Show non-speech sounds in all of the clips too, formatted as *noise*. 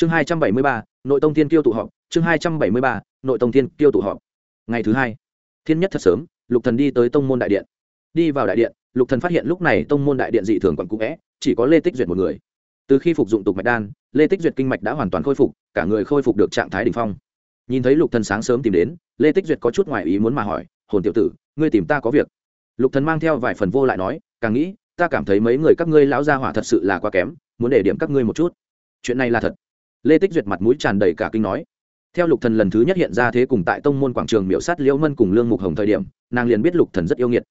chương hai trăm bảy mươi ba, nội tông thiên kiêu tụ họp, chương hai trăm bảy mươi ba, nội tông thiên kiêu tụ họp. Ngày thứ hai. Thiên nhất thật sớm, lục thần đi tới tông môn đại điện. Đi vào đại điện, lục thần phát hiện lúc này tông môn đại điện dị thường quận cũ vẽ, chỉ có lê tích duyệt một người. Từ khi phục dụng tục mạch đan, lê tích duyệt kinh mạch đã hoàn toàn khôi phục, cả người khôi phục được trạng thái đỉnh phong. Nhìn thấy lục thần sáng sớm tìm đến, lê tích duyệt có chút ngoài ý muốn mà hỏi, hồn tiểu tử, ngươi tìm ta có việc? Lục thần mang theo vài phần vô lại nói, càng nghĩ, ta cảm thấy mấy người các ngươi lão gia hỏa thật sự là quá kém, muốn để điểm các ngươi một chút. Chuyện này là thật lê tích duyệt mặt mũi tràn đầy cả kinh nói. Theo lục thần lần thứ nhất hiện ra thế cùng tại tông môn quảng trường miểu sát liễu mân cùng lương mục hồng thời điểm, nàng liền biết lục thần rất yêu nghiệt.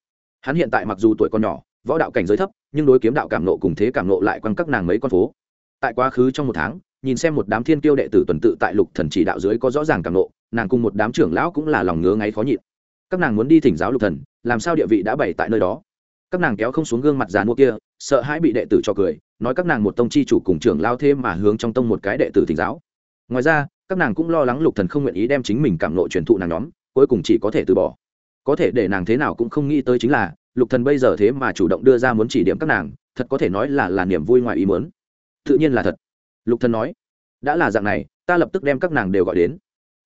Hắn hiện tại mặc dù tuổi còn nhỏ, võ đạo cảnh giới thấp, nhưng đối kiếm đạo cảm nộ cùng thế cảm nộ lại quăng các nàng mấy con phố. Tại quá khứ trong một tháng, nhìn xem một đám thiên kiêu đệ tử tuần tự tại lục thần chỉ đạo dưới có rõ ràng cảm nộ nàng cùng một đám trưởng lão cũng là lòng ngứa ngáy khó nhịn. Các nàng muốn đi thỉnh giáo lục thần, làm sao địa vị đã bày tại nơi đó? Các nàng kéo không xuống gương mặt dàn mua kia, sợ hãi bị đệ tử cho cười, nói các nàng một tông chi chủ cùng trưởng lao thêm mà hướng trong tông một cái đệ tử thỉnh giáo. Ngoài ra, các nàng cũng lo lắng lục thần không nguyện ý đem chính mình cảm nộ truyền thụ nàng nhóm, cuối cùng chỉ có thể từ bỏ. Có thể để nàng thế nào cũng không nghĩ tới chính là, lục thần bây giờ thế mà chủ động đưa ra muốn chỉ điểm các nàng, thật có thể nói là là niềm vui ngoài ý muốn. Tự nhiên là thật. Lục thần nói, đã là dạng này, ta lập tức đem các nàng đều gọi đến.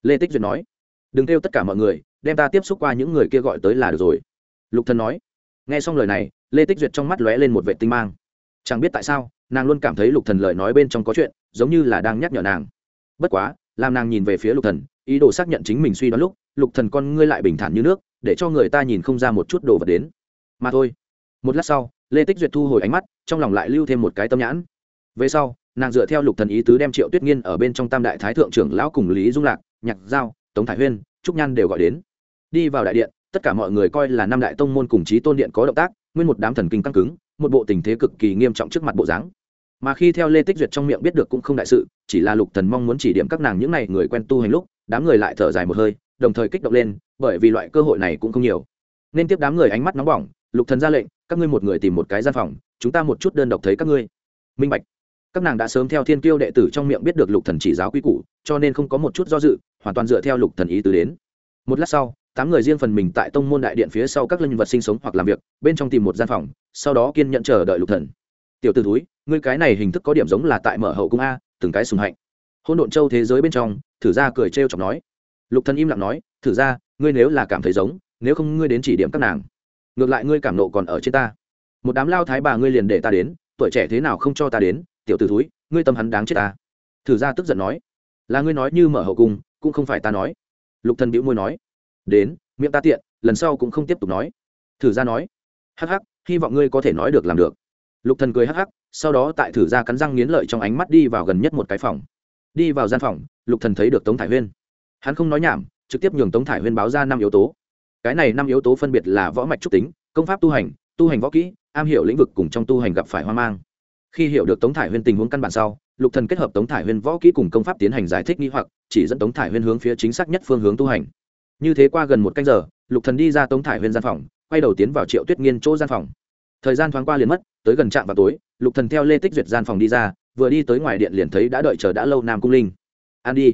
Lê tích duyệt nói, đừng kêu tất cả mọi người, đem ta tiếp xúc qua những người kia gọi tới là được rồi. Lục thần nói nghe xong lời này, lê tích duyệt trong mắt lóe lên một vệ tinh mang. Chẳng biết tại sao, nàng luôn cảm thấy lục thần lời nói bên trong có chuyện, giống như là đang nhắc nhở nàng. Bất quá, làm nàng nhìn về phía lục thần, ý đồ xác nhận chính mình suy đoán lúc, lục thần con ngươi lại bình thản như nước, để cho người ta nhìn không ra một chút đồ vật đến. Mà thôi. Một lát sau, lê tích duyệt thu hồi ánh mắt, trong lòng lại lưu thêm một cái tâm nhãn. Về sau, nàng dựa theo lục thần ý tứ đem triệu tuyết nghiên ở bên trong tam đại thái thượng trưởng lão cùng lý dung lạc, nhạc giao, tống thải huyên, trúc nhan đều gọi đến. Đi vào đại điện tất cả mọi người coi là năm đại tông môn cùng chí tôn điện có động tác, nguyên một đám thần kinh căng cứng, một bộ tình thế cực kỳ nghiêm trọng trước mặt bộ dáng. Mà khi theo lê tích duyệt trong miệng biết được cũng không đại sự, chỉ là lục thần mong muốn chỉ điểm các nàng những này người quen tu hành lúc, đám người lại thở dài một hơi, đồng thời kích động lên, bởi vì loại cơ hội này cũng không nhiều. Nên tiếp đám người ánh mắt nóng bỏng, lục thần ra lệnh, các ngươi một người tìm một cái gian phòng, chúng ta một chút đơn độc thấy các ngươi. Minh bạch. Các nàng đã sớm theo thiên kiêu đệ tử trong miệng biết được lục thần chỉ giáo quy củ, cho nên không có một chút do dự, hoàn toàn dựa theo lục thần ý tứ đến. Một lát sau tám người riêng phần mình tại tông môn đại điện phía sau các linh vật sinh sống hoặc làm việc, bên trong tìm một gian phòng, sau đó kiên nhận chờ đợi lục thần. Tiểu tử thúi, ngươi cái này hình thức có điểm giống là tại mở hậu cung a, từng cái sùng hạnh. Hôn độn châu thế giới bên trong, thử ra cười trêu chọc nói. Lục thần im lặng nói, thử ra ngươi nếu là cảm thấy giống, nếu không ngươi đến chỉ điểm các nàng. Ngược lại ngươi cảm nộ còn ở trên ta. Một đám lao thái bà ngươi liền để ta đến, tuổi trẻ thế nào không cho ta đến, tiểu tử thúi, ngươi tâm hắn đáng chết ta. Thử ra tức giận nói. Là ngươi nói như mở hậu cung, cũng không phải ta nói. Lục thần bĩu môi nói đến, miệng ta tiện, lần sau cũng không tiếp tục nói. Thử ra nói. Hắc hắc, hy vọng ngươi có thể nói được làm được. Lục thần cười hắc hắc, sau đó tại thử ra cắn răng nghiến lợi trong ánh mắt đi vào gần nhất một cái phòng. Đi vào gian phòng, lục thần thấy được tống thải huyên. Hắn không nói nhảm, trực tiếp nhường tống thải huyên báo ra năm yếu tố. Cái này năm yếu tố phân biệt là võ mạch trúc tính, công pháp tu hành tu hành võ kỹ, am hiểu lĩnh vực cùng trong tu hành gặp phải hoang mang. Khi hiểu được tống thải huyên tình huống căn bản sau, lục thần kết hợp tống thải huyên võ kỹ cùng công pháp tiến hành giải thích nghi hoặc, chỉ dẫn tống thải huyên hướng phía chính xác nhất phương hướng tu hành như thế qua gần một canh giờ, lục thần đi ra tống thải huyên gian phòng, quay đầu tiến vào triệu tuyết nghiên chỗ gian phòng. Thời gian thoáng qua liền mất, tới gần trạm vào tối, lục thần theo lê tích duyệt gian phòng đi ra, vừa đi tới ngoài điện liền thấy đã đợi chờ đã lâu nam cung linh. Ăn đi.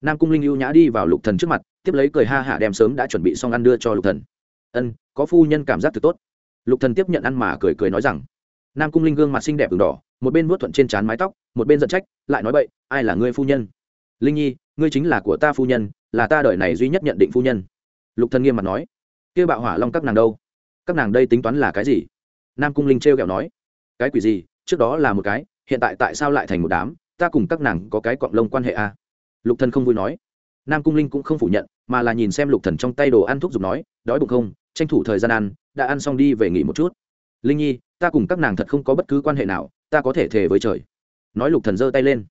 Nam cung linh ưu nhã đi vào lục thần trước mặt, tiếp lấy cười ha hả đem sớm đã chuẩn bị xong ăn đưa cho lục thần. Ân, có phu nhân cảm giác thật tốt. Lục thần tiếp nhận ăn mà cười cười nói rằng. Nam cung linh gương mặt xinh đẹp ửng đỏ, một bên vuốt thuận trên trán mái tóc, một bên giận trách, lại nói bậy, ai là ngươi phu nhân? Linh nhi, ngươi chính là của ta phu nhân là ta đời này duy nhất nhận định phu nhân. Lục thần nghiêm mặt nói, kia bạo hỏa long các nàng đâu? Các nàng đây tính toán là cái gì? Nam cung linh trêu ghẹo nói, cái quỷ gì? Trước đó là một cái, hiện tại tại sao lại thành một đám? Ta cùng các nàng có cái cọng lông quan hệ à? lục thần không vui nói. Nam cung linh cũng không phủ nhận, mà là nhìn xem lục thần trong tay đồ ăn thuốc giục nói, đói bụng không? Tranh thủ thời gian ăn, đã ăn xong đi về nghỉ một chút. Linh nhi, ta cùng các nàng thật không có bất cứ quan hệ nào, ta có thể thề với trời. Nói lục thần giơ tay lên.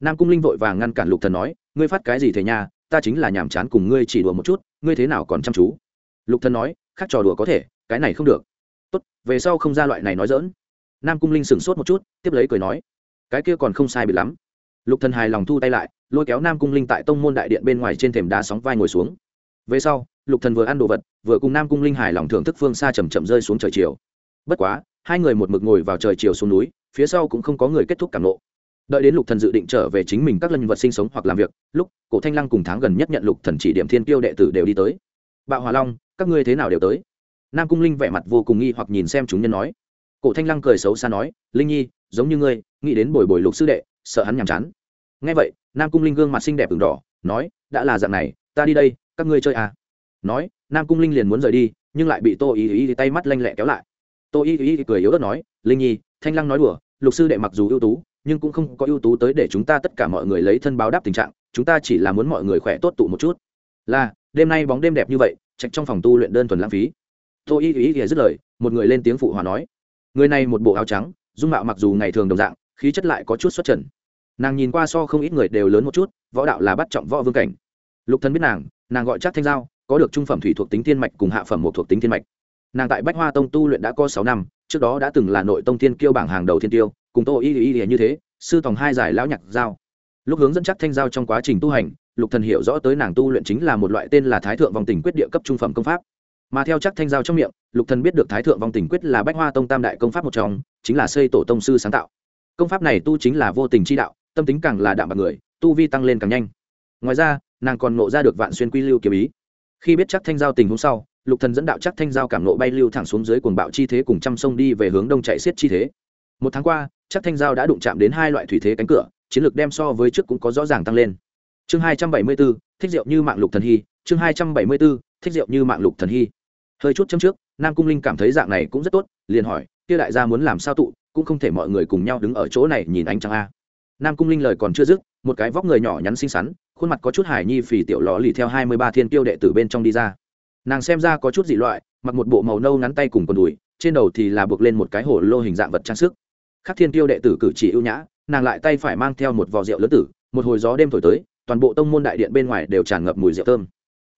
Nam cung linh vội vàng ngăn cản lục thần nói, ngươi phát cái gì thề nha? Ta chính là nhàm chán cùng ngươi chỉ đùa một chút, ngươi thế nào còn chăm chú? Lục thần nói, khác trò đùa có thể, cái này không được. Tốt, về sau không ra loại này nói dỡn nam cung linh sửng sốt một chút, tiếp lấy cười nói, cái kia còn không sai bị lắm. Lục thần hài lòng thu tay lại, lôi kéo nam cung linh tại tông môn đại điện bên ngoài trên thềm đá sóng vai ngồi xuống. Về sau, lục thần vừa ăn đồ vật, vừa cùng nam cung linh hài lòng thưởng thức phương xa chầm chậm rơi xuống trời chiều. Bất quá, hai người một mực ngồi vào trời chiều xuống núi, phía sau cũng không có người kết thúc cảm nộ đợi đến lục thần dự định trở về chính mình các lân vật sinh sống hoặc làm việc, lúc, cổ thanh lăng cùng tháng gần nhất nhận lục thần chỉ điểm thiên tiêu đệ tử đều đi tới. Bạo hòa long, các ngươi thế nào đều tới? Nam cung linh vẻ mặt vô cùng nghi hoặc nhìn xem chúng nhân nói. Cổ thanh lăng cười xấu xa nói, linh nhi, giống như ngươi, nghĩ đến bồi bồi lục sư đệ, sợ hắn nhàm chán. Nghe vậy, nam cung linh gương mặt xinh đẹp ửng đỏ, nói, đã là dạng này, ta đi đây, các ngươi chơi à. Nói, nam cung linh liền muốn rời đi, nhưng lại bị tô ý ý tay mắt lanh lẹ kéo lại. Tô ý ý cười yếu ớt nói, linh nhi, thanh lăng nói đùa, lục sư đệ mặc dù ưu tú nhưng cũng không có ưu tú tới để chúng ta tất cả mọi người lấy thân báo đáp tình trạng, chúng ta chỉ là muốn mọi người khỏe tốt tụ một chút. Là, đêm nay bóng đêm đẹp như vậy, trạch trong phòng tu luyện đơn thuần lãng phí. Tôi y ý ý dứt lời, một người lên tiếng phụ hòa nói, người này một bộ áo trắng, dung mạo mặc dù ngày thường đồng dạng, khí chất lại có chút xuất trần. Nàng nhìn qua so không ít người đều lớn một chút, võ đạo là bắt trọng võ vương cảnh. Lục thân biết nàng nàng gọi chắc thanh giao, có được trung phẩm thủy thuộc tính thiên mạch cùng hạ phẩm một thuộc tính thiên mạch. Nàng tại bách hoa tông tu luyện đã có sáu năm, trước đó đã từng là nội tông thiên kiêu bảng hàng đầu thiên tiêu cùng tô y y y như thế, sư tòng hai giải lão nhạc giao. Lúc hướng dẫn chắc thanh giao trong quá trình tu hành, lục thần hiểu rõ tới nàng tu luyện chính là một loại tên là thái thượng vòng tình quyết địa cấp trung phẩm công pháp. Mà theo chắc thanh giao trong miệng, lục thần biết được thái thượng vòng tình quyết là bách hoa tông tam đại công pháp một trong, chính là xây tổ tông sư sáng tạo. Công pháp này tu chính là vô tình chi đạo, tâm tính càng là đạm bạc người, tu vi tăng lên càng nhanh. Ngoài ra, nàng còn nộ ra được vạn xuyên quy lưu kiếm ý. Khi biết chắc thanh giao tình hôm sau, lục thần dẫn đạo chắc thanh giao cảm nộ bay lưu thẳng xuống dưới cuồng bạo chi thế cùng trăm sông đi về hướng đông chạy xiết chi thế. Một tháng qua chắc thanh giao đã đụng chạm đến hai loại thủy thế cánh cửa chiến lược đem so với trước cũng có rõ ràng tăng lên. Chương hai trăm bảy mươi 274, thích rượu như mạng lục thần hy chương hai trăm bảy mươi 274, thích rượu như mạng lục thần hy. Hơi chút chấm trước nam cung linh cảm thấy dạng này cũng rất tốt liền hỏi kia đại gia muốn làm sao tụ cũng không thể mọi người cùng nhau đứng ở chỗ này nhìn ánh trăng a? Nam cung linh lời còn chưa dứt một cái vóc người nhỏ nhắn xinh xắn khuôn mặt có chút hải nhi phì tiểu lò lì theo hai mươi ba thiên tiêu đệ tử bên trong đi ra. Nàng xem ra có chút dị loại mặc một bộ màu nâu ngắn tay cùng quần đùi trên đầu thì là buộc lên một cái hồ lô hình dạng vật trang sức khắc thiên tiêu đệ tử cử chỉ ưu nhã, nàng lại tay phải mang theo một vò rượu lớn tử, một hồi gió đêm thổi tới, toàn bộ tông môn đại điện bên ngoài đều tràn ngập mùi rượu thơm.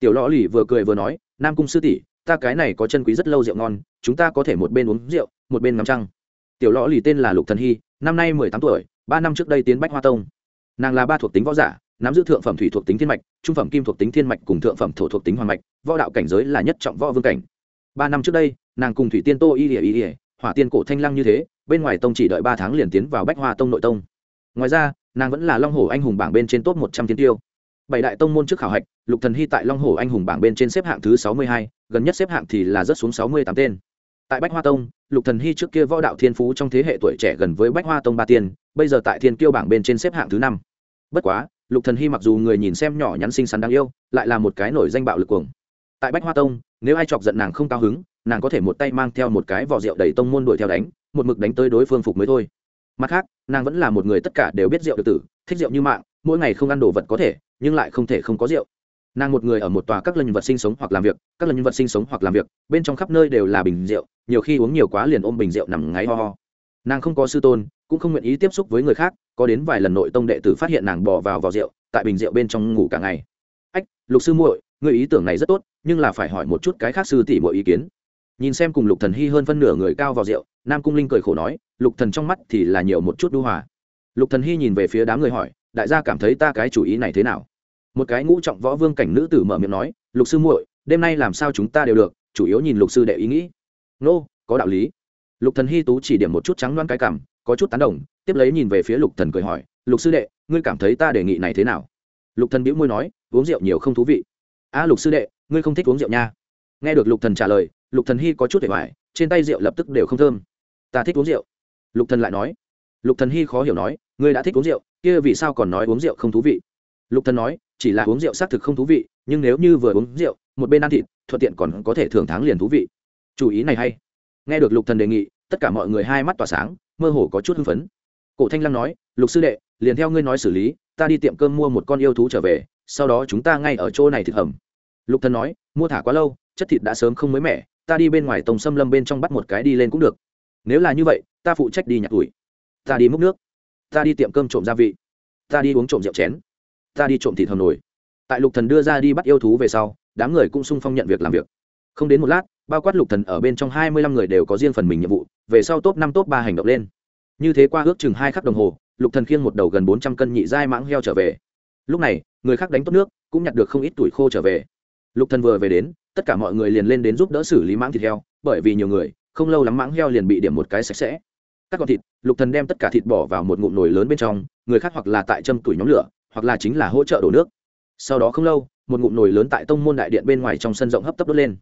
Tiểu lõ lì vừa cười vừa nói, nam cung sư tỷ, ta cái này có chân quý rất lâu rượu ngon, chúng ta có thể một bên uống rượu, một bên ngắm trăng. Tiểu lõ lì tên là lục thần hy, năm nay mười tám tuổi, ba năm trước đây tiến bách hoa tông. Nàng là ba thuộc tính võ giả, nắm giữ thượng phẩm thủy thuộc tính thiên mạch, trung phẩm kim thuộc tính thiên mạch cùng thượng phẩm thổ thuộc tính hoàng mạch, võ đạo cảnh giới là nhất trọng võ vương cảnh. Ba năm trước đây, nàng cùng thủy tiên tô y ỉa y ỉa hỏa tiên cổ thanh lăng như thế bên ngoài tông chỉ đợi ba tháng liền tiến vào bách hoa tông nội tông. Ngoài ra, nàng vẫn là long hồ anh hùng bảng bên trên top một trăm tiến tiêu. Bảy đại tông môn trước khảo hạch, lục thần hy tại long hồ anh hùng bảng bên trên xếp hạng thứ sáu mươi hai, gần nhất xếp hạng thì là rất xuống sáu mươi tám tên. Tại bách hoa tông, lục thần hy trước kia võ đạo thiên phú trong thế hệ tuổi trẻ gần với bách hoa tông ba tiên, bây giờ tại thiên kiêu bảng bên trên xếp hạng thứ năm. Bất quá, lục thần hy mặc dù người nhìn xem nhỏ nhắn xinh xắn đáng yêu, lại là một cái nổi danh bạo lực cuồng. Tại bách hoa tông, nếu ai chọc giận nàng không cao hứng, nàng có thể một tay mang theo một cái vỏ rượu đầy tông môn đuổi theo đánh một mực đánh tới đối phương phục mới thôi. Mặt khác, nàng vẫn là một người tất cả đều biết rượu được tử, thích rượu như mạng, mỗi ngày không ăn đồ vật có thể, nhưng lại không thể không có rượu. Nàng một người ở một tòa các lần vật sinh sống hoặc làm việc, các lần vật sinh sống hoặc làm việc, bên trong khắp nơi đều là bình rượu, nhiều khi uống nhiều quá liền ôm bình rượu nằm ngáy ho ho. Nàng không có sư tôn, cũng không nguyện ý tiếp xúc với người khác, có đến vài lần nội tông đệ tử phát hiện nàng bỏ vào vào rượu, tại bình rượu bên trong ngủ cả ngày. Ách, lục sư muội người ý tưởng này rất tốt, nhưng là phải hỏi một chút cái khác sư tỷ mọi ý kiến. Nhìn xem cùng lục thần hy hơn phân nửa người cao vào rượu nam cung linh cười khổ nói, lục thần trong mắt thì là nhiều một chút đu hòa. Lục thần hy nhìn về phía đám người hỏi, đại gia cảm thấy ta cái chủ ý này thế nào? Một cái ngũ trọng võ vương cảnh nữ tử mở miệng nói, lục sư muội, đêm nay làm sao chúng ta đều được, chủ yếu nhìn lục sư đệ ý nghĩ. Nô, có đạo lý. Lục thần hy tú chỉ điểm một chút trắng loan cái cảm, có chút tán đồng, tiếp lấy nhìn về phía lục thần cười hỏi, lục sư đệ, ngươi cảm thấy ta đề nghị này thế nào? Lục thần bĩu môi nói, uống rượu nhiều không thú vị. A, lục sư đệ, ngươi không thích uống rượu nha. Nghe được lục thần trả lời, lục thần hy có chút để hoài trên tay rượu lập tức đều không thơm ta thích uống rượu. Lục thần lại nói. Lục thần hy khó hiểu nói, ngươi đã thích uống rượu, kia vì sao còn nói uống rượu không thú vị? Lục thần nói, chỉ là uống rượu xác thực không thú vị, nhưng nếu như vừa uống rượu, một bên ăn thịt, thuận tiện còn có thể thưởng tháng liền thú vị. Chủ ý này hay. Nghe được lục thần đề nghị, tất cả mọi người hai mắt tỏa sáng, mơ hồ có chút hưng phấn. Cổ thanh lăng nói, lục sư đệ, liền theo ngươi nói xử lý, ta đi tiệm cơm mua một con yêu thú trở về, sau đó chúng ta ngay ở chỗ này thịt hầm. Lục thần nói, mua thả quá lâu, chất thịt đã sớm không mới mẻ, ta đi bên ngoài tông xâm lâm bên trong bắt một cái đi lên cũng được nếu là như vậy, ta phụ trách đi nhặt tuổi. Ta đi múc nước. Ta đi tiệm cơm trộm gia vị. Ta đi uống trộm rượu chén. Ta đi trộm thịt hầm nồi. Tại lục thần đưa ra đi bắt yêu thú về sau, đám người cũng sung phong nhận việc làm việc. Không đến một lát, bao quát lục thần ở bên trong hai mươi lăm người đều có riêng phần mình nhiệm vụ, về sau top năm, top ba hành động lên. Như thế qua ước chừng hai khắc đồng hồ, lục thần khiêng một đầu gần bốn trăm cân nhị giai mãng heo trở về. Lúc này, người khác đánh tốt nước, cũng nhặt được không ít tuổi khô trở về. Lục thần vừa về đến, tất cả mọi người liền lên đến giúp đỡ xử lý mãng thịt heo, bởi vì nhiều người không lâu lắm mãng heo liền bị điểm một cái sạch sẽ. Các con thịt, lục thần đem tất cả thịt bỏ vào một ngụm nồi lớn bên trong, người khác hoặc là tại châm tuổi nhóm lửa, hoặc là chính là hỗ trợ đổ nước. Sau đó không lâu, một ngụm nồi lớn tại tông môn đại điện bên ngoài trong sân rộng hấp tấp đốt lên.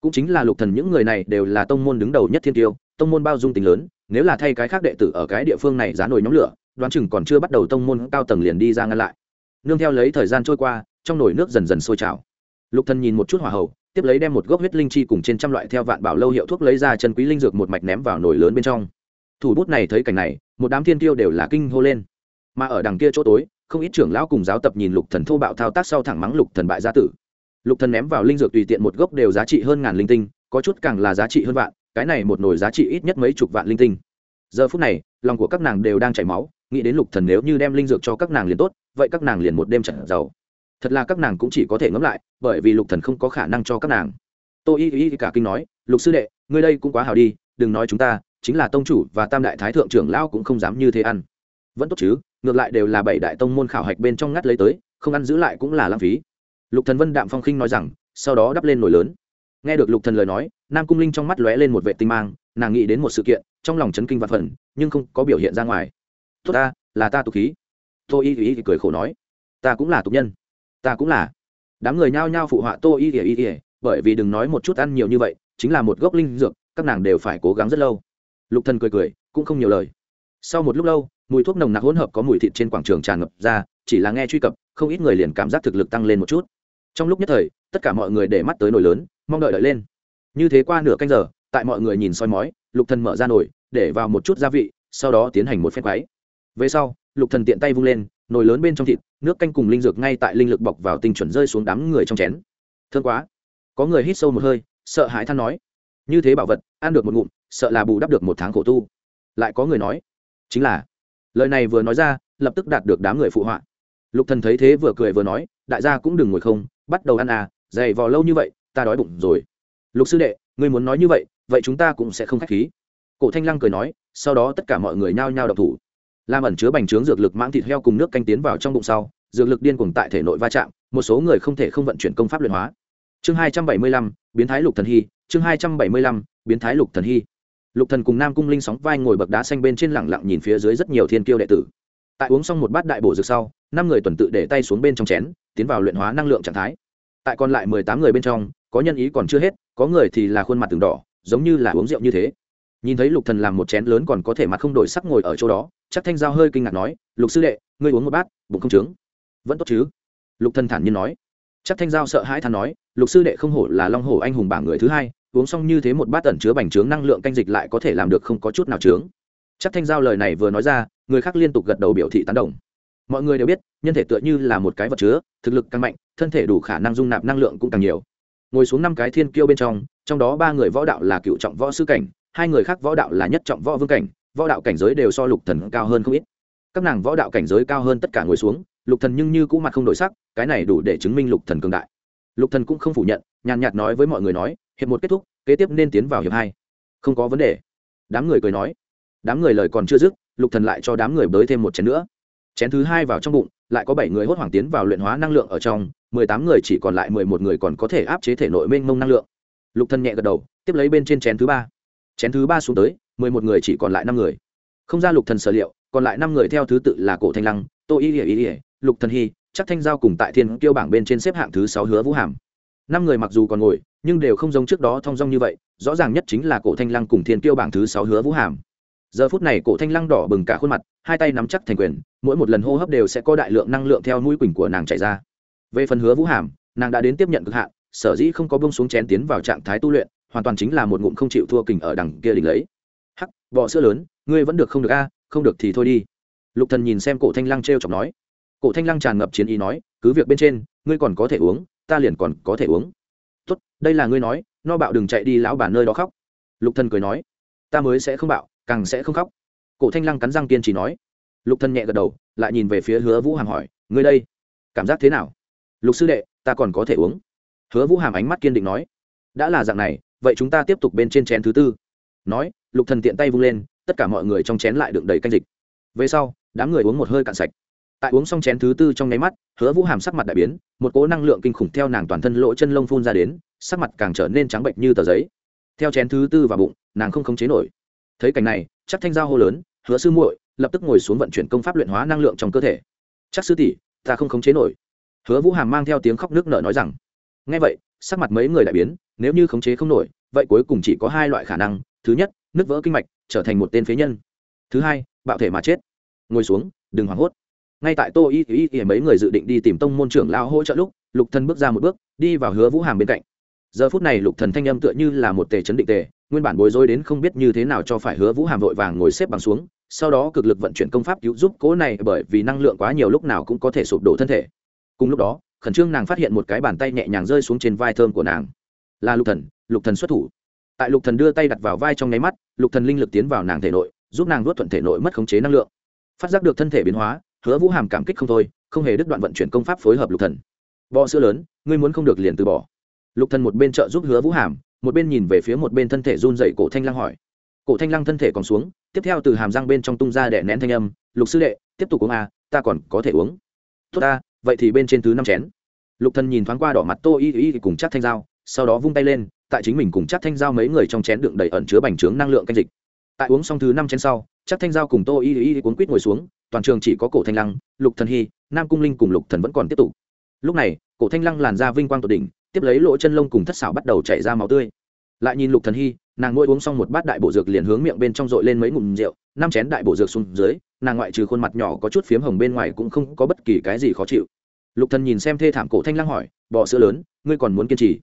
Cũng chính là lục thần những người này đều là tông môn đứng đầu nhất thiên tiêu, tông môn bao dung tính lớn, nếu là thay cái khác đệ tử ở cái địa phương này giá nồi nhóm lửa, đoán chừng còn chưa bắt đầu tông môn cao tầng liền đi ra ngăn lại. Nương theo lấy thời gian trôi qua, trong nồi nước dần dần sôi trào. Lục thần nhìn một chút hỏa hậu tiếp lấy đem một gốc huyết linh chi cùng trên trăm loại theo vạn bảo lâu hiệu thuốc lấy ra chân quý linh dược một mạch ném vào nồi lớn bên trong. Thủ bút này thấy cảnh này, một đám thiên tiêu đều là kinh hô lên. Mà ở đằng kia chỗ tối, không ít trưởng lão cùng giáo tập nhìn lục thần thô bạo thao tác sau thẳng mắng lục thần bại gia tử. Lục thần ném vào linh dược tùy tiện một gốc đều giá trị hơn ngàn linh tinh, có chút càng là giá trị hơn vạn, cái này một nồi giá trị ít nhất mấy chục vạn linh tinh. Giờ phút này, lòng của các nàng đều đang chảy máu, nghĩ đến lục thần nếu như đem linh dược cho các nàng liền tốt, vậy các nàng liền một đêm trận giàu thật là các nàng cũng chỉ có thể ngẫm lại, bởi vì lục thần không có khả năng cho các nàng. Tô y y cả kinh nói, lục sư đệ, ngươi đây cũng quá hào đi, đừng nói chúng ta, chính là tông chủ và tam đại thái thượng trưởng lão cũng không dám như thế ăn. Vẫn tốt chứ, ngược lại đều là bảy đại tông môn khảo hạch bên trong ngắt lấy tới, không ăn giữ lại cũng là lãng phí. Lục thần vân đạm phong khinh nói rằng, sau đó đắp lên nổi lớn. Nghe được lục thần lời nói, nam cung linh trong mắt lóe lên một vệ tinh mang, nàng nghĩ đến một sự kiện, trong lòng chấn kinh và phần, nhưng không có biểu hiện ra ngoài. Tốt ta, là ta tục khí. Tôi y y cười khổ nói, ta cũng là tục nhân ta cũng là. Đám người nhao nhao phụ họa tô y y ỉa bởi vì đừng nói một chút ăn nhiều như vậy, chính là một gốc linh dược, các nàng đều phải cố gắng rất lâu. Lục thần cười cười, cũng không nhiều lời. Sau một lúc lâu, mùi thuốc nồng nặc hỗn hợp có mùi thịt trên quảng trường tràn ngập ra, chỉ là nghe truy cập, không ít người liền cảm giác thực lực tăng lên một chút. Trong lúc nhất thời, tất cả mọi người để mắt tới nồi lớn, mong đợi đợi lên. Như thế qua nửa canh giờ, tại mọi người nhìn soi mói, lục thần mở ra nồi, để vào một chút gia vị, sau đó tiến hành một phép quấy. Về sau, lục thần tiện tay vung lên nồi lớn bên trong thịt, nước canh cùng linh dược ngay tại linh lực bọc vào tinh chuẩn rơi xuống đám người trong chén. Thương quá. Có người hít sâu một hơi, sợ hãi than nói, như thế bảo vật, ăn được một ngụm, sợ là bù đắp được một tháng khổ tu. Lại có người nói, chính là. Lời này vừa nói ra, lập tức đạt được đám người phụ họa. Lục thần thấy thế vừa cười vừa nói, đại gia cũng đừng ngồi không, bắt đầu ăn à dày vò lâu như vậy, ta đói bụng rồi. Lục sư đệ, ngươi muốn nói như vậy vậy chúng ta cũng sẽ không khách khí. Cổ thanh lăng cười nói, sau đó tất cả mọi người nhao nhao độc thủ làm ẩn chứa bành trướng dược lực mãng thịt heo cùng nước canh tiến vào trong bụng sau, dược lực điên cuồng tại thể nội va chạm, một số người không thể không vận chuyển công pháp luyện hóa. Chương hai trăm bảy mươi lăm, biến thái lục thần hy, chương hai trăm bảy mươi lăm, biến thái lục thần hy. Lục thần cùng nam cung linh sóng vai ngồi bậc đá xanh bên trên lẳng lặng nhìn phía dưới rất nhiều thiên kiêu đệ tử. Tại uống xong một bát đại bổ dược sau, năm người tuần tự để tay xuống bên trong chén, tiến vào luyện hóa năng lượng trạng thái. Tại còn lại mười tám người bên trong, có nhân ý còn chưa hết, có người thì là khuôn mặt từng đỏ, giống như là uống rượu như thế nhìn thấy lục thần làm một chén lớn còn có thể mặt không đổi sắc ngồi ở chỗ đó, chắc thanh giao hơi kinh ngạc nói, lục sư đệ, ngươi uống một bát, bụng không trướng. Vẫn tốt chứ? Lục thần thản nhiên nói. Chắc thanh giao sợ hãi than nói, lục sư đệ không hổ là long hổ anh hùng bảng người thứ hai, uống xong như thế một bát ẩn chứa bành trướng năng lượng canh dịch lại có thể làm được không có chút nào trướng. Chắc thanh giao lời này vừa nói ra, người khác liên tục gật đầu biểu thị tán đồng. Mọi người đều biết, nhân thể tựa như là một cái vật chứa, thực lực càng mạnh, thân thể đủ khả năng dung nạp năng lượng cũng càng nhiều. Ngồi xuống năm cái thiên kiêu bên trong trong đó ba người võ đạo là cựu trọng võ sư cảnh hai người khác võ đạo là nhất trọng võ vương cảnh, võ đạo cảnh giới đều so lục thần cao hơn không ít. Các nàng võ đạo cảnh giới cao hơn tất cả ngồi xuống, lục thần nhưng như cũ mặt không đổi sắc, cái này đủ để chứng minh lục thần cường đại. Lục thần cũng không phủ nhận, nhàn nhạt nói với mọi người nói, hiệp một kết thúc, kế tiếp nên tiến vào hiệp hai. Không có vấn đề. Đám người cười nói. Đám người lời còn chưa dứt, lục thần lại cho đám người bới thêm một chén nữa. Chén thứ hai vào trong bụng, lại có bảy người hốt hoảng tiến vào luyện hóa năng lượng ở trong, mười tám người chỉ còn lại mười một người còn có thể áp chế thể nội mênh mông năng lượng. Lục thần nhẹ gật đầu, tiếp lấy bên trên chén thứ ba chén thứ ba xuống tới, mười một người chỉ còn lại năm người. Không ra lục thần sở liệu, còn lại năm người theo thứ tự là cổ thanh lăng, tô y ỉa ỉa lục thần hy, chắc thanh giao cùng tại thiên kiêu bảng bên trên xếp hạng thứ sáu hứa vũ hàm. Năm người mặc dù còn ngồi, nhưng đều không giống trước đó thong dong như vậy, rõ ràng nhất chính là cổ thanh lăng cùng thiên kiêu bảng thứ sáu hứa vũ hàm. Giờ phút này cổ thanh lăng đỏ bừng cả khuôn mặt, hai tay nắm chắc thành quyền, mỗi một lần hô hấp đều sẽ có đại lượng năng lượng theo mũi quỳnh của nàng chạy ra. Về phần hứa vũ hàm, nàng đã đến tiếp nhận cực hạn, sở dĩ không có bông xuống chén tiến vào trạng thái tu luyện hoàn toàn chính là một ngụm không chịu thua kình ở đằng kia đỉnh lấy. Hắc, bọ sữa lớn, ngươi vẫn được không được a, không được thì thôi đi. Lục thần nhìn xem cổ thanh lăng trêu chọc nói. Cổ thanh lăng tràn ngập chiến ý nói, cứ việc bên trên, ngươi còn có thể uống, ta liền còn có thể uống. Tốt, đây là ngươi nói, no bạo đừng chạy đi lão bản nơi đó khóc. Lục thần cười nói, ta mới sẽ không bạo, càng sẽ không khóc. Cổ thanh lăng cắn răng kiên trì nói. Lục thần nhẹ gật đầu, lại nhìn về phía hứa vũ hàm hỏi, ngươi đây, cảm giác thế nào? Lục sư đệ, ta còn có thể uống. Hứa vũ hàm ánh mắt kiên định nói, đã là dạng này vậy chúng ta tiếp tục bên trên chén thứ tư. Nói, lục thần tiện tay vung lên, tất cả mọi người trong chén lại đựng đầy canh dịch. Về sau, đám người uống một hơi cạn sạch. Tại uống xong chén thứ tư trong nháy mắt, hứa vũ hàm sắc mặt đại biến, một cỗ năng lượng kinh khủng theo nàng toàn thân lỗ chân lông phun ra đến, sắc mặt càng trở nên trắng bệnh như tờ giấy. Theo chén thứ tư vào bụng, nàng không khống chế nổi. Thấy cảnh này, chắc thanh giao hô lớn, hứa sư muội, lập tức ngồi xuống vận chuyển công pháp luyện hóa năng lượng trong cơ thể. Chắc sư tỷ, ta không khống chế nổi. Hứa vũ hàm mang theo tiếng khóc nước nở nói rằng. Nghe vậy, sắc mặt mấy người đại biến nếu như khống chế không nổi, vậy cuối cùng chỉ có hai loại khả năng, thứ nhất, nứt vỡ kinh mạch, trở thành một tên phế nhân. Thứ hai, bạo thể mà chết. Ngồi xuống, đừng hoảng hốt. Ngay tại tô y y y mấy người dự định đi tìm tông môn trưởng lao hỗ trợ lúc, lục thần bước ra một bước, đi vào hứa vũ hàm bên cạnh. Giờ phút này lục thần thanh âm tựa như là một tề chấn định tề, nguyên bản bối rối đến không biết như thế nào cho phải hứa vũ hàm vội vàng ngồi xếp bằng xuống, sau đó cực lực vận chuyển công pháp cứu giúp cố này bởi vì năng lượng quá nhiều lúc nào cũng có thể sụp đổ thân thể. Cùng lúc đó, khẩn trương nàng phát hiện một cái bàn tay nhẹ nhàng rơi xuống trên vai thơm của nàng là lục thần lục thần xuất thủ. Tại lục thần đưa tay đặt vào vai trong nháy mắt, lục thần linh lực tiến vào nàng thể nội, giúp nàng nuốt thuận thể nội mất khống chế năng lượng. Phát giác được thân thể biến hóa, hứa vũ hàm cảm kích không thôi, không hề đứt đoạn vận chuyển công pháp phối hợp lục thần. Bọ sữa lớn, ngươi muốn không được liền từ bỏ. Lục thần một bên trợ giúp hứa vũ hàm, một bên nhìn về phía một bên thân thể run dậy cổ thanh lăng hỏi. Cổ thanh lăng thân thể còn xuống, tiếp theo từ hàm răng bên trong tung ra đẻ nén thanh âm, lục sư đệ, tiếp tục uống à ta còn có thể uống. Tốt ta, vậy thì bên trên thứ năm chén. Lục thần nhìn thoáng qua đỏ mặt tô y y cùng chắc thanh dao sau đó vung tay lên, tại chính mình cùng chắc thanh dao mấy người trong chén đựng đầy ẩn chứa bành trướng năng lượng canh dịch. Tại uống xong thứ năm chén sau chắc thanh dao cùng tô y y cuốn quýt ngồi xuống, toàn trường chỉ có cổ thanh lăng, lục thần hy, nam cung linh cùng lục thần vẫn còn tiếp tục. Lúc này, cổ thanh lăng làn ra vinh quang tột đỉnh, tiếp lấy lỗ chân lông cùng thất xảo bắt đầu chảy ra máu tươi. Lại nhìn lục thần hy, nàng ngồi uống xong một bát đại bổ dược liền hướng miệng bên trong dội lên mấy ngụm rượu, năm chén đại bổ dược xuống dưới, nàng ngoại trừ khuôn mặt nhỏ có chút phiếm hồng bên ngoài cũng không có bất kỳ cái gì khó chịu. Lục thần nhìn xem thê thảm cổ thanh lăng hỏi bò sữa lớn, ngươi còn muốn kiên trì?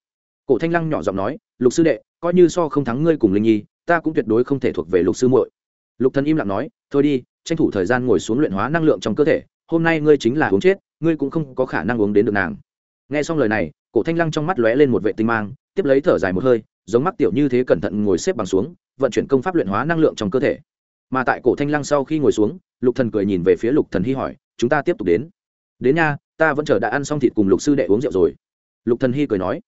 Cổ thanh lăng nhỏ giọng nói, lục sư đệ, coi như so không thắng ngươi cùng linh nhi, ta cũng tuyệt đối không thể thuộc về lục sư muội. Lục thần im lặng nói, thôi đi, tranh thủ thời gian ngồi xuống luyện hóa năng lượng trong cơ thể, hôm nay ngươi chính là uống chết, ngươi cũng không có khả năng uống đến được nàng. Nghe xong lời này, cổ thanh lăng trong mắt lóe lên một vệ tinh mang, tiếp lấy thở dài một hơi, giống mắt tiểu như thế cẩn thận ngồi xếp bằng xuống, vận chuyển công pháp luyện hóa năng lượng trong cơ thể. Mà tại cổ thanh lăng sau khi ngồi xuống, lục thần cười nhìn về phía lục thần hy hỏi, chúng ta tiếp tục đến? Đến nha, ta vẫn chờ đã ăn xong thịt cùng lục sư đệ uống rượu rồi. Lục thần hy cười nói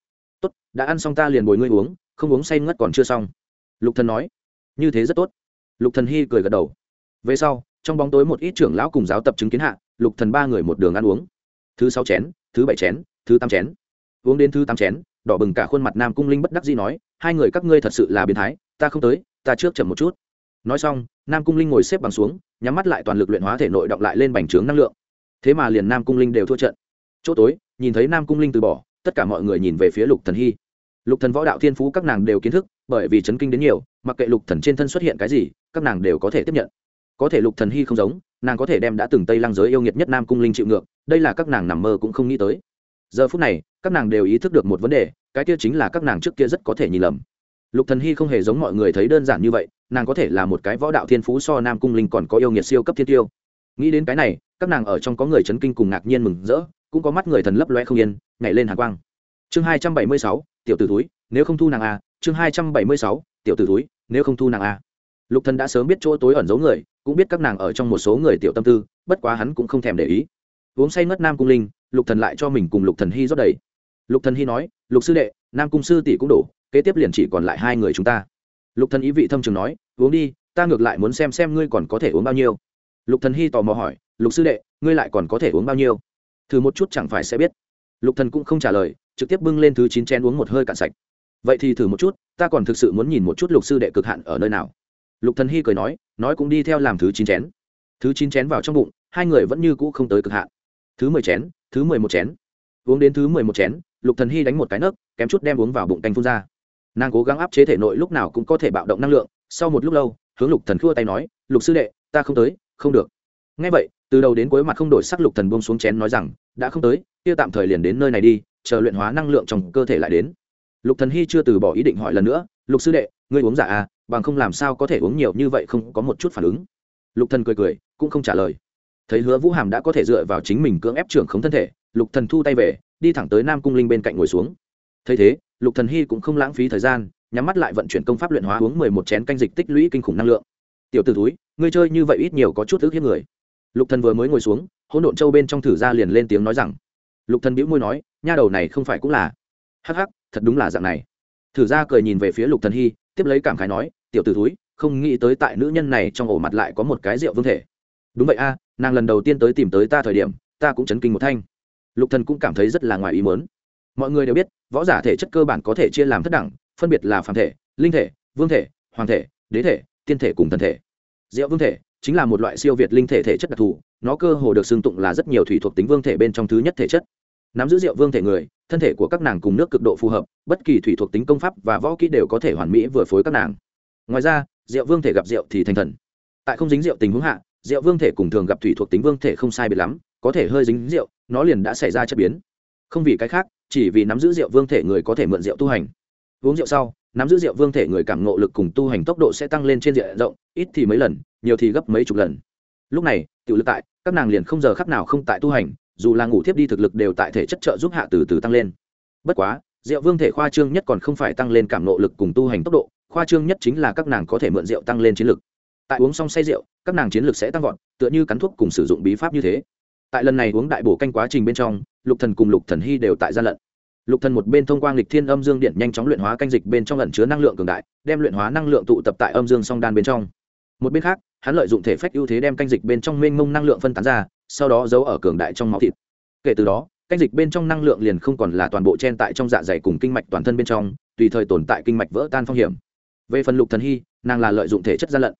tốt, đã ăn xong ta liền bồi ngươi uống, không uống say ngất còn chưa xong. Lục thần nói. Như thế rất tốt. Lục thần hy cười gật đầu. Về sau, trong bóng tối một ít trưởng lão cùng giáo tập chứng kiến hạ, lục thần ba người một đường ăn uống. Thứ sáu chén, thứ bảy chén, thứ tám chén. Uống đến thứ tám chén, đỏ bừng cả khuôn mặt nam cung linh bất đắc dĩ nói, hai người các ngươi thật sự là biến thái, ta không tới, ta trước chậm một chút. Nói xong, nam cung linh ngồi xếp bằng xuống, nhắm mắt lại toàn lực luyện hóa thể nội động lại lên bành trướng năng lượng. Thế mà liền nam cung linh đều thua trận. Chỗ tối, nhìn thấy nam cung linh từ bỏ tất cả mọi người nhìn về phía lục thần hy. Lục thần võ đạo thiên phú các nàng đều kiến thức, bởi vì chấn kinh đến nhiều, mặc kệ lục thần trên thân xuất hiện cái gì, các nàng đều có thể tiếp nhận. Có thể lục thần hy không giống, nàng có thể đem đã từng tây lăng giới yêu nghiệt nhất nam cung linh chịu ngược, đây là các nàng nằm mơ cũng không nghĩ tới. Giờ phút này, các nàng đều ý thức được một vấn đề, cái kia chính là các nàng trước kia rất có thể nhìn lầm. Lục thần hy không hề giống mọi người thấy đơn giản như vậy, nàng có thể là một cái võ đạo thiên phú so nam cung linh còn có yêu nghiệt siêu cấp thiên tiêu. Nghĩ đến cái này, các nàng ở trong có người chấn kinh cùng ngạc nhiên mừng rỡ cũng có mắt người thần lấp loe không yên, nhảy lên hàng quang. Chương hai trăm bảy mươi sáu, tiểu tử túi nếu không thu nàng a chương hai trăm bảy mươi sáu, tiểu tử túi nếu không thu nàng a lục thần đã sớm biết chỗ tối ẩn giấu người, cũng biết các nàng ở trong một số người tiểu tâm tư, bất quá hắn cũng không thèm để ý. Uống say ngất nam cung linh, lục thần lại cho mình cùng lục thần hy rót đầy. Lục thần hy nói, lục sư đệ, nam cung sư tỷ cũng đủ kế tiếp liền chỉ còn lại hai người chúng ta. Lục thần ý vị thâm trường nói, uống đi, ta ngược lại muốn xem xem ngươi còn có thể uống bao nhiêu. Lục thần hy tò mò hỏi, lục sư đệ, ngươi lại còn có thể uống bao nhiêu? Thử một chút chẳng phải sẽ biết. Lục thần cũng không trả lời, trực tiếp bưng lên thứ chín chén uống một hơi cạn sạch. Vậy thì thử một chút, ta còn thực sự muốn nhìn một chút lục sư đệ cực hạn ở nơi nào. Lục thần hy cười nói nói cũng đi theo làm thứ chín chén. Thứ chín chén vào trong bụng, hai người vẫn như cũ không tới cực hạn. Thứ mười chén, thứ mười một chén. Uống đến thứ mười một chén, lục thần hy đánh một cái nấc, kém chút đem uống vào bụng canh phun ra. Nàng cố gắng áp chế thể nội lúc nào cũng có thể bạo động năng lượng, sau một lúc lâu, hướng lục thần khua tay nói, lục sư đệ, ta không tới, không được. Ngay vậy từ đầu đến cuối mặt không đổi sắc lục thần buông xuống chén nói rằng, đã không tới, kia tạm thời liền đến nơi này đi, chờ luyện hóa năng lượng trong cơ thể lại đến. Lục thần hy chưa từ bỏ ý định hỏi lần nữa, lục sư đệ, ngươi uống giả à bằng không làm sao có thể uống nhiều như vậy không có một chút phản ứng? Lục thần cười cười, cũng không trả lời. Thấy hứa vũ hàm đã có thể dựa vào chính mình cưỡng ép trưởng khống thân thể, lục thần thu tay về, đi thẳng tới nam cung linh bên cạnh ngồi xuống. Thấy thế, lục thần hy cũng không lãng phí thời gian, nhắm mắt lại vận chuyển công pháp luyện hóa uống mười một chén canh dịch tích lũy kinh khủng năng lượng. Tiểu t ử túi ngươi chơi như vậy ít nhiều có chút ước hiếp người lục thần vừa mới ngồi xuống, hỗn độn châu bên trong thử ra liền lên tiếng nói rằng, lục thần bĩu môi nói, nha đầu này không phải cũng là *laughs* hắc hắc, thật đúng là dạng này. Thử ra cười nhìn về phía lục thần hy tiếp lấy cảm khái nói, tiểu tử thúi túi không nghĩ tới tại nữ nhân này trong ổ mặt lại có một cái rượu vương thể. Đúng vậy a, nàng lần đầu tiên tới tìm tới ta thời điểm, ta cũng chấn kinh một thanh. Lục thần cũng cảm thấy rất là ngoài ý muốn. mọi người đều biết, võ giả thể chất cơ bản có thể chia làm thất đẳng, phân biệt là phàm thể, linh thể, vương thể, hoàng thể, đế thể, tiên thể cùng thần thể. Diệu vương thể chính là một loại siêu việt linh thể thể chất đặc thù, nó cơ hồ được xưng tụng là rất nhiều thủy thuộc tính vương thể bên trong thứ nhất thể chất. Nắm giữ diệu vương thể người, thân thể của các nàng cùng nước cực độ phù hợp, bất kỳ thủy thuộc tính công pháp và võ kỹ đều có thể hoàn mỹ vừa phối các nàng. Ngoài ra diệu vương thể gặp diệu thì thành thần. Tại không dính diệu tình huống hạ, rượu vương thể cùng thường gặp thủy thuộc tính vương thể không sai biệt lắm, có thể hơi dính rượu, nó liền đã xảy ra chất biến. Không vì cái khác, chỉ vì nắm giữ rượu vương thể người có thể mượn rượu tu hành. Uống rượu sau, nắm giữ rượu vương thể người cảm ngộ lực cùng tu hành tốc độ sẽ tăng lên trên diện rộng, ít thì mấy lần nhiều thì gấp mấy chục lần. Lúc này, tiểu lực tại, các nàng liền không giờ khắc nào không tại tu hành, dù là ngủ thiếp đi thực lực đều tại thể chất trợ giúp hạ từ từ tăng lên. Bất quá, rượu vương thể khoa trương nhất còn không phải tăng lên cảm nộ lực cùng tu hành tốc độ, khoa trương nhất chính là các nàng có thể mượn rượu tăng lên chiến lực. Tại uống xong say rượu, các nàng chiến lực sẽ tăng vọt, tựa như cắn thuốc cùng sử dụng bí pháp như thế. Tại lần này uống đại bổ canh quá trình bên trong, lục thần cùng lục thần hy đều tại gian lận. Lục thần một bên thông qua nghịch thiên âm dương điện nhanh chóng luyện hóa canh dịch bên trong ẩn chứa năng lượng cường đại, đem luyện hóa năng lượng tụ tập tại âm dương song đan bên trong. Một bên khác hắn lợi dụng thể phách ưu thế đem canh dịch bên trong mênh mông năng lượng phân tán ra, sau đó giấu ở cường đại trong máu thịt. Kể từ đó, canh dịch bên trong năng lượng liền không còn là toàn bộ chen tại trong dạ dày cùng kinh mạch toàn thân bên trong, tùy thời tồn tại kinh mạch vỡ tan phong hiểm. Về phần lục thần hy, nàng là lợi dụng thể chất gian lận.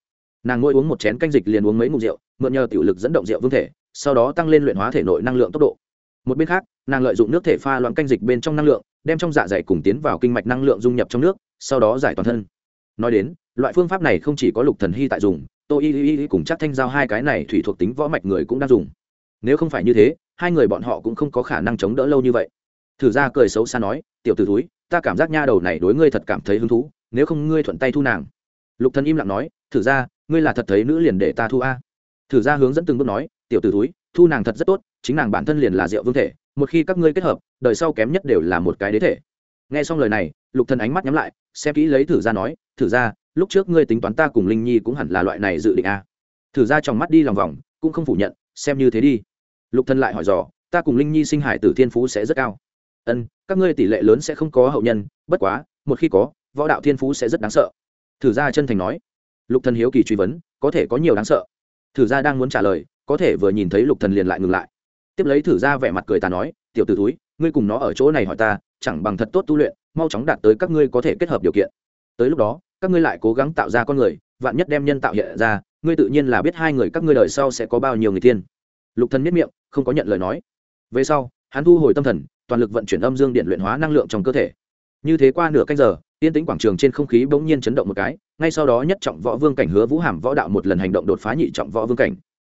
Nàng ngồi uống một chén canh dịch liền uống mấy ngụm rượu, mượn nhờ tiểu lực dẫn động rượu vương thể, sau đó tăng lên luyện hóa thể nội năng lượng tốc độ. Một bên khác, nàng lợi dụng nước thể pha loãng canh dịch bên trong năng lượng, đem trong dạ dày cùng tiến vào kinh mạch năng lượng dung nhập trong nước, sau đó giải toàn thân. Nói đến, loại phương pháp này không chỉ có lục thần hy tại dùng tô y y cùng chắc thanh giao hai cái này thủy thuộc tính võ mạch người cũng đang dùng. Nếu không phải như thế, hai người bọn họ cũng không có khả năng chống đỡ lâu như vậy. Thử ra cười xấu xa nói, tiểu t ử túi ta cảm giác nha đầu này đối ngươi thật cảm thấy hứng thú, nếu không ngươi thuận tay thu nàng. Lục thần im lặng nói, thử ra, ngươi là thật thấy nữ liền để ta thu a. Thử ra hướng dẫn từng bước nói, tiểu t ử túi thu nàng thật rất tốt, chính nàng bản thân liền là rượu vương thể, một khi các ngươi kết hợp, đời sau kém nhất đều là một cái đế thể. Nghe xong lời này, lục thần ánh mắt nhắm lại, xem kỹ lấy thử ra nói, thử ra lúc trước ngươi tính toán ta cùng linh nhi cũng hẳn là loại này dự định a thử ra trong mắt đi lòng vòng, cũng không phủ nhận, xem như thế đi. Lục thân lại hỏi dò, ta cùng linh nhi sinh hải tử thiên phú sẽ rất cao. Ân, các ngươi tỷ lệ lớn sẽ không có hậu nhân, bất quá, một khi có, võ đạo thiên phú sẽ rất đáng sợ. Thử gia chân thành nói. Lục thần hiếu kỳ truy vấn, có thể có nhiều đáng sợ. Thử gia đang muốn trả lời, có thể vừa nhìn thấy lục thần liền lại ngừng lại. Tiếp lấy thử gia vẻ mặt cười ta nói, tiểu tử túi ngươi cùng nó ở chỗ này hỏi ta, chẳng bằng thật tốt tu luyện, mau chóng đạt tới các ngươi có thể kết hợp điều kiện. Tới lúc đó các ngươi lại cố gắng tạo ra con người, vạn nhất đem nhân tạo hiện ra, ngươi tự nhiên là biết hai người các ngươi đời sau sẽ có bao nhiêu người tiên. Lục thần nhất miệng, không có nhận lời nói. Về sau, hắn thu hồi tâm thần, toàn lực vận chuyển âm dương điện luyện hóa năng lượng trong cơ thể. Như thế qua nửa canh giờ yên tĩnh quảng trường trên không khí bỗng nhiên chấn động một cái, ngay sau đó nhất trọng võ vương cảnh hứa vũ hàm võ đạo một lần hành động đột phá nhị trọng võ vương cảnh.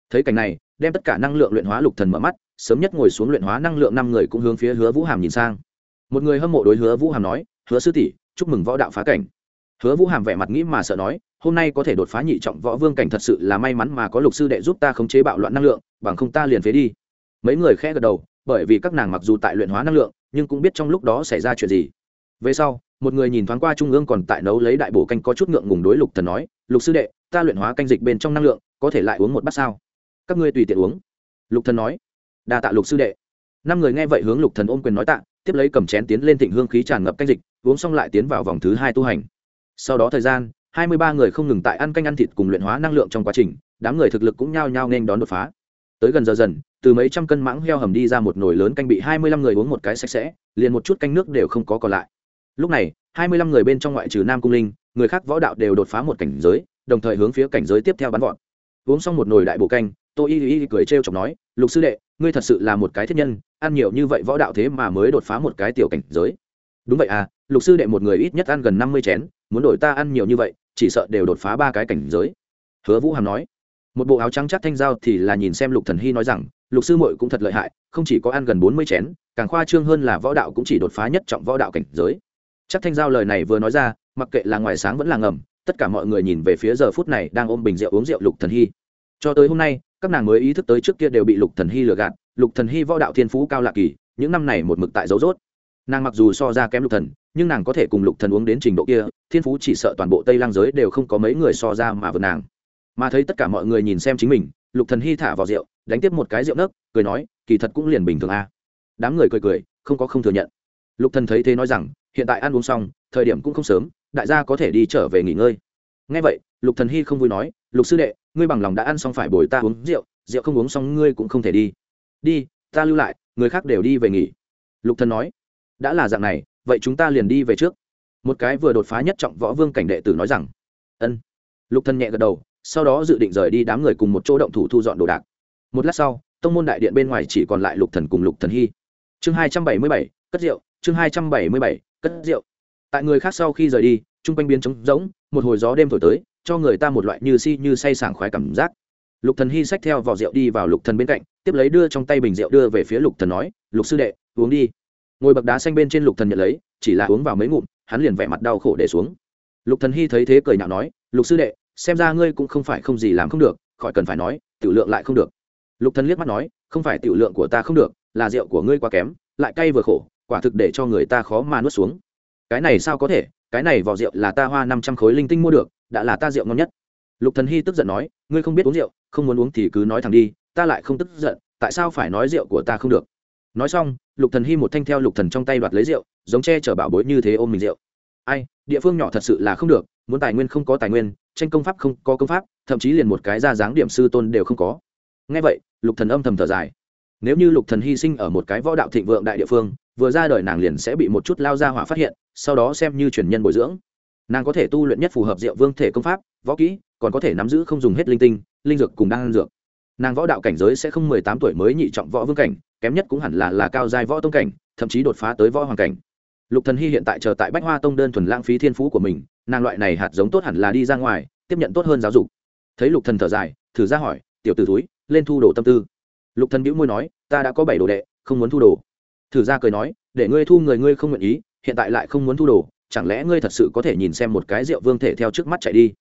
Thấy cảnh này, đem tất cả năng lượng luyện hóa lục thần mở mắt, sớm nhất ngồi xuống luyện hóa năng lượng năm người cũng hướng phía hứa vũ hàm nhìn sang. Một người hâm mộ đối hứa vũ hàm nói, hứa sư tỷ, chúc mừng võ đạo phá cảnh hứa vũ hàm vẻ mặt nghĩ mà sợ nói, hôm nay có thể đột phá nhị trọng võ vương cảnh thật sự là may mắn mà có lục sư đệ giúp ta khống chế bạo loạn năng lượng, bằng không ta liền phế đi. Mấy người khẽ gật đầu, bởi vì các nàng mặc dù tại luyện hóa năng lượng, nhưng cũng biết trong lúc đó xảy ra chuyện gì. Về sau, một người nhìn thoáng qua trung ương còn tại nấu lấy đại bổ canh có chút ngượng ngùng đối lục thần nói, lục sư đệ, ta luyện hóa canh dịch bên trong năng lượng, có thể lại uống một bát sao? Các ngươi tùy tiện uống. Lục thần nói, đa tạ lục sư đệ. Năm người nghe vậy hướng lục thần ôm quyền nói tạ, tiếp lấy cầm chén tiến lên thịnh hương khí tràn ngập canh dịch, uống xong lại tiến vào vòng thứ hai tu hành sau đó thời gian, hai mươi ba người không ngừng tại ăn canh ăn thịt cùng luyện hóa năng lượng trong quá trình, đám người thực lực cũng nhao nhao nên đón đột phá. Tới gần giờ dần, từ mấy trăm cân mãng heo hầm đi ra một nồi lớn canh bị hai mươi lăm người uống một cái sạch sẽ, liền một chút canh nước đều không có còn lại. Lúc này, hai mươi lăm người bên trong ngoại trừ nam cung linh, người khác võ đạo đều đột phá một cảnh giới, đồng thời hướng phía cảnh giới tiếp theo bắn vọt. Uống xong một nồi đại bổ canh tôi y y cười trêu chọc nói, lục sư đệ, ngươi thật sự là một cái thiết nhân, ăn nhiều như vậy võ đạo thế mà mới đột phá một cái tiểu cảnh giới. Đúng vậy à lục sư đệ một người ít nhất ăn gần năm mươi chén muốn đổi ta ăn nhiều như vậy, chỉ sợ đều đột phá ba cái cảnh giới. Hứa vũ hàm nói. Một bộ áo trắng chắc thanh giao thì là nhìn xem lục thần hy nói rằng, lục sư muội cũng thật lợi hại, không chỉ có ăn gần bốn mươi chén, càng khoa trương hơn là võ đạo cũng chỉ đột phá nhất trọng võ đạo cảnh giới. Chắc thanh giao lời này vừa nói ra, mặc kệ là ngoài sáng vẫn là ngầm, tất cả mọi người nhìn về phía giờ phút này đang ôm bình rượu uống rượu lục thần hy. Cho tới hôm nay, các nàng mới ý thức tới trước kia đều bị lục thần hy lừa gạt, lục thần hy võ đạo thiên phú cao lạ kỳ, những năm này một mực tại dấu dốt. Nàng mặc dù so ra kém lục thần nhưng nàng có thể cùng lục thần uống đến trình độ kia, thiên phú chỉ sợ toàn bộ tây lang giới đều không có mấy người so ra mà vượt nàng. Mà thấy tất cả mọi người nhìn xem chính mình, lục thần hy thả vào rượu, đánh tiếp một cái rượu nấc, cười nói, kỳ thật cũng liền bình thường a. À. đám người cười cười, không có không thừa nhận. Lục thần thấy thế nói rằng, hiện tại ăn uống xong, thời điểm cũng không sớm, đại gia có thể đi trở về nghỉ ngơi. Nghe vậy, lục thần hy không vui nói, lục sư đệ, ngươi bằng lòng đã ăn xong phải bồi ta uống rượu rượu không uống xong ngươi cũng không thể đi. Đi, ta lưu lại, người khác đều đi về nghỉ. Lục thần nói, đã là dạng này vậy chúng ta liền đi về trước. Một cái vừa đột phá nhất trọng võ vương cảnh đệ tử nói rằng, ân. Lục thần nhẹ gật đầu, sau đó dự định rời đi đám người cùng một chỗ động thủ thu dọn đồ đạc. Một lát sau, tông môn đại điện bên ngoài chỉ còn lại lục thần cùng lục thần hy chương hai trăm bảy mươi bảy, cất rượu. Chương hai trăm bảy mươi bảy, cất rượu. Tại người khác sau khi rời đi trung quanh biến trống rỗng, một hồi gió đêm thổi tới, cho người ta một loại như si như say sảng khoái cảm giác. Lục thần hy xách theo vỏ rượu đi vào lục thần bên cạnh, tiếp lấy đưa trong tay bình rượu đưa về phía lục thần nói, lục sư đệ, uống đi ngồi bậc đá xanh bên trên lục thần nhận lấy, chỉ là uống vào mấy ngụm, hắn liền vẻ mặt đau khổ để xuống. Lục thần hy thấy thế cười nhạo nói, lục sư đệ, xem ra ngươi cũng không phải không gì làm không được, khỏi cần phải nói, tiểu lượng lại không được. Lục thần liếc mắt nói, không phải tiểu lượng của ta không được, là rượu của ngươi quá kém, lại cay vừa khổ, quả thực để cho người ta khó mà nuốt xuống. Cái này sao có thể, cái này vỏ rượu là ta hoa năm trăm khối linh tinh mua được, đã là ta rượu ngon nhất. Lục thần hy tức giận nói, ngươi không biết uống rượu, không muốn uống thì cứ nói thẳng đi, ta lại không tức giận, tại sao phải nói rượu của ta không được? Nói xong, lục thần hy một thanh theo lục thần trong tay đoạt lấy rượu, giống che chở bảo bối như thế ôm mình rượu. Ai, địa phương nhỏ thật sự là không được, muốn tài nguyên không có tài nguyên, tranh công pháp không có công pháp, thậm chí liền một cái ra dáng điểm sư tôn đều không có. Nghe vậy, lục thần âm thầm thở dài. Nếu như lục thần hy sinh ở một cái võ đạo thịnh vượng đại địa phương, vừa ra đời nàng liền sẽ bị một chút lao ra hỏa phát hiện, sau đó xem như truyền nhân bồi dưỡng. Nàng có thể tu luyện nhất phù hợp diệu vương thể công pháp, võ kỹ, còn có thể nắm giữ không dùng hết linh tinh, linh dược cùng đan dược. Nàng võ đạo cảnh giới sẽ không mười tám tuổi mới nhị trọng võ vương cảnh kém nhất cũng hẳn là là cao giai võ tông cảnh, thậm chí đột phá tới võ hoàng cảnh. Lục thần hy hiện tại chờ tại bách hoa tông đơn thuần lãng phí thiên phú của mình, nàng loại này hạt giống tốt hẳn là đi ra ngoài, tiếp nhận tốt hơn giáo dục. Thấy lục thần thở dài, thử ra hỏi, tiểu tử túi lên thu đồ tâm tư. Lục thần bĩu môi nói, ta đã có bảy đồ đệ, không muốn thu đồ. Thử ra cười nói, để ngươi thu người ngươi không nguyện ý, hiện tại lại không muốn thu đồ, chẳng lẽ ngươi thật sự có thể nhìn xem một cái rượu vương thể theo trước mắt chạy đi?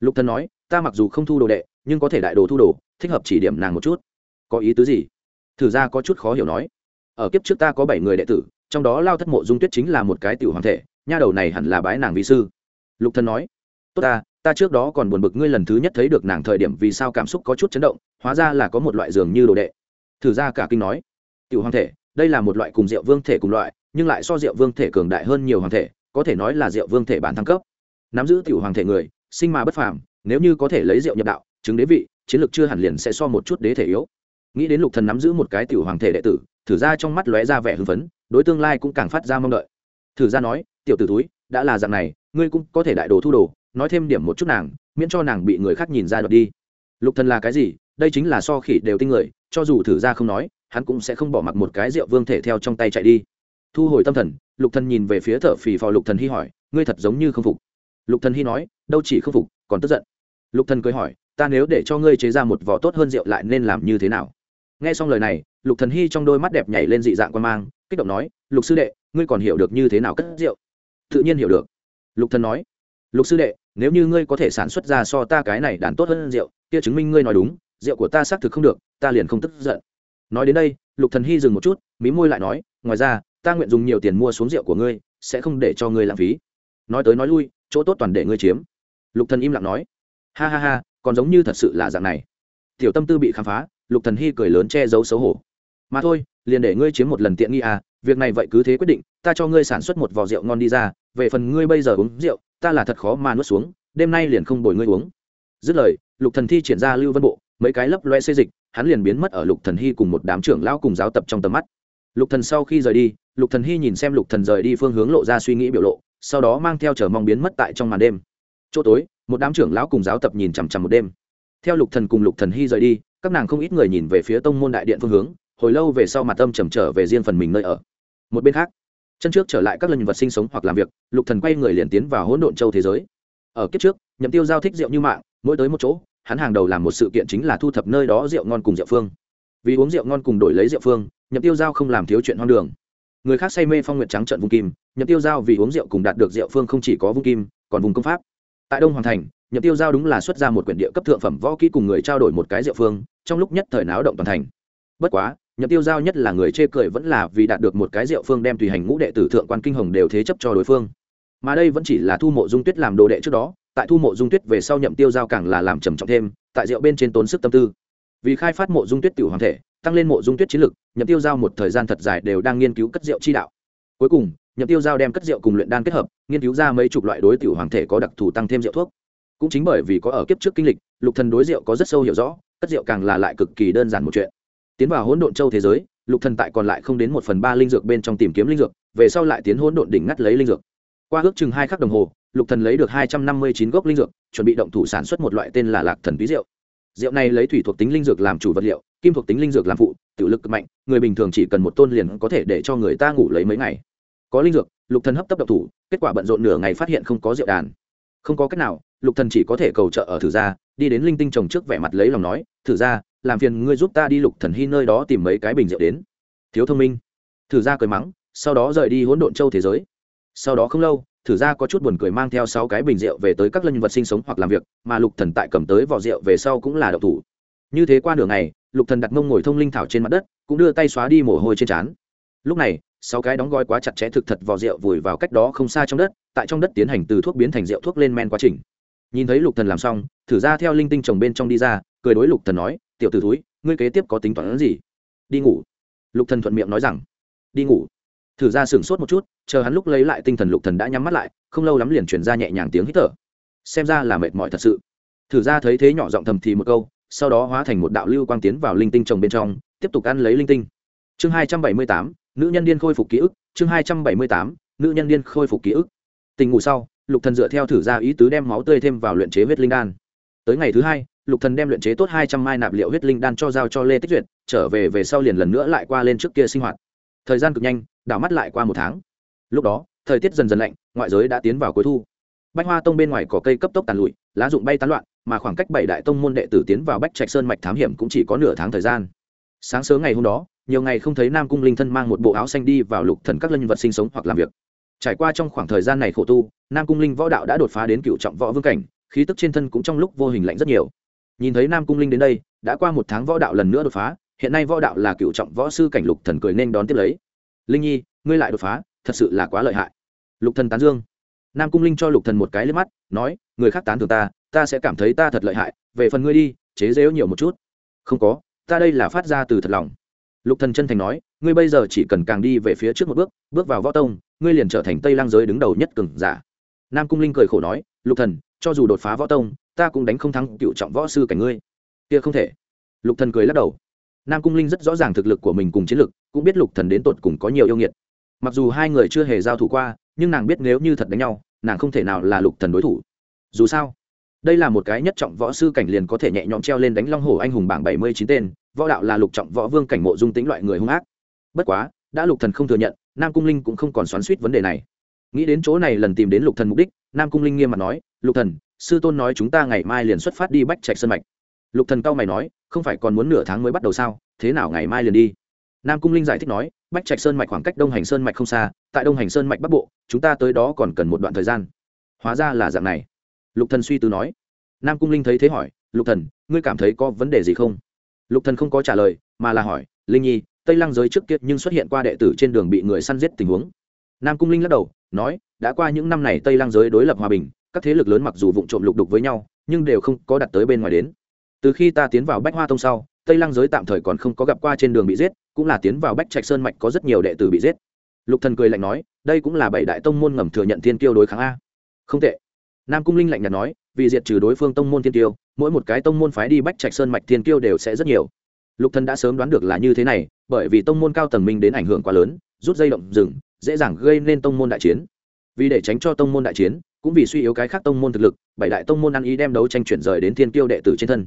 Lục thần nói, ta mặc dù không thu đồ đệ, nhưng có thể đại đồ thu đồ, thích hợp chỉ điểm nàng một chút. Có ý tứ gì? Thử ra có chút khó hiểu nói. Ở kiếp trước ta có bảy người đệ tử, trong đó lao thất mộ dung tuyết chính là một cái tiểu hoàng thể, nha đầu này hẳn là bái nàng vi sư. Lục thần nói, tốt ta ta trước đó còn buồn bực ngươi lần thứ nhất thấy được nàng thời điểm vì sao cảm xúc có chút chấn động, hóa ra là có một loại giường như đồ đệ. Thử ra cả kinh nói, tiểu hoàng thể, đây là một loại cùng rượu vương thể cùng loại, nhưng lại so rượu vương thể cường đại hơn nhiều hoàng thể, có thể nói là rượu vương thể bản thăng cấp. Nắm giữ tiểu hoàng thể người, sinh mà bất phàm, nếu như có thể lấy rượu nhập đạo, chứng đế vị, chiến lược chưa hẳn liền sẽ so một chút đế thể yếu nghĩ đến lục thần nắm giữ một cái tiểu hoàng thể đệ tử, thử ra trong mắt lóe ra vẻ hưng phấn, đối tương lai cũng càng phát ra mong đợi. Thử ra nói, tiểu tử túi đã là dạng này, ngươi cũng có thể đại đồ thu đồ, nói thêm điểm một chút nàng, miễn cho nàng bị người khác nhìn ra đoạt đi. Lục thần là cái gì? Đây chính là so khỉ đều tinh người, cho dù thử ra không nói, hắn cũng sẽ không bỏ mặc một cái rượu vương thể theo trong tay chạy đi. Thu hồi tâm thần, lục thần nhìn về phía thở phì phò lục thần hy hỏi, ngươi thật giống như không phục. Lục thần hy nói, đâu chỉ không phục, còn tức giận. Lục thần cười hỏi, ta nếu để cho ngươi chế ra một vỏ tốt hơn rượu lại nên làm như thế nào? Nghe xong lời này, lục thần hy trong đôi mắt đẹp nhảy lên dị dạng quan mang, kích động nói, lục sư đệ, ngươi còn hiểu được như thế nào cất rượu? Tự nhiên hiểu được. Lục thần nói, lục sư đệ, nếu như ngươi có thể sản xuất ra so ta cái này đàn tốt hơn rượu, kia chứng minh ngươi nói đúng, rượu của ta xác thực không được, ta liền không tức giận. Nói đến đây, lục thần hy dừng một chút, mí môi lại nói, ngoài ra, ta nguyện dùng nhiều tiền mua xuống rượu của ngươi, sẽ không để cho ngươi lãng phí. Nói tới nói lui, chỗ tốt toàn để ngươi chiếm. Lục thần im lặng nói, ha ha ha, còn giống như thật sự là dạng này. Tiểu tâm tư bị khám phá lục thần hy cười lớn che giấu xấu hổ. Mà thôi, liền để ngươi chiếm một lần tiện nghi à việc này vậy cứ thế quyết định, ta cho ngươi sản xuất một vò rượu ngon đi ra, về phần ngươi bây giờ uống rượu, ta là thật khó mà nuốt xuống, đêm nay liền không bồi ngươi uống. Dứt lời, lục thần thi triển ra lưu vân bộ, mấy cái lấp loe xê dịch, hắn liền biến mất ở lục thần hy cùng một đám trưởng lão cùng giáo tập trong tầm mắt. Lục thần sau khi rời đi, lục thần hy nhìn xem lục thần rời đi phương hướng lộ ra suy nghĩ biểu lộ, sau đó mang theo chờ mong biến mất tại trong màn đêm. Chỗ tối, một đám trưởng lão cùng giáo tập nhìn chằm chằm một đêm. Theo lục thần cùng lục thần hy rời đi các nàng không ít người nhìn về phía tông môn đại điện phương hướng, hồi lâu về sau mặt tâm trầm trở về riêng phần mình nơi ở. Một bên khác, chân trước trở lại các lần vật sinh sống hoặc làm việc, lục thần quay người liền tiến vào hỗn độn châu thế giới. Ở kiếp trước, nhậm tiêu giao thích rượu như mạng, mỗi tới một chỗ, hắn hàng đầu làm một sự kiện chính là thu thập nơi đó rượu ngon cùng rượu phương. Vì uống rượu ngon cùng đổi lấy rượu phương, nhậm tiêu giao không làm thiếu chuyện hoang đường. Người khác say mê phong nguyệt trắng trận vung kim, nhậm tiêu giao vì uống rượu cùng đạt được rượu phương không chỉ có vung kim, còn vùng công pháp. Tại đông hoàng thành nhậm tiêu giao đúng là xuất ra một quyển địa cấp thượng phẩm võ kỹ cùng người trao đổi một cái diệu phương, trong lúc nhất thời náo động toàn thành. Bất quá nhậm tiêu giao nhất là người chê cười vẫn là vì đạt được một cái diệu phương đem tùy hành ngũ đệ tử thượng quan kinh hồng đều thế chấp cho đối phương. Mà đây vẫn chỉ là thu mộ dung tuyết làm đồ đệ trước đó, tại thu mộ dung tuyết về sau nhậm tiêu giao càng là làm trầm trọng thêm, tại rượu bên trên tốn sức tâm tư. Vì khai phát mộ dung tuyết tiểu hoàng thể, tăng lên mộ dung tuyết chiến lực, nhậm tiêu giao một thời gian thật dài đều đang nghiên cứu cất rượu chi đạo. Cuối cùng, nhậm tiêu giao đem cất rượu cùng luyện đan kết hợp, nghiên cứu ra mấy chục loại đối tiểu hoàng thể có đặc thù tăng thêm rượu thuốc cũng chính bởi vì có ở kiếp trước kinh lịch, lục thần đối rượu có rất sâu hiểu rõ, cất rượu càng là lại cực kỳ đơn giản một chuyện. Tiến vào hỗn độn châu thế giới, lục thần tại còn lại không đến một phần ba linh dược bên trong tìm kiếm linh dược, về sau lại tiến hỗn độn đỉnh ngắt lấy linh dược. Qua ước chừng hai khắc đồng hồ, lục thần lấy được hai trăm năm mươi chín gốc linh dược, chuẩn bị động thủ sản xuất một loại tên là lạc thần bí rượu. Rượu này lấy thủy thuộc tính linh dược làm chủ vật liệu, kim thuộc tính linh dược làm phụ tự lực cực mạnh, người bình thường chỉ cần một tôn liền có thể để cho người ta ngủ lấy mấy ngày. Có linh dược, lục thần hấp tấp động thủ, kết quả bận rộn nửa ngày phát hiện không có rượu đàn. Không có cách nào lục thần chỉ có thể cầu trợ ở thử gia đi đến linh tinh chồng trước vẻ mặt lấy lòng nói thử Gia, làm phiền ngươi giúp ta đi lục thần hy nơi đó tìm mấy cái bình rượu đến. Thiếu thông minh. Thử Gia cười mắng sau đó rời đi hỗn độn châu thế giới. Sau đó không lâu thử ra có chút buồn cười mang theo sáu cái bình rượu về tới các lân vật sinh sống hoặc làm việc mà lục thần tại cầm tới vỏ rượu về sau cũng là độc thủ. Như thế qua nửa ngày lục thần đặt mông ngồi thông linh thảo trên mặt đất cũng đưa tay xóa đi mồ hôi trên trán. Lúc này sáu cái đóng gói quá chặt chẽ thực thật vỏ rượu vùi vào cách đó không xa trong đất tại trong đất tiến hành từ thuốc biến thành rượu thuốc lên men quá trình nhìn thấy lục thần làm xong, thử ra theo linh tinh chồng bên trong đi ra, cười đối lục thần nói, tiểu tử thúi, ngươi kế tiếp có tính toán gì? Đi ngủ. Lục thần thuận miệng nói rằng, đi ngủ. Thử ra sửng sốt một chút, chờ hắn lúc lấy lại tinh thần lục thần đã nhắm mắt lại, không lâu lắm liền truyền ra nhẹ nhàng tiếng hít thở. Xem ra là mệt mỏi thật sự. Thử ra thấy thế nhỏ giọng thầm thì một câu, sau đó hóa thành một đạo lưu quang tiến vào linh tinh trồng bên trong, tiếp tục ăn lấy linh tinh. Chương hai trăm bảy mươi tám, nữ nhân điên khôi phục ký ức, chương hai trăm bảy mươi tám, nữ nhân điên khôi phục ký ức. Tình ngủ sau lục thần dựa theo thử ra ý tứ đem máu tươi thêm vào luyện chế huyết linh đan. Tới ngày thứ hai, lục thần đem luyện chế tốt hai trăm mai nạp liệu huyết linh đan cho giao cho lê tích duyệt, trở về về sau liền lần nữa lại qua lên trước kia sinh hoạt. Thời gian cực nhanh, đảo mắt lại qua một tháng. Lúc đó, thời tiết dần dần lạnh, ngoại giới đã tiến vào cuối thu. Bách hoa tông bên ngoài có cây cấp tốc tàn lụi, lá rụng bay tán loạn, mà khoảng cách bảy đại tông môn đệ tử tiến vào bách trạch sơn mạch thám hiểm cũng chỉ có nửa tháng thời gian. Sáng sớm ngày hôm đó, nhiều ngày không thấy nam cung linh thân mang một bộ áo xanh đi vào lục thần các lân vật sinh sống hoặc làm việc trải qua trong khoảng thời gian này khổ tu, nam cung linh võ đạo đã đột phá đến cựu trọng võ vương cảnh, khí tức trên thân cũng trong lúc vô hình lạnh rất nhiều. Nhìn thấy nam cung linh đến đây, đã qua một tháng võ đạo lần nữa đột phá, hiện nay võ đạo là cựu trọng võ sư cảnh lục thần cười nên đón tiếp lấy. Linh nhi, ngươi lại đột phá, thật sự là quá lợi hại. Lục thần tán dương. Nam cung linh cho lục thần một cái liếc mắt, nói, người khác tán thưởng ta ta sẽ cảm thấy ta thật lợi hại, về phần ngươi đi, chế dễu nhiều một chút. Không có, ta đây là phát ra từ thật lòng lục thần chân thành nói, ngươi bây giờ chỉ cần càng đi về phía trước một bước bước vào võ tông, ngươi liền trở thành tây lang giới đứng đầu nhất cường giả. Nam cung linh cười khổ nói, lục thần, cho dù đột phá võ tông, ta cũng đánh không thắng cựu trọng võ sư cảnh ngươi. Kia không thể. Lục thần cười lắc đầu. Nam cung linh rất rõ ràng thực lực của mình cùng chiến lực, cũng biết lục thần đến tột cùng có nhiều yêu nghiệt. Mặc dù hai người chưa hề giao thủ qua, nhưng nàng biết nếu như thật đánh nhau, nàng không thể nào là lục thần đối thủ. Dù sao đây là một cái nhất trọng võ sư cảnh liền có thể nhẹ nhõm treo lên đánh long hổ anh hùng bảng bảy mươi chín tên, võ đạo là lục trọng võ vương cảnh mộ dung tính loại người hung ác. Bất quá, đã lục thần không thừa nhận, nam cung linh cũng không còn xoắn suýt vấn đề này. Nghĩ đến chỗ này lần tìm đến lục thần mục đích, nam cung linh nghiêm mặt nói, lục thần, sư tôn nói chúng ta ngày mai liền xuất phát đi bách trạch sơn mạch. Lục thần cao mày nói, không phải còn muốn nửa tháng mới bắt đầu sao? Thế nào ngày mai liền đi? Nam cung linh giải thích nói, bách trạch sơn mạch khoảng cách đông hành sơn mạch không xa, tại đông hành sơn mạch bắc bộ, chúng ta tới đó còn cần một đoạn thời gian. Hóa ra là dạng này lục thần suy tư nói. Nam cung linh thấy thế hỏi, lục thần, ngươi cảm thấy có vấn đề gì không? Lục thần không có trả lời, mà là hỏi, linh nhi, tây lăng giới trước kia nhưng xuất hiện qua đệ tử trên đường bị người săn giết tình huống. Nam cung linh lắc đầu, nói, đã qua những năm này tây lăng giới đối lập hòa bình, các thế lực lớn mặc dù vụng trộm lục đục với nhau, nhưng đều không có đặt tới bên ngoài đến. Từ khi ta tiến vào bách hoa tông sau, tây lăng giới tạm thời còn không có gặp qua trên đường bị giết, cũng là tiến vào bách trạch sơn mạch có rất nhiều đệ tử bị giết. Lục thần cười lạnh nói, đây cũng là bảy đại tông môn ngầm thừa nhận thiên kiêu đối kháng a. Không tệ nam cung linh lạnh nhạt nói vì diệt trừ đối phương tông môn thiên Tiêu, mỗi một cái tông môn phái đi bách trạch sơn mạch thiên Tiêu đều sẽ rất nhiều. Lục thần đã sớm đoán được là như thế này bởi vì tông môn cao tầng minh đến ảnh hưởng quá lớn rút dây động rừng dễ dàng gây nên tông môn đại chiến. Vì để tránh cho tông môn đại chiến cũng vì suy yếu cái khác tông môn thực lực bảy đại tông môn ăn ý đem đấu tranh chuyển rời đến thiên Tiêu đệ tử trên thân.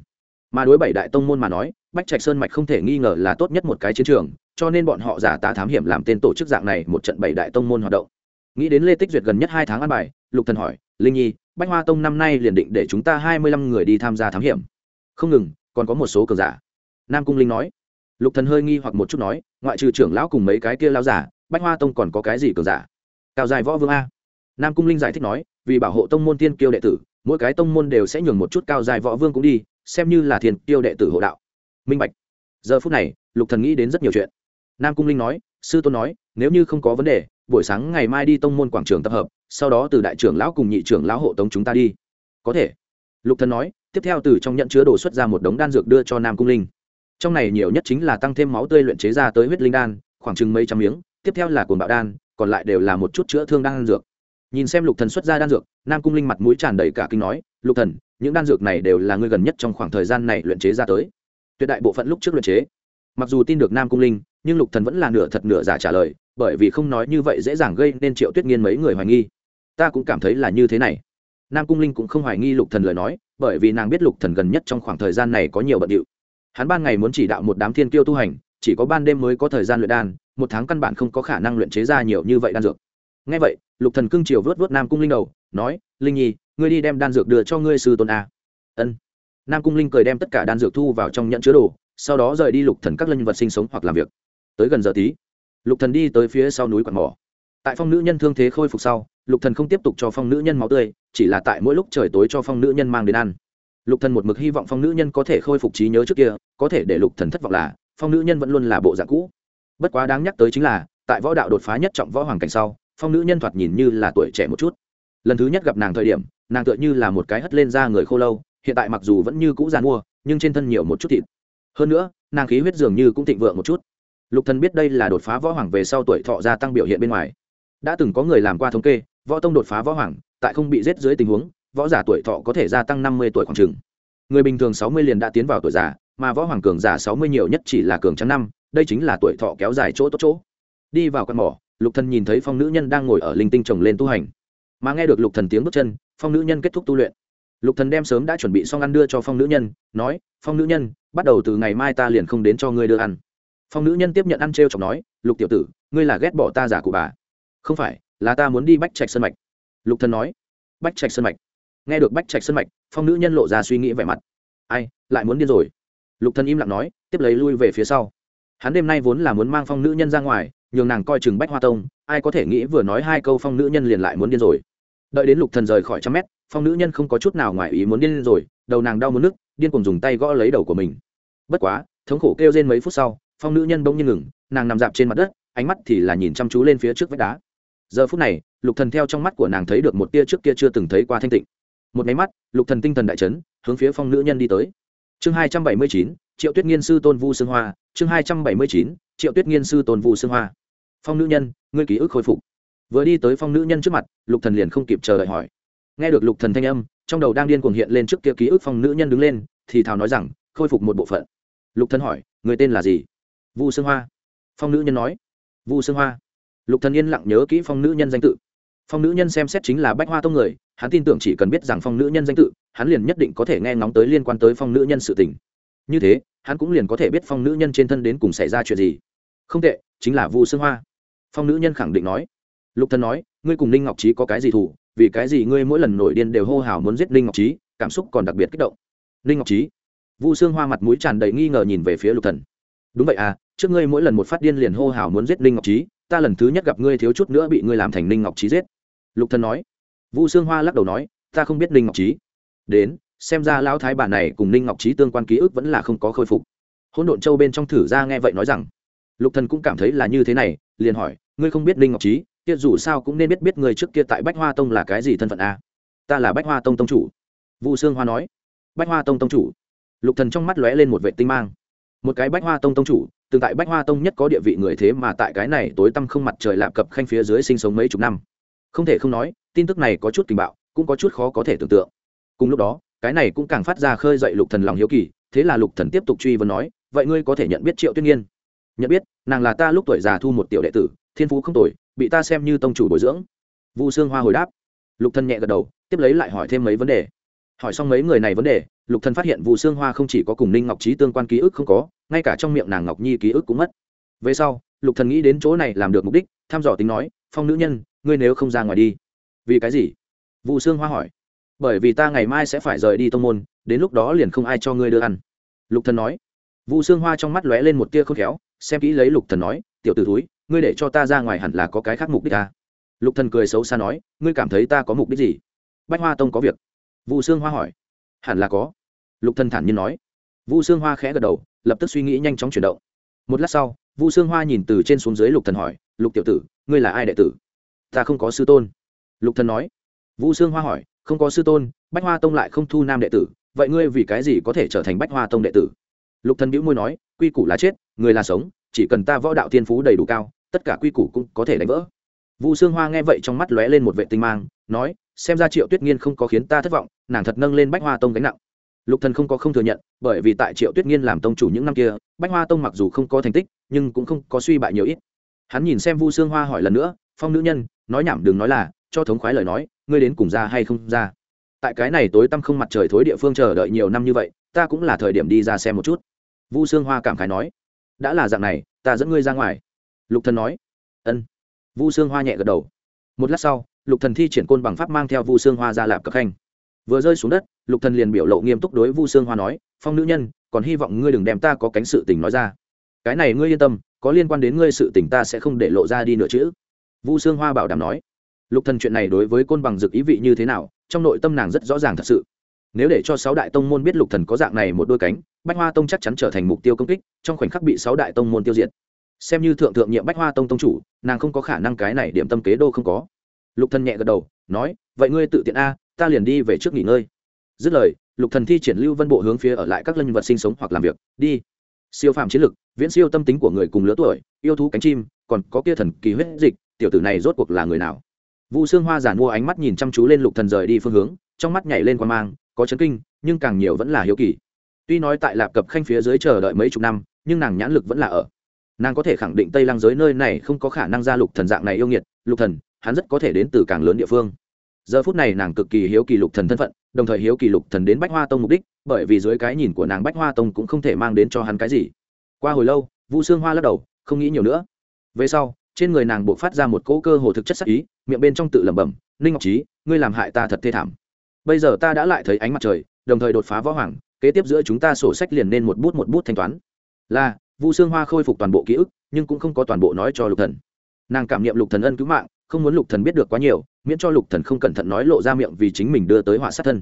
Mà đối bảy đại tông môn mà nói bách trạch sơn mạch không thể nghi ngờ là tốt nhất một cái chiến trường cho nên bọn họ giả tá thám hiểm làm tên tổ chức dạng này một trận bảy đại tông môn hoạt động. Nghĩ đến lê tích duyệt gần nhất hai tháng ăn bài lục thần hỏi linh nhi bách hoa tông năm nay liền định để chúng ta hai mươi lăm người đi tham gia thám hiểm. Không ngừng, còn có một số cường giả. Nam cung linh nói. Lục thần hơi nghi hoặc một chút nói, ngoại trừ trưởng lão cùng mấy cái kia lao giả, bách hoa tông còn có cái gì cường giả? Cao dài võ vương a. Nam cung linh giải thích nói, vì bảo hộ tông môn tiên kiêu đệ tử, mỗi cái tông môn đều sẽ nhường một chút cao dài võ vương cũng đi, xem như là thiền Kiêu đệ tử hộ đạo. Minh bạch. Giờ phút này, lục thần nghĩ đến rất nhiều chuyện. Nam cung linh nói, sư tôn nói, nếu như không có vấn đề, buổi sáng ngày mai đi tông môn quảng trường tập hợp sau đó từ đại trưởng lão cùng nhị trưởng lão hộ tống chúng ta đi. Có thể. Lục thần nói, tiếp theo từ trong nhận chứa đồ xuất ra một đống đan dược đưa cho nam cung linh. Trong này nhiều nhất chính là tăng thêm máu tươi luyện chế ra tới huyết linh đan, khoảng chừng mấy trăm miếng, tiếp theo là cồn bạo đan, còn lại đều là một chút chữa thương đan dược. Nhìn xem lục thần xuất ra đan dược, nam cung linh mặt mũi tràn đầy cả kinh nói, lục thần, những đan dược này đều là ngươi gần nhất trong khoảng thời gian này luyện chế ra tới. Tuyệt đại bộ phận lúc trước luyện chế. Mặc dù tin được nam cung linh, nhưng lục thần vẫn là nửa thật nửa giả trả lời, bởi vì không nói như vậy dễ dàng gây nên triệu tuyết nghiên mấy người hoài nghi ta cũng cảm thấy là như thế này. Nam cung linh cũng không hoài nghi lục thần lời nói, bởi vì nàng biết lục thần gần nhất trong khoảng thời gian này có nhiều bận điệu. Hắn ban ngày muốn chỉ đạo một đám thiên kiêu tu hành, chỉ có ban đêm mới có thời gian luyện đan, một tháng căn bản không có khả năng luyện chế ra nhiều như vậy đan dược. Nghe vậy, lục thần cưng chiều vớt vớt nam cung linh đầu, nói, linh nhi, ngươi đi đem đan dược đưa cho ngươi sư tôn a. Ân. Nam cung linh cười đem tất cả đan dược thu vào trong nhận chứa đồ, sau đó rời đi lục thần các linh vật sinh sống hoặc làm việc. Tới gần giờ tí, lục thần đi tới phía sau núi quạt mỏ. Tại phong nữ nhân thương thế khôi phục sau lục thần không tiếp tục cho phong nữ nhân máu tươi, chỉ là tại mỗi lúc trời tối cho phong nữ nhân mang đến ăn. Lục thần một mực hy vọng phong nữ nhân có thể khôi phục trí nhớ trước kia, có thể để lục thần thất vọng là, phong nữ nhân vẫn luôn là bộ dạng cũ. Bất quá đáng nhắc tới chính là, tại võ đạo đột phá nhất trọng võ hoàng cảnh sau, phong nữ nhân thoạt nhìn như là tuổi trẻ một chút. Lần thứ nhất gặp nàng thời điểm, nàng tựa như là một cái hất lên ra người khô lâu, hiện tại mặc dù vẫn như cũ già mua, nhưng trên thân nhiều một chút thịt. Hơn nữa, nàng khí huyết dường như cũng thịnh vượng một chút. Lục thần biết đây là đột phá võ hoàng về sau tuổi thọ gia tăng biểu hiện bên ngoài. Đã từng có người làm qua thống kê võ tông đột phá võ hoàng, tại không bị giết dưới tình huống, võ giả tuổi thọ có thể gia tăng năm mươi tuổi khoảng chừng. Người bình thường sáu mươi liền đã tiến vào tuổi già, mà võ hoàng cường giả sáu mươi nhiều nhất chỉ là cường trắng năm, đây chính là tuổi thọ kéo dài chỗ tốt chỗ. Đi vào căn mỏ, lục thần nhìn thấy phong nữ nhân đang ngồi ở linh tinh trồng lên tu hành. Mà nghe được lục thần tiếng bước chân, phong nữ nhân kết thúc tu luyện. Lục thần đem sớm đã chuẩn bị xong ăn đưa cho phong nữ nhân, nói, phong nữ nhân, bắt đầu từ ngày mai ta liền không đến cho ngươi đưa ăn. Phong nữ nhân tiếp nhận ăn trêu chọc nói, lục tiểu tử, ngươi là ghét bỏ ta giả của bà. Không phải là ta muốn đi bách trạch sơn mạch. Lục thần nói. Bách trạch sơn mạch. Nghe được bách trạch sơn mạch, phong nữ nhân lộ ra suy nghĩ vẻ mặt. Ai, lại muốn điên rồi. Lục thần im lặng nói, tiếp lấy lui về phía sau. Hắn đêm nay vốn là muốn mang phong nữ nhân ra ngoài, nhường nàng coi chừng bách hoa tông, ai có thể nghĩ vừa nói hai câu phong nữ nhân liền lại muốn điên rồi. Đợi đến lục thần rời khỏi trăm mét, phong nữ nhân không có chút nào ngoài ý muốn điên rồi, đầu nàng đau muốn nức điên cùng dùng tay gõ lấy đầu của mình. Bất quá, thống khổ kêu rên mấy phút sau, phong nữ nhân bỗng nhiên ngừng, nàng nằm dạp trên mặt đất, ánh mắt thì là nhìn chăm chú lên phía trước vách đá giờ phút này, lục thần theo trong mắt của nàng thấy được một tia trước kia chưa từng thấy qua thanh tịnh. Một máy mắt, lục thần tinh thần đại chấn, hướng phía phong nữ nhân đi tới. Chương hai trăm bảy mươi chín, triệu tuyết nghiên sư tôn vu sương hoa. Chương hai trăm bảy mươi chín, triệu tuyết nghiên sư tôn vu sương hoa. Phong nữ nhân, ngươi ký ức khôi phục. Vừa đi tới phong nữ nhân trước mặt, lục thần liền không kịp chờ đợi hỏi. Nghe được lục thần thanh âm, trong đầu đang điên cuồng hiện lên trước kia ký ức phong nữ nhân đứng lên, thì thào nói rằng, khôi phục một bộ phận. Lục thần hỏi, người tên là gì? Vu sương hoa. Phong nữ nhân nói, vu sương hoa lục thần yên lặng nhớ kỹ phong nữ nhân danh tự. Phong nữ nhân xem xét chính là bách hoa tông người, hắn tin tưởng chỉ cần biết rằng phong nữ nhân danh tự, hắn liền nhất định có thể nghe ngóng tới liên quan tới phong nữ nhân sự tình. Như thế, hắn cũng liền có thể biết phong nữ nhân trên thân đến cùng xảy ra chuyện gì. Không tệ, chính là vu sương hoa. Phong nữ nhân khẳng định nói. Lục thần nói, ngươi cùng ninh ngọc trí có cái gì thủ vì cái gì ngươi mỗi lần nổi điên đều hô hào muốn giết ninh ngọc trí cảm xúc còn đặc biệt kích động? Ninh ngọc trí vu sương hoa mặt mũi tràn đầy nghi ngờ nhìn về phía lục thần. Đúng vậy à trước ngươi mỗi lần một phát điên liền hô hào muốn giết ninh ngọc trí ta lần thứ nhất gặp ngươi thiếu chút nữa bị ngươi làm thành ninh ngọc trí giết. Lục thần nói. Vu sương hoa lắc đầu nói, ta không biết ninh ngọc trí đến, xem ra lão thái bản này cùng ninh ngọc trí tương quan ký ức vẫn là không có khôi phục. Hỗn độn châu bên trong thử ra nghe vậy nói rằng, lục thần cũng cảm thấy là như thế này, liền hỏi, ngươi không biết ninh ngọc trí kia dù sao cũng nên biết biết người trước kia tại bách hoa tông là cái gì thân phận a ta là bách hoa tông tông chủ. Vu sương hoa nói. Bách hoa tông tông chủ. Lục thần trong mắt lóe lên một vệ tinh mang một cái bách hoa tông tông chủ, từng tại bách hoa tông nhất có địa vị người thế mà tại cái này tối tăm không mặt trời lạp cập khanh phía dưới sinh sống mấy chục năm. Không thể không nói, tin tức này có chút tình bạo, cũng có chút khó có thể tưởng tượng. Cùng lúc đó, cái này cũng càng phát ra khơi dậy lục thần lòng hiếu kỳ, thế là lục thần tiếp tục truy vấn nói, vậy ngươi có thể nhận biết triệu tuyết nghiên? Nhận biết, nàng là ta lúc tuổi già thu một tiểu đệ tử, thiên phú không tuổi bị ta xem như tông chủ bồi dưỡng. Vu sương hoa hồi đáp. Lục thần nhẹ gật đầu, tiếp lấy lại hỏi thêm mấy vấn đề. Hỏi xong mấy người này vấn đề lục thần phát hiện vu sương hoa không chỉ có cùng ninh ngọc trí tương quan ký ức không có, ngay cả trong miệng nàng ngọc nhi ký ức cũng mất. Về sau, lục thần nghĩ đến chỗ này làm được mục đích, thăm dò tính nói, phong nữ nhân, ngươi nếu không ra ngoài đi. Vì cái gì? Vu sương hoa hỏi. Bởi vì ta ngày mai sẽ phải rời đi tông môn, đến lúc đó liền không ai cho ngươi đưa ăn. Lục thần nói. Vu sương hoa trong mắt lóe lên một tia khôn khéo, xem kỹ lấy lục thần nói, tiểu tử túi ngươi để cho ta ra ngoài hẳn là có cái khác mục đích ta lục thần cười xấu xa nói, ngươi cảm thấy ta có mục đích gì? Bách hoa tông có việc. Vu sương hoa hỏi hẳn là có. Lục thần thản nhiên nói. Vu xương hoa khẽ gật đầu, lập tức suy nghĩ nhanh chóng chuyển động. Một lát sau, vu xương hoa nhìn từ trên xuống dưới lục thần hỏi, lục tiểu tử, ngươi là ai đệ tử? Ta không có sư tôn. Lục thần nói. Vu xương hoa hỏi, không có sư tôn, bách hoa tông lại không thu nam đệ tử, vậy ngươi vì cái gì có thể trở thành bách hoa tông đệ tử? Lục thần bĩu môi nói, quy củ là chết, người là sống, chỉ cần ta võ đạo tiên phú đầy đủ cao, tất cả quy củ cũng có thể đánh vỡ. Vu xương hoa nghe vậy trong mắt lóe lên một vệ tinh mang, nói xem ra triệu tuyết nghiên không có khiến ta thất vọng, nàng thật nâng lên bách hoa tông gánh nặng. Lục thần không có không thừa nhận, bởi vì tại triệu tuyết nghiên làm tông chủ những năm kia, bách hoa tông mặc dù không có thành tích, nhưng cũng không có suy bại nhiều ít. Hắn nhìn xem vu sương hoa hỏi lần nữa, phong nữ nhân, nói nhảm đừng nói là, cho thống khoái lời nói, ngươi đến cùng ra hay không ra? Tại cái này tối tăm không mặt trời thối địa phương chờ đợi nhiều năm như vậy, ta cũng là thời điểm đi ra xem một chút. Vu sương hoa cảm khái nói, đã là dạng này, ta dẫn ngươi ra ngoài. Lục thần nói, ân. Vu sương hoa nhẹ gật đầu. Một lát sau lục thần thi triển côn bằng pháp mang theo vu sương hoa ra lạp cực khanh. Vừa rơi xuống đất, lục thần liền biểu lộ nghiêm túc đối vu sương hoa nói, phong nữ nhân, còn hy vọng ngươi đừng đem ta có cánh sự tình nói ra. Cái này ngươi yên tâm, có liên quan đến ngươi sự tình ta sẽ không để lộ ra đi nữa chữ vu sương hoa bảo đảm nói. Lục thần chuyện này đối với côn bằng dực ý vị như thế nào, trong nội tâm nàng rất rõ ràng thật sự. Nếu để cho sáu đại tông môn biết lục thần có dạng này một đôi cánh, bách hoa tông chắc chắn trở thành mục tiêu công kích, trong khoảnh khắc bị sáu đại tông môn tiêu diệt. Xem như thượng thượng nhiệm bách hoa tông tông chủ, nàng không có khả năng cái này điểm tâm kế đô không có lục thần nhẹ gật đầu, nói, vậy ngươi tự tiện a, ta liền đi về trước nghỉ ngơi. Dứt lời, lục thần thi triển lưu vân bộ hướng phía ở lại các linh vật sinh sống hoặc làm việc, đi. Siêu phàm chiến lực, viễn siêu tâm tính của người cùng lứa tuổi, yêu thú cánh chim, còn có kia thần kỳ huyết dịch, tiểu tử này rốt cuộc là người nào? Vu xương hoa giản mua ánh mắt nhìn chăm chú lên lục thần rời đi phương hướng, trong mắt nhảy lên quan mang, có chấn kinh, nhưng càng nhiều vẫn là hiếu kỳ. Tuy nói tại lạp cập khanh phía dưới chờ đợi mấy chục năm, nhưng nàng nhãn lực vẫn là ở. Nàng có thể khẳng định tây lang giới nơi này không có khả năng ra lục thần dạng này yêu nghiệt. Lục thần hắn rất có thể đến từ càng lớn địa phương. Giờ phút này nàng cực kỳ hiếu kỳ lục thần thân phận, đồng thời hiếu kỳ lục thần đến bách hoa tông mục đích, bởi vì dưới cái nhìn của nàng bách hoa tông cũng không thể mang đến cho hắn cái gì. Qua hồi lâu, vu sương hoa lắc đầu, không nghĩ nhiều nữa. Về sau, trên người nàng buộc phát ra một cỗ cơ hồ thực chất sắc ý, miệng bên trong tự lẩm bẩm, ninh ngọc trí ngươi làm hại ta thật thê thảm. Bây giờ ta đã lại thấy ánh mặt trời, đồng thời đột phá võ hoàng, kế tiếp giữa chúng ta sổ sách liền nên một bút một bút thanh toán. Là, vu sương hoa khôi phục toàn bộ ký ức, nhưng cũng không có toàn bộ nói cho lục thần. Nàng cảm nghiệm lục thần ân cứu mạng không muốn lục thần biết được quá nhiều, miễn cho lục thần không cẩn thận nói lộ ra miệng vì chính mình đưa tới họa sát thân.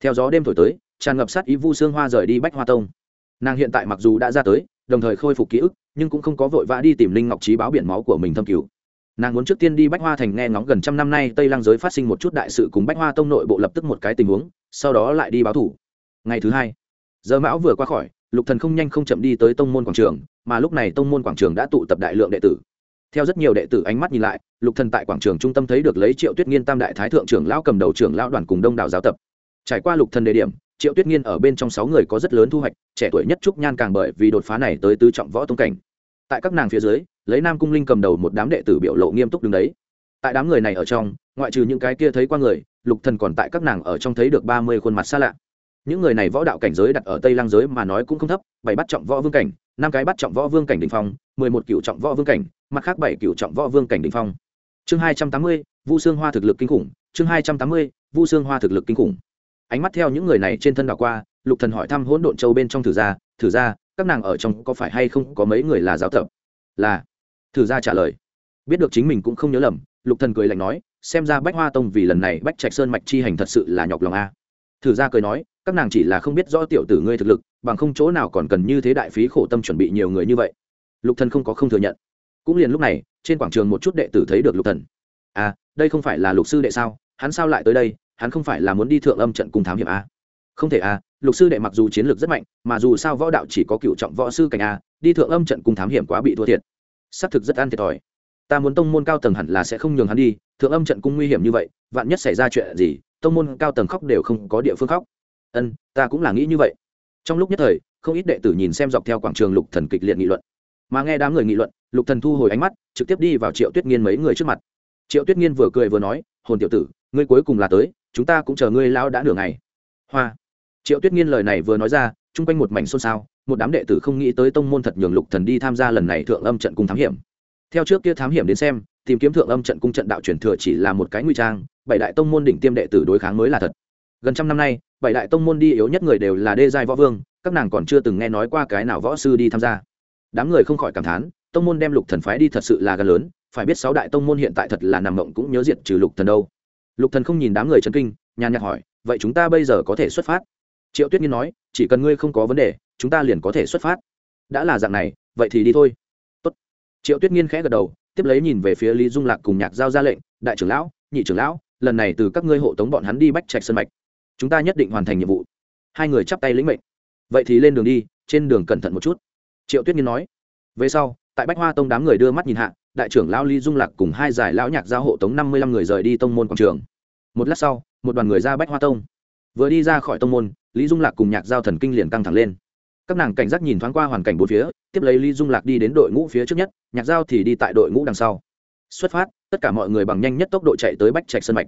Theo gió đêm thổi tới, tràn ngập sát ý vu xương hoa rời đi bách hoa tông. Nàng hiện tại mặc dù đã ra tới, đồng thời khôi phục ký ức, nhưng cũng không có vội vã đi tìm linh ngọc trí báo biển máu của mình thâm cứu. Nàng muốn trước tiên đi bách hoa thành nghe ngóng gần trăm năm nay tây lăng giới phát sinh một chút đại sự cùng bách hoa tông nội bộ lập tức một cái tình huống, sau đó lại đi báo thủ. Ngày thứ hai, giờ mão vừa qua khỏi, lục thần không nhanh không chậm đi tới tông môn quảng trường, mà lúc này tông môn quảng trường đã tụ tập đại lượng đệ tử theo rất nhiều đệ tử ánh mắt nhìn lại, lục thần tại quảng trường trung tâm thấy được lấy triệu tuyết nghiên tam đại thái thượng trưởng lão cầm đầu trưởng lão đoàn cùng đông đảo giáo tập. Trải qua lục thần đề điểm, triệu tuyết nghiên ở bên trong sáu người có rất lớn thu hoạch, trẻ tuổi nhất trúc nhan càng bởi vì đột phá này tới tứ trọng võ tông cảnh. Tại các nàng phía dưới, lấy nam cung linh cầm đầu một đám đệ tử biểu lộ nghiêm túc đứng đấy. Tại đám người này ở trong, ngoại trừ những cái kia thấy qua người, lục thần còn tại các nàng ở trong thấy được ba mươi khuôn mặt xa lạ. Những người này võ đạo cảnh giới đặt ở tây lang giới mà nói cũng không thấp, bảy bắt trọng võ vương cảnh, năm cái bắt trọng võ vương cảnh đỉnh phong, mười một cựu trọng võ vương cảnh mặt khác bảy cựu trọng võ vương cảnh đỉnh phong. Chương hai trăm tám mươi, vu xương hoa thực lực kinh khủng. Chương hai trăm tám mươi, vu xương hoa thực lực kinh khủng. Ánh mắt theo những người này trên thân đảo qua, lục thần hỏi thăm hỗn độn châu bên trong thử gia thử gia, các nàng ở trong có phải hay không có mấy người là giáo tập? Là. Thử gia trả lời. Biết được chính mình cũng không nhớ lầm, lục thần cười lạnh nói, xem ra bách hoa tông vì lần này bách trạch sơn mạch chi hành thật sự là nhọc lòng a. Thử gia cười nói, các nàng chỉ là không biết rõ tiểu tử ngươi thực lực, bằng không chỗ nào còn cần như thế đại phí khổ tâm chuẩn bị nhiều người như vậy. Lục thần không có không thừa nhận cũng liền lúc này trên quảng trường một chút đệ tử thấy được lục thần. À đây không phải là lục sư đệ sao? Hắn sao lại tới đây? Hắn không phải là muốn đi thượng âm trận cùng thám hiểm à? không thể à lục sư đệ mặc dù chiến lược rất mạnh mà dù sao võ đạo chỉ có cựu trọng võ sư cảnh à, đi thượng âm trận cùng thám hiểm quá bị thua thiệt. Xác thực rất an thiệt thòi. Ta muốn tông môn cao tầng hẳn là sẽ không nhường hắn đi thượng âm trận cung nguy hiểm như vậy vạn nhất xảy ra chuyện gì tông môn cao tầng khóc đều không có địa phương khóc. Ân ta cũng là nghĩ như vậy. Trong lúc nhất thời không ít đệ tử nhìn xem dọc theo quảng trường lục thần kịch liệt nghị luận mà nghe đám người nghị luận, lục thần thu hồi ánh mắt, trực tiếp đi vào triệu tuyết nghiên mấy người trước mặt. Triệu tuyết nghiên vừa cười vừa nói, hồn tiểu tử, ngươi cuối cùng là tới, chúng ta cũng chờ ngươi lão đã nửa ngày. Hoa. Triệu tuyết nghiên lời này vừa nói ra, chung quanh một mảnh xôn xao, một đám đệ tử không nghĩ tới tông môn thật nhường lục thần đi tham gia lần này thượng âm trận cung thám hiểm. Theo trước kia thám hiểm đến xem, tìm kiếm thượng âm trận cung trận đạo truyền thừa chỉ là một cái nguy trang, bảy đại tông môn đỉnh tiêm đệ tử đối kháng mới là thật. Gần trăm năm nay, bảy đại tông môn đi yếu nhất người đều là đê giai võ vương, các nàng còn chưa từng nghe nói qua cái nào võ sư đi tham gia đám người không khỏi cảm thán, tông môn đem lục thần phái đi thật sự là gần lớn, phải biết sáu đại tông môn hiện tại thật là nằm mộng cũng nhớ diệt trừ lục thần đâu. Lục thần không nhìn đám người chân kinh, nhàn nhạt hỏi, vậy chúng ta bây giờ có thể xuất phát? Triệu tuyết nghiên nói, chỉ cần ngươi không có vấn đề, chúng ta liền có thể xuất phát. Đã là dạng này, vậy thì đi thôi. Tốt. triệu tuyết nghiên khẽ gật đầu, tiếp lấy nhìn về phía lý dung lạc cùng nhạc giao ra lệnh, đại trưởng lão, nhị trưởng lão, lần này từ các ngươi hộ tống bọn hắn đi bách trạch sân mạch. Chúng ta nhất định hoàn thành nhiệm vụ. Hai người chắp tay lĩnh mệnh. Vậy thì lên đường đi, trên đường cẩn thận một chút triệu tuyết nhiên nói. Về sau, tại bách hoa tông đám người đưa mắt nhìn hạ, đại trưởng lão ly dung lạc cùng hai giải lão nhạc giao hộ tống năm mươi lăm người rời đi tông môn quảng trường. Một lát sau, một đoàn người ra bách hoa tông. Vừa đi ra khỏi tông môn, lý dung lạc cùng nhạc giao thần kinh liền căng thẳng lên. Các nàng cảnh giác nhìn thoáng qua hoàn cảnh bốn phía, tiếp lấy lý dung lạc đi đến đội ngũ phía trước nhất, nhạc giao thì đi tại đội ngũ đằng sau. Xuất phát, tất cả mọi người bằng nhanh nhất tốc độ chạy tới bách trạch sân mạch.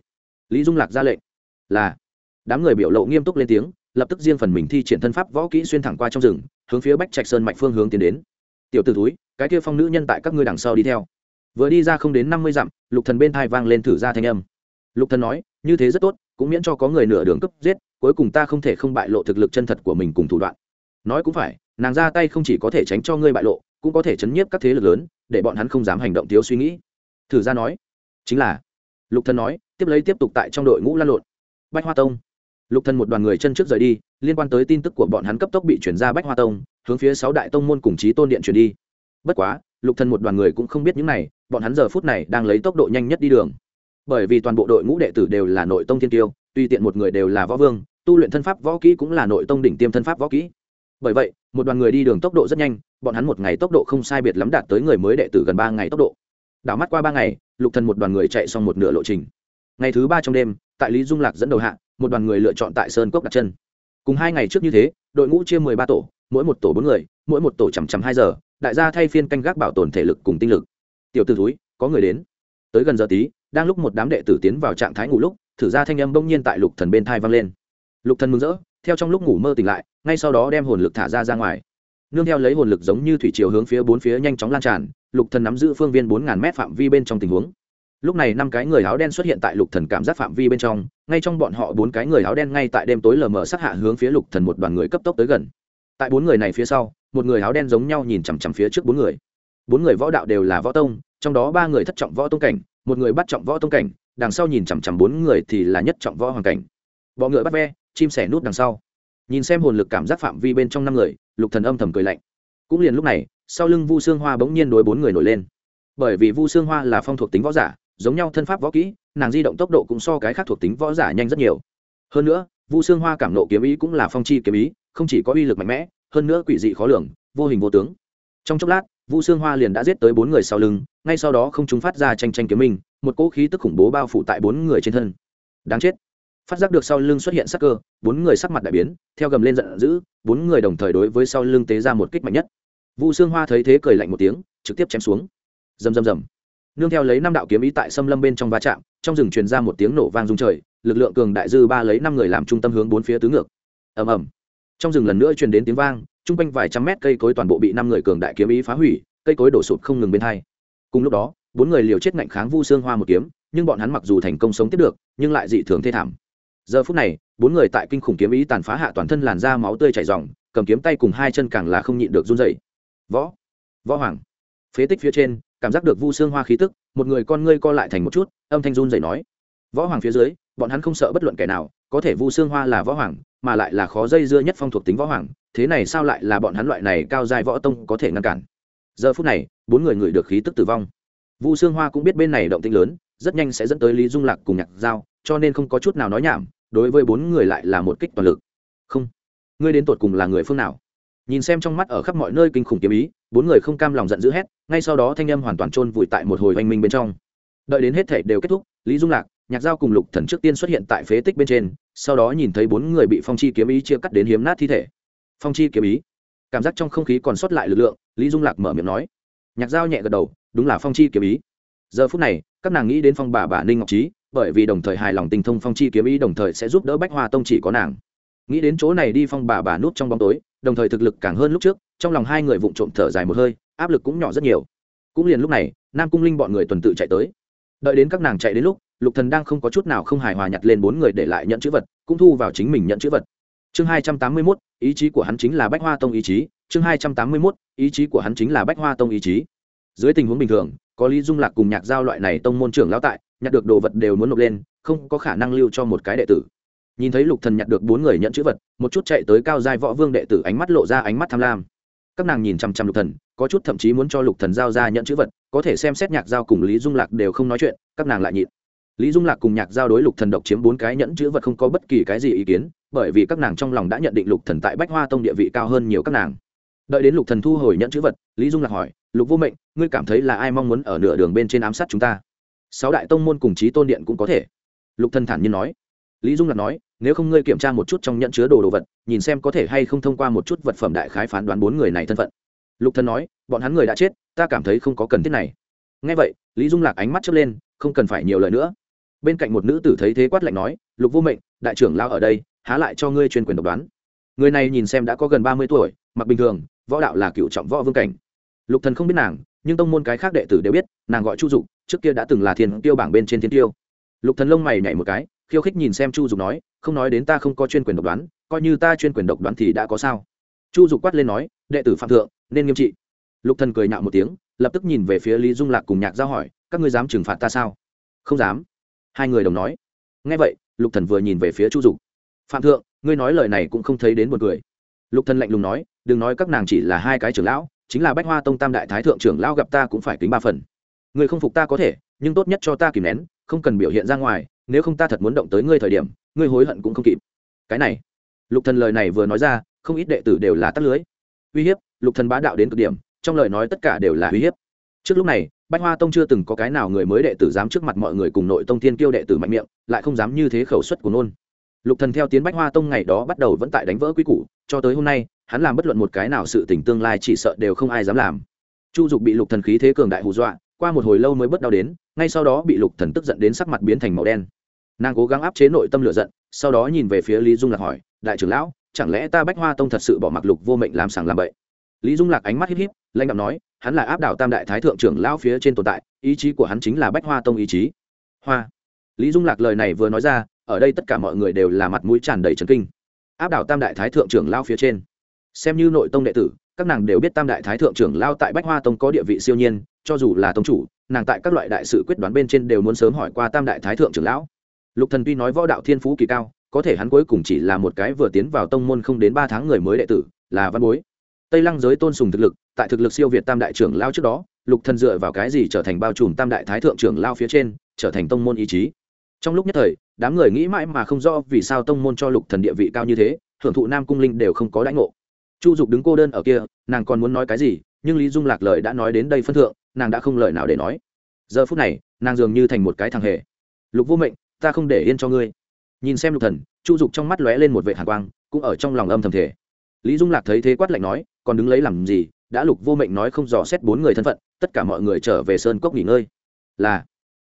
Lý dung lạc ra lệnh là, đám người biểu lộ nghiêm túc lên tiếng, lập tức riêng phần mình thi triển thân pháp võ kỹ xuyên thẳng qua trong rừng hướng phía bách trạch sơn mạch phương hướng tiến đến tiểu t ử túi cái kia phong nữ nhân tại các ngươi đằng sau đi theo vừa đi ra không đến năm mươi dặm lục thần bên thai vang lên thử ra thanh âm lục thần nói như thế rất tốt cũng miễn cho có người nửa đường cấp giết cuối cùng ta không thể không bại lộ thực lực chân thật của mình cùng thủ đoạn nói cũng phải nàng ra tay không chỉ có thể tránh cho ngươi bại lộ cũng có thể chấn nhiếp các thế lực lớn để bọn hắn không dám hành động thiếu suy nghĩ thử ra nói chính là lục thần nói tiếp lấy tiếp tục tại trong đội ngũ lan lộn bách hoa tông lục thần một đoàn người chân trước rời đi, liên quan tới tin tức của bọn hắn cấp tốc bị chuyển ra bách hoa tông, hướng phía sáu đại tông môn cùng chí tôn điện chuyển đi. Bất quá, lục thần một đoàn người cũng không biết những này, bọn hắn giờ phút này đang lấy tốc độ nhanh nhất đi đường. Bởi vì toàn bộ đội ngũ đệ tử đều là nội tông thiên tiêu, tuy tiện một người đều là võ vương, tu luyện thân pháp võ kỹ cũng là nội tông đỉnh tiêm thân pháp võ kỹ. Bởi vậy, một đoàn người đi đường tốc độ rất nhanh, bọn hắn một ngày tốc độ không sai biệt lắm đạt tới người mới đệ tử gần ba ngày tốc độ. Đảo mắt qua ba ngày, lục thần một đoàn người chạy xong một nửa lộ trình. Ngày thứ ba trong đêm, tại lý dung lạc dẫn đầu hạ một đoàn người lựa chọn tại sơn cốc đặt chân. Cùng hai ngày trước như thế, đội ngũ chia mười ba tổ, mỗi một tổ bốn người, mỗi một tổ chằm chằm hai giờ, đại gia thay phiên canh gác bảo tồn thể lực cùng tinh lực. Tiểu t ử túi có người đến. Tới gần giờ tí, đang lúc một đám đệ tử tiến vào trạng thái ngủ lúc, thử ra thanh âm bỗng nhiên tại lục thần bên thai vang lên. Lục thần mừng rỡ, theo trong lúc ngủ mơ tỉnh lại, ngay sau đó đem hồn lực thả ra ra ngoài. Nương theo lấy hồn lực giống như thủy chiều hướng phía bốn phía nhanh chóng lan tràn, lục thần nắm giữ phương viên bốn ngàn mét phạm vi bên trong tình huống lúc này năm cái người áo đen xuất hiện tại lục thần cảm giác phạm vi bên trong, ngay trong bọn họ bốn cái người áo đen ngay tại đêm tối lờ mờ sát hạ hướng phía lục thần một đoàn người cấp tốc tới gần. Tại bốn người này phía sau, một người áo đen giống nhau nhìn chằm chằm phía trước bốn người. Bốn người võ đạo đều là võ tông, trong đó ba người thất trọng võ tông cảnh, một người bắt trọng võ tông cảnh, đằng sau nhìn chằm chằm bốn người thì là nhất trọng võ hoàng cảnh. Bọ ngựa bắt ve, chim sẻ nút đằng sau. Nhìn xem hồn lực cảm giác phạm vi bên trong năm người, lục thần âm thầm cười lạnh. Cũng liền lúc này, sau lưng vu xương hoa bỗng nhiên đối bốn người nổi lên. Bởi vì vu xương hoa là phong thuộc tính võ giả giống nhau thân pháp võ kỹ, nàng di động tốc độ cũng so cái khác thuộc tính võ giả nhanh rất nhiều. Hơn nữa, vu xương hoa cảm nộ kiếm ý cũng là phong chi kiếm ý, không chỉ có uy lực mạnh mẽ, hơn nữa quỷ dị khó lường, vô hình vô tướng. Trong chốc lát, vu xương hoa liền đã giết tới bốn người sau lưng, ngay sau đó không chúng phát ra tranh tranh kiếm minh, một cỗ khí tức khủng bố bao phủ tại bốn người trên thân. Đáng chết. Phát giác được sau lưng xuất hiện sắc cơ, bốn người sắc mặt đại biến, theo gầm lên giận dữ, bốn người đồng thời đối với sau lưng tế ra một kích mạnh nhất. Vu xương hoa thấy thế cười lạnh một tiếng, trực tiếp chém xuống. Rầm rầm rầm nương theo lấy năm đạo kiếm ý tại xâm lâm bên trong va chạm, trong rừng truyền ra một tiếng nổ vang rung trời, lực lượng cường đại dư ba lấy năm người làm trung tâm hướng bốn phía tứ ngược. Ầm ầm. Trong rừng lần nữa truyền đến tiếng vang, chung quanh vài trăm mét cây cối toàn bộ bị năm người cường đại kiếm ý phá hủy, cây cối đổ sụp không ngừng bên hai. Cùng lúc đó, bốn người liều chết ngạnh kháng vu xương hoa một kiếm, nhưng bọn hắn mặc dù thành công sống tiếp được, nhưng lại dị thường thê thảm. Giờ phút này, bốn người tại kinh khủng kiếm ý tàn phá hạ toàn thân làn da máu tươi chảy ròng, cầm kiếm tay cùng hai chân càng là không nhịn được run dậy võ. Võ hoàng. Phế tích phía trên cảm giác được vu xương hoa khí tức, một người con ngươi co lại thành một chút, âm thanh run dậy nói. Võ hoàng phía dưới, bọn hắn không sợ bất luận kẻ nào, có thể vu xương hoa là võ hoàng, mà lại là khó dây dưa nhất phong thuộc tính võ hoàng, thế này sao lại là bọn hắn loại này cao dài võ tông có thể ngăn cản? Giờ phút này, bốn người ngửi được khí tức tử vong. Vu xương hoa cũng biết bên này động tĩnh lớn, rất nhanh sẽ dẫn tới lý dung lạc cùng nhạc giao, cho nên không có chút nào nói nhảm, đối với bốn người lại là một kích toàn lực. Không. Ngươi đến tột cùng là người phương nào? Nhìn xem trong mắt ở khắp mọi nơi kinh khủng kiếm ý, bốn người không cam lòng giận dữ hét, ngay sau đó thanh âm hoàn toàn chôn vùi tại một hồi oanh minh bên trong. Đợi đến hết thể đều kết thúc, lý dung lạc, nhạc giao cùng lục thần trước tiên xuất hiện tại phế tích bên trên, sau đó nhìn thấy bốn người bị phong chi kiếm ý chia cắt đến hiếm nát thi thể. Phong chi kiếm ý. Cảm giác trong không khí còn sót lại lực lượng, lý dung lạc mở miệng nói. Nhạc giao nhẹ gật đầu, đúng là phong chi kiếm ý. Giờ phút này, các nàng nghĩ đến phong bà bà ninh ngọc trí bởi vì đồng thời hài lòng tình thông phong chi kiếm ý đồng thời sẽ giúp đỡ bách hoa tông chỉ có nàng nghĩ đến chỗ này đi phong bà bà núp trong bóng tối đồng thời thực lực càng hơn lúc trước trong lòng hai người vụng trộm thở dài một hơi áp lực cũng nhỏ rất nhiều. Cũng liền lúc này nam cung linh bọn người tuần tự chạy tới. Đợi đến các nàng chạy đến lúc lục thần đang không có chút nào không hài hòa nhặt lên bốn người để lại nhận chữ vật cũng thu vào chính mình nhận chữ vật. Chương hai trăm tám mươi 281, ý chí của hắn chính là bách hoa tông ý chí. Chương hai trăm tám mươi 281, ý chí của hắn chính là bách hoa tông ý chí. Dưới tình huống bình thường có lý dung lạc cùng nhạc giao loại này tông môn trưởng lão tại nhặt được đồ vật đều muốn nộp lên không có khả năng lưu cho một cái đệ tử nhìn thấy lục thần nhặt được bốn người nhận chữ vật, một chút chạy tới cao giai võ vương đệ tử ánh mắt lộ ra ánh mắt tham lam. Các nàng nhìn chăm chăm lục thần, có chút thậm chí muốn cho lục thần giao ra nhận chữ vật, có thể xem xét nhạc giao cùng lý dung lạc đều không nói chuyện, các nàng lại nhịn. Lý dung lạc cùng nhạc giao đối lục thần độc chiếm bốn cái nhẫn chữ vật không có bất kỳ cái gì ý kiến, bởi vì các nàng trong lòng đã nhận định lục thần tại bách hoa tông địa vị cao hơn nhiều các nàng. Đợi đến lục thần thu hồi nhẫn chữ vật, lý dung lạc hỏi, lục vô mệnh, ngươi cảm thấy là ai mong muốn ở nửa đường bên trên ám sát chúng ta? Sáu đại tông môn cùng chí tôn điện cũng có thể. Lục thần thản nhiên nói lý dung lạc nói, nếu không ngươi kiểm tra một chút trong nhận chứa đồ đồ vật, nhìn xem có thể hay không thông qua một chút vật phẩm đại khái phán đoán bốn người này thân phận. Lục thần nói, bọn hắn người đã chết, ta cảm thấy không có cần thiết này. Nghe vậy, lý dung lạc ánh mắt chớp lên, không cần phải nhiều lời nữa. Bên cạnh một nữ tử thấy thế quát lạnh nói, lục vô mệnh, đại trưởng lao ở đây, há lại cho ngươi chuyên quyền độc đoán. Người này nhìn xem đã có gần ba mươi tuổi, mặc bình thường, võ đạo là cựu trọng võ vương cảnh. Lục thần không biết nàng, nhưng tông môn cái khác đệ tử đều biết, nàng gọi chu dục, trước kia đã từng là thiên tiêu bảng bên trên thiên tiêu lục thần lông mày nhảy một cái khiêu khích nhìn xem chu dục nói, không nói đến ta không có chuyên quyền độc đoán, coi như ta chuyên quyền độc đoán thì đã có sao? Chu dục quát lên nói, đệ tử phạm thượng, nên nghiêm trị. Lục thần cười nhạo một tiếng, lập tức nhìn về phía lý dung lạc cùng nhạc giao hỏi, các ngươi dám trừng phạt ta sao? Không dám. Hai người đồng nói. Nghe vậy, lục thần vừa nhìn về phía chu dục. Phạm thượng, ngươi nói lời này cũng không thấy đến một người lục thần lạnh lùng nói, đừng nói các nàng chỉ là hai cái trưởng lão, chính là bách hoa tông tam đại thái thượng trưởng lão gặp ta cũng phải kính ba phần. Ngươi không phục ta có thể, nhưng tốt nhất cho ta kìm nén, không cần biểu hiện ra ngoài nếu không ta thật muốn động tới ngươi thời điểm, ngươi hối hận cũng không kịp. Cái này, lục thần lời này vừa nói ra, không ít đệ tử đều là tắt lưới. Uy hiếp, lục thần bá đạo đến cực điểm, trong lời nói tất cả đều là uy hiếp. Trước lúc này bách hoa tông chưa từng có cái nào người mới đệ tử dám trước mặt mọi người cùng nội tông thiên kiêu đệ tử mạnh miệng, lại không dám như thế khẩu suất của nôn. Lục thần theo tiến bách hoa tông ngày đó bắt đầu vẫn tại đánh vỡ quy củ, cho tới hôm nay, hắn làm bất luận một cái nào sự tình tương lai chỉ sợ đều không ai dám làm. Chu dục bị lục thần khí thế cường đại hù dọa, qua một hồi lâu mới bất đau đến, ngay sau đó bị lục thần tức giận đến sắc mặt biến thành màu đen nàng cố gắng áp chế nội tâm lửa giận, sau đó nhìn về phía lý dung lạc hỏi, đại trưởng lão, chẳng lẽ ta bách hoa tông thật sự bỏ mặc lục vô mệnh làm sàng làm bậy? Lý dung lạc ánh mắt híp híp, lãnh đạo nói, hắn là áp đảo tam đại thái thượng trưởng lão phía trên tồn tại, ý chí của hắn chính là bách hoa tông ý chí. Hoa. Lý dung lạc lời này vừa nói ra, ở đây tất cả mọi người đều là mặt mũi tràn đầy trấn kinh. Áp đảo tam đại thái thượng trưởng lão phía trên. Xem như nội tông đệ tử, các nàng đều biết tam đại thái thượng trưởng lao tại bách hoa tông có địa vị siêu nhiên, cho dù là tông chủ, nàng tại các loại đại sự quyết đoán bên trên đều muốn sớm hỏi qua tam đại thái thượng trưởng lão lục thần tuy nói võ đạo thiên phú kỳ cao, có thể hắn cuối cùng chỉ là một cái vừa tiến vào tông môn không đến ba tháng người mới đệ tử, là văn bối. Tây lăng giới tôn sùng thực lực, tại thực lực siêu việt tam đại trưởng lao trước đó, lục thần dựa vào cái gì trở thành bao trùm tam đại thái thượng trưởng lao phía trên, trở thành tông môn ý chí? Trong lúc nhất thời, đám người nghĩ mãi mà không rõ vì sao tông môn cho lục thần địa vị cao như thế hưởng thụ nam cung linh đều không có đãi ngộ. Chu dục đứng cô đơn ở kia, nàng còn muốn nói cái gì, nhưng lý dung lạc lời đã nói đến đây phân thượng, nàng đã không lời nào để nói. Giờ phút này, nàng dường như thành một cái thằng hề. Lục vô mệnh ta không để yên cho ngươi. Nhìn xem lục thần, chu dục trong mắt lóe lên một vệ hàn quang, cũng ở trong lòng âm thầm thể lý dung lạc thấy thế quát lạnh nói, còn đứng lấy làm gì, đã lục vô mệnh nói không dò xét bốn người thân phận, tất cả mọi người trở về sơn cốc nghỉ ngơi. Là,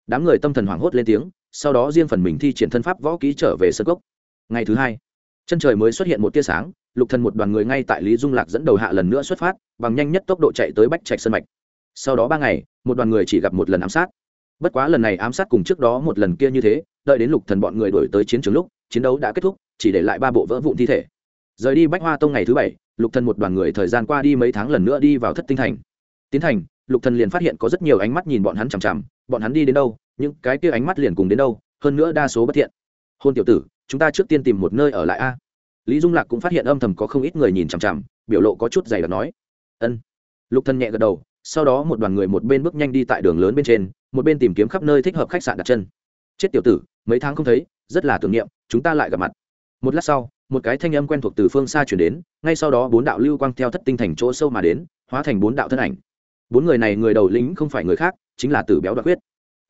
đám người tâm thần hoảng hốt lên tiếng, sau đó riêng phần mình thi triển thân pháp võ kỹ trở về sơn cốc. Ngày thứ hai, chân trời mới xuất hiện một tia sáng, lục thần một đoàn người ngay tại lý dung lạc dẫn đầu hạ lần nữa xuất phát, bằng nhanh nhất tốc độ chạy tới bách trạch sơn mạch. Sau đó ba ngày, một đoàn người chỉ gặp một lần ám sát bất quá lần này ám sát cùng trước đó một lần kia như thế, đợi đến lục thần bọn người đuổi tới chiến trường lúc, chiến đấu đã kết thúc, chỉ để lại ba bộ vỡ vụn thi thể. Rời đi bách hoa tông ngày thứ bảy, lục thần một đoàn người thời gian qua đi mấy tháng lần nữa đi vào thất tinh thành. Tiến thành, lục thần liền phát hiện có rất nhiều ánh mắt nhìn bọn hắn chằm chằm, bọn hắn đi đến đâu, những cái kia ánh mắt liền cùng đến đâu, hơn nữa đa số bất thiện. Hôn tiểu tử, chúng ta trước tiên tìm một nơi ở lại a. Lý dung lạc cũng phát hiện âm thầm có không ít người nhìn chằm chằm, biểu lộ có chút dày đặc nói. Ân. Lục thần nhẹ gật đầu sau đó một đoàn người một bên bước nhanh đi tại đường lớn bên trên, một bên tìm kiếm khắp nơi thích hợp khách sạn đặt chân. Chết tiểu tử, mấy tháng không thấy, rất là tưởng niệm, chúng ta lại gặp mặt. Một lát sau, một cái thanh âm quen thuộc từ phương xa chuyển đến, ngay sau đó bốn đạo lưu quang theo thất tinh thành chỗ sâu mà đến, hóa thành bốn đạo thân ảnh. Bốn người này người đầu lính không phải người khác, chính là tử béo đoạn quyết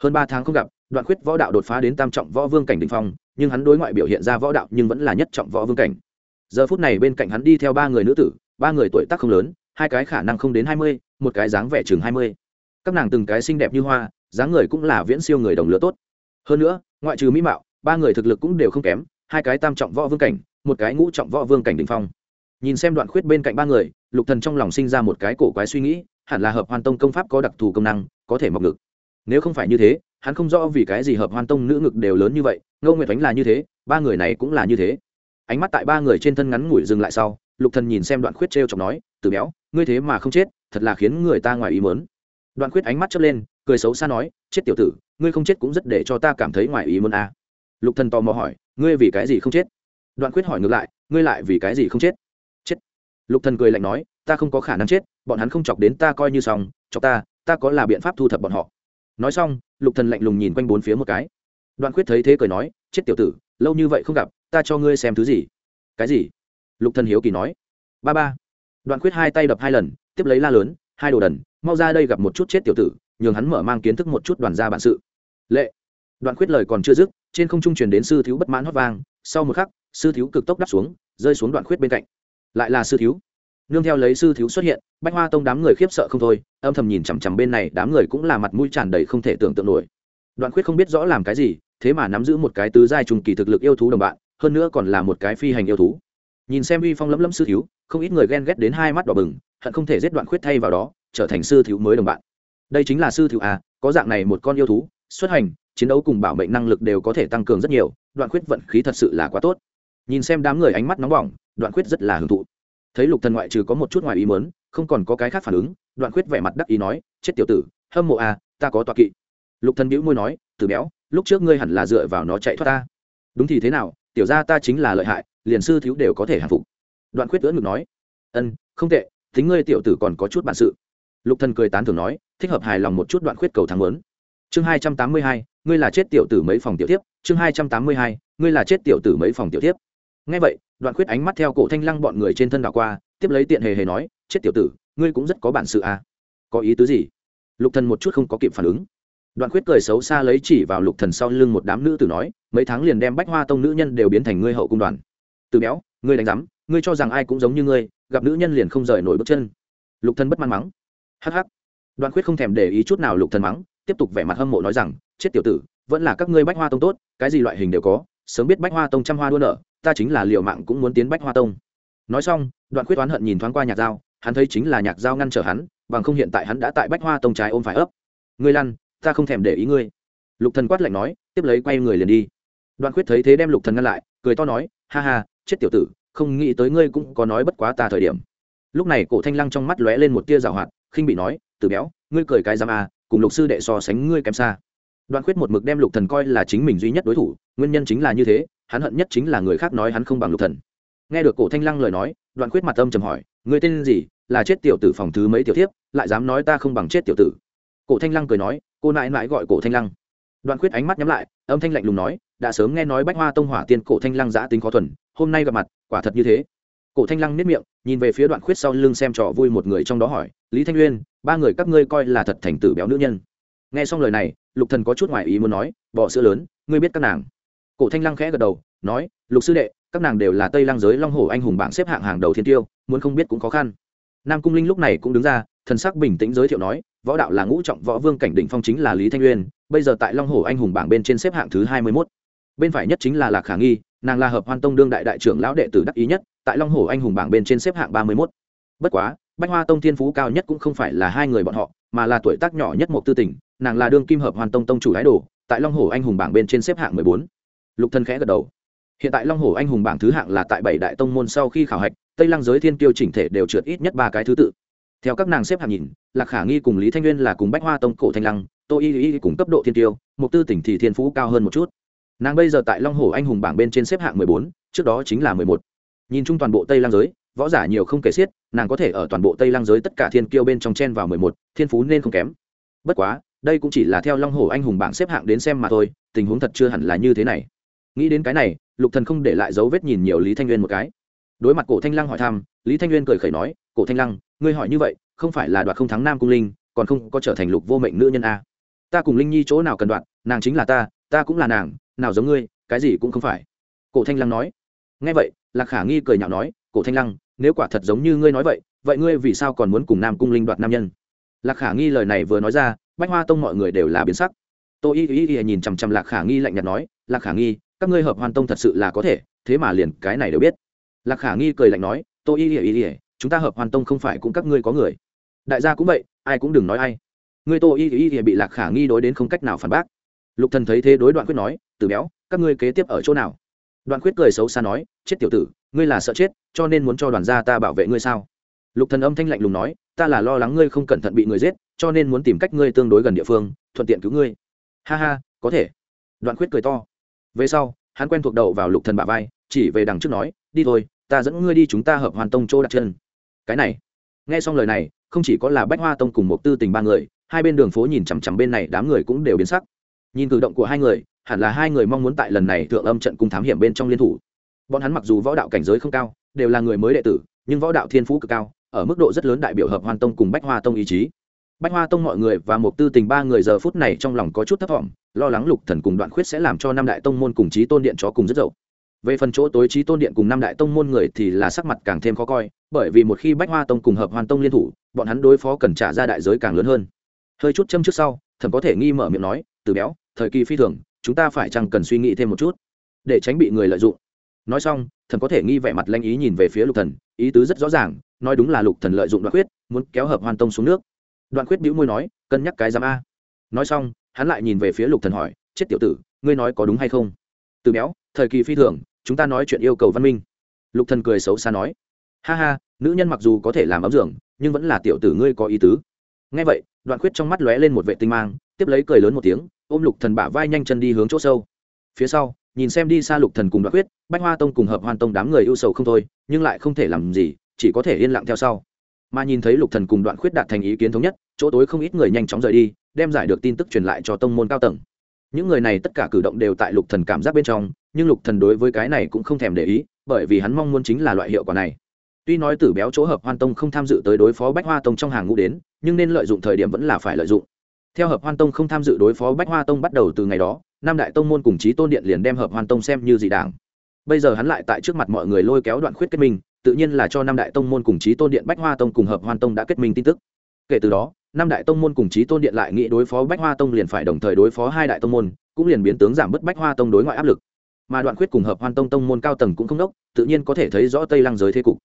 hơn ba tháng không gặp, đoạn quyết võ đạo đột phá đến tam trọng võ vương cảnh đình phong, nhưng hắn đối ngoại biểu hiện ra võ đạo nhưng vẫn là nhất trọng võ vương cảnh. Giờ phút này bên cạnh hắn đi theo ba người nữ tử, ba người tuổi tác không lớn, hai cái khả năng không đến hai mươi một cái dáng vẻ chừng hai mươi. Các nàng từng cái xinh đẹp như hoa, dáng người cũng là viễn siêu người đồng lứa tốt. Hơn nữa, ngoại trừ mỹ mạo, ba người thực lực cũng đều không kém, hai cái tam trọng võ vương cảnh, một cái ngũ trọng võ vương cảnh đình phong. Nhìn xem đoạn khuyết bên cạnh ba người, lục thần trong lòng sinh ra một cái cổ quái suy nghĩ, hẳn là hợp hoan tông công pháp có đặc thù công năng, có thể mọc ngực. Nếu không phải như thế, hắn không rõ vì cái gì hợp hoan tông nữ ngực đều lớn như vậy, ngô nguyệt ánh là như thế, ba người này cũng là như thế. Ánh mắt tại ba người trên thân ngắn ngủi dừng lại sau, lục thần nhìn xem đoạn khuyết treo chọc nói từ béo, ngươi thế mà không chết, thật là khiến người ta ngoài ý muốn. Đoạn khuyết ánh mắt chớp lên, cười xấu xa nói, chết tiểu tử, ngươi không chết cũng rất để cho ta cảm thấy ngoài ý muốn à. lục thần tò mò hỏi, ngươi vì cái gì không chết? Đoạn khuyết hỏi ngược lại, ngươi lại vì cái gì không chết? Chết. Lục thần cười lạnh nói, ta không có khả năng chết, bọn hắn không chọc đến ta coi như xong, chọc ta ta có là biện pháp thu thập bọn họ. Nói xong, lục thần lạnh lùng nhìn quanh bốn phía một cái. Đoạn khuyết thấy thế cười nói, chết tiểu tử, lâu như vậy không gặp, ta cho ngươi xem thứ gì. Cái gì? Lục thần hiếu kỳ nói. Ba ba đoạn khuyết hai tay đập hai lần, tiếp lấy la lớn, hai đồ đần, mau ra đây gặp một chút chết tiểu tử, nhường hắn mở mang kiến thức một chút đoàn gia bản sự. Lệ. Đoạn khuyết lời còn chưa dứt, trên không trung truyền đến sư thiếu bất mãn hót vang, sau một khắc, sư thiếu cực tốc đắp xuống, rơi xuống đoạn khuyết bên cạnh. Lại là sư thiếu. Nương theo lấy sư thiếu xuất hiện, bách hoa tông đám người khiếp sợ không thôi, âm thầm nhìn chằm chằm bên này, đám người cũng là mặt mũi tràn đầy không thể tưởng tượng nổi. Đoạn khuyết không biết rõ làm cái gì, thế mà nắm giữ một cái tứ giai trùng kỳ thực lực yêu thú đồng bạn, hơn nữa còn là một cái phi hành yêu thú nhìn xem uy phong lấm lấm sư thiếu, không ít người ghen ghét đến hai mắt đỏ bừng, hận không thể giết đoạn khuyết thay vào đó, trở thành sư thiếu mới đồng bạn. Đây chính là sư thiếu à có dạng này một con yêu thú, xuất hành, chiến đấu cùng bảo mệnh năng lực đều có thể tăng cường rất nhiều, đoạn khuyết vận khí thật sự là quá tốt. Nhìn xem đám người ánh mắt nóng bỏng, đoạn khuyết rất là hưởng thụ. Thấy lục thần ngoại trừ có một chút ngoài ý mớn không còn có cái khác phản ứng, đoạn khuyết vẻ mặt đắc ý nói, chết tiểu tử, hâm mộ à ta có tọa kỵ. Lục thần bĩu môi nói, từ béo, lúc trước ngươi hẳn là dựa vào nó chạy thoát ta. Đúng thì thế nào tiểu gia ta chính là lợi hại, liền sư thiếu đều có thể hạ phục. Đoạn khuyết ưỡn ngực nói, ân, không tệ, tính ngươi tiểu tử còn có chút bản sự. Lục thần cười tán thưởng nói, thích hợp hài lòng một chút đoạn khuyết cầu thắng lớn chương hai trăm tám mươi hai, ngươi là chết tiểu tử mấy phòng tiểu tiếp. Chương hai trăm tám mươi hai, ngươi là chết tiểu tử mấy phòng tiểu tiếp. Ngay vậy, đoạn khuyết ánh mắt theo cổ thanh lăng bọn người trên thân đảo qua, tiếp lấy tiện hề hề nói, chết tiểu tử, ngươi cũng rất có bản sự à? Có ý tứ gì? Lục thần một chút không có kịp phản ứng đoạn khuyết cười xấu xa lấy chỉ vào lục thần sau lưng một đám nữ tử nói, mấy tháng liền đem bách hoa tông nữ nhân đều biến thành ngươi hậu cung đoàn. Từ béo, ngươi đánh giám, ngươi cho rằng ai cũng giống như ngươi, gặp nữ nhân liền không rời nổi bước chân. Lục thần bất mãn mắng. Hắc hắc. Đoạn khuyết không thèm để ý chút nào lục thần mắng, tiếp tục vẻ mặt hâm mộ nói rằng, chết tiểu tử, vẫn là các ngươi bách hoa tông tốt, cái gì loại hình đều có, sớm biết bách hoa tông trăm hoa đua nở ta chính là liều mạng cũng muốn tiến bách hoa tông. Nói xong, đoạn khuyết oán hận nhìn thoáng qua nhạc dao, hắn thấy chính là nhạc dao ngăn trở hắn, bằng không hiện tại hắn đã tại bách hoa tông trái ôm phải ấp. Ngươi lăn ta không thèm để ý ngươi. Lục thần quát lạnh nói, tiếp lấy quay người liền đi. Đoạn khuyết thấy thế đem lục thần ngăn lại, cười to nói, ha ha, chết tiểu tử, không nghĩ tới ngươi cũng có nói bất quá ta thời điểm. Lúc này cổ thanh lăng trong mắt lóe lên một tia rào hoạt, khinh bị nói từ béo, ngươi cười cái giam a à, cùng lục sư đệ so sánh ngươi kém xa. Đoạn khuyết một mực đem lục thần coi là chính mình duy nhất đối thủ, nguyên nhân chính là như thế, hắn hận nhất chính là người khác nói hắn không bằng lục thần. Nghe được cổ thanh lăng lời nói, đoạn khuyết mặt âm trầm hỏi, ngươi tên gì, là chết tiểu tử phòng thứ mấy tiểu thiếp, lại dám nói ta không bằng chết tiểu tử. Cổ thanh lăng cười nói cô nại nại gọi cổ thanh lăng. Đoạn khuyết ánh mắt nhắm lại, âm thanh lạnh lùng nói, đã sớm nghe nói bách hoa tông hỏa tiên cổ thanh lăng giã tính khó thuần, hôm nay gặp mặt, quả thật như thế. Cổ thanh lăng nếp miệng, nhìn về phía đoạn khuyết sau lưng xem trò vui một người trong đó hỏi, lý thanh uyên, ba người các ngươi coi là thật thành tử béo nữ nhân? Nghe xong lời này, lục thần có chút ngoài ý muốn nói bỏ sữa lớn, ngươi biết các nàng? Cổ thanh lăng khẽ gật đầu, nói, lục sư đệ, các nàng đều là tây lăng giới long hổ anh hùng bảng xếp hạng hàng đầu thiên tiêu, muốn không biết cũng khó khăn. Nam cung linh lúc này cũng đứng ra thần sắc bình tĩnh giới thiệu nói, võ đạo là ngũ trọng, võ vương cảnh đỉnh phong chính là lý thanh uyên, bây giờ tại long hồ anh hùng bảng bên trên xếp hạng thứ hai mươi 21. bên phải nhất chính là lạc khả nghi, nàng là hợp hoan tông đương đại đại trưởng lão đệ tử đắc ý nhất, tại long hồ anh hùng bảng bên trên xếp hạng ba mươi 31. bất quá, bách hoa tông thiên phú cao nhất cũng không phải là hai người bọn họ, mà là tuổi tác nhỏ nhất một tư tỉnh, nàng là đương kim hợp hoàn tông tông chủ ái đồ, tại long hồ anh hùng bảng bên trên xếp hạng mười bốn lục thân khẽ gật đầu hiện tại long hồ anh hùng bảng thứ hạng là tại bảy đại tông môn sau khi khảo hạch, tây lăng giới thiên tiêu chỉnh thể đều trượt ít nhất ba cái thứ tự theo các nàng xếp hạng nhìn, lạc khả nghi cùng lý thanh nguyên là cùng bách hoa tông, cổ thanh lăng, tô y y cùng cấp độ thiên tiêu mục tư tỉnh thì thiên phú cao hơn một chút. Nàng bây giờ tại long hồ anh hùng bảng bên trên xếp hạng mười bốn, trước đó chính là mười một. Nhìn chung toàn bộ tây lăng giới, võ giả nhiều không kể xiết, nàng có thể ở toàn bộ tây lăng giới tất cả thiên kiêu bên trong chen vào mười một, thiên phú nên không kém. Bất quá, đây cũng chỉ là theo long hồ anh hùng bảng xếp hạng đến xem mà thôi, tình huống thật chưa hẳn là như thế này. Nghĩ đến cái này, lục thần không để lại dấu vết nhìn nhiều lý thanh nguyên một cái. Đối mặt cổ thanh lăng hỏi thăm, lý thanh nguyên cười khẩy nói, cổ thanh lăng ngươi hỏi như vậy, không phải là đoạt không thắng nam cung linh, còn không có trở thành lục vô mệnh nữ nhân a ta cùng linh nhi chỗ nào cần đoạt, nàng chính là ta ta cũng là nàng, nào giống ngươi, cái gì cũng không phải. Cổ thanh lăng nói. Nghe vậy, lạc khả nghi cười nhạo nói, cổ thanh lăng, nếu quả thật giống như ngươi nói vậy vậy ngươi vì sao còn muốn cùng nam cung linh đoạt nam nhân? Lạc khả nghi lời này vừa nói ra, bách hoa tông mọi người đều là biến sắc. Tô y y y nhìn chằm chằm lạc khả nghi lạnh nhạt nói, lạc khả nghi, các ngươi hợp hoàn tông thật sự là có thể, thế mà liền cái này đều biết. Lạc khả nghi cười lạnh nói tô y y y chúng ta hợp hoàn tông không phải cũng các ngươi có người. Đại gia cũng vậy, ai cũng đừng nói ai. Ngươi tô y y y bị lạc khả nghi đối đến không cách nào phản bác. Lục thần thấy thế đối đoạn quyết nói từ béo, các ngươi kế tiếp ở chỗ nào? Đoạn quyết cười xấu xa nói, chết tiểu tử, ngươi là sợ chết, cho nên muốn cho đoàn gia ta bảo vệ ngươi sao? Lục thần âm thanh lạnh lùng nói, ta là lo lắng ngươi không cẩn thận bị người giết, cho nên muốn tìm cách ngươi tương đối gần địa phương, thuận tiện cứu ngươi. Ha ha, có thể. Đoạn quyết cười to. Về sau, hắn quen thuộc đầu vào lục thần bả vai, chỉ về đằng trước nói, đi thôi, ta dẫn ngươi đi chúng ta hợp hoàn tông chỗ đặt chân cái này. Nghe xong lời này, không chỉ có là bách hoa tông cùng một tư tình ba người, hai bên đường phố nhìn chằm chằm bên này đám người cũng đều biến sắc. Nhìn cử động của hai người, hẳn là hai người mong muốn tại lần này thượng âm trận cung thám hiểm bên trong liên thủ. Bọn hắn mặc dù võ đạo cảnh giới không cao, đều là người mới đệ tử, nhưng võ đạo thiên phú cực cao, ở mức độ rất lớn đại biểu hợp hoan tông cùng bách hoa tông ý chí. Bách hoa tông mọi người và một tư tình ba người giờ phút này trong lòng có chút thất vọng lo lắng lục thần cùng đoạn khuyết sẽ làm cho năm đại tông môn cùng chí tôn điện chó cùng rất dậu về phần chỗ tối trí tôn điện cùng năm đại tông môn người thì là sắc mặt càng thêm khó coi, bởi vì một khi bách hoa tông cùng hợp hoàn tông liên thủ, bọn hắn đối phó cần trả ra đại giới càng lớn hơn. Hơi chút châm trước sau thần có thể nghi mở miệng nói, từ béo, thời kỳ phi thường, chúng ta phải chăng cần suy nghĩ thêm một chút, để tránh bị người lợi dụng. Nói xong thần có thể nghi vẻ mặt lanh ý nhìn về phía lục thần, ý tứ rất rõ ràng, nói đúng là lục thần lợi dụng đoạn quyết muốn kéo hợp hoàn tông xuống nước. Đoạn quyết bĩu môi nói, cân nhắc cái giám a. Nói xong, hắn lại nhìn về phía lục thần hỏi, chết tiểu tử, ngươi nói có đúng hay không? Từ béo, thời kỳ phi thường chúng ta nói chuyện yêu cầu văn minh. Lục thần cười xấu xa nói, ha ha, nữ nhân mặc dù có thể làm ấm giường, nhưng vẫn là tiểu tử ngươi có ý tứ. Nghe vậy, đoạn khuyết trong mắt lóe lên một vệ tinh mang, tiếp lấy cười lớn một tiếng, ôm lục thần bả vai nhanh chân đi hướng chỗ sâu. Phía sau, nhìn xem đi xa lục thần cùng đoạn khuyết, bách hoa tông cùng hợp hoan tông đám người ưu sầu không thôi, nhưng lại không thể làm gì, chỉ có thể yên lặng theo sau. Mà nhìn thấy lục thần cùng đoạn khuyết đạt thành ý kiến thống nhất, chỗ tối không ít người nhanh chóng rời đi, đem giải được tin tức truyền lại cho tông môn cao tầng. Những người này tất cả cử động đều tại lục thần cảm giác bên trong nhưng lục thần đối với cái này cũng không thèm để ý, bởi vì hắn mong muốn chính là loại hiệu quả này. Tuy nói tử béo chỗ hợp hoan tông không tham dự tới đối phó bách hoa tông trong hàng ngũ đến, nhưng nên lợi dụng thời điểm vẫn là phải lợi dụng. Theo hợp hoan tông không tham dự đối phó bách hoa tông bắt đầu từ ngày đó năm đại tông môn cùng chí tôn điện liền đem hợp hoan tông xem như dị đảng. Bây giờ hắn lại tại trước mặt mọi người lôi kéo đoạn khuyết kết minh, tự nhiên là cho năm đại tông môn cùng chí tôn điện bách hoa tông cùng hợp hoan tông đã kết minh tin tức. Kể từ đó năm đại tông môn cùng chí tôn điện lại nghĩ đối phó bách hoa tông liền phải đồng thời đối phó hai đại tông môn, cũng liền biến tướng giảm bớt bách hoa tông đối ngoại áp lực mà đoạn khuyết cùng hợp hoan tông tông môn cao tầng cũng không đốc, tự nhiên có thể thấy rõ tây lăng giới thế cục.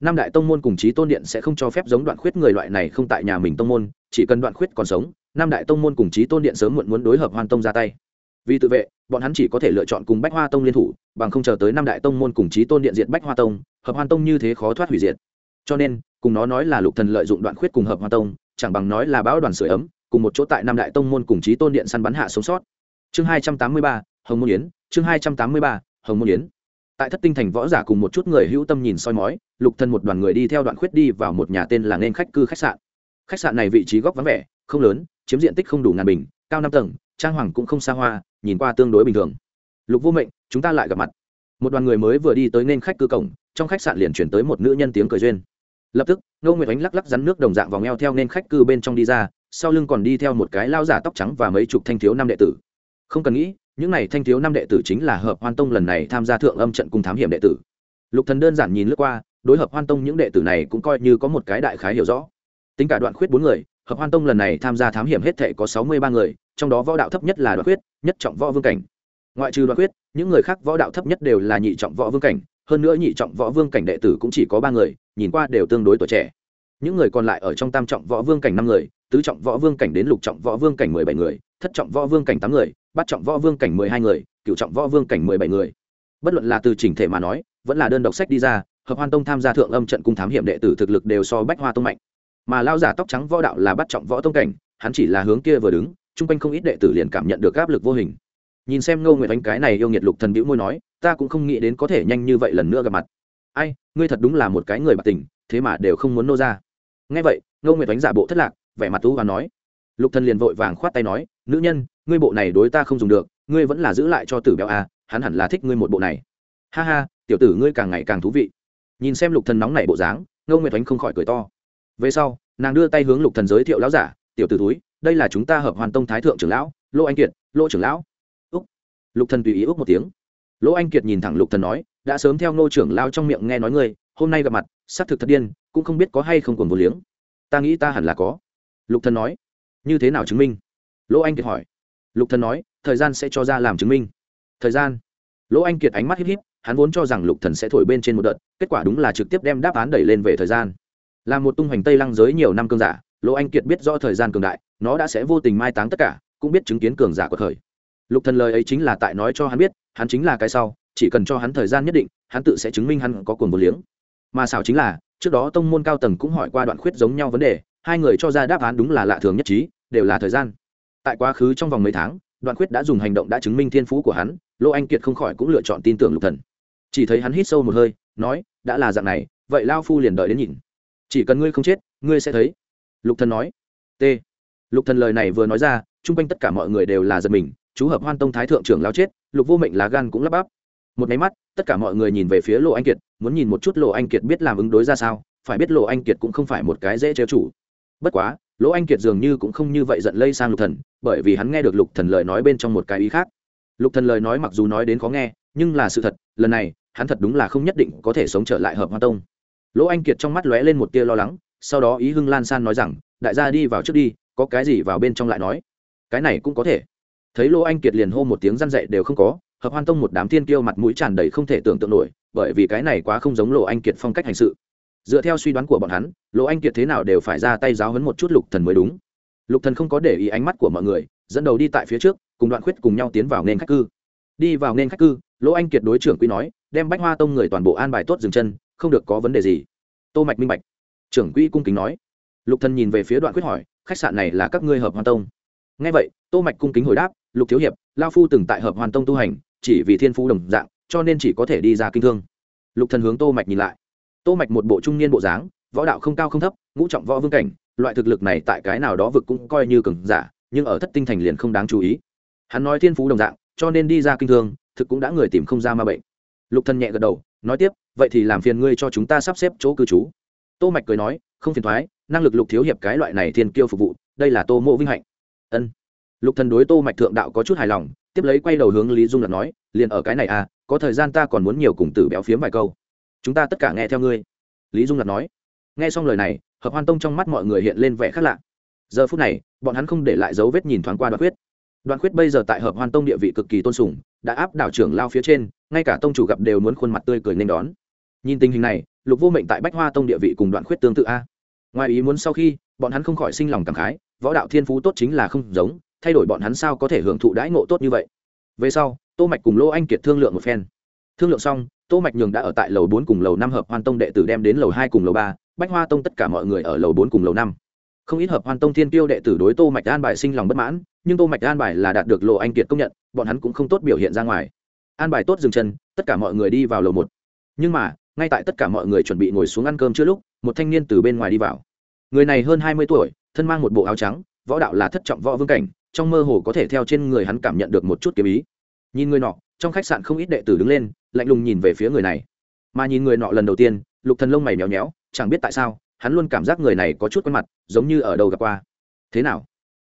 Năm đại tông môn cùng chí tôn điện sẽ không cho phép giống đoạn khuyết người loại này không tại nhà mình tông môn, chỉ cần đoạn khuyết còn sống, năm đại tông môn cùng chí tôn điện sớm muộn muốn đối hợp hoan tông ra tay. Vì tự vệ, bọn hắn chỉ có thể lựa chọn cùng bách hoa tông liên thủ, bằng không chờ tới năm đại tông môn cùng chí tôn điện diệt bách hoa tông, hợp hoan tông như thế khó thoát hủy diệt. Cho nên, cùng nó nói là lục thần lợi dụng đoạn khuyết cùng hợp hoa tông, chẳng bằng nói là bão đoàn sưởi ấm, cùng một chỗ tại năm đại tông môn cùng chí tôn điện săn bắn hạ sống sót. Chương hai trăm tám mươi ba, hồng môn yến chương hai trăm tám mươi ba, hồng môn yến. Tại thất tinh thành, võ giả cùng một chút người hữu tâm nhìn soi mói, lục thần một đoàn người đi theo đoạn khuyết đi vào một nhà tên là nên khách cư khách sạn. Khách sạn này vị trí góc vắng vẻ, không lớn, chiếm diện tích không đủ ngàn bình, cao năm tầng, trang hoàng cũng không xa hoa, nhìn qua tương đối bình thường. Lục vô mệnh, chúng ta lại gặp mặt. Một đoàn người mới vừa đi tới nên khách cư cổng, trong khách sạn liền chuyển tới một nữ nhân tiếng cười duyên. Lập tức, ngô nguyệt ánh lắc lắc rắn nước đồng dạng vòng eo theo nên khách cư bên trong đi ra, sau lưng còn đi theo một cái lao giả tóc trắng và mấy chục thanh thiếu năm đệ tử. Không cần nghĩ những này thanh thiếu năm đệ tử chính là hợp hoan tông lần này tham gia thượng âm trận cung thám hiểm đệ tử. Lục thần đơn giản nhìn lướt qua, đối hợp hoan tông những đệ tử này cũng coi như có một cái đại khái hiểu rõ. Tính cả đoạn khuyết bốn người, hợp hoan tông lần này tham gia thám hiểm hết thệ có sáu mươi ba người, trong đó võ đạo thấp nhất là đoạn khuyết, nhất trọng võ vương cảnh. Ngoại trừ đoạn khuyết, những người khác võ đạo thấp nhất đều là nhị trọng võ vương cảnh, hơn nữa nhị trọng võ vương cảnh đệ tử cũng chỉ có ba người, nhìn qua đều tương đối tuổi trẻ. Những người còn lại ở trong tam trọng võ vương cảnh năm người, tứ trọng võ vương cảnh đến lục trọng võ vương cảnh mười bảy người thất trọng võ vương cảnh tám người, bắt trọng võ vương cảnh mười hai người cựu trọng võ vương cảnh mười bảy người. Bất luận là từ chỉnh thể mà nói, vẫn là đơn độc sách đi ra, hợp hoan tông tham gia thượng âm trận cung thám hiểm đệ tử thực lực đều so bách hoa tông mạnh. Mà lao giả tóc trắng võ đạo là bắt trọng võ tông cảnh, hắn chỉ là hướng kia vừa đứng, chung quanh không ít đệ tử liền cảm nhận được áp lực vô hình. Nhìn xem ngô nguyệt anh cái này yêu nghiệt lục thần bĩu môi nói, ta cũng không nghĩ đến có thể nhanh như vậy lần nữa gặp mặt. Ai, ngươi thật đúng là một cái người bạc tình, thế mà đều không muốn nô ra. Nghe vậy, ngô nguyệt anh giả bộ thất lạc, vẻ mặt tú và nói. Lục thần liền vội vàng khoát tay nói nữ nhân, ngươi bộ này đối ta không dùng được, ngươi vẫn là giữ lại cho tử béo à hắn hẳn là thích ngươi một bộ này. Ha ha, tiểu tử ngươi càng ngày càng thú vị. Nhìn xem lục thần nóng nảy bộ dáng, ngô nguyệt ánh không khỏi cười to. Về sau, nàng đưa tay hướng lục thần giới thiệu lão giả, tiểu tử túi đây là chúng ta hợp hoàn tông thái thượng trưởng lão, lô anh kiệt, lô trưởng lão. Úc. Lục thần tùy ý úc một tiếng. Lỗ anh kiệt nhìn thẳng lục thần nói, đã sớm theo ngô trưởng lao trong miệng nghe nói ngươi, hôm nay gặp mặt, xác thực thật điên, cũng không biết có hay không còn vô liếng. Ta nghĩ ta hẳn là có. Lục thần nói, như thế nào chứng minh? Lỗ anh kiệt hỏi. Lục thần nói, thời gian sẽ cho ra làm chứng minh. Thời gian? Lỗ anh kiệt ánh mắt híp híp, hắn vốn cho rằng lục thần sẽ thổi bên trên một đợt, kết quả đúng là trực tiếp đem đáp án đẩy lên về thời gian. Là một tung hoành tây lăng giới nhiều năm cương giả, lỗ anh kiệt biết rõ thời gian cường đại, nó đã sẽ vô tình mai táng tất cả, cũng biết chứng kiến cường giả của thời. Lục thần lời ấy chính là tại nói cho hắn biết, hắn chính là cái sau, chỉ cần cho hắn thời gian nhất định, hắn tự sẽ chứng minh hắn có cuồng vô liếng. Mà xảo chính là, trước đó tông môn cao tầng cũng hỏi qua đoạn khuyết giống nhau vấn đề, hai người cho ra đáp án đúng là lạ thường nhất trí, đều là thời gian tại quá khứ trong vòng mấy tháng, đoạn khuyết đã dùng hành động đã chứng minh thiên phú của hắn, lô anh kiệt không khỏi cũng lựa chọn tin tưởng lục thần. Chỉ thấy hắn hít sâu một hơi, nói, đã là dạng này, vậy lao phu liền đợi đến nhìn. Chỉ cần ngươi không chết, ngươi sẽ thấy. Lục thần nói. T. Lục thần lời này vừa nói ra, chung quanh tất cả mọi người đều là giật mình, chú hợp hoan tông thái thượng trưởng lao chết, lục vô mệnh lá gan cũng lắp bắp. Một máy mắt, tất cả mọi người nhìn về phía lộ anh kiệt, muốn nhìn một chút lộ anh kiệt biết làm ứng đối ra sao, phải biết lộ anh kiệt cũng không phải một cái dễ trêu chủ bất quá lỗ anh kiệt dường như cũng không như vậy giận lây sang lục thần, bởi vì hắn nghe được lục thần lời nói bên trong một cái ý khác. Lục thần lời nói mặc dù nói đến khó nghe, nhưng là sự thật, lần này, hắn thật đúng là không nhất định có thể sống trở lại hợp hoa tông. Lỗ anh kiệt trong mắt lóe lên một tia lo lắng, sau đó ý hưng lan san nói rằng, đại gia đi vào trước đi, có cái gì vào bên trong lại nói. Cái này cũng có thể. Thấy lỗ anh kiệt liền hô một tiếng răn dậy đều không có, hợp hoan tông một đám thiên kiêu mặt mũi tràn đầy không thể tưởng tượng nổi, bởi vì cái này quá không giống Lỗ anh kiệt phong cách hành sự dựa theo suy đoán của bọn hắn, lỗ anh kiệt thế nào đều phải ra tay giáo hấn một chút lục thần mới đúng. Lục thần không có để ý ánh mắt của mọi người, dẫn đầu đi tại phía trước, cùng đoạn khuyết cùng nhau tiến vào nên khách cư. Đi vào nên khách cư, lỗ anh kiệt đối trưởng quỹ nói, đem bách hoa tông người toàn bộ an bài tốt dừng chân, không được có vấn đề gì. Tô mạch minh bạch. Trưởng quỹ cung kính nói. Lục thần nhìn về phía đoạn quyết hỏi, khách sạn này là các ngươi hợp hoa tông? Nghe vậy, tô mạch cung kính hồi đáp, lục thiếu hiệp, lao phu từng tại hợp hoàn tông tu hành, chỉ vì thiên phú đồng dạng, cho nên chỉ có thể đi ra kinh thương. Lục thần hướng tô mạch nhìn lại tô mạch một bộ trung niên bộ dáng, võ đạo không cao không thấp, ngũ trọng võ vương cảnh, loại thực lực này tại cái nào đó vực cũng coi như cường giả, nhưng ở thất tinh thành liền không đáng chú ý. Hắn nói thiên phú đồng dạng, cho nên đi ra kinh thương, thực cũng đã người tìm không ra ma bệnh. Lục thần nhẹ gật đầu, nói tiếp, vậy thì làm phiền ngươi cho chúng ta sắp xếp chỗ cư trú. Tô mạch cười nói, không phiền thoái năng lực lục thiếu hiệp cái loại này thiên kiêu phục vụ, đây là tô mộ vinh hạnh. Ân. Lục thần đối tô mạch thượng đạo có chút hài lòng, tiếp lấy quay đầu hướng lý dung lạc nói, liền ở cái này à có thời gian ta còn muốn nhiều cùng tử béo phiếm vài câu chúng ta tất cả nghe theo ngươi lý dung lạc nói nghe xong lời này hợp hoan tông trong mắt mọi người hiện lên vẻ khác lạ giờ phút này bọn hắn không để lại dấu vết nhìn thoáng qua đoạn khuyết đoạn khuyết bây giờ tại hợp hoan tông địa vị cực kỳ tôn sùng đã áp đảo trưởng lao phía trên ngay cả tông chủ gặp đều muốn khuôn mặt tươi cười nên đón nhìn tình hình này lục vô mệnh tại bách hoa tông địa vị cùng đoạn khuyết tương tự a ngoài ý muốn sau khi bọn hắn không khỏi sinh lòng cảm khái võ đạo thiên phú tốt chính là không giống thay đổi bọn hắn sao có thể hưởng thụ đãi ngộ tốt như vậy về sau tô mạch cùng lô anh kiệt thương lượng một phen thương lượng xong tô mạch nhường đã ở tại lầu bốn cùng lầu năm hợp hoan tông đệ tử đem đến lầu hai cùng lầu ba, bách hoa tông tất cả mọi người ở lầu bốn cùng lầu năm. Không ít hợp hoan tông thiên tiêu đệ tử đối tô mạch an bài sinh lòng bất mãn, nhưng tô mạch an bài là đạt được lộ anh kiệt công nhận, bọn hắn cũng không tốt biểu hiện ra ngoài. An bài tốt dừng chân, tất cả mọi người đi vào lầu một. Nhưng mà, ngay tại tất cả mọi người chuẩn bị ngồi xuống ăn cơm chưa lúc, một thanh niên từ bên ngoài đi vào. Người này hơn hai mươi tuổi, thân mang một bộ áo trắng, võ đạo là thất trọng võ vương cảnh, trong mơ hồ có thể theo trên người hắn cảm nhận được một chút kiếm ý. Nhìn người nọ, trong khách sạn không ít đệ tử đứng lên lạnh lùng nhìn về phía người này. Mà nhìn người nọ lần đầu tiên lục thần lông mày nhéo nhéo, chẳng biết tại sao hắn luôn cảm giác người này có chút quen mặt giống như ở đâu gặp qua. Thế nào?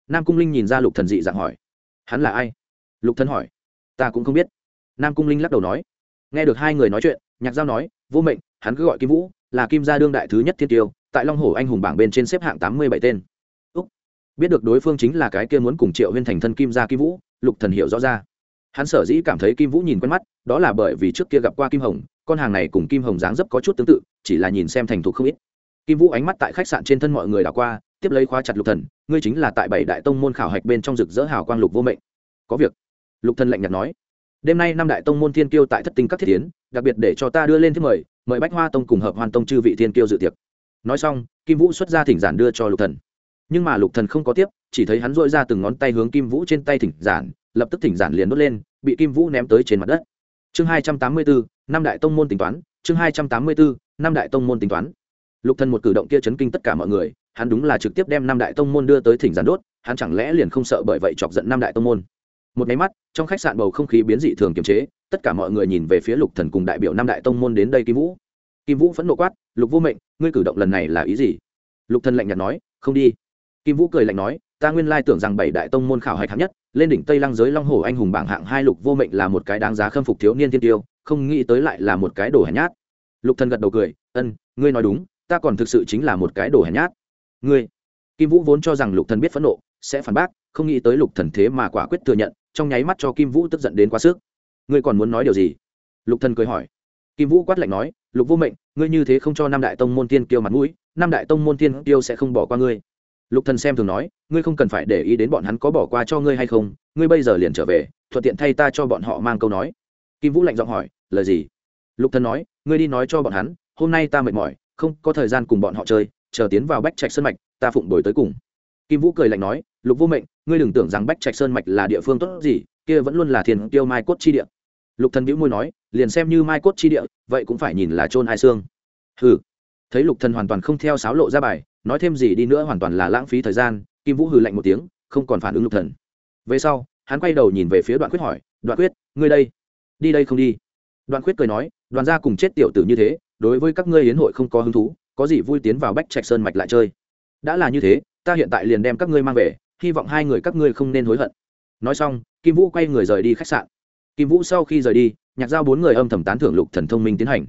Nam cung linh nhìn ra lục thần dị dạng hỏi. Hắn là ai? Lục thần hỏi. Ta cũng không biết. Nam cung linh lắc đầu nói. Nghe được hai người nói chuyện nhạc giao nói vô mệnh hắn cứ gọi kim vũ là kim gia đương đại thứ nhất thiên tiêu tại long hồ anh hùng bảng bên trên xếp hạng tám mươi bảy tên. Úc. biết được đối phương chính là cái kia muốn cùng triệu huyên thành thân kim gia kim vũ lục thần hiểu rõ ra hắn sở dĩ cảm thấy kim vũ nhìn quen mắt, đó là bởi vì trước kia gặp qua kim hồng, con hàng này cùng kim hồng dáng dấp có chút tương tự, chỉ là nhìn xem thành thục không ít. Kim vũ ánh mắt tại khách sạn trên thân mọi người đảo qua, tiếp lấy khóa chặt lục thần, ngươi chính là tại bảy đại tông môn khảo hạch bên trong rực rỡ hào quang lục vô mệnh. Có việc. Lục thần lạnh nhạt nói. Đêm nay năm đại tông môn thiên kiêu tại thất tinh các thiết tiến, đặc biệt để cho ta đưa lên thứ mời mời bách hoa tông cùng hợp hoàn tông chư vị thiên kiêu dự tiệc. Nói xong, kim vũ xuất ra thỉnh giản đưa cho lục thần nhưng mà lục thần không có tiếp, chỉ thấy hắn dội ra từng ngón tay hướng kim vũ trên tay thỉnh giản, lập tức thỉnh giản liền đốt lên, bị kim vũ ném tới trên mặt đất. Chương hai trăm tám mươi bốn, năm đại tông môn tính toán, chương hai trăm tám mươi bốn, năm đại tông môn tính toán. Lục thần một cử động kia chấn kinh tất cả mọi người, hắn đúng là trực tiếp đem năm đại tông môn đưa tới thỉnh giản đốt, hắn chẳng lẽ liền không sợ bởi vậy chọc giận năm đại tông môn? Một máy mắt, trong khách sạn bầu không khí biến dị thường kiềm chế, tất cả mọi người nhìn về phía lục thần cùng đại biểu năm đại tông môn đến đây kim vũ. Kim vũ phẫn nộ quát, lục vô mệnh, ngươi cử động lần này là ý gì? Lục thần lạnh nhạt nói, không đi kim vũ cười lạnh nói, ta nguyên lai tưởng rằng bảy đại tông môn khảo hạch hạng nhất, lên đỉnh tây lăng giới long hồ anh hùng bảng hạng hai lục vô mệnh là một cái đáng giá khâm phục thiếu niên thiên tiêu, không nghĩ tới lại là một cái đồ hèn nhát. Lục thần gật đầu cười, ân, ngươi nói đúng, ta còn thực sự chính là một cái đồ hèn nhát. Ngươi? Kim vũ vốn cho rằng lục thần biết phẫn nộ, sẽ phản bác, không nghĩ tới lục thần thế mà quả quyết thừa nhận, trong nháy mắt cho kim vũ tức giận đến quá sức. Ngươi còn muốn nói điều gì? Lục thần cười hỏi. Kim vũ quát lạnh nói, lục vô mệnh, ngươi như thế không cho năm đại tông môn tiên kiêu mặt mũi, năm đại tông môn tiên kiêu sẽ không bỏ qua ngươi lục thần xem thường nói, ngươi không cần phải để ý đến bọn hắn có bỏ qua cho ngươi hay không, ngươi bây giờ liền trở về, thuận tiện thay ta cho bọn họ mang câu nói. Kim vũ lạnh giọng hỏi, lời gì? Lục thần nói, ngươi đi nói cho bọn hắn, hôm nay ta mệt mỏi, không có thời gian cùng bọn họ chơi, chờ tiến vào bách trạch sơn mạch, ta phụng đổi tới cùng. Kim vũ cười lạnh nói, lục vô mệnh, ngươi đừng tưởng rằng bách trạch sơn mạch là địa phương tốt gì, kia vẫn luôn là thiền tiêu mai cốt chi địa. Lục thần bĩu môi nói, liền xem như mai cốt chi địa, vậy cũng phải nhìn là trôn ai xương. Hừ. Thấy lục thần hoàn toàn không theo sáo lộ ra bài nói thêm gì đi nữa hoàn toàn là lãng phí thời gian, kim vũ hừ lạnh một tiếng, không còn phản ứng lục thần. Về sau, hắn quay đầu nhìn về phía đoạn quyết hỏi, đoạn quyết, ngươi đây, đi đây không đi? Đoạn quyết cười nói, đoàn gia cùng chết tiểu tử như thế, đối với các ngươi hiến hội không có hứng thú, có gì vui tiến vào bách trạch sơn mạch lại chơi. Đã là như thế, ta hiện tại liền đem các ngươi mang về, hy vọng hai người các ngươi không nên hối hận. Nói xong, kim vũ quay người rời đi khách sạn. Kim vũ sau khi rời đi, nhạc giao bốn người âm thầm tán thưởng lục thần thông minh tiến hành.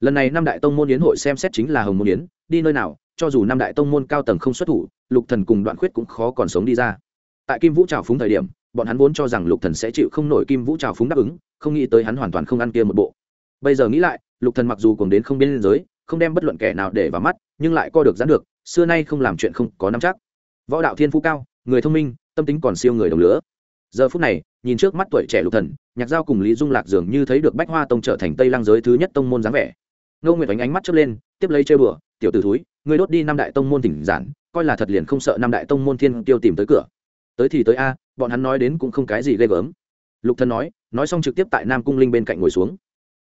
Lần này năm đại tông môn yến hội xem xét chính là hồng môn yến, đi nơi nào cho dù năm đại tông môn cao tầng không xuất thủ, lục thần cùng đoạn khuyết cũng khó còn sống đi ra. Tại kim vũ trào phúng thời điểm, bọn hắn vốn cho rằng lục thần sẽ chịu không nổi kim vũ trào phúng đáp ứng, không nghĩ tới hắn hoàn toàn không ăn kia một bộ. Bây giờ nghĩ lại, lục thần mặc dù cùng đến không biên giới, không đem bất luận kẻ nào để vào mắt, nhưng lại co được gián được, xưa nay không làm chuyện không có nắm chắc. Võ đạo thiên phú cao, người thông minh, tâm tính còn siêu người đồng lứa giờ phút này, nhìn trước mắt tuổi trẻ lục thần, nhạc giao cùng lý dung lạc dường như thấy được bách hoa tông trở thành tây lang giới thứ nhất tông môn dáng vẻ ngô nguyệt ánh ánh mắt chớp lên, tiếp lấy chơi bừa, tiểu tử thúi, ngươi đốt đi năm đại tông môn tỉnh giản, coi là thật liền không sợ năm đại tông môn thiên tiêu tìm tới cửa. Tới thì tới a, bọn hắn nói đến cũng không cái gì ghê gớm. Lục thần nói nói xong trực tiếp tại nam cung linh bên cạnh ngồi xuống.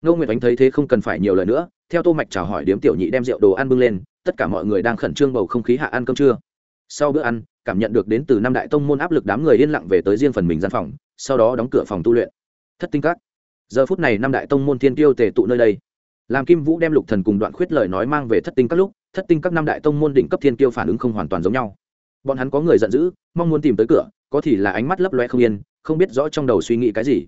Ngô nguyệt ánh thấy thế không cần phải nhiều lời nữa, theo tô mạch chào hỏi điếm tiểu nhị đem rượu đồ ăn bưng lên, tất cả mọi người đang khẩn trương bầu không khí hạ ăn cơm trưa. Sau bữa ăn, cảm nhận được đến từ năm đại tông môn áp lực đám người yên lặng về tới riêng phần mình gian phòng, sau đó đóng cửa phòng tu luyện. Thất tinh các, giờ phút này năm đại tông môn thiên tiêu tề tụ nơi đây làm kim vũ đem lục thần cùng đoạn khuyết lời nói mang về thất tinh các lúc, thất tinh các năm đại tông môn đỉnh cấp thiên kiêu phản ứng không hoàn toàn giống nhau. Bọn hắn có người giận dữ, mong muốn tìm tới cửa, có thì là ánh mắt lấp loe không yên, không biết rõ trong đầu suy nghĩ cái gì.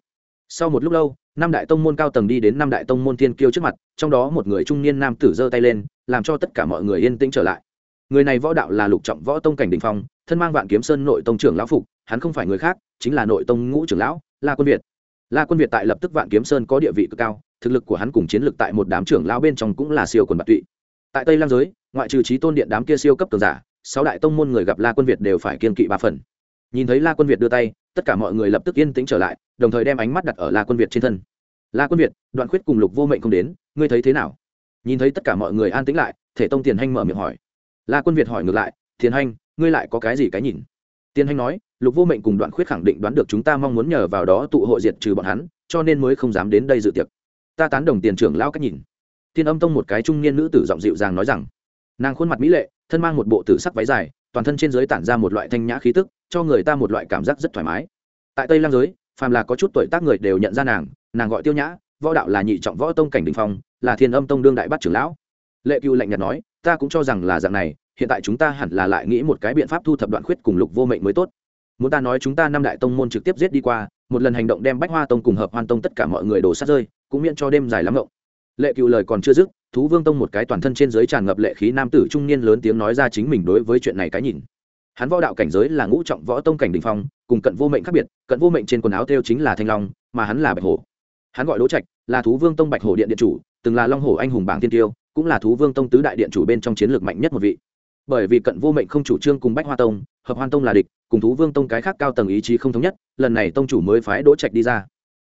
Sau một lúc lâu, năm đại tông môn cao tầng đi đến năm đại tông môn thiên kiêu trước mặt, trong đó một người trung niên nam tử giơ tay lên, làm cho tất cả mọi người yên tĩnh trở lại. Người này võ đạo là lục trọng võ tông cảnh đình phong, thân mang vạn kiếm sơn nội tông trưởng lão phục, hắn không phải người khác, chính là nội tông ngũ trưởng lão, la quân việt. La quân việt tại lập tức vạn kiếm sơn có địa vị cực cao thực lực của hắn cùng chiến lực tại một đám trưởng lão bên trong cũng là siêu quần bạc tụy. Tại tây Lang giới, ngoại trừ trí tôn điện đám kia siêu cấp cường giả, sáu đại tông môn người gặp la quân việt đều phải kiên kỵ ba phần. Nhìn thấy la quân việt đưa tay, tất cả mọi người lập tức yên tĩnh trở lại, đồng thời đem ánh mắt đặt ở la quân việt trên thân. La quân việt, đoạn khuyết cùng lục vô mệnh không đến, ngươi thấy thế nào? Nhìn thấy tất cả mọi người an tĩnh lại, thể tông tiền hanh mở miệng hỏi. La quân việt hỏi ngược lại, tiền hanh, ngươi lại có cái gì cái nhìn? Tiền hanh nói, lục vô mệnh cùng đoạn khuyết khẳng định đoán được chúng ta mong muốn nhờ vào đó tụ hội diệt trừ bọn hắn, cho nên mới không dám đến đây dự tiệc ta tán đồng tiền trưởng lao cách nhìn. Thiên âm tông một cái trung niên nữ tử giọng dịu dàng nói rằng, nàng khuôn mặt mỹ lệ, thân mang một bộ tử sắc váy dài, toàn thân trên giới tản ra một loại thanh nhã khí tức, cho người ta một loại cảm giác rất thoải mái. Tại tây lang giới, phàm là có chút tuổi tác người đều nhận ra nàng nàng gọi tiêu nhã, võ đạo là nhị trọng võ tông cảnh đình phong, là thiên âm tông đương đại bắt trưởng lão. Lệ cựu lạnh nhạt nói, ta cũng cho rằng là dạng này, hiện tại chúng ta hẳn là lại nghĩ một cái biện pháp thu thập đoạn khuyết cùng lục vô mệnh mới tốt muốn ta nói chúng ta năm đại tông môn trực tiếp giết đi qua, một lần hành động đem bách hoa tông cùng hợp hoan tông tất cả mọi người đổ sát rơi, cũng miễn cho đêm dài lắm ngộng. Lệ cựu lời còn chưa dứt, thú vương tông một cái toàn thân trên giới tràn ngập lệ khí nam tử trung niên lớn tiếng nói ra chính mình đối với chuyện này cái nhìn. Hắn võ đạo cảnh giới là ngũ trọng võ tông cảnh đình phong, cùng cận vô mệnh khác biệt, cận vô mệnh trên quần áo theo chính là thanh long, mà hắn là bạch hổ. Hắn gọi đỗ trạch, là thú vương tông bạch hổ điện điện chủ, từng là long hổ anh hùng bảng tiên tiêu, cũng là thú vương tông tứ đại điện chủ bên trong chiến lược mạnh nhất một vị bởi vì cận vô mệnh không chủ trương cùng bách hoa tông, hợp hoan tông là địch, cùng thú vương tông cái khác cao tầng ý chí không thống nhất, lần này tông chủ mới phái đỗ trạch đi ra.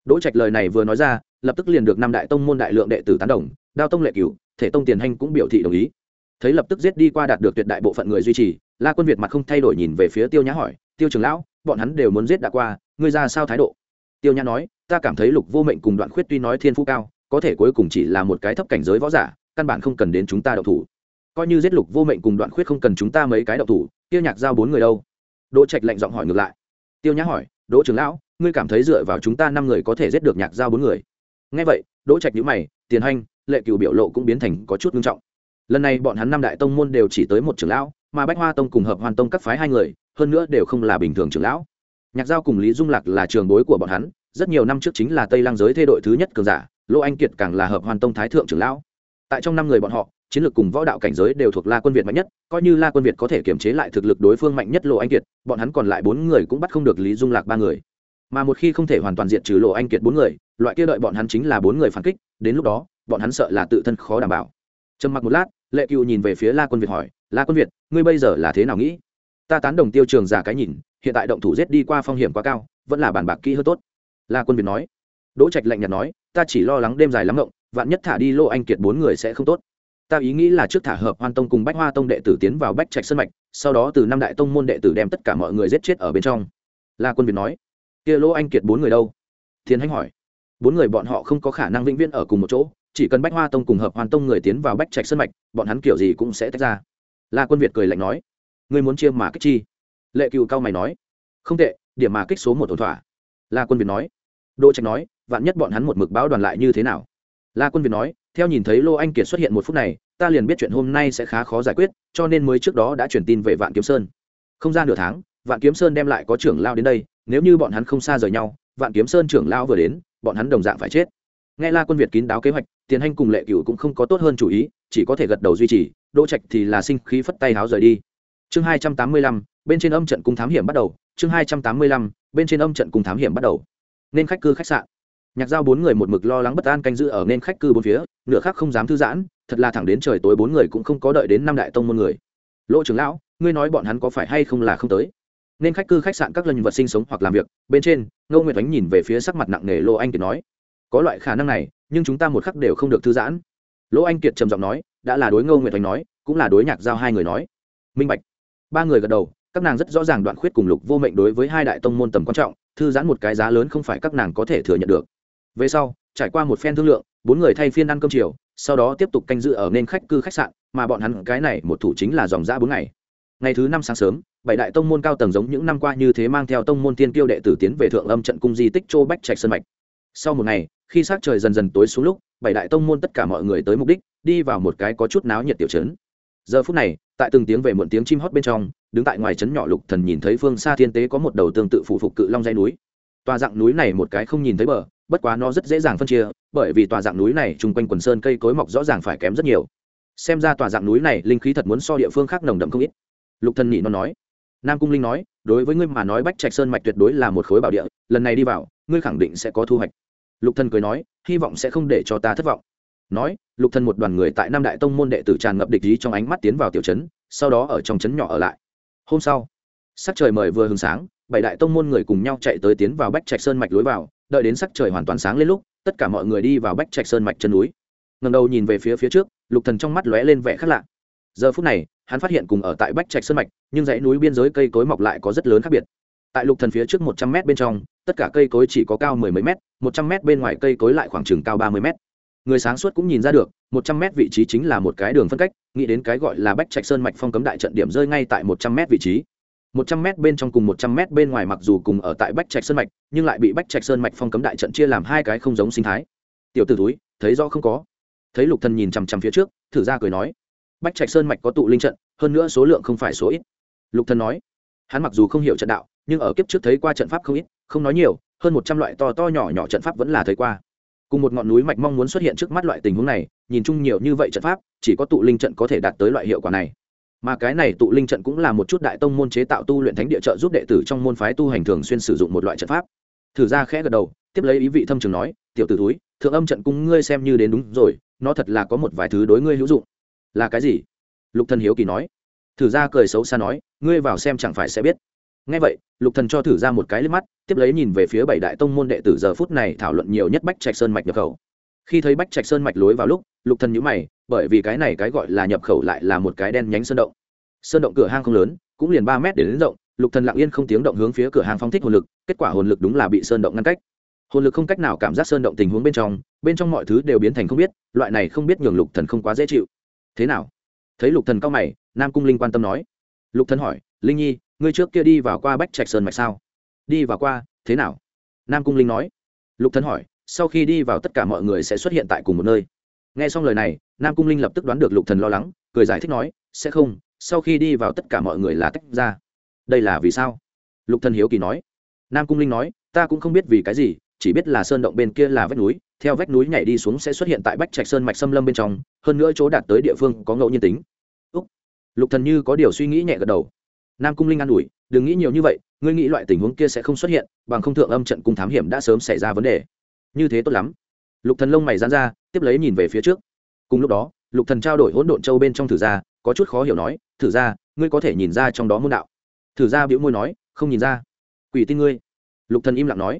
Đỗ trạch lời này vừa nói ra, lập tức liền được năm đại tông môn đại lượng đệ tử tán đồng, đao tông lệ cửu, thể tông tiền hành cũng biểu thị đồng ý. Thấy lập tức giết đi qua đạt được tuyệt đại bộ phận người duy trì, la quân việt mặt không thay đổi nhìn về phía tiêu nhã hỏi, tiêu trường lão, bọn hắn đều muốn giết đã qua, ngươi ra sao thái độ? Tiêu nhã nói, ta cảm thấy lục vô mệnh cùng đoạn khuyết tuy nói thiên phú cao, có thể cuối cùng chỉ là một cái thấp cảnh giới võ giả, căn bản không cần đến chúng ta đậu thủ coi như giết lục vô mệnh cùng đoạn khuyết không cần chúng ta mấy cái đậu thủ tiêu nhạc giao bốn người đâu? Đỗ trạch lạnh giọng hỏi ngược lại. Tiêu nhã hỏi đỗ trưởng lão ngươi cảm thấy dựa vào chúng ta năm người có thể giết được nhạc giao bốn người? Ngay vậy đỗ trạch nhữ mày tiền hanh, lệ cựu biểu lộ cũng biến thành có chút nghiêm trọng. Lần này bọn hắn năm đại tông môn đều chỉ tới một trưởng lão mà bách hoa tông cùng hợp hoàn tông các phái hai người hơn nữa đều không là bình thường trưởng lão. Nhạc giao cùng lý dung lạc là trường bối của bọn hắn rất nhiều năm trước chính là tây lang giới thê đội thứ nhất cường giả lỗ anh kiệt càng là hợp hoàn tông thái thượng trưởng lão. Tại trong năm người bọn họ chiến lược cùng võ đạo cảnh giới đều thuộc la quân việt mạnh nhất, coi như la quân việt có thể kiểm chế lại thực lực đối phương mạnh nhất lộ anh kiệt, bọn hắn còn lại bốn người cũng bắt không được lý dung lạc ba người. Mà một khi không thể hoàn toàn diệt trừ lộ anh kiệt bốn người, loại kia đợi bọn hắn chính là bốn người phản kích, đến lúc đó, bọn hắn sợ là tự thân khó đảm bảo. Trầm mặc một lát, lệ Cừu nhìn về phía la quân việt hỏi, la quân việt, ngươi bây giờ là thế nào nghĩ? Ta tán đồng tiêu trường giả cái nhìn, hiện tại động thủ giết đi qua phong hiểm quá cao, vẫn là bàn bạc kỹ hơn tốt. La quân việt nói. Đỗ trạch lạnh nhạt nói, ta chỉ lo lắng đêm dài lắm ngộng, vạn nhất thả đi Lộ anh kiệt bốn người sẽ không tốt ta ý nghĩ là trước thả hợp hoan tông cùng bách hoa tông đệ tử tiến vào bách trạch sân mạch, sau đó từ năm đại tông môn đệ tử đem tất cả mọi người giết chết ở bên trong. La quân việt nói, kia lỗ anh kiệt bốn người đâu? Thiên hãnh hỏi. Bốn người bọn họ không có khả năng vĩnh viễn ở cùng một chỗ, chỉ cần bách hoa tông cùng hợp hoàn tông người tiến vào bách trạch sân mạch, bọn hắn kiểu gì cũng sẽ tách ra. La quân việt cười lạnh nói, ngươi muốn chia mà kích chi? Lệ cựu cao mày nói, không tệ, điểm mà kích số một ổn thỏa. La quân việt nói, đỗ trạch nói, vạn nhất bọn hắn một mực báo đoàn lại như thế nào? La quân việt nói theo nhìn thấy lô anh kiệt xuất hiện một phút này, ta liền biết chuyện hôm nay sẽ khá khó giải quyết, cho nên mới trước đó đã truyền tin về vạn kiếm sơn. Không ra nửa tháng, vạn kiếm sơn đem lại có trưởng lao đến đây, nếu như bọn hắn không xa rời nhau, vạn kiếm sơn trưởng lao vừa đến, bọn hắn đồng dạng phải chết. Nghe la quân việt kín đáo kế hoạch, tiền hành cùng lệ cửu cũng không có tốt hơn chủ ý, chỉ có thể gật đầu duy trì, đỗ trạch thì là sinh khí phất tay háo rời đi. Chương hai trăm tám mươi lăm, bên trên âm trận cung thám hiểm bắt đầu, chương hai trăm tám mươi lăm, bên trên âm trận cung thám hiểm bắt đầu. Nên khách cư khách sạn nhạc giao bốn người một mực lo lắng bất an canh giữ ở nên khách cư bốn phía, nửa khác không dám thư giãn, thật là thẳng đến trời tối bốn người cũng không có đợi đến năm đại tông môn người. Lỗ trưởng lão, ngươi nói bọn hắn có phải hay không là không tới? Nên khách cư khách sạn các lần vật sinh sống hoặc làm việc, bên trên, ngô nguyệt ánh nhìn về phía sắc mặt nặng nề lô anh kiệt nói, có loại khả năng này, nhưng chúng ta một khắc đều không được thư giãn. Lỗ anh kiệt trầm giọng nói, đã là đối ngô nguyệt ánh nói, cũng là đối nhạc giao hai người nói. Minh bạch. Ba người gật đầu, các nàng rất rõ ràng đoạn khuyết cùng lục vô mệnh đối với hai đại tông môn tầm quan trọng, thư giãn một cái giá lớn không phải các nàng có thể thừa nhận được về sau, trải qua một phen thương lượng, bốn người thay phiên ăn cơm chiều, sau đó tiếp tục canh giữ ở nên khách cư khách sạn, mà bọn hắn cái này một thủ chính là dòng giã bốn ngày. Ngày thứ năm sáng sớm, bảy đại tông môn cao tầng giống những năm qua như thế mang theo tông môn tiên kiêu đệ tử tiến về thượng âm trận cung di tích châu bách trạch sơn mạch. Sau một ngày, khi s trời dần dần tối xuống lúc, bảy đại tông môn tất cả mọi người tới mục đích, đi vào một cái có chút náo nhiệt tiểu trấn. Giờ phút này, tại từng tiếng về muộn tiếng chim hót bên trong, đứng tại ngoài trấn nhỏ lục thần nhìn thấy phương xa thiên tế có một đầu tương tự phụ phục cự long dây núi. Tòa dạng núi này một cái không nhìn thấy bờ bất quá nó rất dễ dàng phân chia, bởi vì tòa dạng núi này chung quanh quần sơn cây cối mọc rõ ràng phải kém rất nhiều. Xem ra tòa dạng núi này linh khí thật muốn so địa phương khác nồng đậm không ít. Lục thần nhị nó nói. Nam cung linh nói, đối với ngươi mà nói bách trạch sơn mạch tuyệt đối là một khối bảo địa, lần này đi vào, ngươi khẳng định sẽ có thu hoạch. Lục thần cười nói, hy vọng sẽ không để cho ta thất vọng. Nói, lục thần một đoàn người tại nam đại tông môn đệ tử tràn ngập địch ý trong ánh mắt tiến vào tiểu trấn, sau đó ở trong trấn nhỏ ở lại. Hôm sau, sắc trời mời vừa hừng sáng, bảy đại tông môn người cùng nhau chạy tới tiến vào bách trạch sơn mạch lối vào đợi đến sắc trời hoàn toàn sáng lên lúc, tất cả mọi người đi vào bách trạch sơn mạch chân núi. Ngầm đầu nhìn về phía phía trước, lục thần trong mắt lóe lên vẻ khác lạ. Giờ phút này, hắn phát hiện cùng ở tại bách trạch sơn mạch, nhưng dãy núi biên giới cây cối mọc lại có rất lớn khác biệt. Tại lục thần phía trước một trăm mét bên trong, tất cả cây cối chỉ có cao mười mấy mét, một trăm mét bên ngoài cây cối lại khoảng chừng cao ba mươi mét. Người sáng suốt cũng nhìn ra được, một trăm mét vị trí chính là một cái đường phân cách, nghĩ đến cái gọi là bách trạch sơn mạch phong cấm đại trận điểm rơi ngay tại một trăm mét vị trí một trăm mét bên trong cùng một trăm mét bên ngoài mặc dù cùng ở tại bách trạch sơn mạch, nhưng lại bị bách trạch sơn mạch phong cấm đại trận chia làm hai cái không giống sinh thái. Tiểu tử túi thấy rõ không có? Thấy lục thần nhìn chằm chằm phía trước, thử ra cười nói, bách trạch sơn mạch có tụ linh trận, hơn nữa số lượng không phải số ít. Lục thần nói, hắn mặc dù không hiểu trận đạo, nhưng ở kiếp trước thấy qua trận pháp không ít, không nói nhiều, hơn một trăm loại to to nhỏ nhỏ trận pháp vẫn là thấy qua. Cùng một ngọn núi mạch mong muốn xuất hiện trước mắt loại tình huống này, nhìn chung nhiều như vậy trận pháp, chỉ có tụ linh trận có thể đạt tới loại hiệu quả này mà cái này tụ linh trận cũng là một chút đại tông môn chế tạo tu luyện thánh địa trợ giúp đệ tử trong môn phái tu hành thường xuyên sử dụng một loại trận pháp. Thử ra khẽ gật đầu, tiếp lấy ý vị thâm trường nói, tiểu t ử túi thượng âm trận cung ngươi xem như đến đúng rồi, nó thật là có một vài thứ đối ngươi hữu dụng. Là cái gì? Lục thần hiếu kỳ nói. Thử ra cười xấu xa nói, ngươi vào xem chẳng phải sẽ biết. Ngay vậy, lục thần cho thử ra một cái liếc mắt, tiếp lấy nhìn về phía bảy đại tông môn đệ tử giờ phút này thảo luận nhiều nhất bách trạch sơn mạch nhập khẩu khi thấy bách trạch sơn mạch lối vào lúc, lục thần nhíu mày, bởi vì cái này cái gọi là nhập khẩu lại là một cái đen nhánh sơn động. Sơn động cửa hang không lớn, cũng liền ba mét để đến rộng, lục thần lặng yên không tiếng động hướng phía cửa hàng phong thích hồn lực, kết quả hồn lực đúng là bị sơn động ngăn cách. Hồn lực không cách nào cảm giác sơn động tình huống bên trong bên trong mọi thứ đều biến thành không biết, loại này không biết nhường lục thần không quá dễ chịu. Thế nào? Thấy lục thần cao mày, nam cung linh quan tâm nói. Lục thần hỏi, linh nhi, ngươi trước kia đi vào qua bách trạch sơn mạch sao? Đi vào qua, thế nào? Nam cung linh nói. Lục thần hỏi sau khi đi vào tất cả mọi người sẽ xuất hiện tại cùng một nơi. Nghe xong lời này, nam cung linh lập tức đoán được lục thần lo lắng, cười giải thích nói, sẽ không, sau khi đi vào tất cả mọi người là tách ra. Đây là vì sao? Lục thần hiếu kỳ nói. Nam cung linh nói, ta cũng không biết vì cái gì, chỉ biết là sơn động bên kia là vách núi, theo vách núi nhảy đi xuống sẽ xuất hiện tại bách trạch sơn mạch xâm lâm bên trong, hơn nữa chỗ đạt tới địa phương có ngẫu nhiên tính. Úc. lục thần như có điều suy nghĩ nhẹ gật đầu. Nam cung linh an ủi, đừng nghĩ nhiều như vậy, ngươi nghĩ loại tình huống kia sẽ không xuất hiện, bằng không thượng âm trận cung thám hiểm đã sớm xảy ra vấn đề như thế tốt lắm. Lục thần lông mày dán ra, tiếp lấy nhìn về phía trước. Cùng lúc đó, lục thần trao đổi hỗn độn châu bên trong thử ra có chút khó hiểu nói, thử ra ngươi có thể nhìn ra trong đó môn đạo? Thử ra biểu môi nói, không nhìn ra. Quỷ tin ngươi. Lục thần im lặng nói,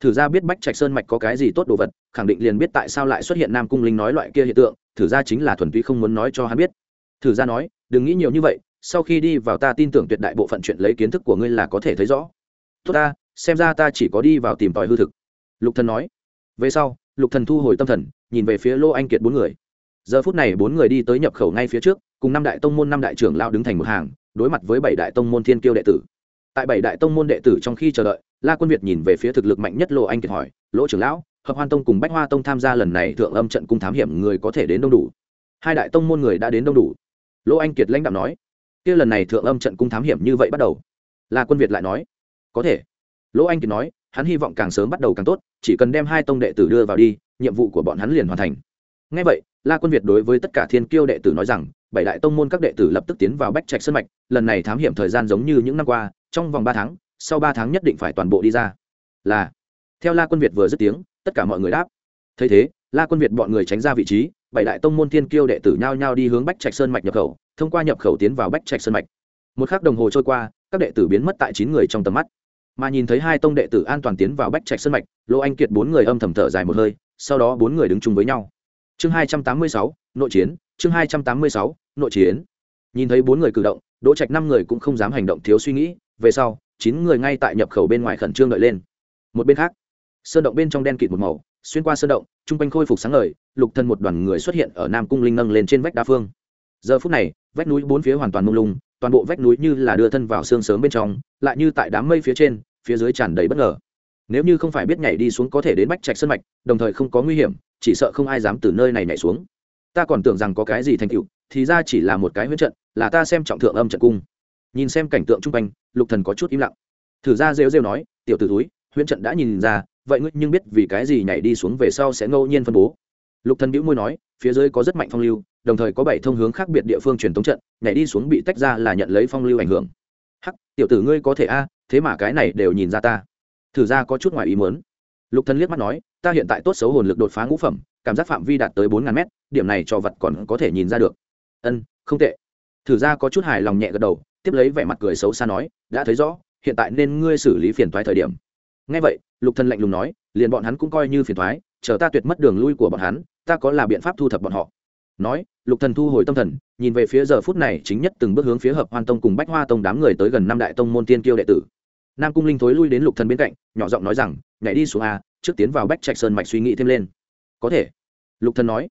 thử ra biết bách trạch sơn mạch có cái gì tốt đồ vật, khẳng định liền biết tại sao lại xuất hiện nam cung linh nói loại kia hiện tượng, thử ra chính là thuần túy không muốn nói cho hắn biết. Thử ra nói, đừng nghĩ nhiều như vậy, sau khi đi vào ta tin tưởng tuyệt đại bộ phận chuyện lấy kiến thức của ngươi là có thể thấy rõ. Tốt ta, xem ra ta chỉ có đi vào tìm tòi hư thực. Lục thần nói về sau, lục thần thu hồi tâm thần, nhìn về phía lô anh kiệt bốn người. Giờ phút này bốn người đi tới nhập khẩu ngay phía trước, cùng năm đại tông môn năm đại trưởng lao đứng thành một hàng, đối mặt với bảy đại tông môn thiên kiêu đệ tử. Tại bảy đại tông môn đệ tử trong khi chờ đợi, la quân việt nhìn về phía thực lực mạnh nhất lô anh kiệt hỏi, lỗ trưởng lão, hợp hoan tông cùng bách hoa tông tham gia lần này thượng âm trận cung thám hiểm người có thể đến đông đủ? Hai đại tông môn người đã đến đông đủ. Lỗ anh kiệt lãnh đạo nói, kia lần này thượng âm trận cung thám hiểm như vậy bắt đầu. La quân việt lại nói, có thể. Lỗ anh kiệt nói hắn hy vọng càng sớm bắt đầu càng tốt, chỉ cần đem hai tông đệ tử đưa vào đi, nhiệm vụ của bọn hắn liền hoàn thành. Ngay vậy, la quân việt đối với tất cả thiên kiêu đệ tử nói rằng, bảy đại tông môn các đệ tử lập tức tiến vào bách trạch sân mạch, lần này thám hiểm thời gian giống như những năm qua, trong vòng ba tháng, sau ba tháng nhất định phải toàn bộ đi ra. Là, theo la quân việt vừa dứt tiếng, tất cả mọi người đáp. Thấy thế, la quân việt bọn người tránh ra vị trí, bảy đại tông môn thiên kiêu đệ tử nhao nhao đi hướng bách trạch sơn mạch nhập khẩu, thông qua nhập khẩu tiến vào bách trạch sơn mạch. Một k h ắ c đồng hồ trôi qua, các đệ tử biến mất tại chín người trong tầm mắt mà nhìn thấy hai tông đệ tử an toàn tiến vào bách trạch sân mạch lỗ anh kiệt bốn người âm thầm thở dài một hơi, sau đó bốn người đứng chung với nhau. Chương hai trăm tám mươi sáu, nội chiến, chương hai trăm tám mươi sáu, nội chiến. Nhìn thấy bốn người cử động, đỗ trạch năm người cũng không dám hành động thiếu suy nghĩ, về sau, chín người ngay tại nhập khẩu bên ngoài khẩn trương đợi lên. Một bên khác, sơn động bên trong đen kịt một màu, xuyên qua sơn động t r u n g quanh khôi phục sáng lời lục thân một đoàn người xuất hiện ở nam cung linh nâng lên trên vách đa phương. Giờ phút này, vách núi bốn phía hoàn toàn mông lung, toàn bộ vách núi như là đưa thân vào xương sớm bên trong, lại như tại đám mây phía trên phía dưới tràn đầy bất ngờ. Nếu như không phải biết nhảy đi xuống có thể đến bách trạch sân mạch, đồng thời không có nguy hiểm, chỉ sợ không ai dám từ nơi này nhảy xuống. Ta còn tưởng rằng có cái gì thành tựu, thì ra chỉ là một cái huyết trận, là ta xem trọng thượng âm trận cung. Nhìn xem cảnh tượng chung quanh, lục thần có chút im lặng. Thử ra rêu rêu nói, tiểu t ử túi huyễn trận đã nhìn ra, vậy ngươi nhưng biết vì cái gì nhảy đi xuống về sau sẽ ngẫu nhiên phân bố? Lục thần bĩu môi nói, phía dưới có rất mạnh phong lưu, đồng thời có bảy thông hướng khác biệt địa phương truyền thống trận, nhảy đi xuống bị tách ra là nhận lấy phong lưu ảnh hưởng. Hắc, tiểu tử ngươi có thể a thế mà cái này đều nhìn ra ta. Thử ra có chút ngoài ý muốn. Lục thần liếc mắt nói, ta hiện tại tốt xấu hồn lực đột phá ngũ phẩm, cảm giác phạm vi đạt tới bốn ngàn mét, điểm này cho vật còn có thể nhìn ra được. Ân, không tệ. Thử ra có chút hài lòng nhẹ gật đầu, tiếp lấy vẻ mặt cười xấu xa nói, đã thấy rõ, hiện tại nên ngươi xử lý phiền toái thời điểm. Ngay vậy, lục thần lạnh lùng nói, liền bọn hắn cũng coi như phiền toái, chờ ta tuyệt mất đường lui của bọn hắn, ta có là biện pháp thu thập bọn họ. Nói, lục thần thu hồi tâm thần, nhìn về phía giờ phút này chính nhất từng bước hướng phía hợp hoan tông cùng bách hoa tông đám người tới gần năm đại tông môn tiên kiêu đệ tử nam cung linh thối lui đến lục thần bên cạnh, nhỏ giọng nói rằng, nhảy đi xuống a, trước tiến vào bách trạch sơn mạch suy nghĩ thêm lên. Có thể. Lục thần nói.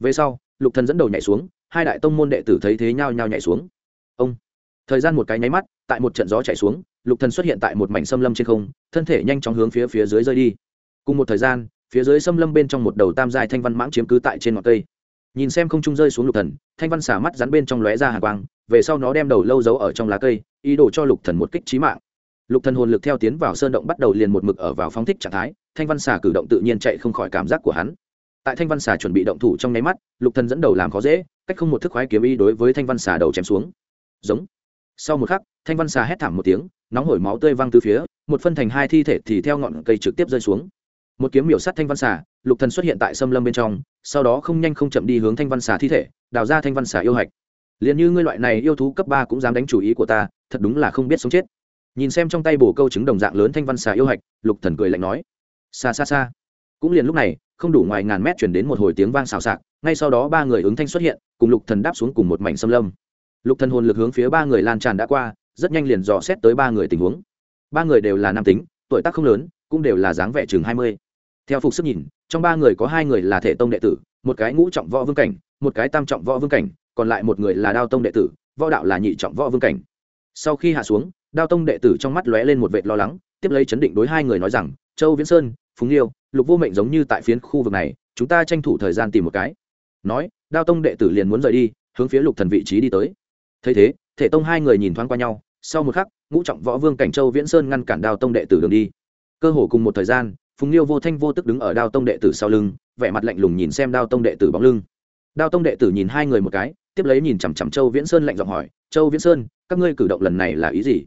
Về sau, lục thần dẫn đầu nhảy xuống, hai đại tông môn đệ tử thấy thế nhau nhau nhảy xuống. Ông. Thời gian một cái nháy mắt, tại một trận gió chạy xuống, lục thần xuất hiện tại một mảnh xâm lâm trên không, thân thể nhanh chóng hướng phía phía dưới rơi đi. Cùng một thời gian, phía dưới xâm lâm bên trong một đầu tam dài thanh văn mãng chiếm cứ tại trên ngọn cây. Nhìn xem không trung rơi xuống lục thần, thanh văn xả mắt rắn bên trong lóe ra hàng quang, về sau nó đem đầu lâu giấu ở trong lá cây, ý đồ cho lục thần một kích trí mạng lục thần hồn lực theo tiến vào sơn động bắt đầu liền một mực ở vào phóng thích trạng thái, thanh văn Xà cử động tự nhiên chạy không khỏi cảm giác của hắn. Tại thanh văn Xà chuẩn bị động thủ trong nháy mắt, lục thần dẫn đầu làm khó dễ, cách không một thức khoái kiếm y đối với thanh văn Xà đầu chém xuống. Giống. Sau một khắc, thanh văn xà hét thảm một tiếng, nóng hổi máu tươi văng từ phía, một phân thành hai thi thể thì theo ngọn cây trực tiếp rơi xuống. Một kiếm miểu sát thanh văn xà, lục thần xuất hiện tại sâm lâm bên trong, sau đó không nhanh không chậm đi hướng thanh văn xà thi thể, đào ra thanh văn xà yêu hạch. Liền như ngươi loại này yêu thú cấp ba cũng dám đánh chủ ý của ta, thật đúng là không biết sống chết nhìn xem trong tay bổ câu chứng đồng dạng lớn thanh văn xà yêu hạch, lục thần cười lạnh nói xa xa xa cũng liền lúc này, không đủ ngoài ngàn mét chuyển đến một hồi tiếng vang xào xạc, ngay sau đó ba người ứng thanh xuất hiện, cùng lục thần đáp xuống cùng một mảnh sâm lâm. Lục thần hồn lực hướng phía ba người lan tràn đã qua, rất nhanh liền dò xét tới ba người tình huống. Ba người đều là nam tính, tuổi tác không lớn, cũng đều là dáng vẻ chừng hai mươi. Theo phục sức nhìn, trong ba người có hai người là thể tông đệ tử, một cái ngũ trọng võ vương cảnh, một cái tam trọng võ vương cảnh, còn lại một người là đao tông đệ tử, võ đạo là nhị trọng võ vương cảnh. Sau khi hạ xuống đao tông đệ tử trong mắt lóe lên một vệt lo lắng, tiếp lấy chấn định đối hai người nói rằng, châu viễn sơn, phùng liêu lục vô mệnh giống như tại phiến khu vực này, chúng ta tranh thủ thời gian tìm một cái. Nói, đao tông đệ tử liền muốn rời đi, hướng phía lục thần vị trí đi tới. Thấy thế, thể tông hai người nhìn thoáng qua nhau, sau một khắc, ngũ trọng võ vương cảnh châu viễn sơn ngăn cản đao tông đệ tử đường đi. Cơ hồ cùng một thời gian, phùng liêu vô thanh vô tức đứng ở đao tông đệ tử sau lưng, vẻ mặt lạnh lùng nhìn xem đao tông đệ tử bóng lưng. Đao tông đệ tử nhìn hai người một cái, tiếp lấy nhìn chằm chằm châu viễn sơn lạnh giọng hỏi, châu viễn sơn, các ngươi cử động lần này là ý gì?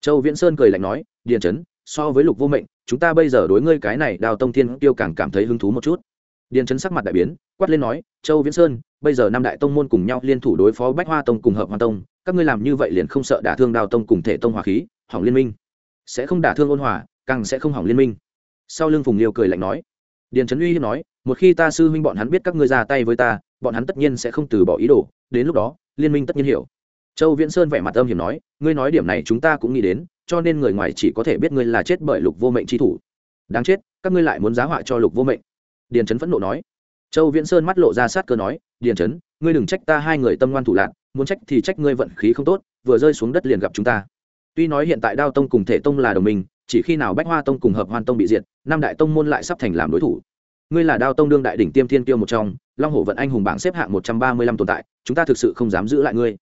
Châu viễn sơn cười lạnh nói, điền trấn so với lục vô mệnh, chúng ta bây giờ đối ngươi cái này Đào tông thiên tiêu càng cảm thấy hứng thú một chút. Điền trấn sắc mặt đại biến, quát lên nói, châu viễn sơn, bây giờ năm đại tông môn cùng nhau liên thủ đối phó bách hoa tông cùng hợp hoa tông, các ngươi làm như vậy liền không sợ đả thương đào tông cùng thể tông hòa khí, hỏng liên minh. Sẽ không đả thương ôn hòa, càng sẽ không hỏng liên minh. Sau lưng phùng liêu cười lạnh nói, điền trấn uy hiếp nói, một khi ta sư huynh bọn hắn biết các ngươi ra tay với ta, bọn hắn tất nhiên sẽ không từ bỏ ý đồ, đến lúc đó, liên minh tất nhiên hiểu châu viễn sơn vẻ mặt âm hiểm nói ngươi nói điểm này chúng ta cũng nghĩ đến cho nên người ngoài chỉ có thể biết ngươi là chết bởi lục vô mệnh chi thủ. Đáng chết các ngươi lại muốn giá họa cho lục vô mệnh. Điền Chấn phẫn nộ nói. Châu viễn sơn mắt lộ ra sát cơ nói điền Chấn, ngươi đừng trách ta hai người tâm ngoan thủ lạn, muốn trách thì trách ngươi vận khí không tốt vừa rơi xuống đất liền gặp chúng ta. Tuy nói hiện tại đao tông cùng thể tông là đồng minh chỉ khi nào bách hoa tông cùng hợp hoan tông bị diệt năm đại tông môn lại sắp thành làm đối thủ. Ngươi là đao tông đương đại đỉnh tiêm thiên tiêu một trong long hổ vận anh hùng bảng xếp hạng một trăm ba mươi lăm tồn tại chúng ta thực sự không dám giữ lại ngươi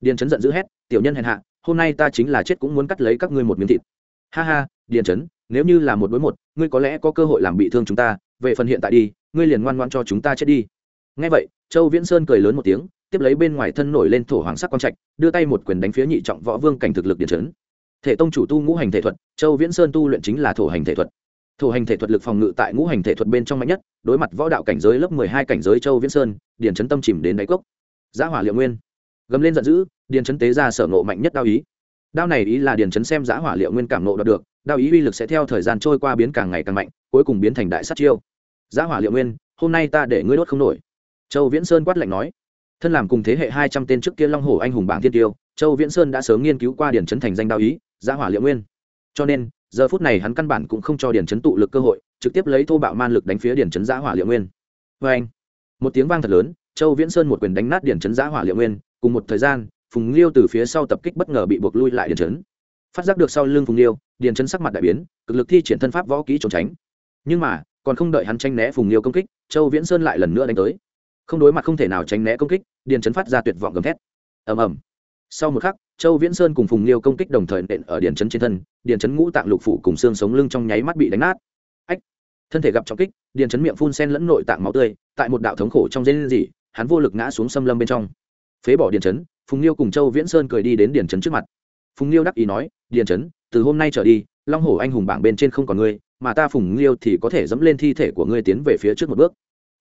điền trấn giận dữ hét, tiểu nhân hèn hạ, hôm nay ta chính là chết cũng muốn cắt lấy các ngươi một miếng thịt. Ha ha, điền trấn nếu như là một đối một, ngươi có lẽ có cơ hội làm bị thương chúng ta, về phần hiện tại đi, ngươi liền ngoan ngoan cho chúng ta chết đi. Ngay vậy, châu viễn sơn cười lớn một tiếng, tiếp lấy bên ngoài thân nổi lên thổ hoàng sắc quang trạch, đưa tay một quyền đánh phía nhị trọng võ vương cảnh thực lực Điền trấn thể tông chủ tu ngũ hành thể thuật, châu viễn sơn tu luyện chính là thổ hành thể thuật. Thổ hành thể thuật lực phòng ngự tại ngũ hành thể thuật bên trong mạnh nhất, đối mặt võ đạo cảnh giới lớp mười hai cảnh giới châu viễn sơn, Điền chấn tâm chìm đến đáy cốc. Giá hỏa liệu nguyên gầm lên giận dữ, điền chấn tế ra sở ngộ mạnh nhất đao ý. Đao này ý là điền chấn xem giá hỏa liệu nguyên cảm nộ đạt được, đao ý uy lực sẽ theo thời gian trôi qua biến càng ngày càng mạnh, cuối cùng biến thành đại sát chiêu. Giá hỏa liệu nguyên, hôm nay ta để ngươi đốt không nổi. Châu viễn sơn quát lạnh nói. Thân làm cùng thế hệ hai trăm tên trước kia long hổ anh hùng bảng thiên tiêu, châu viễn sơn đã sớm nghiên cứu qua điển chấn thành danh đao ý, giá hỏa liệu nguyên. Cho nên, giờ phút này hắn căn bản cũng không cho điển chấn tụ lực cơ hội, trực tiếp lấy thô bạo man lực đánh phía điển chấn giá hỏa liệu nguyên. Vê anh một tiếng vang thật lớn, châu viễn sơn một quyền đánh nát điển chấn giá hỏa liệu nguyên cùng một thời gian, phùng liêu từ phía sau tập kích bất ngờ bị buộc lui lại điền chấn. Phát giác được sau lưng phùng liêu, điền chấn sắc mặt đại biến, cực lực thi triển thân pháp võ kỹ trốn tránh. Nhưng mà, còn không đợi hắn tranh né phùng liêu công kích, châu viễn sơn lại lần nữa đánh tới. Không đối mặt không thể nào tránh né công kích, điền chấn phát ra tuyệt vọng gầm thét. Ầm ầm. Sau một khắc, châu viễn sơn cùng phùng liêu công kích đồng thời nện ở điền chấn trên thân, điền chấn ngũ tạng lục phủ cùng xương sống lưng trong nháy mắt bị đánh nát. Ách. Thân thể gặp trọng kích, điền chấn miệng phun sen lẫn nội tạng máu tươi, tại một đạo thống khổ trong dây gì hắn vô lực ngã xuống xâm lâm bên trong phế bỏ điền chấn, phùng liêu cùng châu viễn sơn cười đi đến điền chấn trước mặt. Phùng liêu đắc ý nói, điền chấn, từ hôm nay trở đi, long hổ anh hùng bảng bên trên không còn ngươi, mà ta phùng liêu thì có thể dẫm lên thi thể của ngươi tiến về phía trước một bước.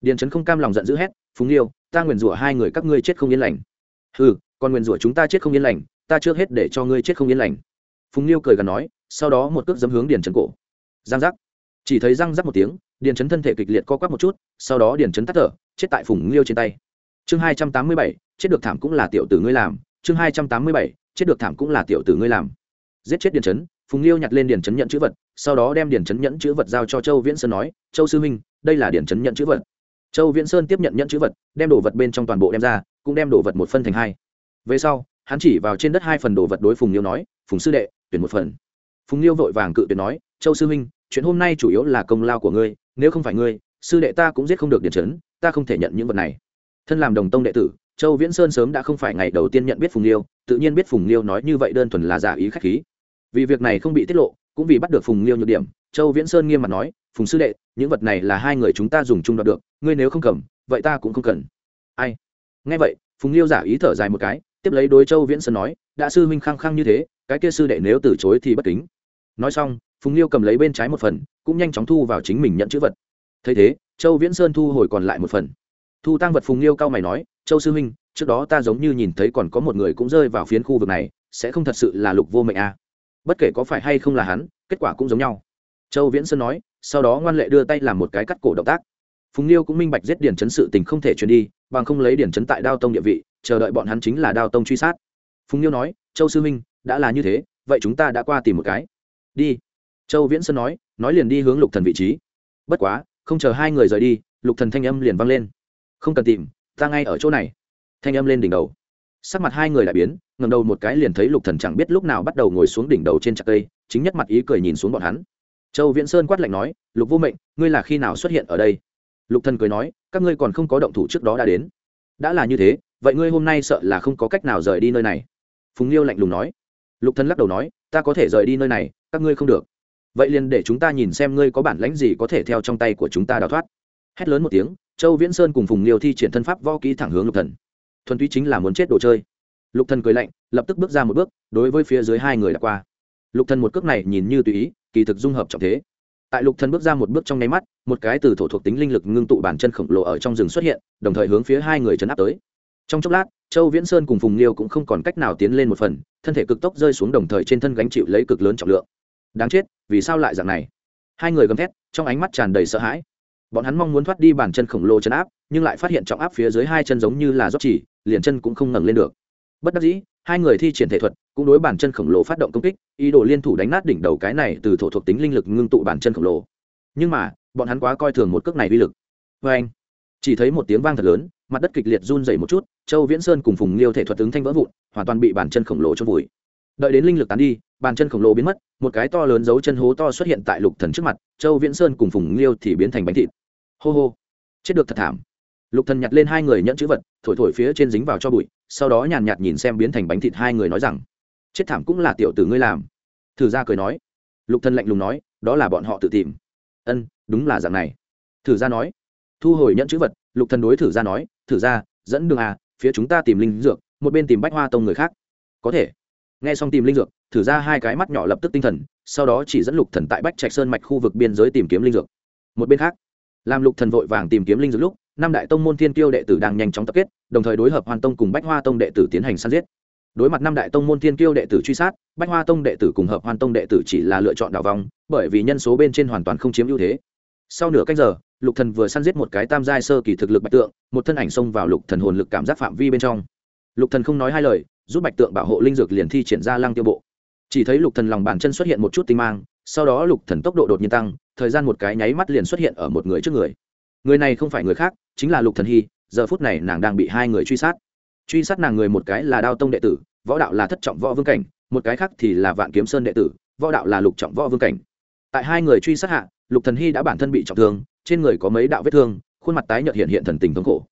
Điền trấn không cam lòng giận dữ hét, phùng liêu ta nguyền rủa hai người các ngươi chết không yên lành. Ừ còn nguyền rủa chúng ta chết không yên lành, ta trước hết để cho ngươi chết không yên lành. Phùng liêu cười gần nói, sau đó một cước dấm hướng điền trấn cổ. Giang giác. Chỉ thấy răng rắc một tiếng, điền trấn thân thể kịch liệt co quắp một chút, sau đó điền trấn tắt thở, chết tại phùng liêu trên tay. Chương hai trăm tám mươi bảy chết được thảm cũng là tiểu tử ngươi làm, chương hai trăm tám mươi bảy, chết được thảm cũng là tiểu tử ngươi làm. Giết chết điền trấn phùng liêu nhặt lên điền trấn nhận chữ vật, sau đó đem điền trấn nhẫn chữ vật giao cho châu viễn sơn nói, châu sư minh đây là điền trấn nhận chữ vật. Châu viễn sơn tiếp nhận nhẫn chữ vật, đem đồ vật bên trong toàn bộ đem ra, cũng đem đồ vật một phân thành hai. Về sau, hắn chỉ vào trên đất hai phần đồ vật đối phùng liêu nói, phùng sư đệ, tuyển một phần. Phùng liêu vội vàng cự tuyệt nói, châu sư minh chuyện hôm nay chủ yếu là công lao của ngươi, nếu không phải ngươi, sư đệ ta cũng giết không được điền trấn ta không thể nhận những vật này. Thân làm đồng tông đệ tử châu viễn sơn sớm đã không phải ngày đầu tiên nhận biết phùng liêu, tự nhiên biết phùng liêu nói như vậy đơn thuần là giả ý khách khí. Vì việc này không bị tiết lộ, cũng vì bắt được phùng liêu nhược điểm, châu viễn sơn nghiêm mặt nói, phùng sư đệ, những vật này là hai người chúng ta dùng chung đoạt được, ngươi nếu không cầm, vậy ta cũng không cần. Ai? Nghe vậy, phùng liêu giả ý thở dài một cái, tiếp lấy đối châu viễn sơn nói, đã sư minh khăng khăng như thế, cái kia sư đệ nếu từ chối thì bất kính. Nói xong, phùng liêu cầm lấy bên trái một phần, cũng nhanh chóng thu vào chính mình nhận chữ vật. Thấy thế, châu viễn sơn thu hồi còn lại một phần. Thu tăng vật phùng liêu cao mày nói châu sư minh, trước đó ta giống như nhìn thấy còn có một người cũng rơi vào phiến khu vực này, sẽ không thật sự là lục vô mệnh à. bất kể có phải hay không là hắn, kết quả cũng giống nhau. Châu viễn sơn nói, sau đó ngoan lệ đưa tay làm một cái cắt cổ động tác. Phùng liêu cũng minh bạch giết điển chấn sự tình không thể truyền đi, bằng không lấy điển chấn tại đao tông địa vị, chờ đợi bọn hắn chính là đao tông truy sát. Phùng liêu nói, châu sư minh, đã là như thế, vậy chúng ta đã qua tìm một cái. Đi. Châu viễn sơn nói nói liền đi hướng lục thần vị trí. Bất quá, không chờ hai người rời đi, lục thần thanh âm liền vang lên. Không cần tìm ta ngay ở chỗ này. Thanh âm lên đỉnh đầu. Sắc mặt hai người lại biến ngầm đầu một cái liền thấy lục thần chẳng biết lúc nào bắt đầu ngồi xuống đỉnh đầu trên chặt cây, chính nhất mặt ý cười nhìn xuống bọn hắn. Châu viễn sơn quát lạnh nói, lục vô mệnh, ngươi là khi nào xuất hiện ở đây? Lục thần cười nói, các ngươi còn không có động thủ trước đó đã đến. Đã là như thế, vậy ngươi hôm nay sợ là không có cách nào rời đi nơi này. Phùng liêu lạnh lùng nói. Lục thần lắc đầu nói, ta có thể rời đi nơi này, các ngươi không được. Vậy liền để chúng ta nhìn xem ngươi có bản lãnh gì có thể theo trong tay của chúng ta đào thoát. Hét lớn một tiếng châu viễn sơn cùng phùng liêu thi triển thân pháp võ kỹ thẳng hướng lục thần. Thuần túy chính là muốn chết đồ chơi. Lục thần cười lạnh, lập tức bước ra một bước, đối với phía dưới hai người đã qua. Lục thần một cước này nhìn như tùy ý, kỳ thực dung hợp trọng thế. Tại lục thần bước ra một bước trong nháy mắt, một cái từ thổ thuộc tính linh lực ngưng tụ bản chân khổng lồ ở trong rừng xuất hiện, đồng thời hướng phía hai người chấn áp tới. Trong chốc lát, châu viễn sơn cùng phùng liêu cũng không còn cách nào tiến lên một phần, thân thể cực tốc rơi xuống đồng thời trên thân gánh chịu lấy cực lớn trọng lượng. Đáng chết, vì sao lại dạng này? Hai người gầm thét, trong ánh mắt tràn đầy sợ hãi bọn hắn mong muốn thoát đi bản chân khổng lồ chân áp, nhưng lại phát hiện trọng áp phía dưới hai chân giống như là rót chỉ, liền chân cũng không ngẩng lên được. Bất đắc dĩ, hai người thi triển thể thuật, cũng đối bản chân khổng lồ phát động công kích, ý đồ liên thủ đánh nát đỉnh đầu cái này từ thổ thuộc tính linh lực ngưng tụ bản chân khổng lồ. Nhưng mà, bọn hắn quá coi thường một cước này uy lực. Vê anh, chỉ thấy một tiếng vang thật lớn, mặt đất kịch liệt run dày một chút, châu viễn sơn cùng phùng liêu thể thuật ứng thanh vỡ vụn, hoàn toàn bị bản chân khổng lồ trôn vùi. Đợi đến linh lực tán đi bàn chân khổng lồ biến mất, một cái to lớn dấu chân hố to xuất hiện tại lục thần trước mặt, châu viễn sơn cùng phùng liêu thì biến thành bánh thịt hô hô. Chết được thật thảm. Lục thần nhặt lên hai người nhẫn chữ vật, thổi thổi phía trên dính vào cho bụi, sau đó nhàn nhạt nhìn xem biến thành bánh thịt hai người nói rằng, chết thảm cũng là tiểu tử ngươi làm. Thử ra cười nói. Lục thần lạnh lùng nói, đó là bọn họ tự tìm. Ân, đúng là dạng này. Thử ra nói. Thu hồi nhẫn chữ vật, lục thần đối thử ra nói, thử ra, dẫn đường à phía chúng ta tìm linh dược, một bên tìm bách hoa tông người khác. Có thể. Nghe xong tìm linh dược, thử ra hai cái mắt nhỏ lập tức tinh thần, sau đó chỉ dẫn lục thần tại bách trạch sơn mạch khu vực biên giới tìm kiếm linh dược. Một bên khác làm lục thần vội vàng tìm kiếm linh dược lúc năm đại tông môn thiên kiêu đệ tử đang nhanh chóng tập kết đồng thời đối hợp hoàn tông cùng bách hoa tông đệ tử tiến hành săn giết. Đối mặt năm đại tông môn thiên kiêu đệ tử truy sát bách hoa tông đệ tử cùng hợp hoàn tông đệ tử chỉ là lựa chọn đảo vòng, bởi vì nhân số bên trên hoàn toàn không chiếm ưu thế. Sau nửa cách giờ lục thần vừa săn giết một cái tam giai sơ kỳ thực lực bạch tượng một thân ảnh xông vào lục thần hồn lực cảm giác phạm vi bên trong. Lục thần không nói hai lời giúp bạch tượng bảo hộ linh dược liền thi triển ra lăng tiêu bộ. Chỉ thấy lục thần lòng bàn chân xuất hiện một chút tinh mang sau đó lục thần tốc độ đột nhiên tăng, thời gian một cái nháy mắt liền xuất hiện ở một người trước người. Người này không phải người khác, chính là lục thần hy giờ phút này nàng đang bị hai người truy sát. Truy sát nàng người một cái là đao tông đệ tử, võ đạo là thất trọng võ vương cảnh, một cái khác thì là vạn kiếm sơn đệ tử, võ đạo là lục trọng võ vương cảnh. Tại hai người truy sát hạ, lục thần hy đã bản thân bị trọng thương, trên người có mấy đạo vết thương, khuôn mặt tái nhợt hiện hiện thần tình thống khổ.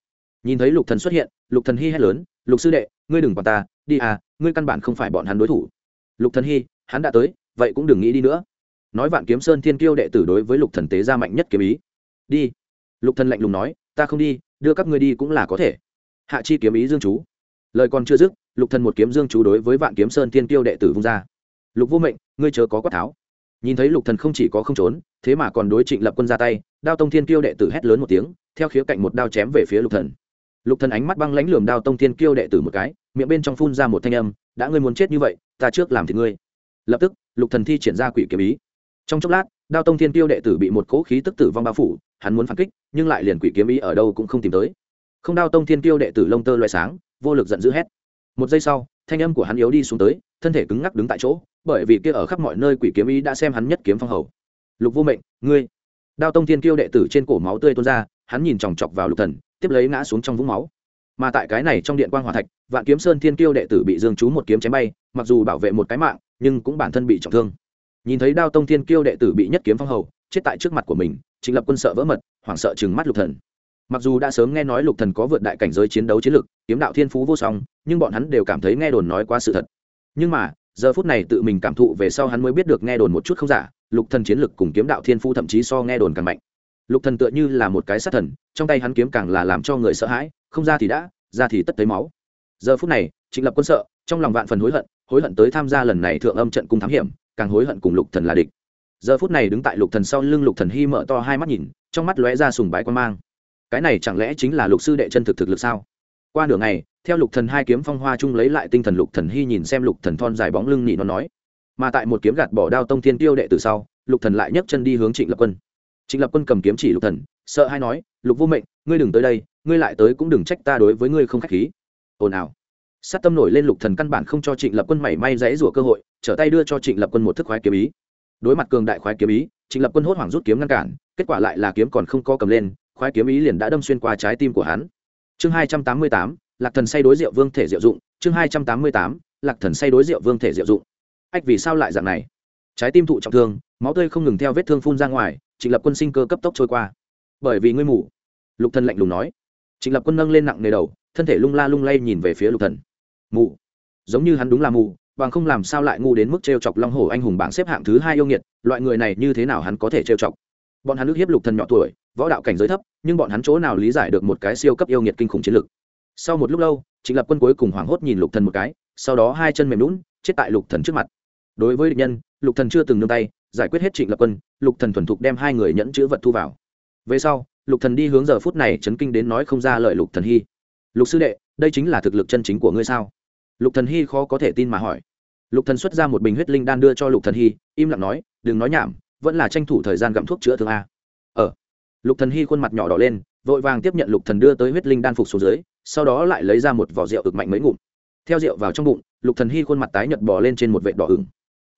Nhìn thấy lục thần xuất hiện, lục thần hy hét lớn, lục sư đệ, ngươi đừng quản ta, đi à ngươi căn bản không phải bọn hắn đối thủ. Lục thần hy hắn đã tới, vậy cũng đừng nghĩ đi nữa nói vạn kiếm sơn thiên kiêu đệ tử đối với lục thần tế ra mạnh nhất kiếm ý. Đi. Lục thần lạnh lùng nói, ta không đi, đưa các ngươi đi cũng là có thể. Hạ chi kiếm ý dương chú. Lời còn chưa dứt, lục thần một kiếm dương chú đối với vạn kiếm sơn thiên kiêu đệ tử vung ra. Lục vô mệnh, ngươi chớ có quát tháo. Nhìn thấy lục thần không chỉ có không trốn, thế mà còn đối trịnh lập quân ra tay, đao tông thiên kiêu đệ tử hét lớn một tiếng, theo khía cạnh một đao chém về phía lục thần. Lục thần ánh mắt băng lãnh lườm đao tông thiên kiêu đệ tử một cái, miệng bên trong phun ra một thanh âm, đã ngươi muốn chết như vậy, ta trước làm thì ngươi. Lập tức, lục thần thi triển ra quỷ kiếm ý trong chốc lát, đao tông thiên Tiêu đệ tử bị một cỗ khí tức tử vong bao phủ, hắn muốn phản kích, nhưng lại liền quỷ kiếm ý ở đâu cũng không tìm tới. Không đao tông thiên Tiêu đệ tử lông tơ loài sáng, vô lực giận dữ hét. Một giây sau, thanh âm của hắn yếu đi xuống tới, thân thể cứng ngắc đứng tại chỗ, bởi vì kia ở khắp mọi nơi quỷ kiếm ý đã xem hắn nhất kiếm phong hầu. Lục vô mệnh, ngươi! Đao tông thiên kiêu đệ tử trên cổ máu tươi tuôn ra, hắn nhìn chòng chọc vào lục thần, tiếp lấy ngã xuống trong vũng máu. Mà tại cái này trong điện quan hòa thạch, vạn kiếm sơn thiên kiêu đệ tử bị dương chú một kiếm chém bay, mặc dù bảo vệ một cái mạng, nhưng cũng bản thân bị trọng thương nhìn thấy đao tông thiên kiêu đệ tử bị nhất kiếm phong hầu, chết tại trước mặt của mình, trịnh lập quân sợ vỡ mật, hoảng sợ chừng mắt lục thần. Mặc dù đã sớm nghe nói lục thần có vượt đại cảnh giới chiến đấu chiến lực, kiếm đạo thiên phú vô song, nhưng bọn hắn đều cảm thấy nghe đồn nói quá sự thật. Nhưng mà, giờ phút này tự mình cảm thụ về sau hắn mới biết được nghe đồn một chút không giả, lục thần chiến lực cùng kiếm đạo thiên phú thậm chí so nghe đồn càng mạnh. Lục thần tựa như là một cái sát thần, trong tay hắn kiếm càng là làm cho người sợ hãi, không ra thì đã, ra thì tất thấy máu. Giờ phút này, trịnh lập quân sợ, trong lòng vạn phần hối hận hối hận tới tham gia lần này thượng âm trận cung thám hiểm càng hối hận cùng lục thần là địch. Giờ phút này đứng tại lục thần sau lưng lục thần hy mở to hai mắt nhìn, trong mắt lóe ra sùng bái quan mang. Cái này chẳng lẽ chính là lục sư đệ chân thực thực lực sao? Qua nửa ngày, theo lục thần hai kiếm phong hoa chung lấy lại tinh thần lục thần hy nhìn xem lục thần thon dài bóng lưng nị nó nói. Mà tại một kiếm gạt bỏ đao tông thiên tiêu đệ từ sau, lục thần lại nhấc chân đi hướng trịnh lập quân. Trịnh lập quân cầm kiếm chỉ lục thần, sợ hay nói, lục vô mệnh, ngươi đừng tới đây, ngươi lại tới cũng đừng trách ta đối với ngươi không khách khí. Ồn ào sát tâm nổi lên lục thần căn bản không cho trịnh lập quân mảy may dãy rủa cơ hội, trở tay đưa cho trịnh lập quân một thức khoái kiếm ý. Đối mặt cường đại khoái kiếm ý, trịnh lập quân hốt hoảng rút kiếm ngăn cản, kết quả lại là kiếm còn không có cầm lên, khoái kiếm ý liền đã đâm xuyên qua trái tim của hắn. Chương hai trăm tám mươi tám, lạc thần say đối rượu vương thể diệu dụng, chương hai trăm tám mươi tám, lạc thần say đối rượu vương thể diệu dụng. Ách, vì sao lại dạng này? Trái tim thụ trọng thương, máu tươi không ngừng theo vết thương phun ra ngoài, trịnh lập quân sinh cơ cấp tốc trôi qua. Bởi vì ngươi mù. Lục thần lạnh lùng nói. Trịnh lập quân nâng lên nặng nề đầu, thân thể lung la lung lay nhìn về phía lục thần mù. Giống như hắn đúng là mù, bằng không làm sao lại ngu đến mức trêu chọc long hổ anh hùng bảng xếp hạng thứ hai yêu nghiệt, loại người này như thế nào hắn có thể trêu chọc? Bọn hắn ước hiếp lục thần nhỏ tuổi, võ đạo cảnh giới thấp, nhưng bọn hắn chỗ nào lý giải được một cái siêu cấp yêu nghiệt kinh khủng chiến lực? Sau một lúc lâu, trịnh lập quân cuối cùng hoảng hốt nhìn lục thần một cái, sau đó hai chân mềm lún chết tại lục thần trước mặt. Đối với địch nhân, lục thần chưa từng nương tay, giải quyết hết trịnh lập quân, lục thần thuần thục đem hai người nhẫn chữ vật thu vào. Về sau, lục thần đi hướng giờ phút này chấn kinh đến nói không ra lời lục thần hy lục sư đệ, đây chính là thực lực chân chính của ngươi sao? Lục thần hy khó có thể tin mà hỏi lục thần xuất ra một bình huyết linh đan đưa cho lục thần hy im lặng nói đừng nói nhảm vẫn là tranh thủ thời gian gặm thuốc chữa thương a ờ lục thần hy khuôn mặt nhỏ đỏ lên vội vàng tiếp nhận lục thần đưa tới huyết linh đan phục xuống dưới sau đó lại lấy ra một vỏ rượu ực mạnh mấy ngụm theo rượu vào trong bụng lục thần hy khuôn mặt tái nhợt bò lên trên một vệt đỏ ửng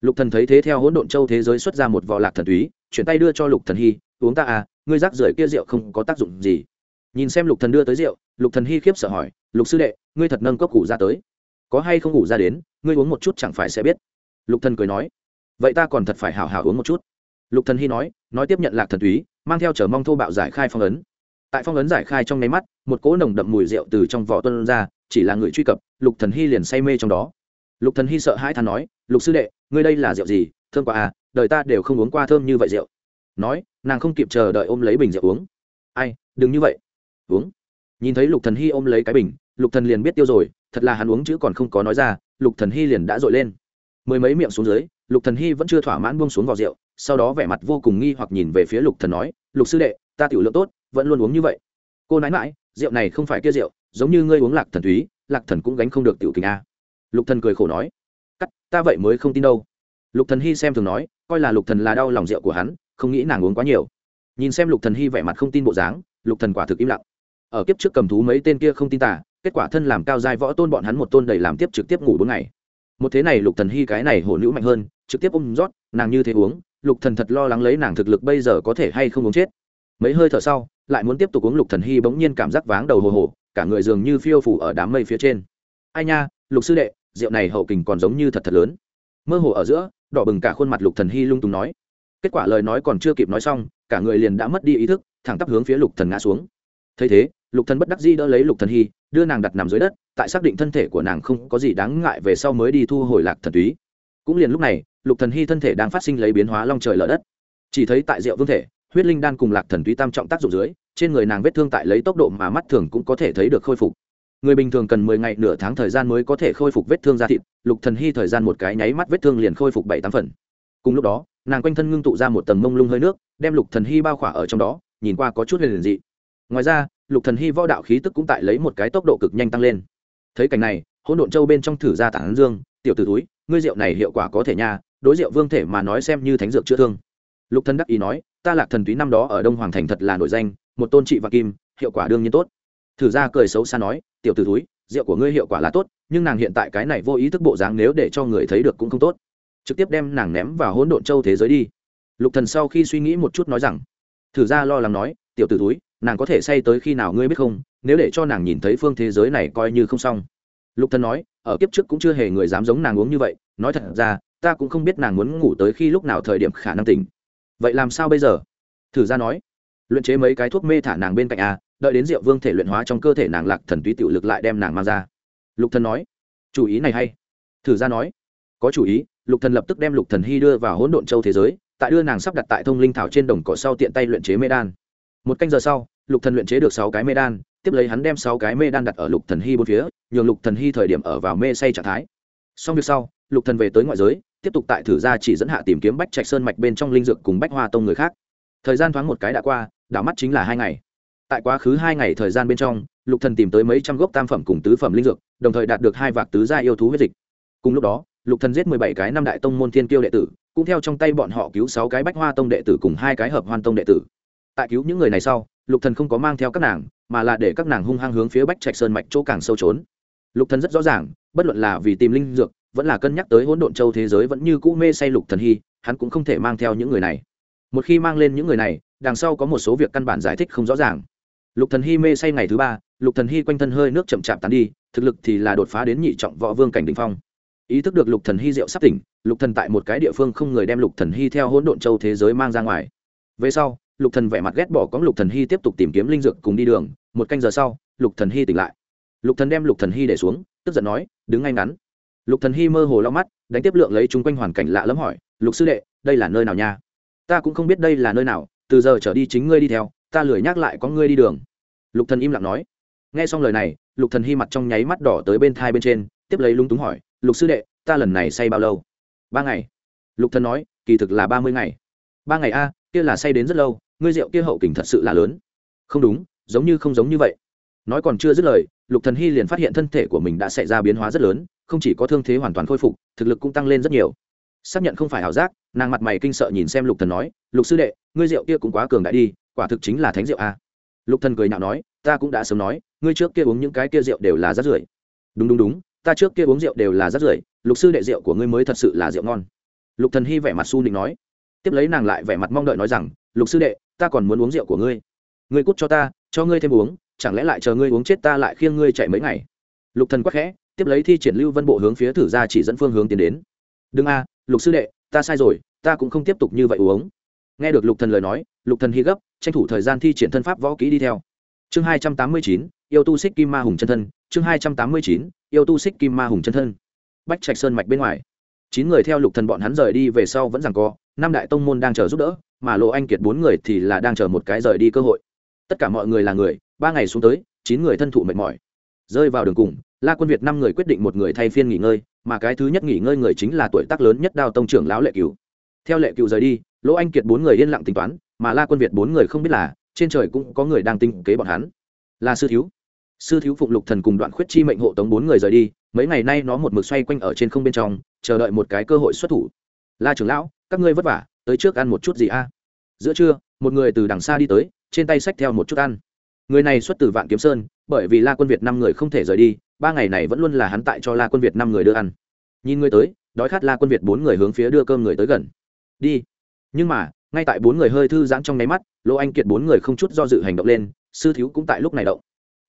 lục thần thấy thế theo hỗn độn châu thế giới xuất ra một vỏ lạc thần túy chuyển tay đưa cho lục thần hy uống ta à ngươi rác rưởi kia rượu không có tác dụng gì nhìn xem lục thần đưa tới rượu lục thần hy khiếp sợ hỏi lục sư đệ ngươi thật nâng cốc củ ra tới có hay không ngủ ra đến, ngươi uống một chút chẳng phải sẽ biết. Lục thần cười nói, vậy ta còn thật phải hào hào uống một chút. Lục thần hy nói nói tiếp nhận lạc thần túy, mang theo chờ mong thô bạo giải khai phong ấn. Tại phong ấn giải khai trong nháy mắt, một cỗ nồng đậm mùi rượu từ trong vỏ tuân ra, chỉ là người truy cập, lục thần hy liền say mê trong đó. Lục thần hy sợ hãi than nói, lục sư đệ, ngươi đây là rượu gì? Thơm quá à đời ta đều không uống qua thơm như vậy rượu. Nói, nàng không kịp chờ đợi ôm lấy bình rượu uống. Ai, đừng như vậy. Uống. Nhìn thấy lục thần hy ôm lấy cái bình, lục thần liền biết tiêu rồi thật là hắn uống chứ còn không có nói ra lục thần hy liền đã dội lên. Mười mấy miệng xuống dưới lục thần hy vẫn chưa thỏa mãn buông xuống vào rượu sau đó vẻ mặt vô cùng nghi hoặc nhìn về phía lục thần nói lục sư đệ ta tiểu lượng tốt vẫn luôn uống như vậy. Cô nãi mãi rượu này không phải kia rượu giống như ngươi uống lạc thần thúy, lạc thần cũng gánh không được tiểu kình a. Lục thần cười khổ nói cắt ta vậy mới không tin đâu. Lục thần hy xem thường nói coi là lục thần là đau lòng rượu của hắn không nghĩ nàng uống quá nhiều. Nhìn xem lục thần hy vẻ mặt không tin bộ dáng lục thần quả thực im lặng. Ở kiếp trước cầm thú mấy tên kia không tin tả kết quả thân làm cao giai võ tôn bọn hắn một tôn đầy làm tiếp trực tiếp ngủ bốn ngày. Một thế này lục thần hy cái này hổ nữ mạnh hơn, trực tiếp ôm rót, nàng như thế uống, lục thần thật lo lắng lấy nàng thực lực bây giờ có thể hay không uống chết. Mấy hơi thở sau, lại muốn tiếp tục uống lục thần hy bỗng nhiên cảm giác váng đầu hồ hồ, cả người dường như phiêu phủ ở đám mây phía trên. Ai nha, lục sư đệ, rượu này hậu kình còn giống như thật thật lớn. Mơ hồ ở giữa, đỏ bừng cả khuôn mặt lục thần hy lung tung nói. Kết quả lời nói còn chưa kịp nói xong, cả người liền đã mất đi ý thức, thẳng tắp hướng phía lục thần ngã xuống. Thấy thế lục thần bất đắc dĩ đỡ lấy lục thần hy, đưa nàng đặt nằm dưới đất, tại xác định thân thể của nàng không có gì đáng ngại về sau mới đi thu hồi lạc thần túy. Cũng liền lúc này, lục thần hy thân thể đang phát sinh lấy biến hóa long trời lở đất. Chỉ thấy tại rượu vương thể, huyết linh đan cùng lạc thần túy tam trọng tác dụng dưới, trên người nàng vết thương tại lấy tốc độ mà mắt thường cũng có thể thấy được khôi phục. Người bình thường cần mười ngày nửa tháng thời gian mới có thể khôi phục vết thương da thịt, lục thần hy thời gian một cái nháy mắt vết thương liền khôi phục bảy tám phần. Cùng lúc đó, nàng quanh thân ngưng tụ ra một tầng mông lung hơi nước, đem lục thần hy bao khỏa ở trong đó, nhìn qua có chút liền dị. Ngoài ra lục thần hy võ đạo khí tức cũng tại lấy một cái tốc độ cực nhanh tăng lên. Thấy cảnh này, hỗn độn châu bên trong thử ra tảng dương, tiểu tử túi ngươi rượu này hiệu quả có thể nha, đối rượu vương thể mà nói xem như thánh dược chữa thương. Lục thần đắc ý nói, ta lạc thần túy năm đó ở đông hoàng thành thật là nổi danh, một tôn trị và kim, hiệu quả đương nhiên tốt. Thử ra cười xấu xa nói, tiểu tử túi rượu của ngươi hiệu quả là tốt, nhưng nàng hiện tại cái này vô ý thức bộ dáng nếu để cho người thấy được cũng không tốt. Trực tiếp đem nàng ném vào hỗn độn châu thế giới đi. Lục thần sau khi suy nghĩ một chút nói rằng, thử ra lo lắng nói tiểu tử túi nàng có thể say tới khi nào ngươi biết không, nếu để cho nàng nhìn thấy phương thế giới này coi như không xong. Lục thần nói, ở kiếp trước cũng chưa hề người dám giống nàng uống như vậy, nói thật ra, ta cũng không biết nàng muốn ngủ tới khi lúc nào thời điểm khả năng tỉnh. Vậy làm sao bây giờ? Thử ra nói, luyện chế mấy cái thuốc mê thả nàng bên cạnh a, đợi đến rượu vương thể luyện hóa trong cơ thể nàng lạc thần túy tiểu lực lại đem nàng mang ra. Lục thần nói, chủ ý này hay. Thử ra nói, có chủ ý. Lục thần lập tức đem lục thần hy đưa vào hỗn độn châu thế giới, tại đưa nàng sắp đặt tại thông linh thảo trên đồng cỏ sau tiện tay luyện chế mê đan một canh giờ sau, lục thần luyện chế được sáu cái mê đan, tiếp lấy hắn đem sáu cái mê đan đặt ở lục thần hy bốn phía, nhường lục thần hy thời điểm ở vào mê say trạng thái. Xong việc sau, lục thần về tới ngoại giới, tiếp tục tại thử ra chỉ dẫn hạ tìm kiếm bách trạch sơn mạch bên trong linh dược cùng bách hoa tông người khác. Thời gian thoáng một cái đã qua, đảo mắt chính là hai ngày. Tại quá khứ hai ngày thời gian bên trong, lục thần tìm tới mấy trăm gốc tam phẩm cùng tứ phẩm linh dược, đồng thời đạt được hai vạc tứ gia yêu thú huyết dịch. Cùng lúc đó, lục thần giết mười bảy cái năm đại tông môn thiên kiêu đệ tử, cũng theo trong tay bọn họ cứu sáu cái bách hoa tông đệ tử cùng hai cái hợp hoan tông đệ tử tại cứu những người này sau, lục thần không có mang theo các nàng, mà là để các nàng hung hăng hướng phía bách trạch sơn mạch chỗ càng sâu trốn. Lục thần rất rõ ràng, bất luận là vì tìm linh dược, vẫn là cân nhắc tới hỗn độn châu thế giới vẫn như cũ mê say lục thần hy, hắn cũng không thể mang theo những người này. Một khi mang lên những người này, đằng sau có một số việc căn bản giải thích không rõ ràng. Lục thần hy mê say ngày thứ ba, lục thần hy quanh thân hơi nước chậm chạp tán đi, thực lực thì là đột phá đến nhị trọng võ vương cảnh đỉnh phong. Ý thức được lục thần hy rượu sắp tỉnh, lục thần tại một cái địa phương không người đem lục thần hy theo hỗn độn châu thế giới mang ra ngoài. Về sau lục thần vẻ mặt ghét bỏ cóng lục thần hy tiếp tục tìm kiếm linh dược cùng đi đường, một canh giờ sau, lục thần hy tỉnh lại. Lục thần đem lục thần hy để xuống, tức giận nói, đứng ngay ngắn. Lục thần hy mơ hồ lau mắt, đánh tiếp lượng lấy chung quanh hoàn cảnh lạ lẫm hỏi, lục sư đệ, đây là nơi nào nha? Ta cũng không biết đây là nơi nào, từ giờ trở đi chính ngươi đi theo, ta lười nhắc lại có ngươi đi đường. Lục thần im lặng nói. Nghe xong lời này, lục thần hy mặt trong nháy mắt đỏ tới bên thai bên trên, tiếp lấy lung túng hỏi, lục sư đệ, ta lần này say bao lâu? Ba ngày. Lục thần nói, kỳ thực là ba mươi ngày. Ba ngày a kia là say đến rất lâu, ngươi rượu kia hậu kình thật sự là lớn. Không đúng, giống như không giống như vậy. Nói còn chưa dứt lời, lục thần hy liền phát hiện thân thể của mình đã xảy ra biến hóa rất lớn, không chỉ có thương thế hoàn toàn khôi phục, thực lực cũng tăng lên rất nhiều. Xác nhận không phải ảo giác, nàng mặt mày kinh sợ nhìn xem lục thần nói, lục sư đệ, ngươi rượu kia cũng quá cường đại đi, quả thực chính là thánh rượu a. Lục thần cười nhạo nói, ta cũng đã sớm nói, ngươi trước kia uống những cái kia rượu đều là rất rưởi. Đúng đúng đúng, ta trước kia uống rượu đều là rất rưởi, lục sư đệ rượu của ngươi mới thật sự là rượu ngon. Lục thần hy vẻ mặt su định nói tiếp lấy nàng lại vẻ mặt mong đợi nói rằng, lục sư đệ, ta còn muốn uống rượu của ngươi. Ngươi cút cho ta, cho ngươi thêm uống, chẳng lẽ lại chờ ngươi uống chết ta lại khiêng ngươi chạy mấy ngày? Lục thần quắc khẽ, tiếp lấy thi triển lưu vân bộ hướng phía thử ra chỉ dẫn phương hướng tiến đến. Đừng a, lục sư đệ, ta sai rồi, ta cũng không tiếp tục như vậy uống. Nghe được lục thần lời nói, lục thần hy gấp, tranh thủ thời gian thi triển thân pháp võ kỹ đi theo. Chương hai trăm tám mươi chín, yêu tu xích kim ma hùng chân thân, chương hai trăm tám mươi chín, yêu tu xích kim ma hùng chân thân. Bách trạch sơn mạch bên ngoài. Chín người theo lục thần bọn hắn rời đi về sau vẫn rằng co năm đại tông môn đang chờ giúp đỡ, mà lộ anh kiệt bốn người thì là đang chờ một cái rời đi cơ hội. Tất cả mọi người là người, ba ngày xuống tới, chín người thân thụ mệt mỏi. Rơi vào đường cùng, la quân việt năm người quyết định một người thay phiên nghỉ ngơi, mà cái thứ nhất nghỉ ngơi người chính là tuổi tác lớn nhất đao tông trưởng lão lệ cửu. Theo lệ cửu rời đi lỗ anh kiệt bốn người yên lặng tính toán, mà la quân việt bốn người không biết là, trên trời cũng có người đang tinh kế bọn hắn. Là sư thiếu. Sư thiếu phụng lục thần cùng đoạn khuyết chi mệnh hộ tống bốn người rời đi, mấy ngày nay nó một mực xoay quanh ở trên không bên trong, chờ đợi một cái cơ hội xuất thủ. La trưởng lão các ngươi vất vả, tới trước ăn một chút gì a? Giữa trưa, một người từ đằng xa đi tới, trên tay xách theo một chút ăn. Người này xuất từ vạn kiếm sơn, bởi vì la quân việt năm người không thể rời đi, ba ngày này vẫn luôn là hắn tại cho la quân việt năm người đưa ăn. Nhìn người tới, đói khát la quân việt bốn người hướng phía đưa cơm người tới gần. Đi. Nhưng mà, ngay tại bốn người hơi thư giãn trong nháy mắt lỗ anh kiệt bốn người không chút do dự hành động lên, sư thiếu cũng tại lúc này động.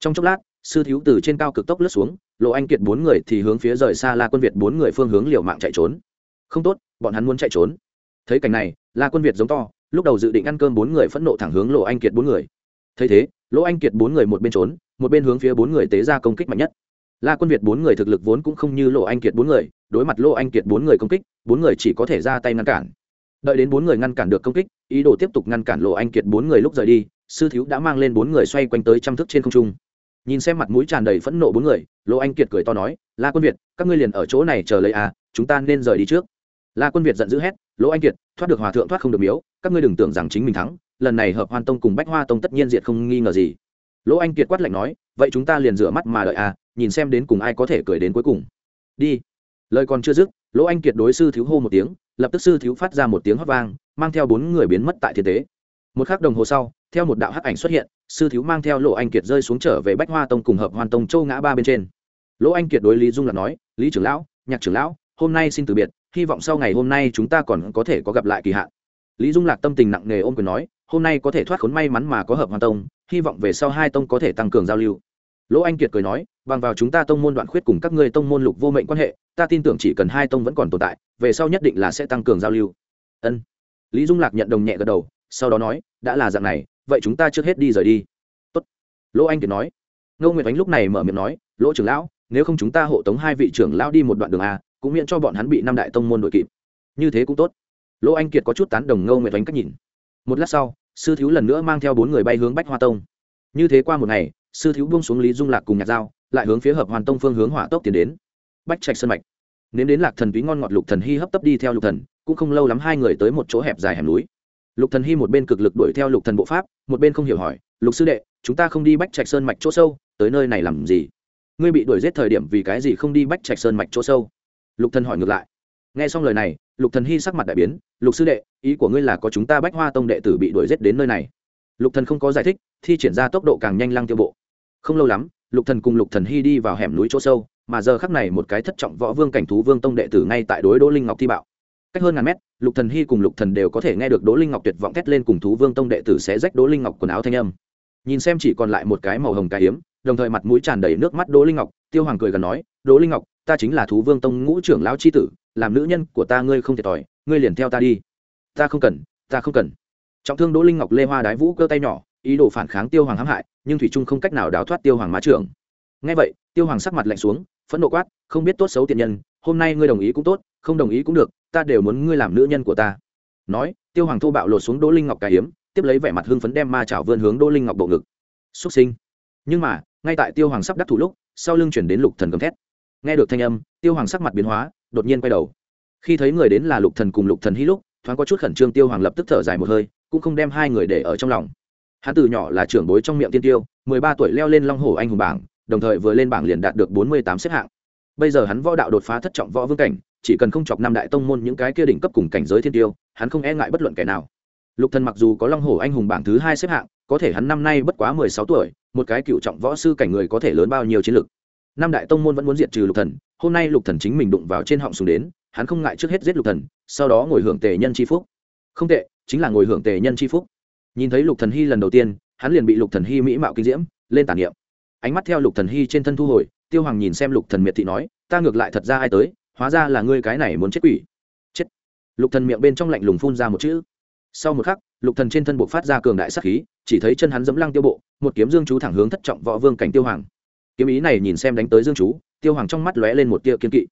Trong chốc lát, sư thiếu từ trên cao cực tốc lướt xuống lỗ anh kiệt bốn người thì hướng phía rời xa la quân việt bốn người phương hướng liều mạng chạy trốn. Không tốt, bọn hắn muốn chạy trốn thấy cảnh này, la quân việt giống to, lúc đầu dự định ăn cơm bốn người phẫn nộ thẳng hướng lộ anh kiệt bốn người. Thấy thế, lỗ anh kiệt bốn người một bên trốn, một bên hướng phía bốn người tế ra công kích mạnh nhất. La quân việt bốn người thực lực vốn cũng không như lộ anh kiệt bốn người, đối mặt lộ anh kiệt bốn người công kích, bốn người chỉ có thể ra tay ngăn cản. Đợi đến bốn người ngăn cản được công kích, ý đồ tiếp tục ngăn cản lộ anh kiệt bốn người lúc rời đi, sư thiếu đã mang lên bốn người xoay quanh tới trăm thước trên không trung. Nhìn xem mặt mũi tràn đầy phẫn nộ bốn người lộ anh kiệt cười to nói, la quân việt, các ngươi liền ở chỗ này chờ lấy à chúng ta nên rời đi trước. La quân việt giận dữ hét lỗ anh kiệt, thoát được hòa thượng thoát không được miếu, các ngươi đừng tưởng rằng chính mình thắng, lần này hợp hoan tông cùng bách hoa tông tất nhiên diệt không nghi ngờ gì. Lỗ anh kiệt quát lạnh nói, vậy chúng ta liền rửa mắt mà đợi à nhìn xem đến cùng ai có thể cười đến cuối cùng. Đi. Lời còn chưa dứt, lỗ anh kiệt đối sư thiếu hô một tiếng, lập tức sư thiếu phát ra một tiếng hót vang, mang theo bốn người biến mất tại thiên tế. Một k h ắ c đồng hồ sau, theo một đạo hắc ảnh xuất hiện, sư thiếu mang theo lỗ anh kiệt rơi xuống trở về bách hoa tông cùng hợp hoàn tông châu ngã ba bên trên. Lỗ anh kiệt đối lý dung là nói, lý trưởng lão, nhạc trưởng lão, hôm nay xin từ biệt hy vọng sau ngày hôm nay chúng ta còn có thể có gặp lại kỳ hạn. Lý dung lạc tâm tình nặng nề ôm quyền nói, hôm nay có thể thoát khốn may mắn mà có hợp hoàn tông, hy vọng về sau hai tông có thể tăng cường giao lưu. Lỗ anh kiệt cười nói, bằng vào chúng ta tông môn đoạn khuyết cùng các ngươi tông môn lục vô mệnh quan hệ, ta tin tưởng chỉ cần hai tông vẫn còn tồn tại, về sau nhất định là sẽ tăng cường giao lưu. Ân. Lý dung lạc nhận đồng nhẹ gật đầu, sau đó nói, đã là dạng này, vậy chúng ta trước hết đi rời đi. Tốt. lỗ anh kiệt nói. Ngô nguyệt ánh lúc này mở miệng nói, lỗ trưởng lão, nếu không chúng ta hộ tống hai vị trưởng lão đi một đoạn đường a cũng miễn cho bọn hắn bị năm đại tông môn đội kịp. Như thế cũng tốt. Lỗ anh kiệt có chút tán đồng ngô nguyệt đánh cách nhìn. Một lát sau, sư thiếu lần nữa mang theo bốn người bay hướng bách hoa tông. Như thế qua một ngày, sư thiếu buông xuống lý dung lạc cùng nhạc dao lại hướng phía hợp hoàn tông phương hướng hỏa tốc tiến đến. Bách trạch sơn mạch. Nếm đến lạc thần túy ngon ngọt lục thần hy hấp tấp đi theo lục thần, cũng không lâu lắm hai người tới một chỗ hẹp dài hẻm núi. Lục thần hy một bên cực lực đuổi theo lục thần bộ pháp, một bên không hiểu hỏi, lục sư đệ, chúng ta không đi bách trạch sơn mạch chỗ sâu, tới nơi này làm gì? Ngươi bị đuổi giết thời điểm vì cái gì không đi bách trạch sơn mạch chỗ sâu? Lục thần hỏi ngược lại. Nghe xong lời này, lục thần hy sắc mặt đại biến, lục sư đệ, ý của ngươi là có chúng ta bách hoa tông đệ tử bị đuổi giết đến nơi này? Lục thần không có giải thích, thi triển ra tốc độ càng nhanh lăng tiêu bộ. Không lâu lắm, lục thần cùng lục thần hy đi vào hẻm núi chỗ sâu, mà giờ khắc này một cái thất trọng võ vương cảnh thú vương tông đệ tử ngay tại đối đỗ linh ngọc thi bạo. Cách hơn ngàn mét, lục thần hy cùng lục thần đều có thể nghe được đỗ linh ngọc tuyệt vọng thét lên cùng thú vương tông đệ tử sẽ rách đỗ linh ngọc quần áo thanh âm. Nhìn xem chỉ còn lại một cái màu hồng cái hiếm đồng thời mặt mũi tràn đầy nước mắt đỗ linh ngọc, tiêu hoàng cười gần nói, đỗ linh ngọc, ta chính là thú vương tông ngũ trưởng lão chi tử, làm nữ nhân của ta ngươi không thể tỏi ngươi liền theo ta đi. Ta không cần, ta không cần. Trọng thương đỗ linh ngọc lê hoa đái vũ cơ tay nhỏ, ý đồ phản kháng tiêu hoàng hãm hại, nhưng thủy trung không cách nào đào thoát tiêu hoàng má trưởng. Ngay vậy, tiêu hoàng sắc mặt lạnh xuống, phẫn nộ quát, không biết tốt xấu tiện nhân, hôm nay ngươi đồng ý cũng tốt, không đồng ý cũng được, ta đều muốn ngươi làm nữ nhân của ta. Nói, tiêu hoàng thô bạo lột xuống đỗ linh ngọc cái hiếm tiếp lấy vẻ mặt hưng phấn đem ma chảo vươn hướng đỗ linh ngọc bộ ngực. Xuất sinh. Nhưng mà ngay tại tiêu hoàng sắp đắc thủ lúc, sau lưng chuyển đến lục thần gầm thét. Nghe được thanh âm, tiêu hoàng sắc mặt biến hóa, đột nhiên quay đầu. Khi thấy người đến là lục thần cùng lục thần hí lúc, thoáng có chút khẩn trương tiêu hoàng lập tức thở dài một hơi, cũng không đem hai người để ở trong lòng. Hắn từ nhỏ là trưởng bối trong miệng tiên tiêu, mười ba tuổi leo lên long hồ anh hùng bảng, đồng thời vừa lên bảng liền đạt được bốn mươi tám xếp hạng. Bây giờ hắn võ đạo đột phá thất trọng võ vương cảnh, chỉ cần không chọc năm đại tông môn những cái kia đỉnh cấp cùng cảnh giới thiên tiêu, hắn không e ngại bất luận kẻ nào. Lục thần mặc dù có long hồ anh hùng bảng thứ hai xếp hạng có thể hắn năm nay bất quá mười sáu tuổi, một cái cựu trọng võ sư cảnh người có thể lớn bao nhiêu chiến lực. Năm đại tông môn vẫn muốn diệt trừ lục thần, hôm nay lục thần chính mình đụng vào trên họng xuống đến, hắn không ngại trước hết giết lục thần, sau đó ngồi hưởng tề nhân chi phúc. Không tệ, chính là ngồi hưởng tề nhân chi phúc. Nhìn thấy lục thần hy lần đầu tiên, hắn liền bị lục thần hy mỹ mạo kinh diễm, lên tàn niệm. Ánh mắt theo lục thần hy trên thân thu hồi, tiêu hoàng nhìn xem lục thần miệt thị nói, ta ngược lại thật ra ai tới, hóa ra là ngươi cái này muốn chết quỷ. Chết. Lục thần miệng bên trong lạnh lùng phun ra một chữ. Sau một khắc lục thần trên thân bộ phát ra cường đại sát khí, chỉ thấy chân hắn dẫm lăng tiêu bộ, một kiếm dương chú thẳng hướng thất trọng võ vương cảnh tiêu hoàng. Kiếm ý này nhìn xem đánh tới dương chú, tiêu hoàng trong mắt lóe lên một tia kiên kỵ.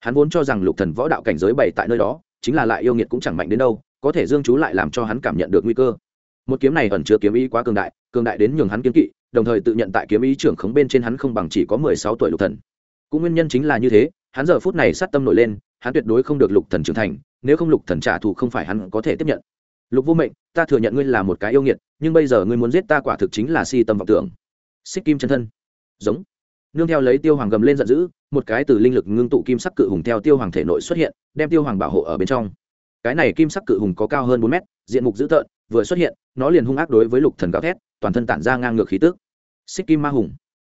Hắn vốn cho rằng lục thần võ đạo cảnh giới bảy tại nơi đó, chính là lại yêu nghiệt cũng chẳng mạnh đến đâu, có thể dương chú lại làm cho hắn cảm nhận được nguy cơ. Một kiếm này ẩn chứa kiếm ý quá cường đại cường đại đến nhường hắn kiên kỵ, đồng thời tự nhận tại kiếm ý trưởng khống bên trên hắn không bằng chỉ có mười sáu tuổi lục thần. Cũng nguyên nhân chính là như thế, hắn giờ phút này sát tâm nổi lên, hắn tuyệt đối không được lục thần trưởng thành, nếu không lục thần trả thù không phải hắn có thể tiếp nhận lục vô mệnh, ta thừa nhận ngươi là một cái yêu nghiệt, nhưng bây giờ ngươi muốn giết ta quả thực chính là si tâm vọng tưởng. Xích kim chân thân. Giống. Nương theo lấy tiêu hoàng gầm lên giận dữ, một cái từ linh lực ngưng tụ kim sắc cự hùng theo tiêu hoàng thể nội xuất hiện, đem tiêu hoàng bảo hộ ở bên trong. Cái này kim sắc cự hùng có cao hơn bốn mét, diện mục dữ tợn, vừa xuất hiện, nó liền hung ác đối với lục thần gào thét, toàn thân tản ra ngang ngược khí tức. Xích kim ma hùng.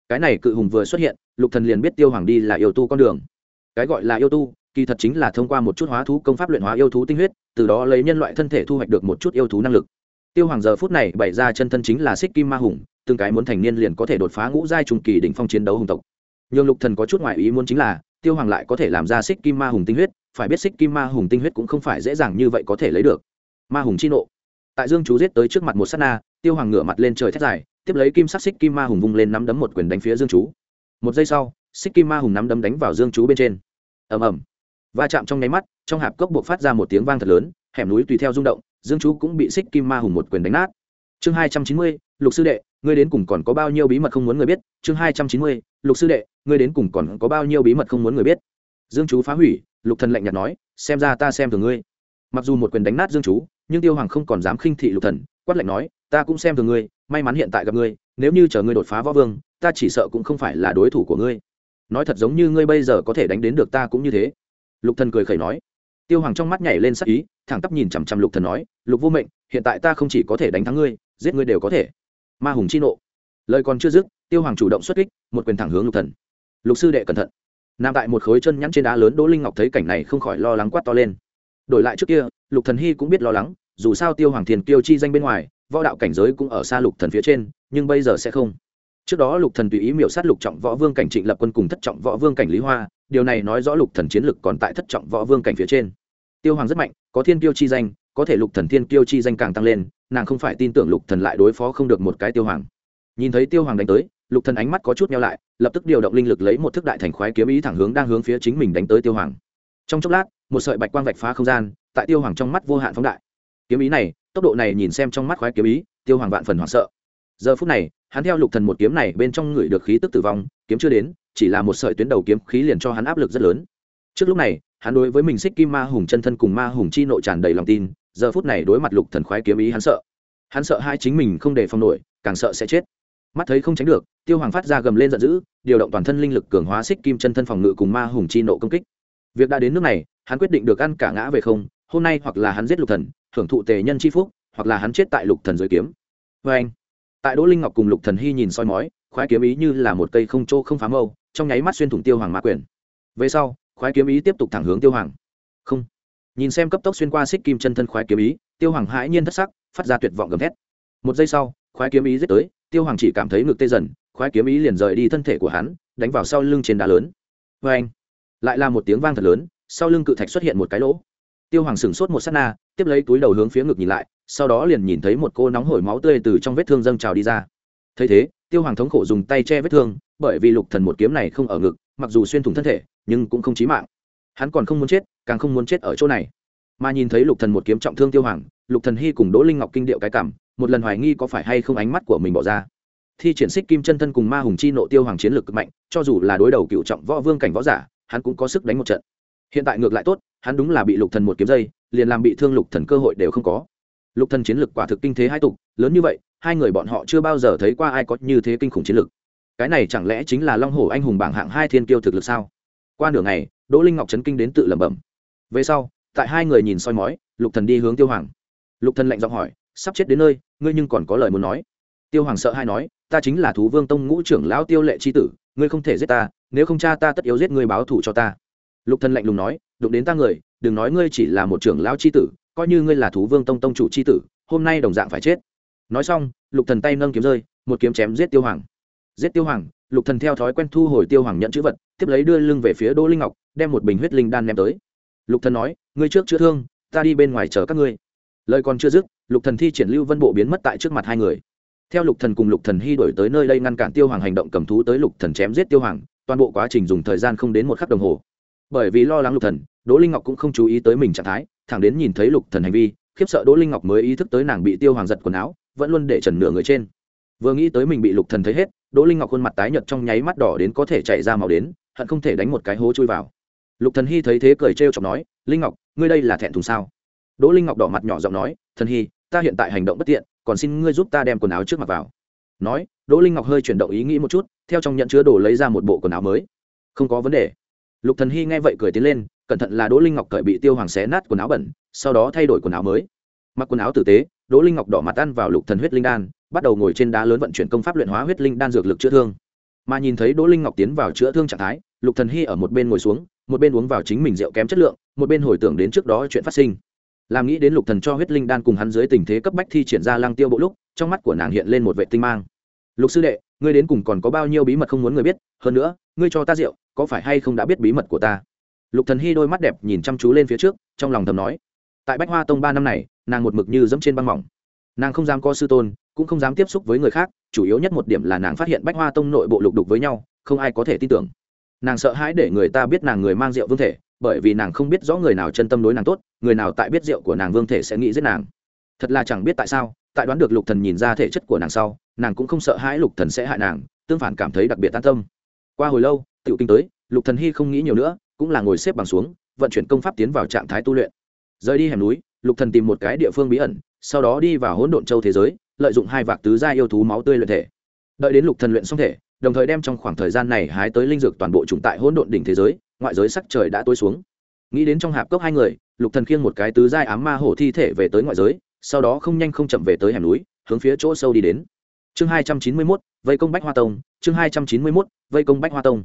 Cái này cự hùng vừa xuất hiện, lục thần liền biết tiêu hoàng đi là yêu tu con đường. Cái gọi là yêu tu kỳ thật chính là thông qua một chút hóa thú công pháp luyện hóa yêu thú tinh huyết, từ đó lấy nhân loại thân thể thu hoạch được một chút yêu thú năng lực. Tiêu hoàng giờ phút này bày ra chân thân chính là xích kim ma hùng, từng cái muốn thành niên liền có thể đột phá ngũ giai trung kỳ đỉnh phong chiến đấu hùng tộc. Nhưng lục thần có chút ngoại ý muốn chính là, tiêu hoàng lại có thể làm ra xích kim ma hùng tinh huyết, phải biết xích kim ma hùng tinh huyết cũng không phải dễ dàng như vậy có thể lấy được. Ma hùng chi nộ. Tại dương chú giết tới trước mặt một sát na, tiêu hoàng ngửa mặt lên trời thét dài, tiếp lấy kim sắc xích kim ma hùng vung lên nắm đấm một quyền đánh phía dương chú. Một giây sau, xích kim ma hùng nắm đấm đánh vào dương chú bên trên. Ầm ầm va chạm trong nháy mắt, trong hạp cốc buộc phát ra một tiếng vang thật lớn, hẻm núi tùy theo rung động, dương chú cũng bị xích kim ma hùng một quyền đánh nát. Chương hai trăm chín mươi, lục sư đệ, ngươi đến cùng còn có bao nhiêu bí mật không muốn người biết? Chương hai trăm chín mươi, lục sư đệ, ngươi đến cùng còn có bao nhiêu bí mật không muốn người biết? Dương chú phá hủy, lục thần lạnh nhạt nói, xem ra ta xem thường ngươi. Mặc dù một quyền đánh nát dương chú, nhưng tiêu hoàng không còn dám khinh thị lục thần, quát lạnh nói, ta cũng xem thường ngươi, may mắn hiện tại gặp ngươi, nếu như chờ ngươi đột phá võ vương, ta chỉ sợ cũng không phải là đối thủ của ngươi. Nói thật giống như ngươi bây giờ có thể đánh đến được ta cũng như thế lục thần cười khẩy nói. Tiêu hoàng trong mắt nhảy lên sắc ý, thẳng tắp nhìn chằm chằm lục thần nói, lục vô mệnh, hiện tại ta không chỉ có thể đánh thắng ngươi, giết ngươi đều có thể. Ma hùng chi nộ. Lời còn chưa dứt, tiêu hoàng chủ động xuất kích, một quyền thẳng hướng lục thần. Lục sư đệ cẩn thận. Nằm tại một khối chân nhắn trên đá lớn đỗ linh ngọc thấy cảnh này không khỏi lo lắng quát to lên. Đổi lại trước kia, lục thần hy cũng biết lo lắng, dù sao tiêu hoàng thiền kiêu chi danh bên ngoài, võ đạo cảnh giới cũng ở xa lục thần phía trên, nhưng bây giờ sẽ không. Trước đó lục thần tùy ý miểu sát lục trọng võ vương cảnh trịnh lập quân cùng thất trọng võ vương cảnh lý hoa điều này nói rõ lục thần chiến lực còn tại thất trọng võ vương cảnh phía trên. Tiêu hoàng rất mạnh, có thiên kiêu chi danh, có thể lục thần thiên kiêu chi danh càng tăng lên, nàng không phải tin tưởng lục thần lại đối phó không được một cái tiêu hoàng. Nhìn thấy tiêu hoàng đánh tới, lục thần ánh mắt có chút nhau lại, lập tức điều động linh lực lấy một thức đại thành khoái kiếm ý thẳng hướng đang hướng phía chính mình đánh tới tiêu hoàng. Trong chốc lát, một sợi bạch quang vạch phá không gian, tại tiêu hoàng trong mắt vô hạn phóng đại. Kiếm ý này, tốc độ này nhìn xem trong mắt khoái kiếm ý, tiêu hoàng vạn phần hoảng sợ. Giờ phút này, hắn theo lục thần một kiếm này bên trong người được khí tức tử vong, kiếm chưa đến chỉ là một sợi tuyến đầu kiếm khí liền cho hắn áp lực rất lớn. Trước lúc này, hắn đối với mình xích kim ma hùng chân thân cùng ma hùng chi nội tràn đầy lòng tin, giờ phút này đối mặt lục thần khoái kiếm ý hắn sợ. Hắn sợ hai chính mình không để phòng nổi, càng sợ sẽ chết. Mắt thấy không tránh được, tiêu hoàng phát ra gầm lên giận dữ, điều động toàn thân linh lực cường hóa xích kim chân thân phòng ngự cùng ma hùng chi nộ công kích. Việc đã đến nước này, hắn quyết định được ăn cả ngã về không, hôm nay hoặc là hắn giết lục thần, hưởng thụ tề nhân chi phúc, hoặc là hắn chết tại lục thần dưới kiếm. Vê anh tại đỗ linh ngọc cùng lục thần hy nhìn soi mói, khoái kiếm ý như là một cây không trô không phá mâu trong nháy mắt xuyên thủng tiêu hoàng ma quyền. Về sau, khoái kiếm ý tiếp tục thẳng hướng tiêu hoàng. Không. Nhìn xem cấp tốc xuyên qua xích kim chân thân khoái kiếm ý, tiêu hoàng hãi nhiên thất sắc, phát ra tuyệt vọng gầm thét. Một giây sau, khoái kiếm ý giết tới, tiêu hoàng chỉ cảm thấy ngực tê dần, khoái kiếm ý liền rời đi thân thể của hắn, đánh vào sau lưng trên đá lớn. Vê anh, lại là một tiếng vang thật lớn, sau lưng cự thạch xuất hiện một cái lỗ. Tiêu hoàng sửng sốt một s á t na, tiếp lấy túi đầu hướng phía ngực nhìn lại, sau đó liền nhìn thấy một cô nóng hổi máu tươi từ trong vết thương dâng trào đi ra. Thấy thế tiêu hoàng thống khổ dùng tay che vết thương, bởi vì lục thần một kiếm này không ở ngực, mặc dù xuyên thủng thân thể, nhưng cũng không chí mạng. Hắn còn không muốn chết, càng không muốn chết ở chỗ này. Mà nhìn thấy lục thần một kiếm trọng thương tiêu hoàng, lục thần hy cùng đỗ linh ngọc kinh điệu cái cảm, một lần hoài nghi có phải hay không ánh mắt của mình bỏ ra. Thi triển xích kim chân thân cùng ma hùng chi nộ tiêu hoàng chiến lược cực mạnh, cho dù là đối đầu cựu trọng võ vương cảnh võ giả, hắn cũng có sức đánh một trận. Hiện tại ngược lại tốt, hắn đúng là bị lục thần một kiếm dây, liền làm bị thương lục thần cơ hội đều không có. Lục thần chiến lược quả thực kinh thế hai tục, lớn như vậy hai người bọn họ chưa bao giờ thấy qua ai có như thế kinh khủng chiến lược. Cái này chẳng lẽ chính là long hổ anh hùng bảng hạng hai thiên kiêu thực lực sao? Qua nửa ngày, đỗ linh ngọc chấn kinh đến tự lẩm bẩm. Về sau, tại hai người nhìn soi mói, lục thần đi hướng tiêu hoàng. Lục thần lạnh giọng hỏi, sắp chết đến nơi, ngươi nhưng còn có lời muốn nói? Tiêu hoàng sợ hai nói, ta chính là thú vương tông ngũ trưởng lão tiêu lệ chi tử, ngươi không thể giết ta, nếu không cha ta tất yếu giết ngươi báo thù cho ta. Lục thần lạnh lùng nói, đụng đến ta người, đừng nói ngươi chỉ là một trưởng lão chi tử, coi như ngươi là thú vương tông tông chủ chi tử, hôm nay đồng dạng phải chết nói xong, lục thần tay nâng kiếm rơi, một kiếm chém giết tiêu hoàng. Giết tiêu hoàng, lục thần theo thói quen thu hồi tiêu hoàng nhận chữ vật, tiếp lấy đưa lưng về phía đỗ linh ngọc, đem một bình huyết linh đan ném tới. Lục thần nói, ngươi trước chữa thương, ta đi bên ngoài chờ các ngươi. Lời còn chưa dứt, lục thần thi triển lưu vân bộ biến mất tại trước mặt hai người. Theo lục thần cùng lục thần hy đổi tới nơi đây ngăn cản tiêu hoàng hành động cầm thú tới lục thần chém giết tiêu hoàng, toàn bộ quá trình dùng thời gian không đến một khắc đồng hồ. Bởi vì lo lắng lục thần, đỗ linh ngọc cũng không chú ý tới mình trạng thái, thẳng đến nhìn thấy lục thần hành vi, khiếp sợ đỗ linh ngọc mới ý thức tới nàng bị tiêu hoàng giật quần áo vẫn luôn để trần nửa người trên. Vừa nghĩ tới mình bị lục thần thấy hết, đỗ linh ngọc khuôn mặt tái nhợt trong nháy mắt đỏ đến có thể chạy ra màu đến, hận không thể đánh một cái hố chui vào. Lục thần hy thấy thế cười trêu chọc nói, linh ngọc, ngươi đây là thẹn thùng sao? Đỗ linh ngọc đỏ mặt nhỏ giọng nói, thần hy ta hiện tại hành động bất tiện, còn xin ngươi giúp ta đem quần áo trước mặt vào. Nói, đỗ linh ngọc hơi chuyển động ý nghĩ một chút, theo trong nhận chứa đồ lấy ra một bộ quần áo mới. Không có vấn đề. Lục thần hy nghe vậy cười tiến lên, cẩn thận là đỗ linh ngọc cởi bị tiêu hoàng xé nát quần áo bẩn, sau đó thay đổi quần áo mới. Mặc quần áo tử tế đỗ linh ngọc đỏ mặt ăn vào lục thần huyết linh đan, bắt đầu ngồi trên đá lớn vận chuyển công pháp luyện hóa huyết linh đan dược lực chữa thương. Mà nhìn thấy đỗ linh ngọc tiến vào chữa thương trạng thái, lục thần hy ở một bên ngồi xuống, một bên uống vào chính mình rượu kém chất lượng, một bên hồi tưởng đến trước đó chuyện phát sinh. Làm nghĩ đến lục thần cho huyết linh đan cùng hắn dưới tình thế cấp bách thi triển ra lang tiêu bộ lúc, trong mắt của nàng hiện lên một vệ tinh mang. Lục sư đệ, ngươi đến cùng còn có bao nhiêu bí mật không muốn người biết, hơn nữa, ngươi cho ta rượu, có phải hay không đã biết bí mật của ta? Lục thần hy đôi mắt đẹp nhìn chăm chú lên phía trước, trong lòng thầm nói tại bách hoa tông ba năm này, nàng một mực như dẫm trên băng mỏng. Nàng không dám co sư tôn, cũng không dám tiếp xúc với người khác, chủ yếu nhất một điểm là nàng phát hiện bách hoa tông nội bộ lục đục với nhau, không ai có thể tin tưởng. Nàng sợ hãi để người ta biết nàng người mang rượu vương thể, bởi vì nàng không biết rõ người nào chân tâm đối nàng tốt, người nào tại biết rượu của nàng vương thể sẽ nghĩ giết nàng. Thật là chẳng biết tại sao, tại đoán được lục thần nhìn ra thể chất của nàng sau, nàng cũng không sợ hãi lục thần sẽ hại nàng, tương phản cảm thấy đặc biệt an tâm. Qua hồi lâu, tiểu kinh tới, lục thần hy không nghĩ nhiều nữa, cũng là ngồi xếp bằng xuống, vận chuyển công pháp tiến vào trạng thái tu luyện rời đi hẻm núi lục thần tìm một cái địa phương bí ẩn sau đó đi vào hỗn độn châu thế giới lợi dụng hai vạc tứ gia yêu thú máu tươi luyện thể. Đợi đến lục thần luyện xong thể đồng thời đem trong khoảng thời gian này hái tới linh dược toàn bộ trùng tại hỗn độn đỉnh thế giới ngoại giới sắc trời đã tối xuống. Nghĩ đến trong hạp cốc hai người lục thần khiêng một cái tứ giai ám ma hổ thi thể về tới ngoại giới sau đó không nhanh không chậm về tới hẻm núi hướng phía chỗ sâu đi đến. Chương hai trăm chín mươi 291, vây công bách hoa tông chương hai trăm chín mươi 291, vây công bách hoa tông.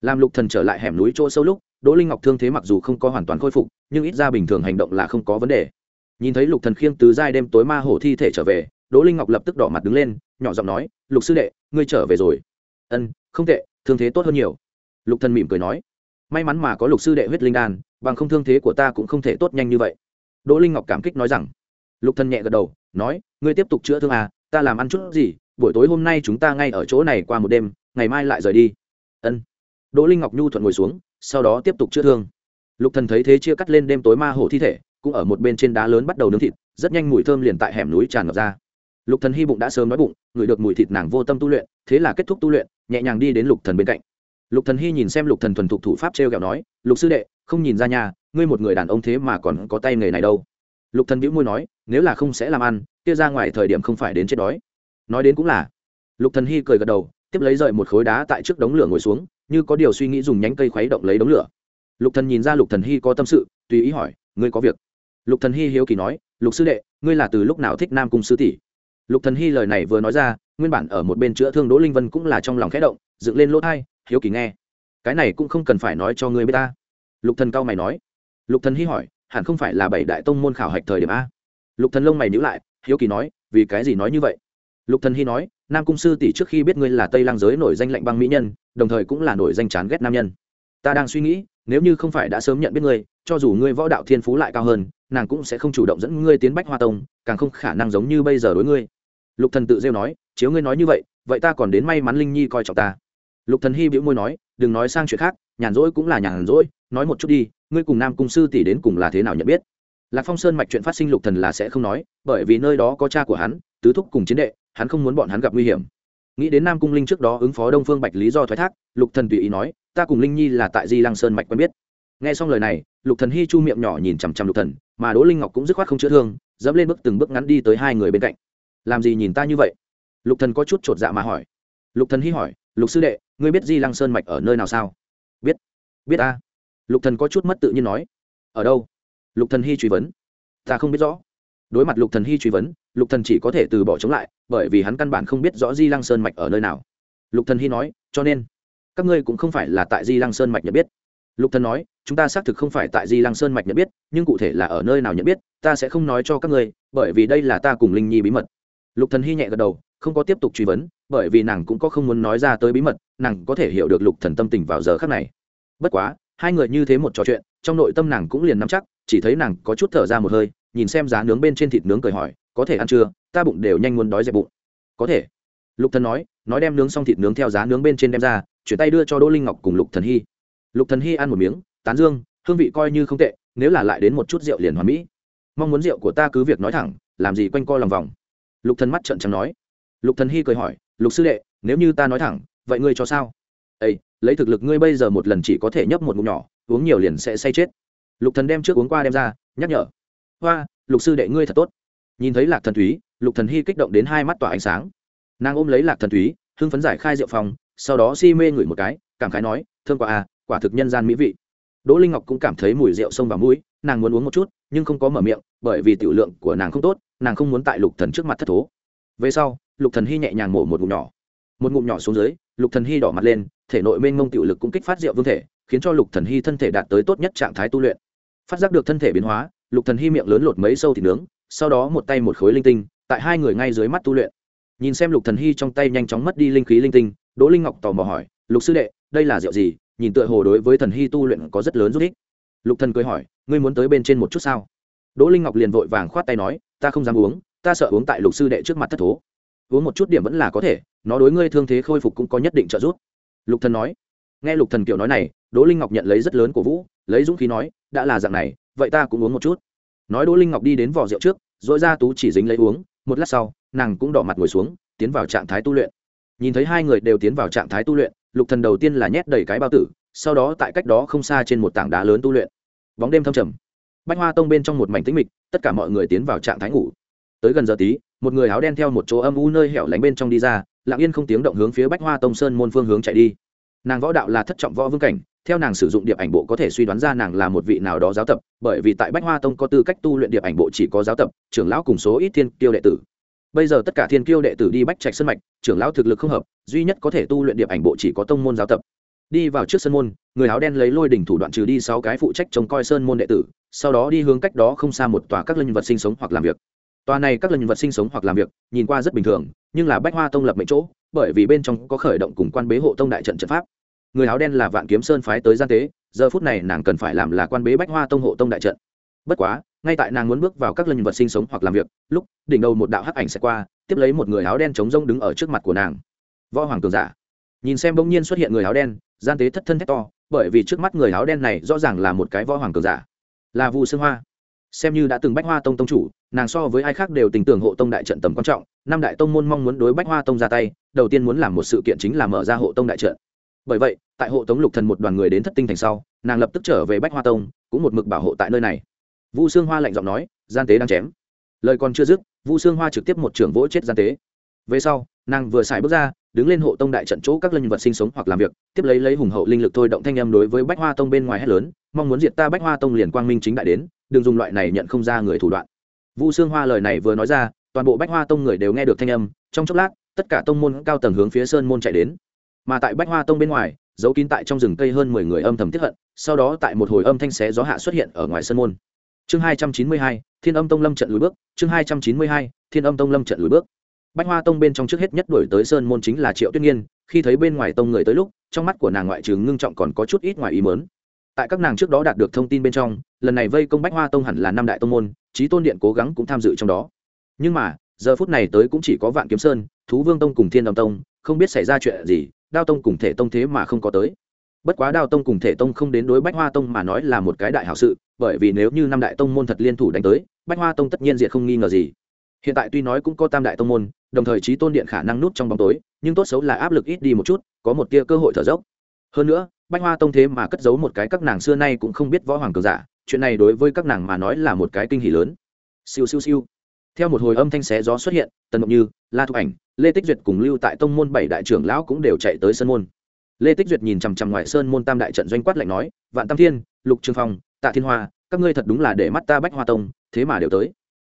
Làm lục thần trở lại hẻm núi chỗ sâu lúc đỗ linh ngọc thương thế mặc dù không có hoàn toàn khôi phục, nhưng ít ra bình thường hành động là không có vấn đề. Nhìn thấy lục thần khiêng tứ giai đêm tối ma hổ thi thể trở về, đỗ linh ngọc lập tức đỏ mặt đứng lên, nhỏ giọng nói, lục sư đệ, ngươi trở về rồi. Ân, không tệ, thương thế tốt hơn nhiều. Lục thần mỉm cười nói, may mắn mà có lục sư đệ huyết linh đan, bằng không thương thế của ta cũng không thể tốt nhanh như vậy. Đỗ linh ngọc cảm kích nói rằng, lục thần nhẹ gật đầu, nói, ngươi tiếp tục chữa thương à ta làm ăn chút gì, buổi tối hôm nay chúng ta ngay ở chỗ này qua một đêm, ngày mai lại rời đi. Ân. Đỗ linh ngọc nhu thuận ngồi xuống sau đó tiếp tục chữa thương. Lục thần thấy thế chia cắt lên đêm tối ma hổ thi thể, cũng ở một bên trên đá lớn bắt đầu nướng thịt, rất nhanh mùi thơm liền tại hẻm núi tràn ngập ra. Lục thần hy bụng đã sớm nói bụng ngửi được mùi thịt nàng vô tâm tu luyện, thế là kết thúc tu luyện, nhẹ nhàng đi đến lục thần bên cạnh. Lục thần hy nhìn xem lục thần thuần thục thủ pháp treo kẹo nói, lục sư đệ, không nhìn ra nhà, ngươi một người đàn ông thế mà còn có tay nghề này đâu. Lục thần bĩu môi nói, nếu là không sẽ làm ăn, kia ra ngoài thời điểm không phải đến chết đói. Nói đến cũng là, lục thần hy cười gật đầu, tiếp lấy rời một khối đá tại trước đống lửa ngồi xuống như có điều suy nghĩ dùng nhánh cây khuấy động lấy đống lửa. Lục thần nhìn ra lục thần hy có tâm sự, tùy ý hỏi, ngươi có việc? Lục thần hy hiếu kỳ nói, lục sư đệ, ngươi là từ lúc nào thích nam cung sư tỷ? Lục thần hy lời này vừa nói ra, nguyên bản ở một bên chữa thương đỗ linh vân cũng là trong lòng khẽ động, dựng lên lỗ thai hiếu kỳ nghe. Cái này cũng không cần phải nói cho ngươi biết ta. Lục thần cao mày nói. Lục thần hy hỏi, hẳn không phải là bảy đại tông môn khảo hạch thời điểm a? Lục thần lông mày nhíu lại, hiếu kỳ nói, vì cái gì nói như vậy? Lục thần hy nói, nam cung sư tỷ trước khi biết ngươi là tây lang giới nổi danh lạnh băng mỹ nhân, đồng thời cũng là nổi danh chán ghét nam nhân. Ta đang suy nghĩ, nếu như không phải đã sớm nhận biết ngươi, cho dù ngươi võ đạo thiên phú lại cao hơn, nàng cũng sẽ không chủ động dẫn ngươi tiến bách hoa tông, càng không khả năng giống như bây giờ đối ngươi. Lục thần tự rêu nói, chiếu ngươi nói như vậy vậy ta còn đến may mắn linh nhi coi trọng ta. Lục thần hy bĩu môi nói, đừng nói sang chuyện khác, nhàn rỗi cũng là nhàn rỗi, nói một chút đi, ngươi cùng nam cung sư tỷ đến cùng là thế nào nhận biết? Lạc phong sơn mạch chuyện phát sinh lục thần là sẽ không nói, bởi vì nơi đó có cha của hắn, tứ thúc cùng chiến đệ hắn không muốn bọn hắn gặp nguy hiểm. Nghĩ đến nam cung linh trước đó ứng phó đông phương bạch lý do thoái thác, lục thần tùy ý nói, ta cùng linh nhi là tại di lăng sơn mạch quen biết. Nghe xong lời này, lục thần hi chu miệng nhỏ nhìn chằm chằm lục thần, mà đỗ linh ngọc cũng dứt khoát không chữa thương, dẫm lên bước từng bước ngắn đi tới hai người bên cạnh. Làm gì nhìn ta như vậy? Lục thần có chút chột dạ mà hỏi. Lục thần hi hỏi, lục sư đệ, ngươi biết di lăng sơn mạch ở nơi nào sao? Biết. Biết ta? Lục thần có chút mất tự nhiên nói. Ở đâu? Lục thần hi truy vấn. Ta không biết rõ. Đối mặt lục thần hi truy vấn lục thần chỉ có thể từ bỏ chống lại, bởi vì hắn căn bản không biết rõ di lăng sơn mạch ở nơi nào. Lục thần hy nói, cho nên, các ngươi cũng không phải là tại di lăng sơn mạch nhận biết. Lục thần nói, chúng ta xác thực không phải tại di lăng sơn mạch nhận biết, nhưng cụ thể là ở nơi nào nhận biết, ta sẽ không nói cho các ngươi, bởi vì đây là ta cùng linh nhi bí mật. Lục thần hy nhẹ gật đầu, không có tiếp tục truy vấn, bởi vì nàng cũng có không muốn nói ra tới bí mật, nàng có thể hiểu được lục thần tâm tình vào giờ khắc này. Bất quá, hai người như thế một trò chuyện, trong nội tâm nàng cũng liền nắm chắc, chỉ thấy nàng có chút thở ra một hơi, nhìn xem giá nướng bên trên thịt nướng cười hỏi có thể ăn chưa ta bụng đều nhanh muốn đói dẹp bụng. Có thể. Lục thần nói nói đem nướng xong thịt nướng theo giá nướng bên trên đem ra, chuyển tay đưa cho đỗ linh ngọc cùng lục thần hy. Lục thần hy ăn một miếng, tán dương, hương vị coi như không tệ, nếu là lại đến một chút rượu liền hoàn mỹ. Mong muốn rượu của ta cứ việc nói thẳng, làm gì quanh co lòng vòng. Lục thần mắt trợn trắng nói. Lục thần hy cười hỏi, lục sư đệ, nếu như ta nói thẳng, vậy ngươi cho sao? Ây lấy thực lực ngươi bây giờ một lần chỉ có thể nhấp một ngụm nhỏ, uống nhiều liền sẽ say chết. Lục thần đem trước uống qua đem ra, nhắc nhở. Hoa, lục sư đệ ngươi thật tốt nhìn thấy lạc thần thúy, lục thần hy kích động đến hai mắt tỏa ánh sáng. Nàng ôm lấy lạc thần thúy, hưng phấn giải khai rượu phòng, sau đó si mê ngửi một cái, cảm khái nói, thương quả à quả thực nhân gian mỹ vị. Đỗ linh ngọc cũng cảm thấy mùi rượu sông vào mũi, nàng muốn uống một chút, nhưng không có mở miệng, bởi vì tiểu lượng của nàng không tốt, nàng không muốn tại lục thần trước mặt thất thố. Về sau, lục thần hy nhẹ nhàng mổ một ngụm nhỏ. Một ngụm nhỏ xuống dưới, lục thần hy đỏ mặt lên, thể nội mênh mông tiểu lực cũng kích phát rượu vương thể, khiến cho lục thần hy thân thể đạt tới tốt nhất trạng thái tu luyện. Phát giác được thân thể biến hóa, lục thần hy miệng lớn lột mấy sâu thịt nướng sau đó một tay một khối linh tinh, tại hai người ngay dưới mắt tu luyện. Nhìn xem lục thần hy trong tay nhanh chóng mất đi linh khí linh tinh, đỗ linh ngọc tò mò hỏi, lục sư đệ, đây là rượu gì? Nhìn tựa hồ đối với thần hy tu luyện có rất lớn giúp ích. Lục thần cười hỏi, ngươi muốn tới bên trên một chút sao? Đỗ linh ngọc liền vội vàng khoát tay nói, ta không dám uống, ta sợ uống tại lục sư đệ trước mặt thất thố. Uống một chút điểm vẫn là có thể, nó đối ngươi thương thế khôi phục cũng có nhất định trợ giúp. Lục thần nói. Nghe lục thần kiểu nói này, đỗ linh ngọc nhận lấy rất lớn của vũ, lấy dũng khí nói, đã là dạng này, vậy ta cũng uống một chút nói đỗ linh ngọc đi đến vỏ rượu trước dội ra tú chỉ dính lấy uống, một lát sau, nàng cũng đỏ mặt ngồi xuống, tiến vào trạng thái tu luyện. Nhìn thấy hai người đều tiến vào trạng thái tu luyện, lục thần đầu tiên là nhét đầy cái bao tử, sau đó tại cách đó không xa trên một tảng đá lớn tu luyện. Bóng đêm thâm trầm. Bách hoa tông bên trong một mảnh tĩnh mịch, tất cả mọi người tiến vào trạng thái ngủ. Tới gần giờ tí, một người áo đen theo một chỗ âm u nơi hẻo lánh bên trong đi ra, lặng yên không tiếng động hướng phía bách hoa tông sơn môn phương hướng chạy đi. Nàng võ đạo là thất trọng võ vương cảnh theo nàng sử dụng điệp ảnh bộ có thể suy đoán ra nàng là một vị nào đó giáo tập, bởi vì tại bách hoa tông có tư cách tu luyện điệp ảnh bộ chỉ có giáo tập, trưởng lão cùng số ít thiên kiêu đệ tử. Bây giờ tất cả thiên kiêu đệ tử đi bách trạch sân mạch, trưởng lão thực lực không hợp, duy nhất có thể tu luyện điệp ảnh bộ chỉ có tông môn giáo tập. Đi vào trước sân môn, người áo đen lấy lôi đỉnh thủ đoạn trừ đi sáu cái phụ trách trông coi sơn môn đệ tử, sau đó đi hướng cách đó không xa một tòa các linh vật sinh sống hoặc làm việc. Tòa này các linh vật sinh sống hoặc làm việc, nhìn qua rất bình thường, nhưng là bách hoa tông lập mệnh chỗ, bởi vì bên trong có khởi động cùng quan bế hộ tông đại trận trận pháp người áo đen là vạn kiếm sơn phái tới gian tế, giờ phút này nàng cần phải làm là quan bế bách hoa tông hộ tông đại trận. Bất quá, ngay tại nàng muốn bước vào các lân vật sinh sống hoặc làm việc, lúc, đỉnh đầu một đạo hắc ảnh sẽ qua, tiếp lấy một người áo đen chống rông đứng ở trước mặt của nàng. Võ hoàng cường giả. Nhìn xem bỗng nhiên xuất hiện người áo đen, gian tế thất thân thét to, bởi vì trước mắt người áo đen này rõ ràng là một cái võ hoàng cường giả. Là vu sương hoa. Xem như đã từng bách hoa tông tông chủ, nàng so với ai khác đều tình tưởng hộ tông đại trận tầm quan trọng, năm đại tông môn mong muốn đối bách hoa tông ra tay, đầu tiên muốn làm một sự kiện chính là mở ra hộ tông đại trận bởi vậy, tại hộ tống lục thần một đoàn người đến thất tinh thành sau, nàng lập tức trở về bách hoa tông, cũng một mực bảo hộ tại nơi này. Vu xương hoa lạnh giọng nói, gian tế đang chém. Lời còn chưa dứt, vu xương hoa trực tiếp một trưởng vỗ chết gian tế. Về sau, nàng vừa xài bước ra, đứng lên hộ tông đại trận chỗ các linh vật sinh sống hoặc làm việc, tiếp lấy lấy hùng hậu linh lực thôi động thanh âm đối với bách hoa tông bên ngoài hét lớn, mong muốn diệt ta bách hoa tông liền quang minh chính đại đến, đừng dùng loại này nhận không ra người thủ đoạn. Vu xương hoa lời này vừa nói ra, toàn bộ bách hoa tông người đều nghe được thanh âm, trong chốc lát, tất cả tông môn cao tầng hướng phía sơn môn chạy đến mà tại bách hoa tông bên ngoài, giấu kín tại trong rừng cây hơn mười người âm thầm tiếp hận, sau đó tại một hồi âm thanh xé gió hạ xuất hiện ở ngoài sân môn. Chương hai trăm chín mươi hai, thiên âm tông lâm trận lùi bước, chương hai trăm chín mươi hai, thiên âm tông lâm trận lùi bước. Bách hoa tông bên trong trước hết nhất đổi tới sơn môn chính là triệu tuyết nghiên, khi thấy bên ngoài tông người tới lúc, trong mắt của nàng ngoại trừ ngưng trọng còn có chút ít ngoài ý mớn tại các nàng trước đó đạt được thông tin bên trong, lần này vây công bách hoa tông hẳn là năm đại tông môn trí tôn điện cố gắng cũng tham dự trong đó. Nhưng mà, giờ phút này tới cũng chỉ có vạn kiếm sơn, thú vương tông cùng thiên âm tông, không biết xảy ra chuyện gì đao tông cùng thể tông thế mà không có tới. Bất quá đao tông cùng thể tông không đến đối bách hoa tông mà nói là một cái đại hảo sự, bởi vì nếu như năm đại tông môn thật liên thủ đánh tới, bách hoa tông tất nhiên diệt không nghi ngờ gì. Hiện tại tuy nói cũng có tam đại tông môn, đồng thời trí tôn điện khả năng nút trong bóng tối, nhưng tốt xấu là áp lực ít đi một chút, có một tia cơ hội thở dốc. Hơn nữa, bách hoa tông thế mà cất giấu một cái các nàng xưa nay cũng không biết võ hoàng cường giả, chuyện này đối với các nàng mà nói là một cái kinh hỷ lớn. Siêu siêu siêu theo một hồi âm thanh xé gió xuất hiện, tần mộng như, la thục ảnh, lê tích duyệt cùng lưu tại tông môn bảy đại trưởng lão cũng đều chạy tới sân môn. Lê tích duyệt nhìn chằm chằm ngoài sơn môn tam đại trận doanh quát lạnh nói, vạn tam thiên, lục trường phong, tạ thiên hoa, các ngươi thật đúng là để mắt ta bách hoa tông, thế mà đều tới.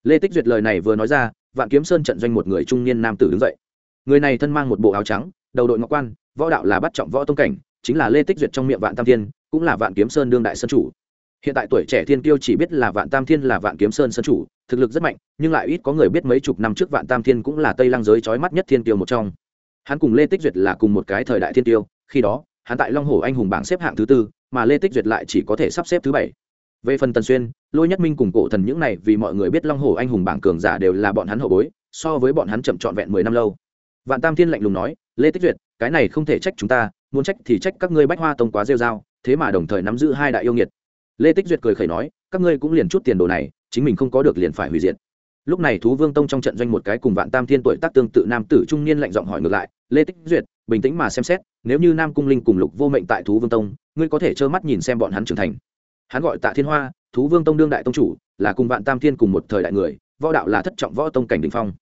Lê tích duyệt lời này vừa nói ra, vạn kiếm sơn trận doanh một người trung niên nam tử đứng dậy. Người này thân mang một bộ áo trắng, đầu đội ngọc quan, võ đạo là bắt trọng võ tông cảnh, chính là lê tích duyệt trong miệng vạn tam thiên, cũng là vạn kiếm sơn đương đại sơn chủ hiện tại tuổi trẻ thiên tiêu chỉ biết là vạn tam thiên là vạn kiếm sơn sơn chủ, thực lực rất mạnh, nhưng lại ít có người biết mấy chục năm trước vạn tam thiên cũng là tây lăng giới trói mắt nhất thiên tiêu một trong. Hắn cùng lê tích duyệt là cùng một cái thời đại thiên tiêu khi đó, hắn tại long hồ anh hùng bảng xếp hạng thứ tư, mà lê tích duyệt lại chỉ có thể sắp xếp thứ bảy. Về phần tần xuyên, lôi nhất minh cùng cổ thần những này, vì mọi người biết long hồ anh hùng bảng cường giả đều là bọn hắn hậu bối, so với bọn hắn chậm trọn vẹn mười năm lâu. Vạn tam thiên lạnh lùng nói, lê tích duyệt, cái này không thể trách chúng ta, muốn trách thì trách các ngươi bách hoa tông quá rêu dao thế mà đồng thời nắm giữ hai đại yêu nghiệt lê tích duyệt cười khẩy nói, các ngươi cũng liền chút tiền đồ này, chính mình không có được liền phải hủy diệt. Lúc này thú vương tông trong trận doanh một cái cùng vạn tam thiên tuổi tác tương tự nam tử trung niên lạnh giọng hỏi ngược lại, lê tích duyệt, bình tĩnh mà xem xét, nếu như nam cung linh cùng lục vô mệnh tại thú vương tông, ngươi có thể trơ mắt nhìn xem bọn hắn trưởng thành. Hắn gọi tạ thiên hoa, thú vương tông đương đại tông chủ, là cùng vạn tam thiên cùng một thời đại người, võ đạo là thất trọng võ tông cảnh đình phong.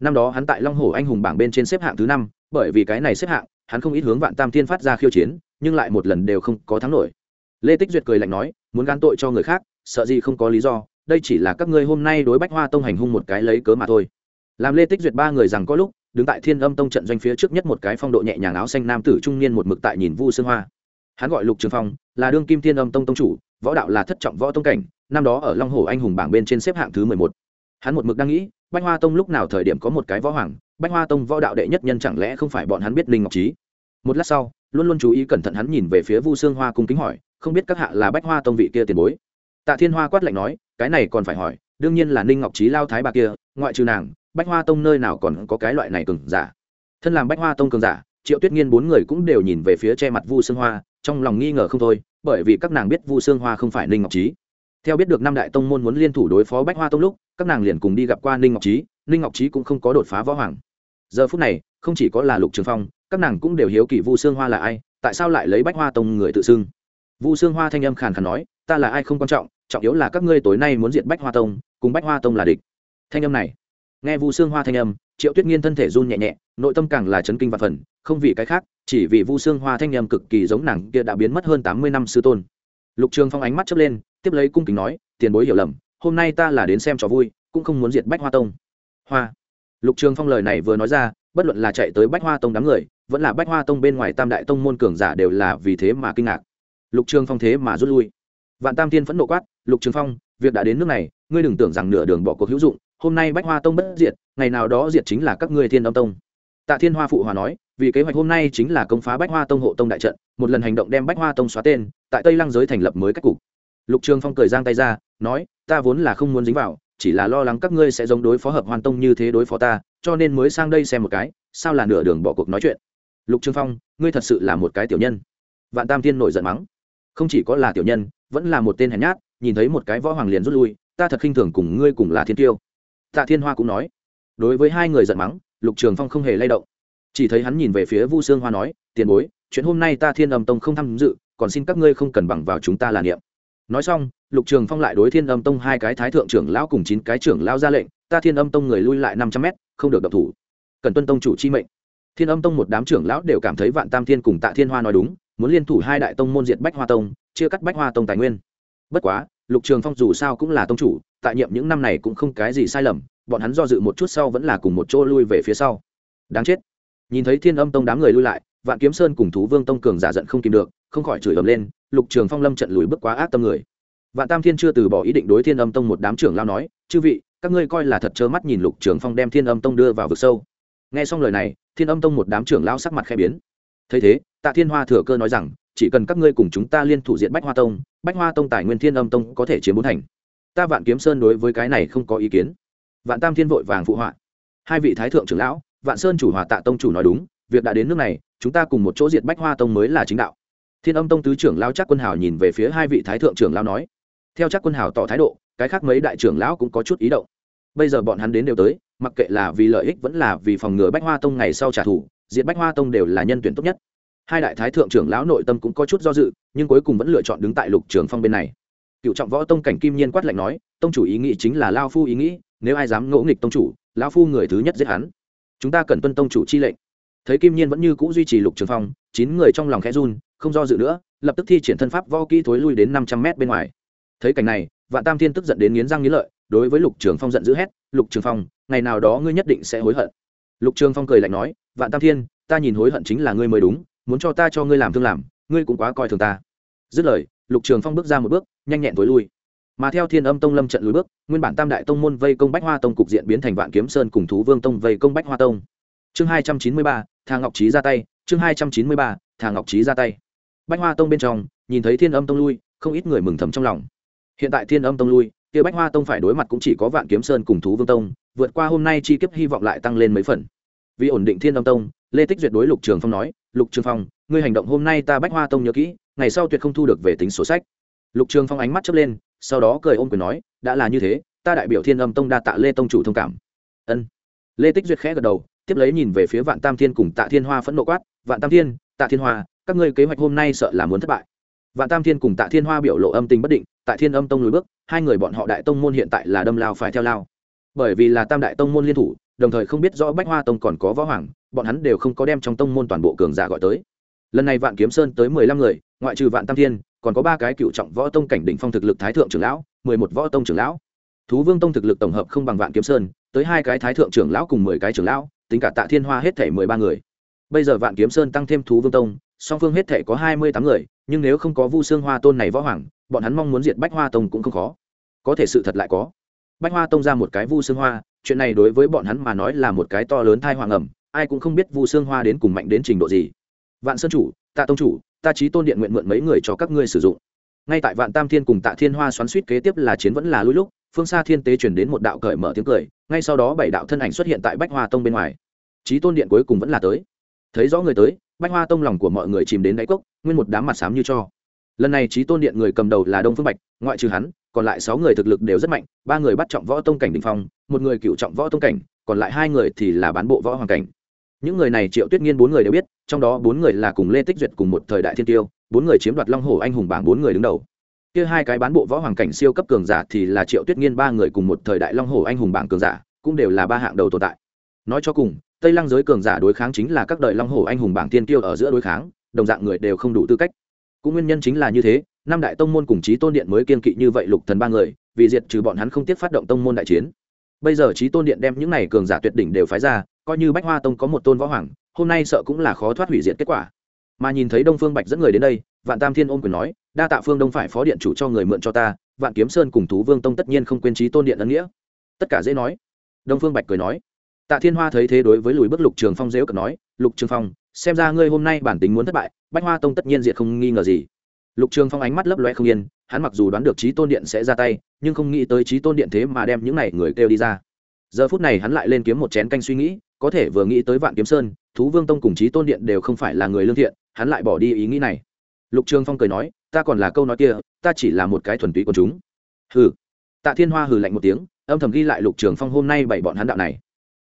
Năm đó hắn tại long hồ anh hùng bảng bên trên xếp hạng thứ năm, bởi vì cái này xếp hạng, hắn không ít hướng vạn tam thiên phát ra khiêu chiến, nhưng lại một lần đều không có thắng nổi lê tích duyệt cười lạnh nói, muốn gan tội cho người khác, sợ gì không có lý do, đây chỉ là các ngươi hôm nay đối bách hoa tông hành hung một cái lấy cớ mà thôi. Làm lê tích duyệt ba người rằng có lúc, đứng tại thiên âm tông trận doanh phía trước nhất một cái phong độ nhẹ nhàng áo xanh nam tử trung niên một mực tại nhìn vu sương hoa. Hắn gọi lục trường phong, là đương kim thiên âm tông tông chủ, võ đạo là thất trọng võ tông cảnh, năm đó ở long hồ anh hùng bảng bên trên xếp hạng thứ mười một. Hắn một mực đang nghĩ, bách hoa tông lúc nào thời điểm có một cái võ hoàng, bách hoa tông võ đạo đệ nhất nhân chẳng lẽ không phải bọn hắn biết linh ngọc trí một lát sau, luôn luôn chú ý cẩn thận hắn nhìn về phía vu sương hoa cung kính hỏi không biết các hạ là bách hoa tông vị kia tiền bối. Tạ thiên hoa quát lạnh nói, cái này còn phải hỏi, đương nhiên là ninh ngọc trí lao thái bà kia, ngoại trừ nàng, bách hoa tông nơi nào còn có cái loại này cường giả? Thân làm bách hoa tông cường giả, triệu tuyết nghiên bốn người cũng đều nhìn về phía che mặt vu sương hoa, trong lòng nghi ngờ không thôi, bởi vì các nàng biết vu sương hoa không phải ninh ngọc trí theo biết được năm đại tông môn muốn liên thủ đối phó bách hoa tông lúc, các nàng liền cùng đi gặp qua ninh ngọc trí ninh ngọc trí cũng không có đột phá võ hoàng. Giờ phút này, không chỉ có là lục trường phong, các nàng cũng đều hiếu kỳ vu sương hoa là ai, tại sao lại lấy bách hoa tông người tự xưng? Vu sương hoa thanh âm khàn khàn nói, ta là ai không quan trọng trọng yếu là các ngươi tối nay muốn diệt bách hoa tông, cùng bách hoa tông là địch. Thanh âm này, nghe vu sương hoa thanh âm, triệu tuyết nghiên thân thể run nhẹ nhẹ, nội tâm càng là chấn kinh và phần, không vì cái khác, chỉ vì vu sương hoa thanh âm cực kỳ giống nàng kia đã biến mất hơn tám mươi năm sư tôn. Lục trường phong ánh mắt chớp lên, tiếp lấy cung kính nói, tiền bối hiểu lầm, hôm nay ta là đến xem trò vui, cũng không muốn diệt bách hoa tông. Hoa. Lục trường phong lời này vừa nói ra, bất luận là chạy tới bách hoa tông đám người, vẫn là bách hoa tông bên ngoài tam đại tông môn cường giả đều là vì thế mà kinh ngạc lục trường phong thế mà rút lui. Vạn tam tiên phẫn nộ quát, lục trường phong, việc đã đến nước này, ngươi đừng tưởng rằng nửa đường bỏ cuộc hữu dụng, hôm nay bách hoa tông bất diệt, ngày nào đó diệt chính là các ngươi thiên âm tông. Tạ thiên hoa phụ hòa nói, vì kế hoạch hôm nay chính là công phá bách hoa tông hộ tông đại trận, một lần hành động đem bách hoa tông xóa tên, tại tây lăng giới thành lập mới cách cục. Lục trường phong cười giang tay ra, nói, ta vốn là không muốn dính vào, chỉ là lo lắng các ngươi sẽ giống đối phó hợp hoàn tông như thế đối phó ta, cho nên mới sang đây xem một cái, sao là nửa đường bỏ cuộc nói chuyện. Lục trường phong, ngươi thật sự là một cái tiểu nhân. Vạn tam thiên nổi giận mắng không chỉ có là tiểu nhân, vẫn là một tên hèn nhát, nhìn thấy một cái võ hoàng liền rút lui, ta thật khinh thường cùng ngươi cùng là thiên tiêu. Tạ thiên hoa cũng nói. Đối với hai người giận mắng, lục trường phong không hề lay động. Chỉ thấy hắn nhìn về phía vu sương hoa nói, tiền bối, chuyện hôm nay ta thiên âm tông không tham dự, còn xin các ngươi không cần bằng vào chúng ta là niệm. Nói xong, lục trường phong lại đối thiên âm tông hai cái thái thượng trưởng lão cùng chín cái trưởng lão ra lệnh, ta thiên âm tông người lui lại năm trăm mét, không được độc thủ. Cần tuân tông chủ chi mệnh. Thiên âm tông một đám trưởng lão đều cảm thấy vạn tam thiên cùng tạ thiên hoa nói đúng muốn liên thủ hai đại tông môn diệt bách hoa tông, chia cắt bách hoa tông tài nguyên. Bất quá, lục trường phong dù sao cũng là tông chủ, tại nhiệm những năm này cũng không cái gì sai lầm, bọn hắn do dự một chút sau vẫn là cùng một chỗ lui về phía sau. Đáng chết. Nhìn thấy thiên âm tông đám người lui lại, vạn kiếm sơn cùng thú vương tông cường giả giận không kìm được, không khỏi chửi ầm lên, lục trường phong lâm trận lùi bước quá ác tâm người. Vạn tam thiên chưa từ bỏ ý định đối thiên âm tông một đám trưởng lao nói, chư vị, các ngươi coi là thật trơ mắt nhìn lục trường phong đem thiên âm tông đưa vào vực sâu. Nghe xong lời này, thiên âm tông một đám trưởng lao sắc mặt khẽ biến. Thấy thế tạ thiên hoa thừa cơ nói rằng, chỉ cần các ngươi cùng chúng ta liên thủ diện bách hoa tông, bách hoa tông tài nguyên thiên âm tông có thể chiếm bốn thành. Ta vạn kiếm sơn đối với cái này không có ý kiến. Vạn tam thiên vội vàng phụ họa. Hai vị thái thượng trưởng lão, vạn sơn chủ hòa tạ tông chủ nói đúng, việc đã đến nước này, chúng ta cùng một chỗ diệt bách hoa tông mới là chính đạo. Thiên âm tông tứ trưởng lao chắc quân hào nhìn về phía hai vị thái thượng trưởng lao nói, theo chắc quân hào tỏ thái độ, cái khác mấy đại trưởng lão cũng có chút ý động. Bây giờ bọn hắn đến đều tới, mặc kệ là vì lợi ích vẫn là vì phòng ngừa bách hoa tông ngày sau trả thù diệt bách hoa tông đều là nhân tuyển tốt nhất hai đại thái thượng trưởng lão nội tâm cũng có chút do dự, nhưng cuối cùng vẫn lựa chọn đứng tại lục trường phong bên này. Cựu trọng võ tông cảnh kim nhiên quát lạnh nói, tông chủ ý nghĩ chính là lao phu ý nghĩ, nếu ai dám ngỗ nghịch tông chủ lao phu người thứ nhất giết hắn. Chúng ta cần tuân tông chủ chi lệnh. Thấy kim nhiên vẫn như c ũ duy trì lục trường phong, chín người trong lòng khẽ run, không do dự nữa, lập tức thi triển thân pháp vo kỹ thối lui đến năm trăm mét bên ngoài. Thấy cảnh này, vạn tam thiên tức giận đến nghiến răng nghiến lợi, đối với lục trường phong giận dữ hét, lục trường phong, ngày nào đó ngươi nhất định sẽ hối hận. Lục trường phong cười lạnh nói, vạn tam thiên, ta nhìn hối hận chính là ngươi mới đúng muốn cho ta cho ngươi làm thương làm, ngươi cũng quá coi thường ta. Dứt lời, lục trường phong bước ra một bước, nhanh nhẹn t ố i lui. Mà theo thiên âm tông lâm trận lùi bước, nguyên bản tam đại tông môn vây công bách hoa tông cục diện biến thành vạn kiếm sơn cùng thú vương tông vây công bách hoa tông. Chương hai trăm chín mươi ba, thà ngọc trí ra tay. Chương hai trăm chín mươi ba, thà ngọc trí ra tay. Bách hoa tông bên trong, nhìn thấy thiên âm tông lui, không ít người mừng thầm trong lòng. Hiện tại thiên âm tông lui, kia bách hoa tông phải đối mặt cũng chỉ có vạn kiếm sơn cùng thú vương tông, vượt qua hôm nay chi kiếp hy vọng lại tăng lên mấy phần. Vì ổn định thiên âm tông lê tích duyệt đối lục trường phong nói, lục trường phong, ngươi hành động hôm nay ta bách hoa tông nhớ kỹ, ngày sau tuyệt không thu được về tính sổ sách. Lục trường phong ánh mắt chớp lên, sau đó cười ôm quyền nói, đã là như thế, ta đại biểu thiên âm tông đa tạ lê tông chủ thông cảm. Ân. Lê tích duyệt khẽ gật đầu, tiếp lấy nhìn về phía vạn tam thiên cùng tạ thiên hoa phẫn nộ quát, vạn tam thiên, tạ thiên hoa, các ngươi kế hoạch hôm nay sợ là muốn thất bại. Vạn tam thiên cùng tạ thiên hoa biểu lộ âm tình bất định, tại thiên âm tông lùi bước, hai người bọn họ đại tông môn hiện tại là đâm lao phải theo lao. Bởi vì là tam đại tông môn liên thủ, đồng thời không biết rõ bách hoa tông còn có võ hoàng bọn hắn đều không có đem trong tông môn toàn bộ cường giả gọi tới. Lần này vạn kiếm sơn tới mười lăm người, ngoại trừ vạn tam thiên, còn có ba cái cựu trọng võ tông cảnh đỉnh phong thực lực thái thượng trưởng lão, mười một võ tông trưởng lão. Thú vương tông thực lực tổng hợp không bằng vạn kiếm sơn, tới hai cái thái thượng trưởng lão cùng mười cái trưởng lão, tính cả tạ thiên hoa hết thể mười ba người. Bây giờ vạn kiếm sơn tăng thêm thú vương tông, song phương hết thể có hai mươi tám người, nhưng nếu không có vu xương hoa tôn này võ hoàng, bọn hắn mong muốn diệt bách hoa tông cũng không khó. Có thể sự thật lại có. Bách hoa tông ra một cái vu xương hoa, chuyện này đối với bọn hắn mà nói là một cái to lớn thai hoàng ẩm ai cũng không biết vu xương hoa đến cùng mạnh đến trình độ gì. Vạn sơn chủ, tạ tông chủ, ta trí tôn điện nguyện mượn mấy người cho các ngươi sử dụng. Ngay tại vạn tam thiên cùng tạ thiên hoa xoắn suýt kế tiếp là chiến vẫn là lũi lúc, phương xa thiên tế chuyển đến một đạo cởi mở tiếng cười, ngay sau đó bảy đạo thân ảnh xuất hiện tại bách hoa tông bên ngoài. Trí tôn điện cuối cùng vẫn là tới. Thấy rõ người tới, bách hoa tông lòng của mọi người chìm đến đáy cốc, nguyên một đám mặt xám như cho. Lần này trí tôn điện người cầm đầu là đông phương bạch, ngoại trừ hắn, còn lại sáu người thực lực đều rất mạnh, ba người bắt trọng võ tông cảnh đình phong, một người cựu trọng võ tông cảnh, còn lại hai người thì là bán bộ võ hoàng cảnh những người này triệu tuyết nghiên bốn người đều biết, trong đó bốn người là cùng lê tích duyệt cùng một thời đại thiên tiêu, bốn người chiếm đoạt long hồ anh hùng bảng bốn người đứng đầu. Kia hai cái bán bộ võ hoàng cảnh siêu cấp cường giả thì là triệu tuyết nghiên ba người cùng một thời đại long hồ anh hùng bảng cường giả, cũng đều là ba hạng đầu tồn tại. Nói cho cùng, tây lăng giới cường giả đối kháng chính là các đời long hồ anh hùng bảng tiên tiêu ở giữa đối kháng, đồng dạng người đều không đủ tư cách. Cũng nguyên nhân chính là như thế, năm đại tông môn cùng chí tôn điện mới kiên kỵ như vậy lục thần ba người, vì diệt trừ bọn hắn không tiếc phát động tông môn đại chiến. Bây giờ chí tôn điện đem những này cường giả tuyệt đỉnh đều phái ra coi như bách hoa tông có một tôn võ hoàng, hôm nay sợ cũng là khó thoát hủy diệt kết quả. Mà nhìn thấy đông phương bạch dẫn người đến đây, vạn tam thiên ôm quyền nói, đa tạ phương đông phải phó điện chủ cho người mượn cho ta, vạn kiếm sơn cùng thú vương tông tất nhiên không quên trí tôn điện ân nghĩa. Tất cả dễ nói. Đông phương bạch cười nói, tạ thiên hoa thấy thế đối với lùi bước lục trường phong dễ cận nói, lục trường phong, xem ra ngươi hôm nay bản tính muốn thất bại, bách hoa tông tất nhiên diệt không nghi ngờ gì. Lục trường phong ánh mắt lấp loe không yên, hắn mặc dù đoán được trí tôn điện sẽ ra tay, nhưng không nghĩ tới trí tôn điện thế mà đem những này người kêu đi ra. Giờ phút này hắn lại lên kiếm một chén canh suy nghĩ có thể vừa nghĩ tới vạn kiếm sơn, thú vương tông cùng chí tôn điện đều không phải là người lương thiện, hắn lại bỏ đi ý nghĩ này. Lục trường phong cười nói, ta còn là câu nói kia, ta chỉ là một cái thuần túy của chúng. Hừ. Tạ thiên hoa hừ lạnh một tiếng, âm thầm ghi lại lục trường phong hôm nay bảy bọn hắn đạo này.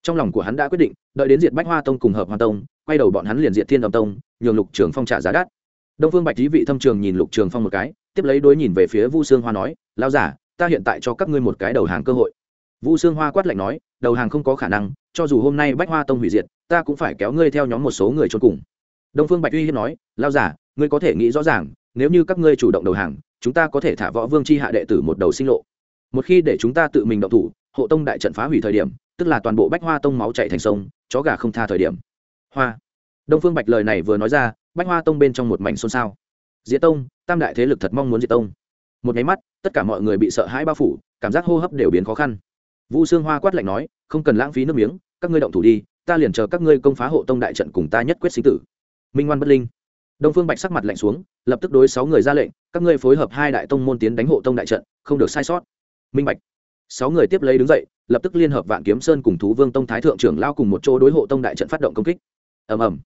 Trong lòng của hắn đã quyết định, đợi đến diệt bách hoa tông cùng hợp hoa tông, quay đầu bọn hắn liền diệt thiên đồng tông, nhường lục trường phong trả giá đắt. Đông phương bạch lý vị thâm trường nhìn lục trường phong một cái, tiếp lấy đối nhìn về phía vu sương hoa nói lao giả ta hiện tại cho các ngươi một cái đầu hàng cơ hội. Vu sương hoa quát lạnh nói, đầu hàng không có khả năng cho dù hôm nay bách hoa tông hủy diệt, ta cũng phải kéo ngươi theo nhóm một số người trốn cùng. Đông phương bạch uy hiếp nói, lao giả ngươi có thể nghĩ rõ ràng, nếu như các ngươi chủ động đầu hàng, chúng ta có thể thả võ vương c h i hạ đệ tử một đầu sinh lộ. Một khi để chúng ta tự mình động thủ, hộ tông đại trận phá hủy thời điểm, tức là toàn bộ bách hoa tông máu chạy thành sông, chó gà không tha thời điểm. Hoa. Đông phương bạch lời này vừa nói ra, bách hoa tông bên trong một mảnh xôn xao. Diễn tông, tam đại thế lực thật mong muốn diệt tông. Một máy mắt, tất cả mọi người bị sợ hãi bao phủ, cảm giác hô hấp đều biến khó khăn vu sương hoa quát lạnh nói, không cần lãng phí nước miếng, các ngươi động thủ đi, ta liền chờ các ngươi công phá hộ tông đại trận cùng ta nhất quyết sinh tử. Minh ngoan bất linh. Đông phương bạch sắc mặt lạnh xuống, lập tức đối sáu người ra lệnh, các ngươi phối hợp hai đại tông môn tiến đánh hộ tông đại trận, không được sai sót. Minh bạch. Sáu người tiếp lấy đứng dậy, lập tức liên hợp vạn kiếm sơn cùng thú vương tông thái thượng trưởng lao cùng một chỗ đối hộ tông đại trận phát động công kích. Ầm ầm.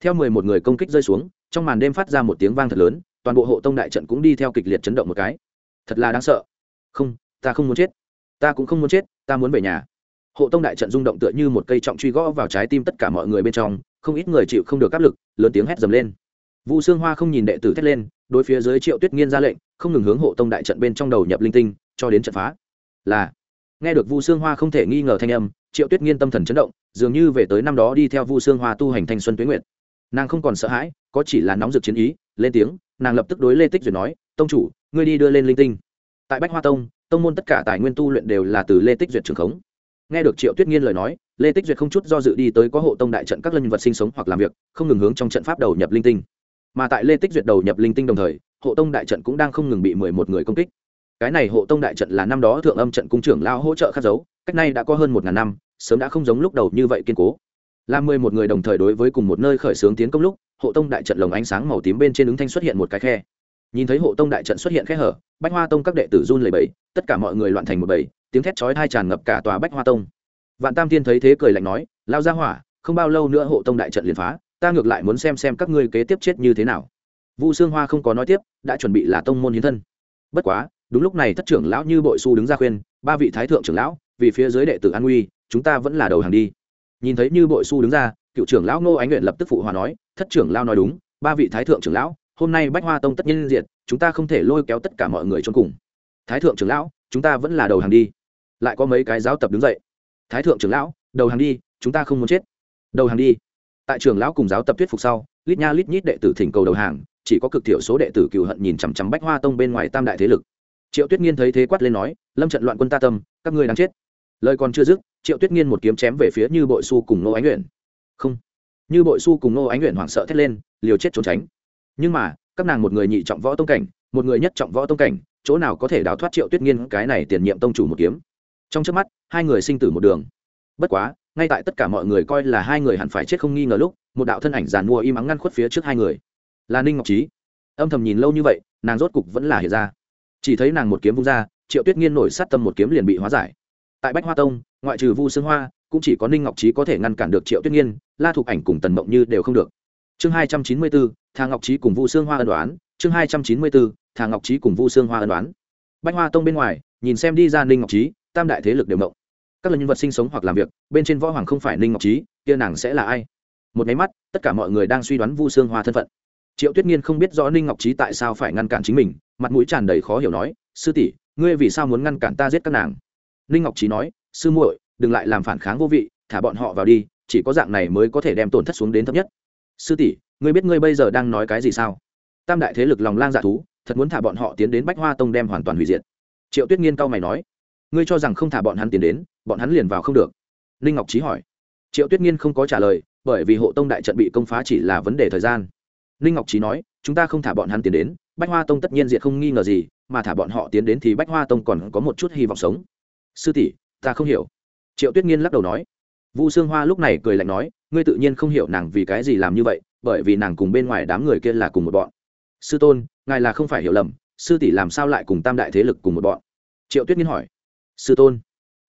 Theo mười một người công kích rơi xuống, trong màn đêm phát ra một tiếng vang thật lớn, toàn bộ hộ tông đại trận cũng đi theo kịch liệt chấn động một cái. Thật là đáng sợ. Không, ta không muốn chết. Ta cũng không muốn chết ta muốn về nhà. Hộ tông đại trận rung động tựa như một cây trọng truy gõ vào trái tim tất cả mọi người bên trong, không ít người chịu không được áp lực, lớn tiếng hét dầm lên. Vu sương hoa không nhìn đệ tử thét lên, đối phía dưới triệu tuyết nghiên ra lệnh, không ngừng hướng hộ tông đại trận bên trong đầu nhập linh tinh, cho đến trận phá. Là, nghe được vu sương hoa không thể nghi ngờ thanh âm, triệu tuyết nghiên tâm thần chấn động, dường như về tới năm đó đi theo vu sương hoa tu hành thanh xuân tuyến nguyện nàng không còn sợ hãi, có chỉ là nóng rực chiến ý, lên tiếng, nàng lập tức đối lê tích duyệt nói, tông chủ, ngươi đi đưa lên linh tinh. Tại bách hoa tông tông môn tất cả tài nguyên tu luyện đều là từ lê tích duyệt trường khống. Nghe được triệu tuyết nghiên lời nói, lê tích duyệt không chút do dự đi tới có hộ tông đại trận các lân vật sinh sống hoặc làm việc, không ngừng hướng trong trận pháp đầu nhập linh tinh. Mà tại lê tích duyệt đầu nhập linh tinh đồng thời, hộ tông đại trận cũng đang không ngừng bị mười một người công kích. Cái này hộ tông đại trận là năm đó thượng âm trận cung trưởng lao hỗ trợ khắc dấu, cách nay đã có hơn một ngàn năm, sớm đã không giống lúc đầu như vậy kiên cố. Là mười một người đồng thời đối với cùng một nơi khởi xướng tiến công lúc, hộ tông đại trận lồng ánh sáng màu tím bên trên ứng thanh xuất hiện một cái khe nhìn thấy hộ tông đại trận xuất hiện khẽ hở, bách hoa tông các đệ tử run lầy bẫy tất cả mọi người loạn thành một bầy, tiếng thét chói thai tràn ngập cả tòa bách hoa tông. Vạn tam tiên thấy thế cười lạnh nói, lao ra hỏa, không bao lâu nữa hộ tông đại trận liền phá, ta ngược lại muốn xem xem các ngươi kế tiếp chết như thế nào. Vu sương hoa không có nói tiếp, đã chuẩn bị là tông môn hiến thân. Bất quá, đúng lúc này thất trưởng lão như bội su đứng ra khuyên, ba vị thái thượng trưởng lão, vì phía dưới đệ tử an nguy, chúng ta vẫn là đầu hàng đi. Nhìn thấy như bội su đứng ra, cựu trưởng lão ngô ánh nguyện lập tức phụ hòa nói, thất trưởng lão nói đúng, ba vị thái thượng trưởng lão hôm nay bách hoa tông tất nhiên diệt, chúng ta không thể lôi kéo tất cả mọi người trốn cùng. Thái thượng trưởng lão, chúng ta vẫn là đầu hàng đi. Lại có mấy cái giáo tập đứng dậy. Thái thượng trưởng lão, đầu hàng đi, chúng ta không muốn chết. Đầu hàng đi. Tại trường lão cùng giáo tập thuyết phục sau, lít nha lít nhít đệ tử thỉnh cầu đầu hàng, chỉ có cực thiểu số đệ tử cựu hận nhìn chằm chằm bách hoa tông bên ngoài tam đại thế lực. Triệu tuyết nghiên thấy thế quát lên nói, lâm trận loạn quân ta tâm, các ngươi đang chết. Lời còn chưa dứt, triệu tuyết nghiên một kiếm chém về phía như bội su cùng nô ánh nguyện không. Như bội su cùng nô ánh nguyện hoảng sợ thét lên, liều chết trốn tránh nhưng mà, các nàng một người nhị trọng võ tông cảnh, một người nhất trọng võ tông cảnh, chỗ nào có thể đào thoát triệu tuyết nghiên cái này tiền nhiệm tông chủ một kiếm? Trong trước mắt, hai người sinh tử một đường. Bất quá, ngay tại tất cả mọi người coi là hai người hẳn phải chết không nghi ngờ lúc, một đạo thân ảnh giàn mua im ắng ngăn khuất phía trước hai người. Là ninh ngọc trí âm thầm nhìn lâu như vậy, nàng rốt cục vẫn là hiện ra. Chỉ thấy nàng một kiếm vung ra, triệu tuyết nghiên nổi sát tâm một kiếm liền bị hóa giải. Tại bách hoa tông, ngoại trừ vu sương hoa, cũng chỉ có ninh ngọc trí có thể ngăn cản được triệu tuyết nghiên, la thục ảnh cùng tần mộng như đều không được. Chương hai trăm chín mươi bốn thà ngọc trí cùng vu sương hoa ân đoán chương hai trăm chín mươi bốn, thà ngọc trí cùng vu sương hoa ân đoán bách hoa tông bên ngoài, nhìn xem đi ra ninh ngọc trí tam đại thế lực đều mộng các lần nhân vật sinh sống hoặc làm việc, bên trên võ hoàng không phải ninh ngọc trí kia nàng sẽ là ai? Một máy mắt, tất cả mọi người đang suy đoán vu sương hoa thân phận. Triệu tuyết nghiên không biết rõ ninh ngọc trí tại sao phải ngăn cản chính mình, mặt mũi tràn đầy khó hiểu nói, sư tỷ, ngươi vì sao muốn ngăn cản ta giết các nàng? Ninh ngọc trí nói, sư muội, đừng lại làm phản kháng vô vị, thả bọn họ vào đi, chỉ có dạng này mới có thể đem tổn thất xuống đến thấp nhất. Sư tỷ ngươi biết ngươi bây giờ đang nói cái gì sao? Tam đại thế lực lòng lang dạ thú, thật muốn thả bọn họ tiến đến bách hoa tông đem hoàn toàn hủy diệt. Triệu tuyết nghiên cao mày nói, ngươi cho rằng không thả bọn hắn tiến đến, bọn hắn liền vào không được. Ninh ngọc trí hỏi. Triệu tuyết nghiên không có trả lời, bởi vì hộ tông đại trận bị công phá chỉ là vấn đề thời gian. Ninh ngọc trí nói, chúng ta không thả bọn hắn tiến đến, bách hoa tông tất nhiên diệt không nghi ngờ gì, mà thả bọn họ tiến đến thì bách hoa tông còn có một chút hy vọng sống. Sư tỷ, ta không hiểu. Triệu tuyết nghiên lắc đầu nói vu sương hoa lúc này cười lạnh nói, ngươi tự nhiên không hiểu nàng vì cái gì làm như vậy, bởi vì nàng cùng bên ngoài đám người kia là cùng một bọn. Sư tôn, ngài là không phải hiểu lầm, sư tỷ làm sao lại cùng tam đại thế lực cùng một bọn? Triệu tuyết nghiên hỏi. Sư tôn.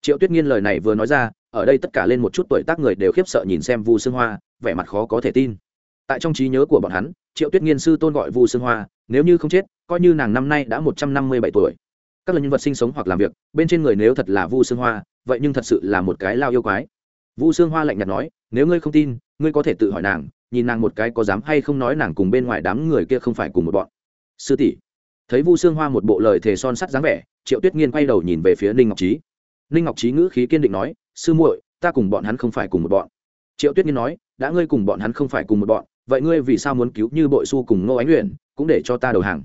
Triệu tuyết nghiên lời này vừa nói ra, ở đây tất cả lên một chút tuổi tác người đều khiếp sợ nhìn xem vu sương hoa, vẻ mặt khó có thể tin. Tại trong trí nhớ của bọn hắn, triệu tuyết nghiên sư tôn gọi vu sương hoa, nếu như không chết, coi như nàng năm nay đã một trăm năm mươi bảy tuổi. Các là nhân vật sinh sống hoặc làm việc, bên trên người nếu thật là vu sương hoa, vậy nhưng thật sự là một cái lao yêu quái vu sương hoa lạnh nhạt nói, nếu ngươi không tin, ngươi có thể tự hỏi nàng, nhìn nàng một cái có dám hay không nói nàng cùng bên ngoài đám người kia không phải cùng một bọn. Sư tỷ. Thấy vu sương hoa một bộ lời thề son sắt dáng vẻ, triệu tuyết nghiên quay đầu nhìn về phía ninh ngọc trí ninh ngọc trí ngữ khí kiên định nói, sư muội, ta cùng bọn hắn không phải cùng một bọn. Triệu tuyết nghiên nói, đã ngươi cùng bọn hắn không phải cùng một bọn, vậy ngươi vì sao muốn cứu như bội su cùng ngô ánh luyện cũng để cho ta đầu hàng?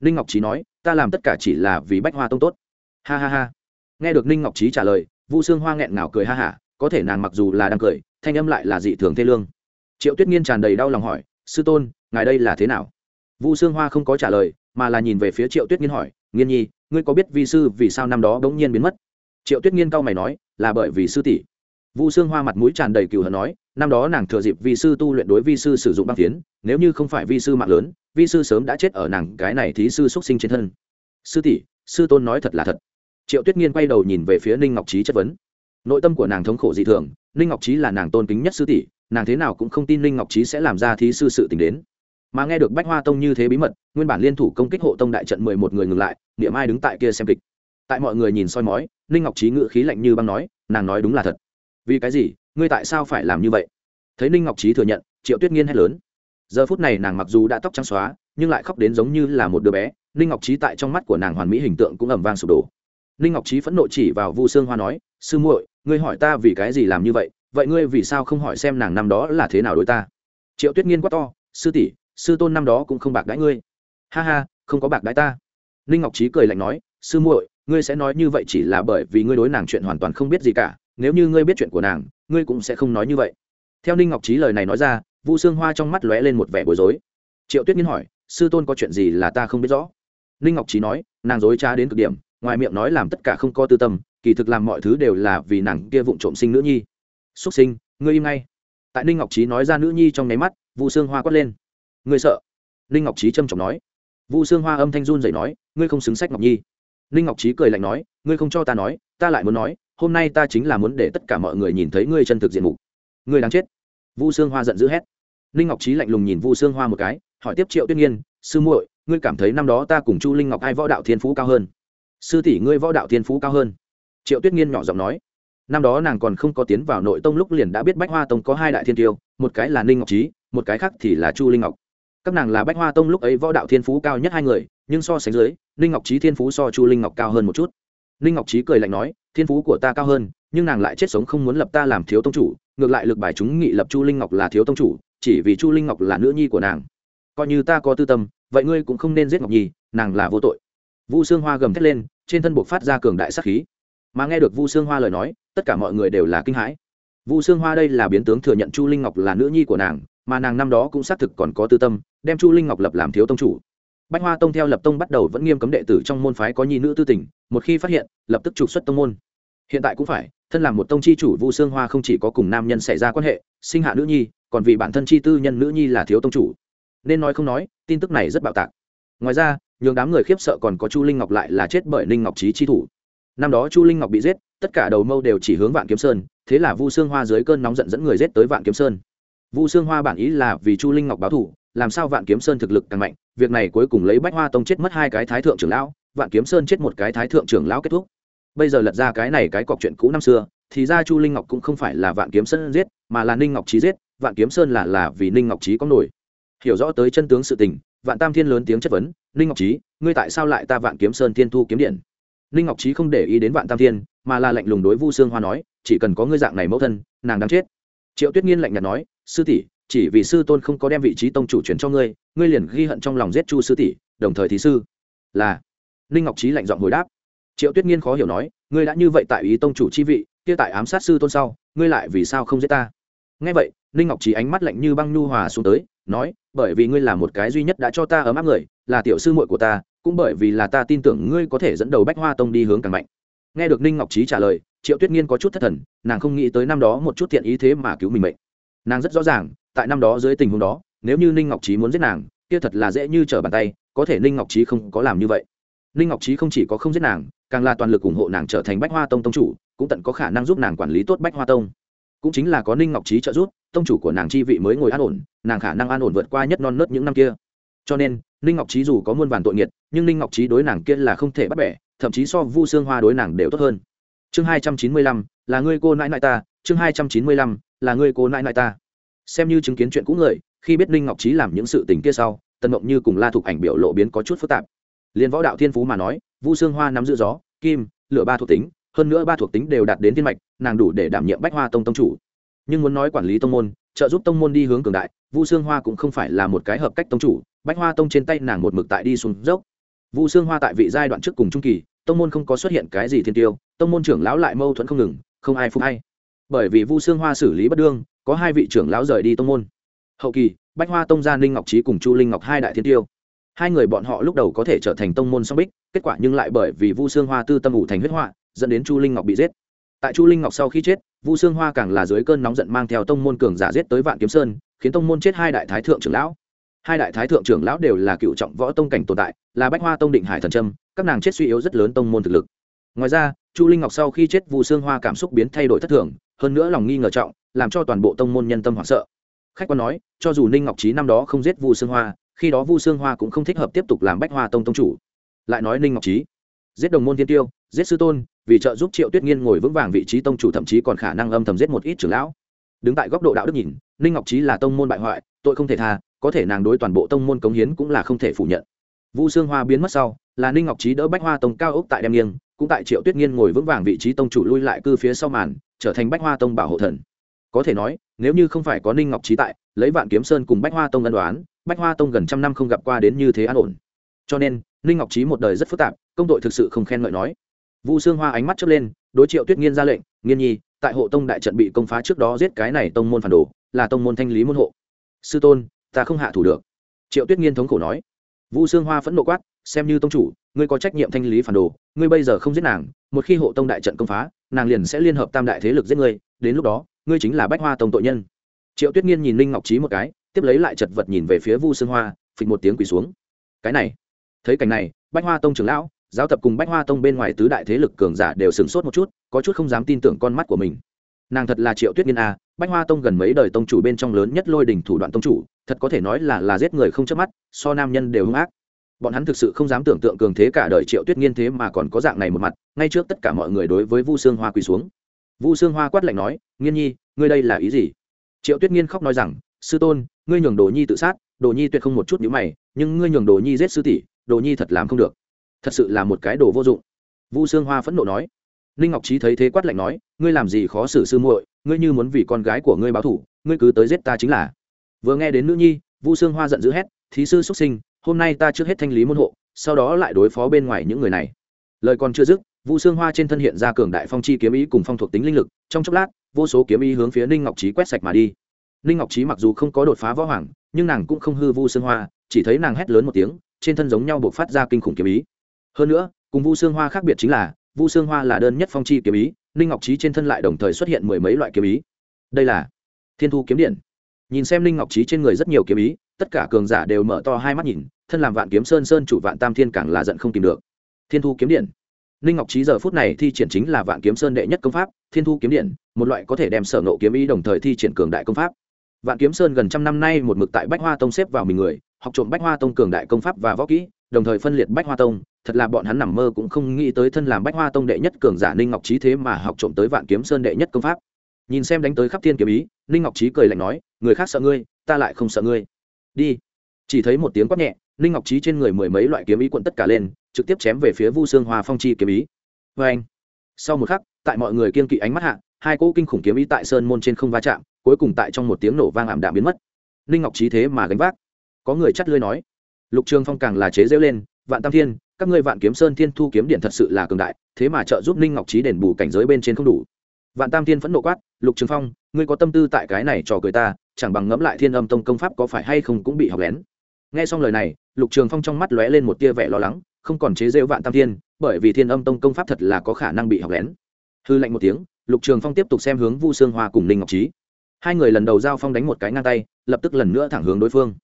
Ninh ngọc trí nói, ta làm tất cả chỉ là vì bách hoa tông tốt. Ha ha ha. Nghe được ninh ngọc trí trả lời, vu sương hoa nghẹn ngào cười ha hả có thể nàng mặc dù là đang cười, thanh âm lại là dị thường thê lương. Triệu tuyết nghiên tràn đầy đau lòng hỏi, sư tôn, ngài đây là thế nào? Vu sương hoa không có trả lời, mà là nhìn về phía triệu tuyết nghiên hỏi, nghiên nhi, ngươi có biết vi sư vì sao năm đó bỗng nhiên biến mất? Triệu tuyết nghiên cau mày nói, là bởi vì sư tỷ. Vu sương hoa mặt mũi tràn đầy cừu hận nói, năm đó nàng thừa dịp vi sư tu luyện đối vi sư sử dụng băng tiến nếu như không phải vi sư mạng lớn, vi sư sớm đã chết ở nàng cái này thí sư xuất sinh trên thân. Sư tỷ, sư tôn nói thật là thật. Triệu tuyết nghiên quay đầu nhìn về phía ninh ngọc trí chất vấn nội tâm của nàng thống khổ dị thường, ninh ngọc trí là nàng tôn kính nhất sư tỷ, nàng thế nào cũng không tin ninh ngọc trí sẽ làm ra thí sư sự t đến. Mà nghe được bách hoa tông như thế bí mật, nguyên bản liên thủ công kích hộ tông đại trận mười một người ngừng lại, niệm ai đứng tại kia xem kịch. Tại mọi người nhìn soi mói, ninh ngọc trí ngự khí lạnh như băng nói, nàng nói đúng là thật. Vì cái gì? Ngươi tại sao phải làm như vậy? Thấy ninh ngọc trí thừa nhận, triệu tuyết nghiên hét lớn. Giờ phút này nàng mặc dù đã tóc trắng xóa, nhưng lại khóc đến giống như là một đứa bé, ninh ngọc trí tại trong mắt của nàng hoàn mỹ hình tượng cũng ẩm vang sụp đổ. Ninh ngọc trí phẫn nộ chỉ vào vu sương hoa nói sư muội, ngươi hỏi ta vì cái gì làm như vậy vậy ngươi vì sao không hỏi xem nàng năm đó là thế nào đối ta? Triệu tuyết nghiên quát to, sư tỷ, sư tôn năm đó cũng không bạc đãi ngươi. Ha ha, không có bạc đãi ta. Ninh ngọc trí cười lạnh nói, sư muội, ngươi sẽ nói như vậy chỉ là bởi vì ngươi đối nàng chuyện hoàn toàn không biết gì cả, nếu như ngươi biết chuyện của nàng, ngươi cũng sẽ không nói như vậy. Theo ninh ngọc trí lời này nói ra, vu sương hoa trong mắt lóe lên một vẻ bối rối. Triệu tuyết nghiên hỏi, sư tôn có chuyện gì là ta không biết rõ? Ninh ngọc trí nói, nàng dối trá đến cực điểm, ngoài miệng nói làm tất cả không có tư tâm kỳ thực làm mọi thứ đều là vì nàng kia vụng trộm sinh nữ nhi. Xuất sinh, ngươi im ngay. Tại ninh ngọc trí nói ra nữ nhi trong nháy mắt, vu sương hoa quát lên. Ngươi sợ? Ninh ngọc trí trâm trọng nói. Vu sương hoa âm thanh run dậy nói, ngươi không xứng sách ngọc nhi. Ninh ngọc trí cười lạnh nói, ngươi không cho ta nói, ta lại muốn nói, hôm nay ta chính là muốn để tất cả mọi người nhìn thấy ngươi chân thực diện mục. Ngươi đáng chết. Vu sương hoa giận dữ hét. Ninh ngọc trí lạnh lùng nhìn vu sương hoa một cái, hỏi tiếp triệu tuyết nghiên, sư muội, ngươi cảm thấy năm đó ta cùng chu linh ngọc ai võ đạo thiên phú cao hơn? Sư tỷ, ngươi võ đạo thiên phú cao hơn triệu tuyết nghiên nhỏ giọng nói. Năm đó nàng còn không có tiến vào nội tông lúc liền đã biết bách hoa tông có hai đại thiên tiêu, một cái là ninh ngọc trí, một cái khác thì là chu linh ngọc. Các nàng là bách hoa tông lúc ấy võ đạo thiên phú cao nhất hai người, nhưng so sánh dưới, ninh ngọc trí thiên phú so chu linh ngọc cao hơn một chút. Ninh ngọc trí cười lạnh nói, thiên phú của ta cao hơn, nhưng nàng lại chết sống không muốn lập ta làm thiếu tông chủ, ngược lại lực bài chúng nghị lập chu linh ngọc là thiếu tông chủ, chỉ vì chu linh ngọc là nữ nhi của nàng. Coi như ta có tư tâm, vậy ngươi cũng không nên giết ngọc nhi, nàng là vô tội. Vu sương hoa gầm thét lên, trên thân buộc phát ra cường đại sắc khí mà nghe được vu sương hoa lời nói, tất cả mọi người đều là kinh hãi. Vu sương hoa đây là biến tướng thừa nhận chu linh ngọc là nữ nhi của nàng, mà nàng năm đó cũng xác thực còn có tư tâm, đem chu linh ngọc lập làm thiếu tông chủ. Bách hoa tông theo lập tông bắt đầu vẫn nghiêm cấm đệ tử trong môn phái có nhi nữ tư tình, một khi phát hiện, lập tức trục xuất tông môn. Hiện tại cũng phải, thân làm một tông chi chủ vu sương hoa không chỉ có cùng nam nhân xảy ra quan hệ, sinh hạ nữ nhi, còn vì bản thân chi tư nhân nữ nhi là thiếu tông chủ. Nên nói không nói, tin tức này rất bạo tạc. Ngoài ra, nhường đám người khiếp sợ còn có chu linh ngọc lại là chết bởi ninh ngọc trí chi thủ năm đó chu linh ngọc bị giết, tất cả đầu mâu đều chỉ hướng vạn kiếm sơn, thế là vu sương hoa dưới cơn nóng giận dẫn người giết tới vạn kiếm sơn. Vu sương hoa bản ý là vì chu linh ngọc báo thủ làm sao vạn kiếm sơn thực lực càng mạnh, việc này cuối cùng lấy bách hoa tông chết mất hai cái thái thượng trưởng lão, vạn kiếm sơn chết một cái thái thượng trưởng lão kết thúc. Bây giờ lật ra cái này cái cọc chuyện cũ năm xưa, thì ra chu linh ngọc cũng không phải là vạn kiếm sơn giết, mà là ninh ngọc trí giết, vạn kiếm sơn là là vì ninh ngọc trí có nổi. Hiểu rõ tới chân tướng sự tình, vạn tam thiên lớn tiếng chất vấn, ninh ngọc trí ngươi tại sao lại ta vạn kiếm sơn thiên thu kiếm điện? Ninh ngọc trí không để ý đến vạn tam thiên, mà là lạnh lùng đối vu sương hoa nói, chỉ cần có ngươi dạng này mẫu thân, nàng đang chết. Triệu tuyết nghiên lạnh nhạt nói, sư tỷ, chỉ vì sư tôn không có đem vị trí tông chủ chuyển cho ngươi ngươi liền ghi hận trong lòng giết chu sư tỷ, đồng thời thí sư là. Ninh ngọc trí lạnh giọng hồi đáp. Triệu tuyết nghiên khó hiểu nói, ngươi đã như vậy tại ý tông chủ chi vị, kia tại ám sát sư tôn sau, ngươi lại vì sao không giết ta? Nghe vậy, ninh ngọc trí ánh mắt lạnh như băng nhu hòa xuống tới, nói, bởi vì ngươi là một cái duy nhất đã cho ta ấm áp người, là tiểu sư muội của ta cũng bởi vì là ta tin tưởng ngươi có thể dẫn đầu bách hoa tông đi hướng càng mạnh. Nghe được ninh ngọc trí trả lời, triệu tuyết nghiên có chút thất thần, nàng không nghĩ tới năm đó một chút thiện ý thế mà cứu mình mệnh. Nàng rất rõ ràng, tại năm đó dưới tình huống đó, nếu như ninh ngọc trí muốn giết nàng, kia thật là dễ như trở bàn tay, có thể ninh ngọc trí không có làm như vậy. Ninh ngọc trí không chỉ có không giết nàng, càng là toàn lực ủng hộ nàng trở thành bách hoa tông tông chủ, cũng tận có khả năng giúp nàng quản lý tốt bách hoa tông. Cũng chính là có ninh ngọc trí trợ giúp, tông chủ của nàng chi vị mới ngồi an ổn, nàng khả năng an ổn vượt qua nhất non nớt những năm kia. Cho nên ninh ngọc trí dù có muôn vàn tội nghiệt, nhưng ninh ngọc trí đối nàng kia là không thể bắt bẻ, thậm chí so vu xương hoa đối nàng đều tốt hơn. Chương hai trăm chín mươi lăm, là ngươi cô nãi nãi ta, chương hai trăm chín mươi lăm, là ngươi cô nãi nãi ta. Xem như chứng kiến chuyện cũ người, khi biết ninh ngọc trí làm những sự tình kia sau tân mộng như cùng la thục ảnh biểu lộ biến có chút phức tạp. Liên võ đạo thiên phú mà nói, vu xương hoa nắm giữ gió, kim, lửa ba thuộc tính, hơn nữa ba thuộc tính đều đạt đến thiên mạch, nàng đủ để đảm nhiệm bách hoa tông tông chủ. Nhưng muốn nói quản lý tông môn trợ giúp tông môn đi hướng cường đại, vu sương hoa cũng không phải là một cái hợp cách tông chủ, bách hoa tông trên tay nàng một mực tại đi xuống dốc. Vu sương hoa tại vị giai đoạn trước cùng trung kỳ, tông môn không có xuất hiện cái gì thiên tiêu, tông môn trưởng lão lại mâu thuẫn không ngừng, không ai phục hay. Bởi vì vu sương hoa xử lý bất đương, có hai vị trưởng lão rời đi tông môn. Hậu kỳ, bách hoa tông gia ninh ngọc trí cùng chu linh ngọc hai đại thiên tiêu. Hai người bọn họ lúc đầu có thể trở thành tông môn song bích, kết quả nhưng lại bởi vì vu sương hoa tư tâm ủ thành huyết họa, dẫn đến chu linh ngọc bị giết tại chu linh ngọc sau khi chết, vu sương hoa càng là dưới cơn nóng giận mang theo tông môn cường giả giết tới vạn kiếm sơn, khiến tông môn chết hai đại thái thượng trưởng lão. Hai đại thái thượng trưởng lão đều là cựu trọng võ tông cảnh tồn tại, là bách hoa tông định hải thần trâm các nàng chết suy yếu rất lớn tông môn thực lực. Ngoài ra, chu linh ngọc sau khi chết, vu sương hoa cảm xúc biến thay đổi thất thường, hơn nữa lòng nghi ngờ trọng, làm cho toàn bộ tông môn nhân tâm hoảng sợ. Khách quan nói, cho dù ninh ngọc trí năm đó không giết vu sương hoa, khi đó vu sương hoa cũng không thích hợp tiếp tục làm bách hoa tông tông chủ. Lại nói ninh ngọc trí giết đồng môn thiên tiêu giết sư tôn, vì trợ giúp triệu tuyết nghiên ngồi vững vàng vị trí tông chủ thậm chí còn khả năng âm thầm giết một ít trưởng lão. Đứng tại góc độ đạo đức nhìn, ninh ngọc trí là tông môn bại hoại, tội không thể tha, có thể nàng đối toàn bộ tông môn cống hiến cũng là không thể phủ nhận. Vu sương hoa biến mất sau, là ninh ngọc trí đỡ bách hoa tông cao ốc tại đem nghiêng, cũng tại triệu tuyết nghiên ngồi vững vàng vị trí tông chủ lui lại cư phía sau màn, trở thành bách hoa tông bảo hộ thần. Có thể nói, nếu như không phải có ninh ngọc trí tại, lấy vạn kiếm sơn cùng bách hoa tông ân đoán bách hoa tông gần trăm năm không gặp qua đến như thế an ổn. Cho nên, ninh ngọc trí một đời rất phức tạp, công tội thực sự không khen ngợi nói vu sương hoa ánh mắt chớp lên, đối triệu tuyết nghiên ra lệnh, nghiên nhi, tại hộ tông đại trận bị công phá trước đó giết cái này tông môn phản đồ, là tông môn thanh lý môn hộ. Sư tôn, ta không hạ thủ được. Triệu tuyết nghiên thống khổ nói. Vu sương hoa phẫn nộ quát, xem như tông chủ, ngươi có trách nhiệm thanh lý phản đồ, ngươi bây giờ không giết nàng, một khi hộ tông đại trận công phá, nàng liền sẽ liên hợp tam đại thế lực giết ngươi, đến lúc đó, ngươi chính là bách hoa tông tội nhân. Triệu tuyết nghiên nhìn linh ngọc trí một cái, tiếp lấy lại chật vật nhìn về phía vu sương hoa, phịch một tiếng quỳ xuống. Cái này, thấy cảnh này, bách hoa tông trưởng lão giáo tập cùng bách hoa tông bên ngoài tứ đại thế lực cường giả đều sửng sốt một chút, có chút không dám tin tưởng con mắt của mình. Nàng thật là triệu tuyết nghiên a, bách hoa tông gần mấy đời tông chủ bên trong lớn nhất lôi đình thủ đoạn tông chủ, thật có thể nói là là giết người không chớp mắt, so nam nhân đều hung ác. Bọn hắn thực sự không dám tưởng tượng cường thế cả đời triệu tuyết nghiên thế mà còn có dạng này một mặt, ngay trước tất cả mọi người đối với vu sương hoa quỳ xuống. Vu sương hoa quát lạnh nói, nghiên nhi, ngươi đây là ý gì? Triệu tuyết nghiên khóc nói rằng, sư tôn, ngươi nhường đồ nhi tự sát, đồ nhi tuyệt không một chút nhữ mày, nhưng ngươi nhường đồ nhi giết sư tỷ, đồ nhi thật làm không được thật sự là một cái đồ vô dụng. Vu sương hoa phẫn nộ nói. Ninh ngọc trí thấy thế quát lạnh nói, ngươi làm gì khó xử sư muội, ngươi như muốn vì con gái của ngươi báo thủ ngươi cứ tới giết ta chính là. Vừa nghe đến nữ nhi, vu sương hoa giận dữ hét, thí sư xuất sinh, hôm nay ta trước hết thanh lý môn hộ, sau đó lại đối phó bên ngoài những người này. Lời còn chưa dứt, vu sương hoa trên thân hiện ra cường đại phong chi kiếm ý cùng phong thuộc tính linh lực, trong chốc lát, vô số kiếm ý hướng phía ninh ngọc trí quét sạch mà đi. Ninh ngọc trí mặc dù không có đột phá võ hoàng, nhưng nàng cũng không hư vu sương hoa, chỉ thấy nàng hét lớn một tiếng, trên thân giống nhau buộc phát ra kinh khủng kiếm ý hơn nữa, cùng vu sương hoa khác biệt chính là, vu sương hoa là đơn nhất phong chi kiếm ý, ninh ngọc trí trên thân lại đồng thời xuất hiện mười mấy loại kiếm ý. Đây là thiên thu kiếm điện. Nhìn xem ninh ngọc trí trên người rất nhiều kiếm ý, tất cả cường giả đều mở to hai mắt nhìn, thân làm vạn kiếm sơn sơn chủ vạn tam thiên càng là giận không tìm được. Thiên thu kiếm điện. Ninh ngọc trí giờ phút này thi triển chính là vạn kiếm sơn đệ nhất công pháp, thiên thu kiếm điện, một loại có thể đem sở nộ kiếm ý đồng thời thi triển cường đại công pháp. Vạn kiếm sơn gần trăm năm nay một mực tại bách hoa tông xếp vào mình người, học trộm bách hoa tông cường đại công pháp và võ kỹ, đồng thời phân liệt bách hoa tông thật là bọn hắn nằm mơ cũng không nghĩ tới thân làm bách hoa tông đệ nhất cường giả ninh ngọc trí thế mà học trộm tới vạn kiếm sơn đệ nhất công pháp. Nhìn xem đánh tới khắp thiên kiếm ý, ninh ngọc trí cười lạnh nói, người khác sợ ngươi, ta lại không sợ ngươi. Đi. Chỉ thấy một tiếng quát nhẹ, ninh ngọc trí trên người mười mấy loại kiếm ý quận tất cả lên, trực tiếp chém về phía vu sương hoa phong chi kiếm ý. Vê anh sau một khắc, tại mọi người kiên kỵ ánh mắt hạ, hai cỗ kinh khủng kiếm ý tại sơn môn trên không va chạm, cuối cùng tại trong một tiếng nổ vang ảm đạm biến mất. Ninh ngọc trí thế mà gánh vác. Có người chắt lưới nói, lục trường phong càng là chế rêu lên, vạn tam thiên các ngươi vạn kiếm sơn thiên thu kiếm điện thật sự là cường đại, thế mà trợ giúp ninh ngọc trí đền bù cảnh giới bên trên không đủ. Vạn tam thiên phẫn nộ quát, lục trường phong, ngươi có tâm tư tại cái này trò cười ta, chẳng bằng ngẫm lại thiên âm tông công pháp có phải hay không cũng bị học lén. Nghe xong lời này, lục trường phong trong mắt lóe lên một tia vẻ lo lắng, không còn chế rêu vạn tam thiên, bởi vì thiên âm tông công pháp thật là có khả năng bị học lén. Hư lạnh một tiếng, lục trường phong tiếp tục xem hướng vu sương hoa cùng ninh ngọc trí hai người lần đầu giao phong đánh một cái ngang tay, lập tức lần nữa thẳng hướng đối phương.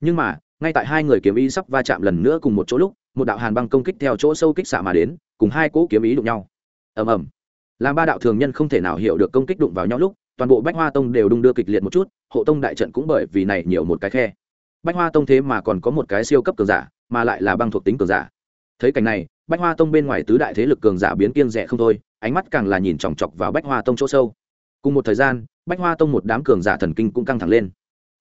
Nhưng mà ngay tại hai người kiếm ý sắp va chạm lần nữa cùng một chỗ lúc, một đạo hàn băng công kích theo chỗ sâu kích xạ mà đến, cùng hai cỗ kiếm ý đụng nhau. Ầm ầm. Làm ba đạo thường nhân không thể nào hiểu được công kích đụng vào nhau lúc, toàn bộ bách hoa tông đều đung đưa kịch liệt một chút, hộ tông đại trận cũng bởi vì này nhiều một cái khe. Bách hoa tông thế mà còn có một cái siêu cấp cường giả, mà lại là băng thuộc tính cường giả. Thấy cảnh này, bách hoa tông bên ngoài tứ đại thế lực cường giả biến kiêng rẻ không thôi, ánh mắt càng là nhìn chòng chọc vào bách hoa tông chỗ sâu. Cùng một thời gian, bách hoa tông một đám cường giả thần kinh cũng căng thẳng lên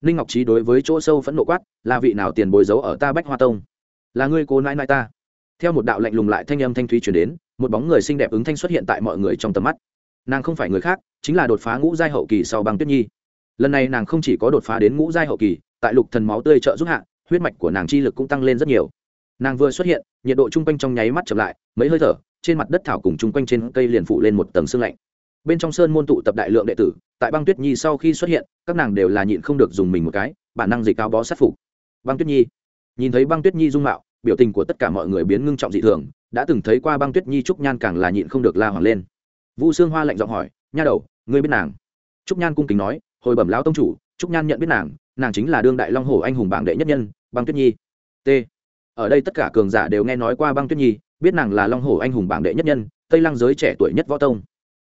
ninh ngọc trí đối với chỗ sâu phẫn nộ quát, là vị nào tiền bồi giấu ở ta bách hoa tông? Là ngươi cố nãi nãi ta? Theo một đạo lạnh lùng lại thanh âm thanh thúy chuyển đến, một bóng người xinh đẹp ứng thanh xuất hiện tại mọi người trong tầm mắt. Nàng không phải người khác, chính là đột phá ngũ giai hậu kỳ sau băng tuyết nhi. Lần này nàng không chỉ có đột phá đến ngũ giai hậu kỳ, tại lục thần máu tươi trợ giúp hạ, huyết mạch của nàng chi lực cũng tăng lên rất nhiều. Nàng vừa xuất hiện, nhiệt độ chung quanh trong nháy mắt chậm lại, mấy hơi thở, trên mặt đất thảo cùng chung quanh trên cây liền phụ lên một tầng sương lạnh bên trong sơn môn tụ tập đại lượng đệ tử, tại băng tuyết nhi sau khi xuất hiện, các nàng đều là nhịn không được dùng mình một cái, bản năng dịch cao bó sát phục. Băng tuyết nhi, nhìn thấy băng tuyết nhi dung mạo, biểu tình của tất cả mọi người biến ngưng trọng dị thường, đã từng thấy qua băng tuyết nhi trúc nhan càng là nhịn không được la hoàng lên. Vu sương hoa lạnh giọng hỏi, nha đầu, ngươi biết nàng? Trúc nhan cung kính nói, hồi bẩm lão tông chủ, trúc nhan nhận biết nàng nàng chính là đương đại long hồ anh hùng bảng đệ nhất nhân, băng tuyết nhi. T. Ở đây tất cả cường giả đều nghe nói qua băng tuyết nhi, biết nàng là long hồ anh hùng bảng đệ nhất nhân, tây lăng giới trẻ tuổi nhất võ tông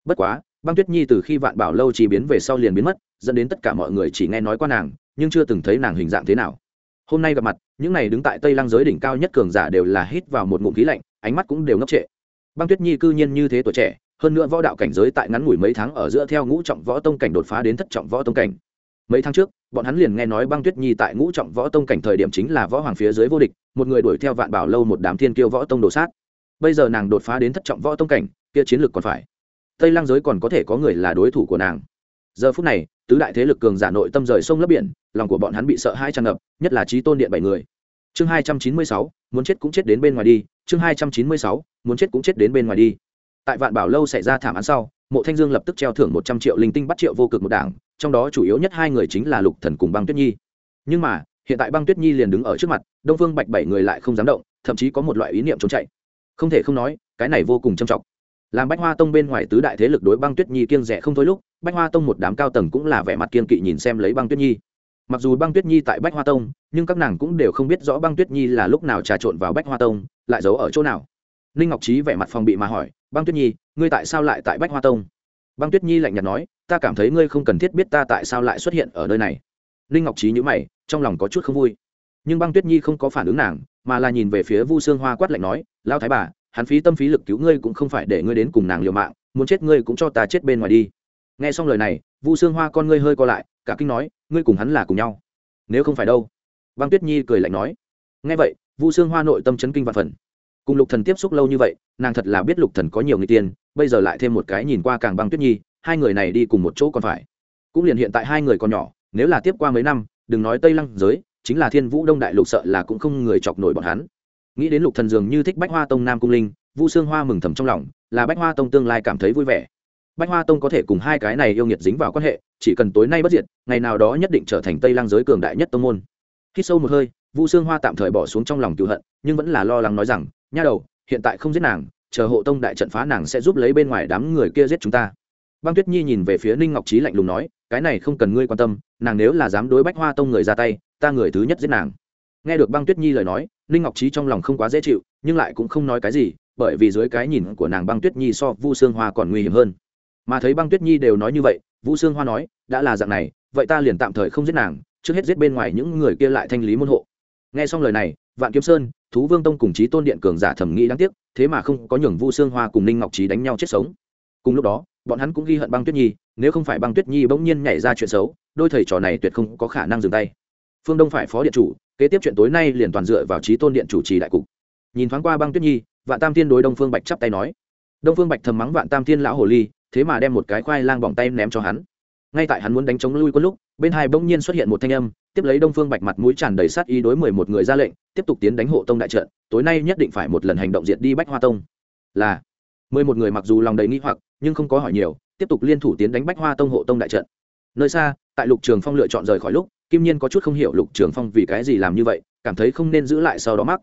bất quá, băng tuyết nhi từ khi vạn bảo lâu chỉ biến về sau liền biến mất, dẫn đến tất cả mọi người chỉ nghe nói qua nàng, nhưng chưa từng thấy nàng hình dạng thế nào. Hôm nay gặp mặt, những này đứng tại tây lăng giới đỉnh cao nhất cường giả đều là hít vào một ngụm khí lạnh, ánh mắt cũng đều ngốc trệ. Băng tuyết nhi cư nhiên như thế tuổi trẻ, hơn nữa võ đạo cảnh giới tại ngắn ngủi mấy tháng ở giữa theo ngũ trọng võ tông cảnh đột phá đến thất trọng võ tông cảnh. Mấy tháng trước, bọn hắn liền nghe nói băng tuyết nhi tại ngũ trọng võ tông cảnh thời điểm chính là võ hoàng phía dưới vô địch, một người đuổi theo vạn bảo lâu một đám thiên kiêu võ tông đồ sát. Bây giờ nàng đột phá đến thất trọng võ tông cảnh, kia chiến lược còn phải tây Lang giới còn có thể có người là đối thủ của nàng. Giờ phút này, tứ đại thế lực cường giả nội tâm rời sông lấp biển, lòng của bọn hắn bị sợ hai tràn ngập, nhất là trí tôn điện bảy người. Chương hai trăm chín mươi sáu, muốn chết cũng chết đến bên ngoài đi, chương hai trăm chín mươi sáu, muốn chết cũng chết đến bên ngoài đi. Tại vạn bảo lâu xảy ra thảm án sau, mộ thanh dương lập tức treo thưởng một trăm triệu linh tinh bắt triệu vô cực một đảng, trong đó chủ yếu nhất hai người chính là lục thần cùng băng tuyết nhi. Nhưng mà, hiện tại băng tuyết nhi liền đứng ở trước mặt, đông phương bạch bảy người lại không dám động, thậm chí có một loại ý niệm trốn chạy. Không thể không nói, cái này vô cùng trầm trọng làm bách hoa tông bên ngoài tứ đại thế lực đối băng tuyết nhi kiêng rẻ không thôi lúc, bách hoa tông một đám cao tầng cũng là vẻ mặt kiên kỵ nhìn xem lấy băng tuyết nhi. Mặc dù băng tuyết nhi tại bách hoa tông, nhưng các nàng cũng đều không biết rõ băng tuyết nhi là lúc nào trà trộn vào bách hoa tông, lại giấu ở chỗ nào. Ninh ngọc trí vẻ mặt phòng bị mà hỏi, băng tuyết nhi, ngươi tại sao lại tại bách hoa tông? Băng tuyết nhi lạnh nhạt nói, ta cảm thấy ngươi không cần thiết biết ta tại sao lại xuất hiện ở nơi này. Ninh ngọc trí nhữ mày, trong lòng có chút không vui. Nhưng băng tuyết nhi không có phản ứng nàng, mà là nhìn về phía vu sương hoa quát lạnh nói lao thái bà hắn phí tâm phí lực cứu ngươi cũng không phải để ngươi đến cùng nàng liều mạng, muốn chết ngươi cũng cho ta chết bên ngoài đi. Nghe xong lời này, vu sương hoa con ngươi hơi co lại, cả kinh nói, ngươi cùng hắn là cùng nhau. Nếu không phải đâu? Băng tuyết nhi cười lạnh nói. Nghe vậy, vu sương hoa nội tâm chấn kinh vạn phần. Cùng lục thần tiếp xúc lâu như vậy, nàng thật là biết lục thần có nhiều người tiên bây giờ lại thêm một cái nhìn qua càng băng tuyết nhi, hai người này đi cùng một chỗ còn phải. Cũng liền hiện tại hai người còn nhỏ, nếu là tiếp qua mấy năm, đừng nói tây lăng giới, chính là thiên vũ đông đại lục sợ là cũng không người chọc nổi bọn hắn nghĩ đến lục thần dường như thích bách hoa tông nam cung linh, vu xương hoa mừng thầm trong lòng, là bách hoa tông tương lai cảm thấy vui vẻ. Bách hoa tông có thể cùng hai cái này yêu nghiệt dính vào quan hệ, chỉ cần tối nay bất diệt, ngày nào đó nhất định trở thành tây lang giới cường đại nhất tông môn. Khi sâu một hơi, vu xương hoa tạm thời bỏ xuống trong lòng cựu hận, nhưng vẫn là lo lắng nói rằng, nha đầu, hiện tại không giết nàng, chờ hộ tông đại trận phá nàng sẽ giúp lấy bên ngoài đám người kia giết chúng ta. Băng tuyết nhi nhìn về phía ninh ngọc trí lạnh lùng nói, cái này không cần ngươi quan tâm, nàng nếu là dám đối bách hoa tông người ra tay, ta người thứ nhất giết nàng. Nghe được băng tuyết nhi lời nói ninh ngọc trí trong lòng không quá dễ chịu, nhưng lại cũng không nói cái gì, bởi vì dưới cái nhìn của nàng băng tuyết nhi so vu sương hoa còn nguy hiểm hơn. Mà thấy băng tuyết nhi đều nói như vậy vũ sương hoa nói, đã là dạng này, vậy ta liền tạm thời không giết nàng, trước hết giết bên ngoài những người kia lại thanh lý môn hộ. Nghe xong lời này, vạn kiếm sơn, thú vương tông cùng chí tôn điện cường giả thẩm nghĩ đáng tiếc, thế mà không có nhường vu sương hoa cùng ninh ngọc trí đánh nhau chết sống. Cùng lúc đó, bọn hắn cũng ghi hận băng tuyết nhi, nếu không phải băng tuyết nhi bỗng nhiên nhảy ra chuyện xấu, đôi thầy trò này tuyệt không có khả năng dừng tay phương đông phải phó điện chủ, kế tiếp chuyện tối nay liền toàn dựa vào trí tôn điện chủ trì đại cục. Nhìn thoáng qua băng tuyết nhi, vạn tam tiên đối đông phương bạch chắp tay nói. Đông phương bạch thầm mắng vạn tam tiên lão hồ ly, thế mà đem một cái khoai lang bỏng tay ném cho hắn. Ngay tại hắn muốn đánh chống lui quân lúc, bên hai bỗng nhiên xuất hiện một thanh âm, tiếp lấy đông phương bạch mặt mũi tràn đầy sát ý đối mười một người ra lệnh, tiếp tục tiến đánh hộ tông đại trận, tối nay nhất định phải một lần hành động diệt đi bách hoa tông. Là, mười một người mặc dù lòng đầy nghi hoặc, nhưng không có hỏi nhiều, tiếp tục liên thủ tiến đánh bách hoa tông hộ tông đại trận. Nơi xa, tại lục trường phong lựa chọn rời khỏi lúc kim nhiên có chút không hiểu lục trường phong vì cái gì làm như vậy, cảm thấy không nên giữ lại sau đó mắc.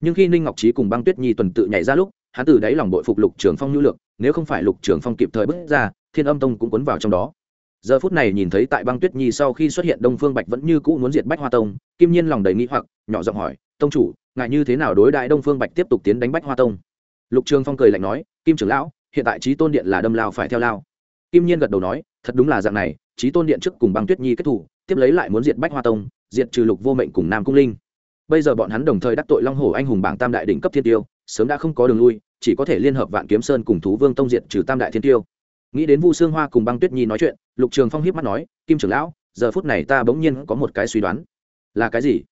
Nhưng khi ninh ngọc trí cùng băng tuyết nhi tuần tự nhảy ra lúc, hắn từ đáy lòng bội phục lục trường phong nhu lược nếu không phải lục trường phong kịp thời bước ra, thiên âm tông cũng cuốn vào trong đó. Giờ phút này nhìn thấy tại băng tuyết nhi sau khi xuất hiện đông phương bạch vẫn như cũ muốn diệt bách hoa tông, kim nhiên lòng đầy nghĩ hoặc, nhỏ giọng hỏi, tông chủ ngại như thế nào đối đại đông phương bạch tiếp tục tiến đánh bách hoa tông? Lục trường phong cười lạnh nói, kim trưởng lão, hiện tại trí tôn điện là đâm lao phải theo lao. Kim nhiên gật đầu nói, thật đúng là dạng này trí tôn điện trước cùng băng tuyết nhi kết thủ tiếp lấy lại muốn diệt bách hoa tông, diệt trừ lục vô mệnh cùng nam cung linh. Bây giờ bọn hắn đồng thời đắc tội long hồ anh hùng bảng tam đại đỉnh cấp thiên tiêu, sớm đã không có đường lui, chỉ có thể liên hợp vạn kiếm sơn cùng thú vương tông diệt trừ tam đại thiên tiêu. Nghĩ đến vu sương hoa cùng băng tuyết nhi nói chuyện, lục trường phong hiếp mắt nói, kim trưởng lão, giờ phút này ta bỗng nhiên có một cái suy đoán. Là cái gì?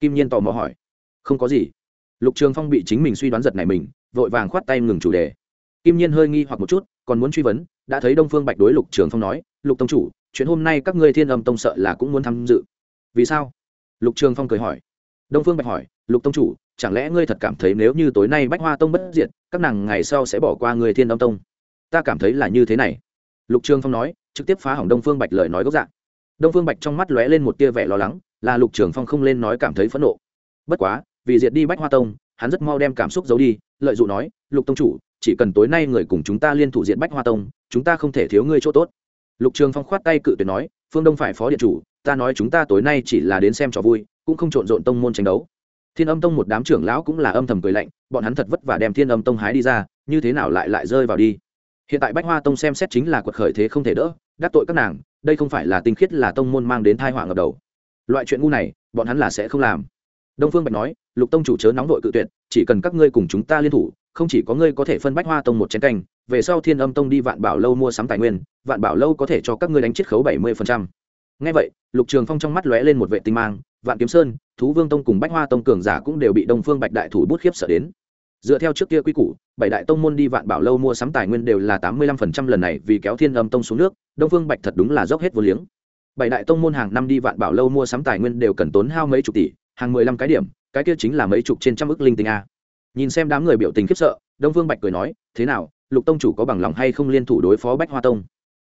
Kim nhiên tò mò hỏi. Không có gì. Lục trường phong bị chính mình suy đoán giật này mình, vội vàng khoát tay ngừng chủ đề. Kim nhiên hơi nghi hoặc một chút, còn muốn truy vấn, đã thấy đông phương bạch đối lục trường phong nói, lục tông chủ chuyện hôm nay các ngươi thiên âm tông sợ là cũng muốn tham dự. Vì sao? Lục trường phong cười hỏi. Đông phương bạch hỏi, lục tông chủ, chẳng lẽ ngươi thật cảm thấy nếu như tối nay bách hoa tông bất diệt, các nàng ngày sau sẽ bỏ qua người thiên âm tông? Ta cảm thấy là như thế này. Lục trường phong nói, trực tiếp phá hỏng đông phương bạch lời nói gốc dạng. Đông phương bạch trong mắt lóe lên một tia vẻ lo lắng, là lục trường phong không lên nói cảm thấy phẫn nộ. Bất quá, vì diệt đi bách hoa tông, hắn rất mau đem cảm xúc giấu đi, lợi dụng nói, lục tông chủ, chỉ cần tối nay người cùng chúng ta liên thủ diện bách hoa tông, chúng ta không thể thiếu ngươi chỗ tốt lục trường phong khoát tay cự tuyệt nói, phương đông phải phó điện chủ, ta nói chúng ta tối nay chỉ là đến xem trò vui, cũng không trộn rộn tông môn tranh đấu. Thiên âm tông một đám trưởng lão cũng là âm thầm cười lạnh, bọn hắn thật vất vả đem thiên âm tông hái đi ra, như thế nào lại lại rơi vào đi? Hiện tại bách hoa tông xem xét chính là quật khởi thế không thể đỡ, đắc tội các nàng, đây không phải là tinh khiết là tông môn mang đến thai họa ngập đầu. Loại chuyện ngu này, bọn hắn là sẽ không làm. Đông phương bạch nói, lục tông chủ chớ nóng vội cự tuyệt, chỉ cần các ngươi cùng chúng ta liên thủ không chỉ có ngươi có thể phân bách hoa tông một chén canh, về sau thiên âm tông đi vạn bảo lâu mua sắm tài nguyên, vạn bảo lâu có thể cho các ngươi đánh chiết khấu bảy mươi ngay vậy, lục trường phong trong mắt lóe lên một vệ tinh mang, vạn kiếm sơn, thú vương tông cùng bách hoa tông cường giả cũng đều bị đông phương bạch đại thủ bút khiếp sợ đến. Dựa theo trước kia quy củ, bảy đại tông môn đi vạn bảo lâu mua sắm tài nguyên đều là tám mươi lăm phần trăm lần này vì kéo thiên âm tông xuống nước, đông phương bạch thật đúng là dốc hết vô liếng. Bảy đại tông môn hàng năm đi vạn bảo lâu mua sắm tài nguyên đều cần tốn hao mấy chục tỷ, hàng mười lăm cái điểm, cái kia chính là mấy chục trên trăm ức linh tinh a nhìn xem đám người biểu tình khiếp sợ, đông phương bạch cười nói, thế nào, lục tông chủ có bằng lòng hay không liên thủ đối phó bách hoa tông?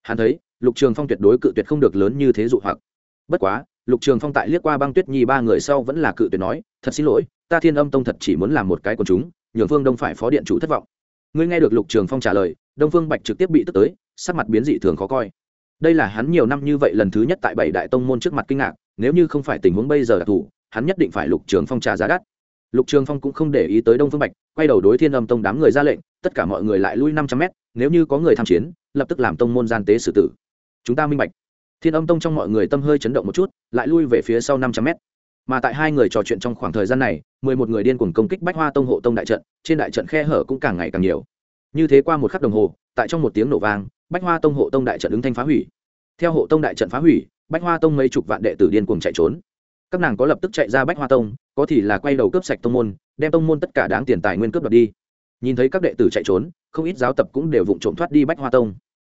Hắn thấy, lục trường phong tuyệt đối cự tuyệt không được lớn như thế dụ hoặc. Bất quá, lục trường phong tại liếc qua băng tuyết nhi ba người sau vẫn là cự tuyệt nói, thật xin lỗi, ta thiên âm tông thật chỉ muốn làm một cái của chúng, nhường phương đông phải phó điện chủ thất vọng. Ngươi nghe được lục trường phong trả lời, đông phương bạch trực tiếp bị tức tới, sắc mặt biến dị thường khó coi. Đây là hắn nhiều năm như vậy lần thứ nhất tại bảy đại tông môn trước mặt kinh ngạc, nếu như không phải tình huống bây giờ đặc thù hắn nhất định phải lục trường phong trả giá đắt lục trường phong cũng không để ý tới đông phương bạch, quay đầu đối thiên âm tông đám người ra lệnh, tất cả mọi người lại lui năm trăm mét, nếu như có người tham chiến, lập tức làm tông môn gian tế xử tử. Chúng ta minh bạch. Thiên âm tông trong mọi người tâm hơi chấn động một chút, lại lui về phía sau năm trăm mét. Mà tại hai người trò chuyện trong khoảng thời gian này, mười một người điên cuồng công kích bách hoa tông hộ tông đại trận, trên đại trận khe hở cũng càng ngày càng nhiều. Như thế qua một khắc đồng hồ, tại trong một tiếng nổ vang, bách hoa tông hộ tông đại trận ứng thanh phá hủy. Theo hộ tông đại trận phá hủy, bách hoa tông mấy chục vạn đệ tử điên cuồng chạy trốn các nàng có lập tức chạy ra bách hoa tông, có thì là quay đầu cướp sạch tông môn, đem tông môn tất cả đáng tiền tài nguyên cướp đoạt đi. Nhìn thấy các đệ tử chạy trốn, không ít giáo tập cũng đều vụng trộm thoát đi bách hoa tông.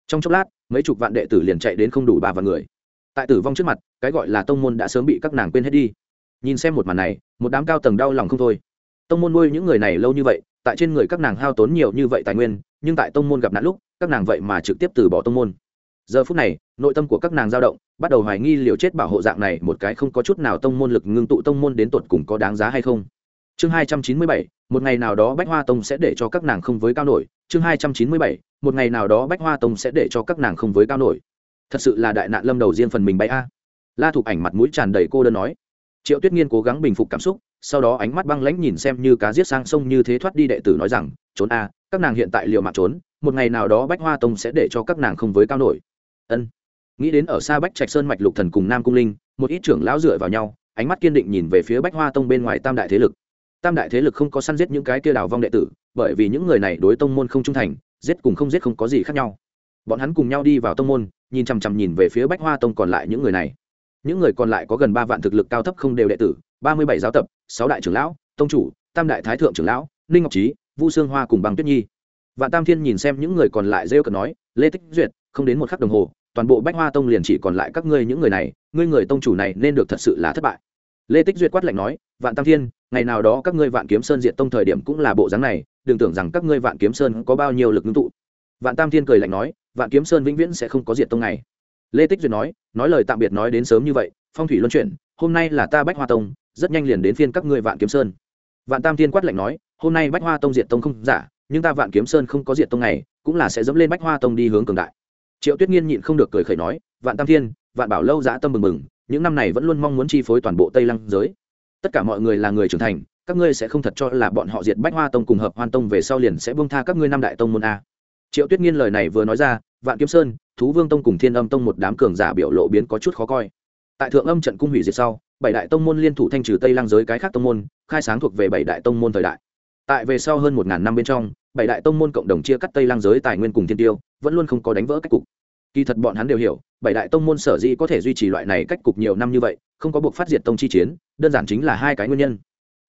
Trong chốc lát, mấy chục vạn đệ tử liền chạy đến không đủ ba vạn người. Tại tử vong trước mặt, cái gọi là tông môn đã sớm bị các nàng quên hết đi. Nhìn xem một màn này, một đám cao tầng đau lòng không thôi. Tông môn nuôi những người này lâu như vậy, tại trên người các nàng hao tốn nhiều như vậy tài nguyên, nhưng tại tông môn gặp nạn lúc, các nàng vậy mà trực tiếp từ bỏ tông môn giờ phút này, nội tâm của các nàng dao động, bắt đầu hoài nghi liều chết bảo hộ dạng này một cái không có chút nào tông môn lực ngưng tụ tông môn đến tột cùng có đáng giá hay không. Chương hai trăm chín mươi bảy, một ngày nào đó bách hoa tông sẽ để cho các nàng không với cao nổi. Chương hai trăm chín mươi bảy, một ngày nào đó bách hoa tông sẽ để cho các nàng không với cao nổi. Thật sự là đại nạn lâm đầu riêng phần mình bay a. La thục ảnh mặt mũi tràn đầy cô đơn nói. Triệu tuyết nghiên cố gắng bình phục cảm xúc, sau đó ánh mắt băng lãnh nhìn xem như cá giết sang sông như thế thoát đi đệ tử nói rằng, trốn a, các nàng hiện tại liệu mạng trốn, một ngày nào đó bách hoa tông sẽ để cho các nàng không với cao nổi ân. Nghĩ đến ở xa bách trạch sơn mạch lục thần cùng nam cung linh, một ít trưởng lão dựa vào nhau, ánh mắt kiên định nhìn về phía bách hoa tông bên ngoài tam đại thế lực. Tam đại thế lực không có săn giết những cái kia đào vong đệ tử, bởi vì những người này đối tông môn không trung thành, giết cùng không giết không có gì khác nhau. Bọn hắn cùng nhau đi vào tông môn, nhìn chằm chằm nhìn về phía bách hoa tông còn lại những người này. Những người còn lại có gần ba vạn thực lực cao thấp không đều đệ tử, ba mươi bảy giáo tập, sáu đại trưởng lão, tông chủ, tam đại thái thượng trưởng lão, ninh ngọc trí, vu sương hoa cùng bằng tuyết nhi. Vạn tam thiên nhìn xem những người còn lại rêu cợt nói, lê tích duyệt, không đến một khắc đồng hồ toàn bộ bách hoa tông liền chỉ còn lại các ngươi những người này, ngươi người tông chủ này nên được thật sự là thất bại. Lê tích duyệt quát lạnh nói, vạn tam thiên, ngày nào đó các ngươi vạn kiếm sơn diện tông thời điểm cũng là bộ dáng này, đừng tưởng rằng các ngươi vạn kiếm sơn có bao nhiêu lực ngưng tụ. Vạn tam thiên cười lạnh nói, vạn kiếm sơn vĩnh viễn sẽ không có diện tông này. Lê tích duyệt nói nói lời tạm biệt nói đến sớm như vậy, phong thủy luân chuyển, hôm nay là ta bách hoa tông, rất nhanh liền đến phiên các ngươi vạn kiếm sơn. Vạn tam thiên quát lạnh nói, hôm nay bách hoa tông diện tông không giả, nhưng ta vạn kiếm sơn không có diện tông này, cũng là sẽ dẫm lên bách hoa tông đi hướng cường đại triệu tuyết nghiên nhịn không được cười khẩy nói, vạn tam thiên, vạn bảo lâu dã tâm mừng mừng những năm này vẫn luôn mong muốn chi phối toàn bộ tây lăng giới. Tất cả mọi người là người trưởng thành, các ngươi sẽ không thật cho là bọn họ diệt bách hoa tông cùng hợp hoan tông về sau liền sẽ buông tha các ngươi năm đại tông môn a. Triệu tuyết nghiên lời này vừa nói ra, vạn kiếm sơn, thú vương tông cùng thiên âm tông một đám cường giả biểu lộ biến có chút khó coi. Tại thượng âm trận cung hủy diệt sau, bảy đại tông môn liên thủ thanh trừ tây lang giới cái khác tông môn, khai sáng thuộc về bảy đại tông môn thời đại. Tại về sau hơn một ngàn năm bên trong bảy đại tông môn cộng đồng chia cắt tây lang giới tài nguyên cùng thiên tiêu, vẫn luôn không có đánh vỡ cách cục. Kỳ thật bọn hắn đều hiểu, bảy đại tông môn sở dĩ có thể duy trì loại này cách cục nhiều năm như vậy, không có buộc phát diệt tông chi chiến, đơn giản chính là hai cái nguyên nhân.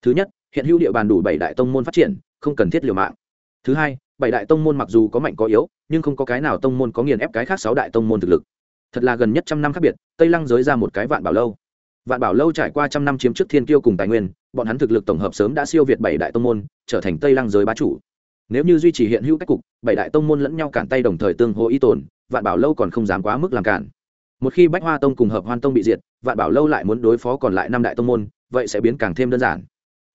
Thứ nhất, hiện hữu địa bàn đủ bảy đại tông môn phát triển, không cần thiết liều mạng. Thứ hai, bảy đại tông môn mặc dù có mạnh có yếu, nhưng không có cái nào tông môn có nghiền ép cái khác sáu đại tông môn thực lực. Thật là gần nhất trăm năm khác biệt, tây lăng giới ra một cái vạn bảo lâu. Vạn bảo lâu trải qua trăm năm chiếm trước thiên kiêu cùng tài nguyên, bọn hắn thực lực tổng hợp sớm đã siêu việt bảy đại tông môn, trở thành tây lăng giới bá chủ nếu như duy trì hiện hữu cách cục, bảy đại tông môn lẫn nhau cản tay đồng thời tương hỗ y tồn, vạn bảo lâu còn không dám quá mức làm cản. Một khi bách hoa tông cùng hợp hoan tông bị diệt, vạn bảo lâu lại muốn đối phó còn lại năm đại tông môn, vậy sẽ biến càng thêm đơn giản.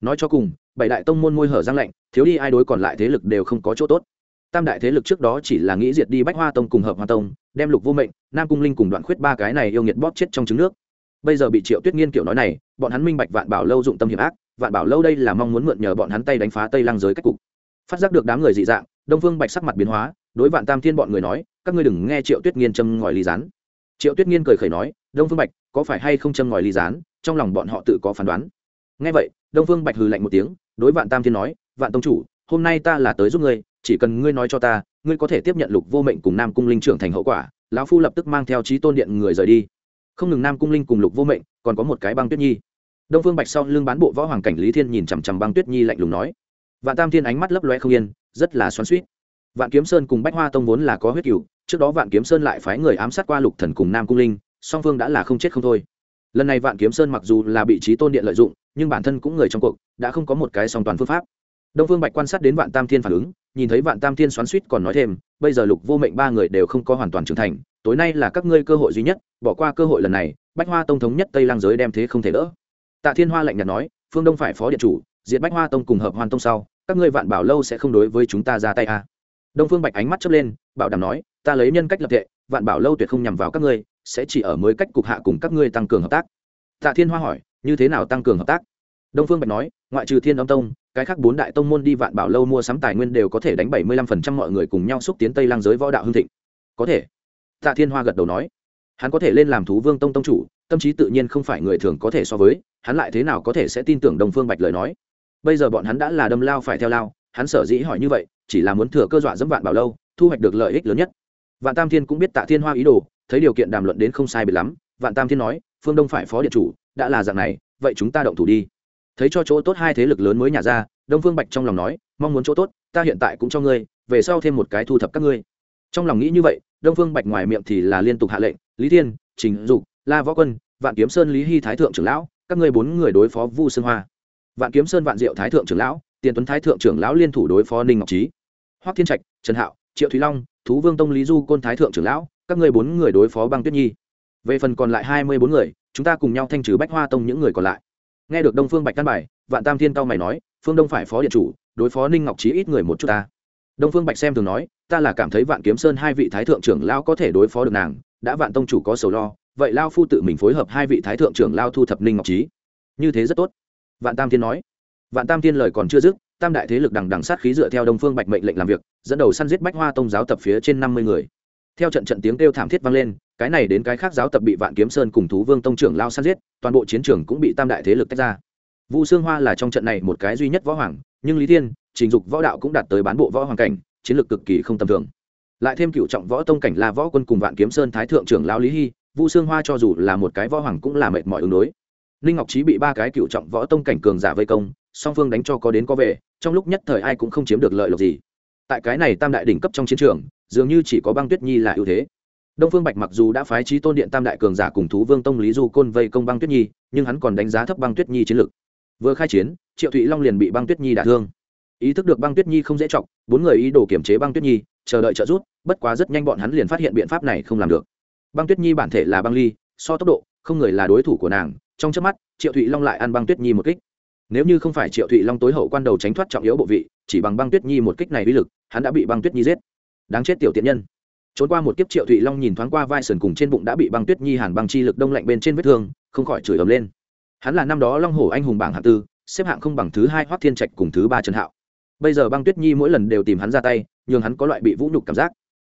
Nói cho cùng, bảy đại tông môn môi hở răng lạnh, thiếu đi ai đối còn lại thế lực đều không có chỗ tốt. Tam đại thế lực trước đó chỉ là nghĩ diệt đi bách hoa tông cùng hợp hoa tông, đem lục vô mệnh, nam cung linh cùng đoạn khuyết ba cái này yêu nghiệt bóp chết trong trứng nước. Bây giờ bị triệu tuyết nghiên kiểu nói này, bọn hắn minh bạch vạn bảo lâu dụng tâm hiểm ác, vạn bảo lâu đây là mong muốn mượn nhờ bọn hắn tay đánh phá tây lăng giới cách cục phát giác được đám người dị dạng, đông phương bạch sắc mặt biến hóa, đối vạn tam thiên bọn người nói, các ngươi đừng nghe triệu tuyết nghiên châm ngòi ly rán triệu tuyết nghiên cười khẩy nói, đông phương bạch, có phải hay không châm ngòi ly rán trong lòng bọn họ tự có phán đoán. Nghe vậy, đông phương bạch hừ lạnh một tiếng, đối vạn tam thiên nói, vạn tông chủ, hôm nay ta là tới giúp ngươi, chỉ cần ngươi nói cho ta, ngươi có thể tiếp nhận lục vô mệnh cùng nam cung linh trưởng thành hậu quả, lão phu lập tức mang theo trí tôn điện người rời đi. Không ngừng nam cung linh cùng lục vô mệnh, còn có một cái băng tuyết nhi. Đông phương bạch sau lưng bán bộ võ hoàng cảnh lý thiên nhìn chằm chằm băng tuyết nhi lạnh lùng nói vạn tam thiên ánh mắt lấp loe không yên, rất là xoắn suýt vạn kiếm sơn cùng bách hoa tông vốn là có huyết cựu trước đó vạn kiếm sơn lại phái người ám sát qua lục thần cùng nam cung linh, song phương đã là không chết không thôi. Lần này vạn kiếm sơn mặc dù là bị trí tôn điện lợi dụng, nhưng bản thân cũng người trong cuộc, đã không có một cái song toàn phương pháp. Đông phương bạch quan sát đến vạn tam thiên phản ứng, nhìn thấy vạn tam thiên xoắn suýt còn nói thêm, bây giờ lục vô mệnh ba người đều không có hoàn toàn trưởng thành, tối nay là các ngươi cơ hội duy nhất, bỏ qua cơ hội lần này, bách hoa tông thống nhất tây lang giới đem thế không thể đỡ. Tạ thiên hoa lạnh nhạt nói, phương đông phải phó điện chủ, diệt bách hoa tông cùng hợp hoan tông sau các ngươi vạn bảo lâu sẽ không đối với chúng ta ra tay à. đông phương bạch ánh mắt chớp lên, bảo đảm nói, ta lấy nhân cách lập tệ vạn bảo lâu tuyệt không nhằm vào các ngươi, sẽ chỉ ở mới cách cục hạ cùng các ngươi tăng cường hợp tác. Tạ thiên hoa hỏi, như thế nào tăng cường hợp tác? Đông phương bạch nói, ngoại trừ thiên âm tông, cái khác bốn đại tông môn đi vạn bảo lâu mua sắm tài nguyên đều có thể đánh bảy mươi lăm phần trăm mọi người cùng nhau xúc tiến tây lang giới võ đạo hưng thịnh. Có thể. Tạ thiên hoa gật đầu nói, hắn có thể lên làm thú vương tông tông chủ, tâm trí tự nhiên không phải người thường có thể so với, hắn lại thế nào có thể sẽ tin tưởng đông phương bạch lời nói? Bây giờ bọn hắn đã là đâm lao phải theo lao, hắn sở dĩ hỏi như vậy, chỉ là muốn thừa cơ dọa dẫm vạn bảo lâu, thu hoạch được lợi ích lớn nhất. Vạn tam thiên cũng biết tạ thiên hoa ý đồ, thấy điều kiện đàm luận đến không sai biệt lắm, vạn tam thiên nói, phương đông phải phó điện chủ, đã là dạng này, vậy chúng ta động thủ đi. Thấy cho chỗ tốt hai thế lực lớn mới nhả ra, đông phương bạch trong lòng nói, mong muốn chỗ tốt, ta hiện tại cũng cho ngươi, về sau thêm một cái thu thập các ngươi. Trong lòng nghĩ như vậy, đông phương bạch ngoài miệng thì là liên tục hạ lệnh, lý thiên, trình dục, la võ quân, vạn kiếm sơn lý hy thái thượng trưởng lão, các ngươi bốn người đối phó vu sương hoa vạn kiếm sơn vạn diệu thái thượng trưởng lão, tiền tuấn thái thượng trưởng lão liên thủ đối phó ninh ngọc trí hoắc thiên trạch, trần hạo, triệu thúy long, thú vương tông lý du côn thái thượng trưởng lão, các ngươi bốn người đối phó băng tuyết nhi. Về phần còn lại hai mươi bốn người, chúng ta cùng nhau thanh trừ bách hoa tông những người còn lại. Nghe được đông phương bạch căn bài, vạn tam thiên cao mày nói, phương đông phải phó điện chủ, đối phó ninh ngọc trí ít người một chút ta. Đông phương bạch xem thường nói, ta là cảm thấy vạn kiếm sơn hai vị thái thượng trưởng lão có thể đối phó được nàng, đã vạn tông chủ có sầu lo, vậy lao phu tự mình phối hợp hai vị thái thượng trưởng lao thu thập ninh ngọc trí như thế rất tốt vạn tam thiên nói. Vạn tam thiên lời còn chưa dứt, tam đại thế lực đằng đằng sát khí dựa theo đông phương bạch mệnh lệnh làm việc, dẫn đầu săn giết bách hoa tông giáo tập phía trên năm mươi người. Theo trận trận tiếng kêu thảm thiết vang lên, cái này đến cái khác giáo tập bị vạn kiếm sơn cùng thú vương tông trưởng lao săn giết, toàn bộ chiến trường cũng bị tam đại thế lực tách ra. Vu sương hoa là trong trận này một cái duy nhất võ hoàng, nhưng lý thiên, trình dục võ đạo cũng đạt tới bán bộ võ hoàng cảnh, chiến lược cực kỳ không tầm thường. Lại thêm cựu trọng võ tông cảnh là võ quân cùng vạn kiếm sơn thái thượng trưởng lao lý hy, vu sương hoa cho dù là một cái võ hoàng cũng là mệt mỏi ứng đối ninh ngọc trí bị ba cái cựu trọng võ tông cảnh cường giả vây công, song phương đánh cho có đến có về, trong lúc nhất thời ai cũng không chiếm được lợi lộc gì. Tại cái này tam đại đỉnh cấp trong chiến trường, dường như chỉ có băng tuyết nhi là ưu thế. Đông phương bạch mặc dù đã phái trí tôn điện tam đại cường giả cùng thú vương tông lý du côn vây công băng tuyết nhi, nhưng hắn còn đánh giá thấp băng tuyết nhi chiến lực. Vừa khai chiến, triệu thụy long liền bị băng tuyết nhi đả thương. Ý thức được băng tuyết nhi không dễ chọc, bốn người ý đồ kiểm chế băng tuyết nhi, chờ đợi trợ giúp, bất quá rất nhanh bọn hắn liền phát hiện biện pháp này không làm được. Băng tuyết nhi bản thể là băng ly, so tốc độ, không người là đối thủ của nàng trong chớp mắt, triệu thụy long lại ăn băng tuyết nhi một kích. Nếu như không phải triệu thụy long tối hậu quan đầu tránh thoát trọng yếu bộ vị, chỉ bằng băng tuyết nhi một kích này uy lực, hắn đã bị băng tuyết nhi giết. Đáng chết tiểu tiện nhân. Trốn qua một kiếp, triệu thụy long nhìn thoáng qua vai sườn cùng trên bụng đã bị băng tuyết nhi hàn băng chi lực đông lạnh bên trên vết thương, không khỏi chửi ầm lên. Hắn là năm đó long hổ anh hùng bảng hạng tư, xếp hạng không bằng thứ hai hoắc thiên trạch cùng thứ ba trần hạo. Bây giờ băng tuyết nhi mỗi lần đều tìm hắn ra tay, nhường hắn có loại bị vũ nhục cảm giác.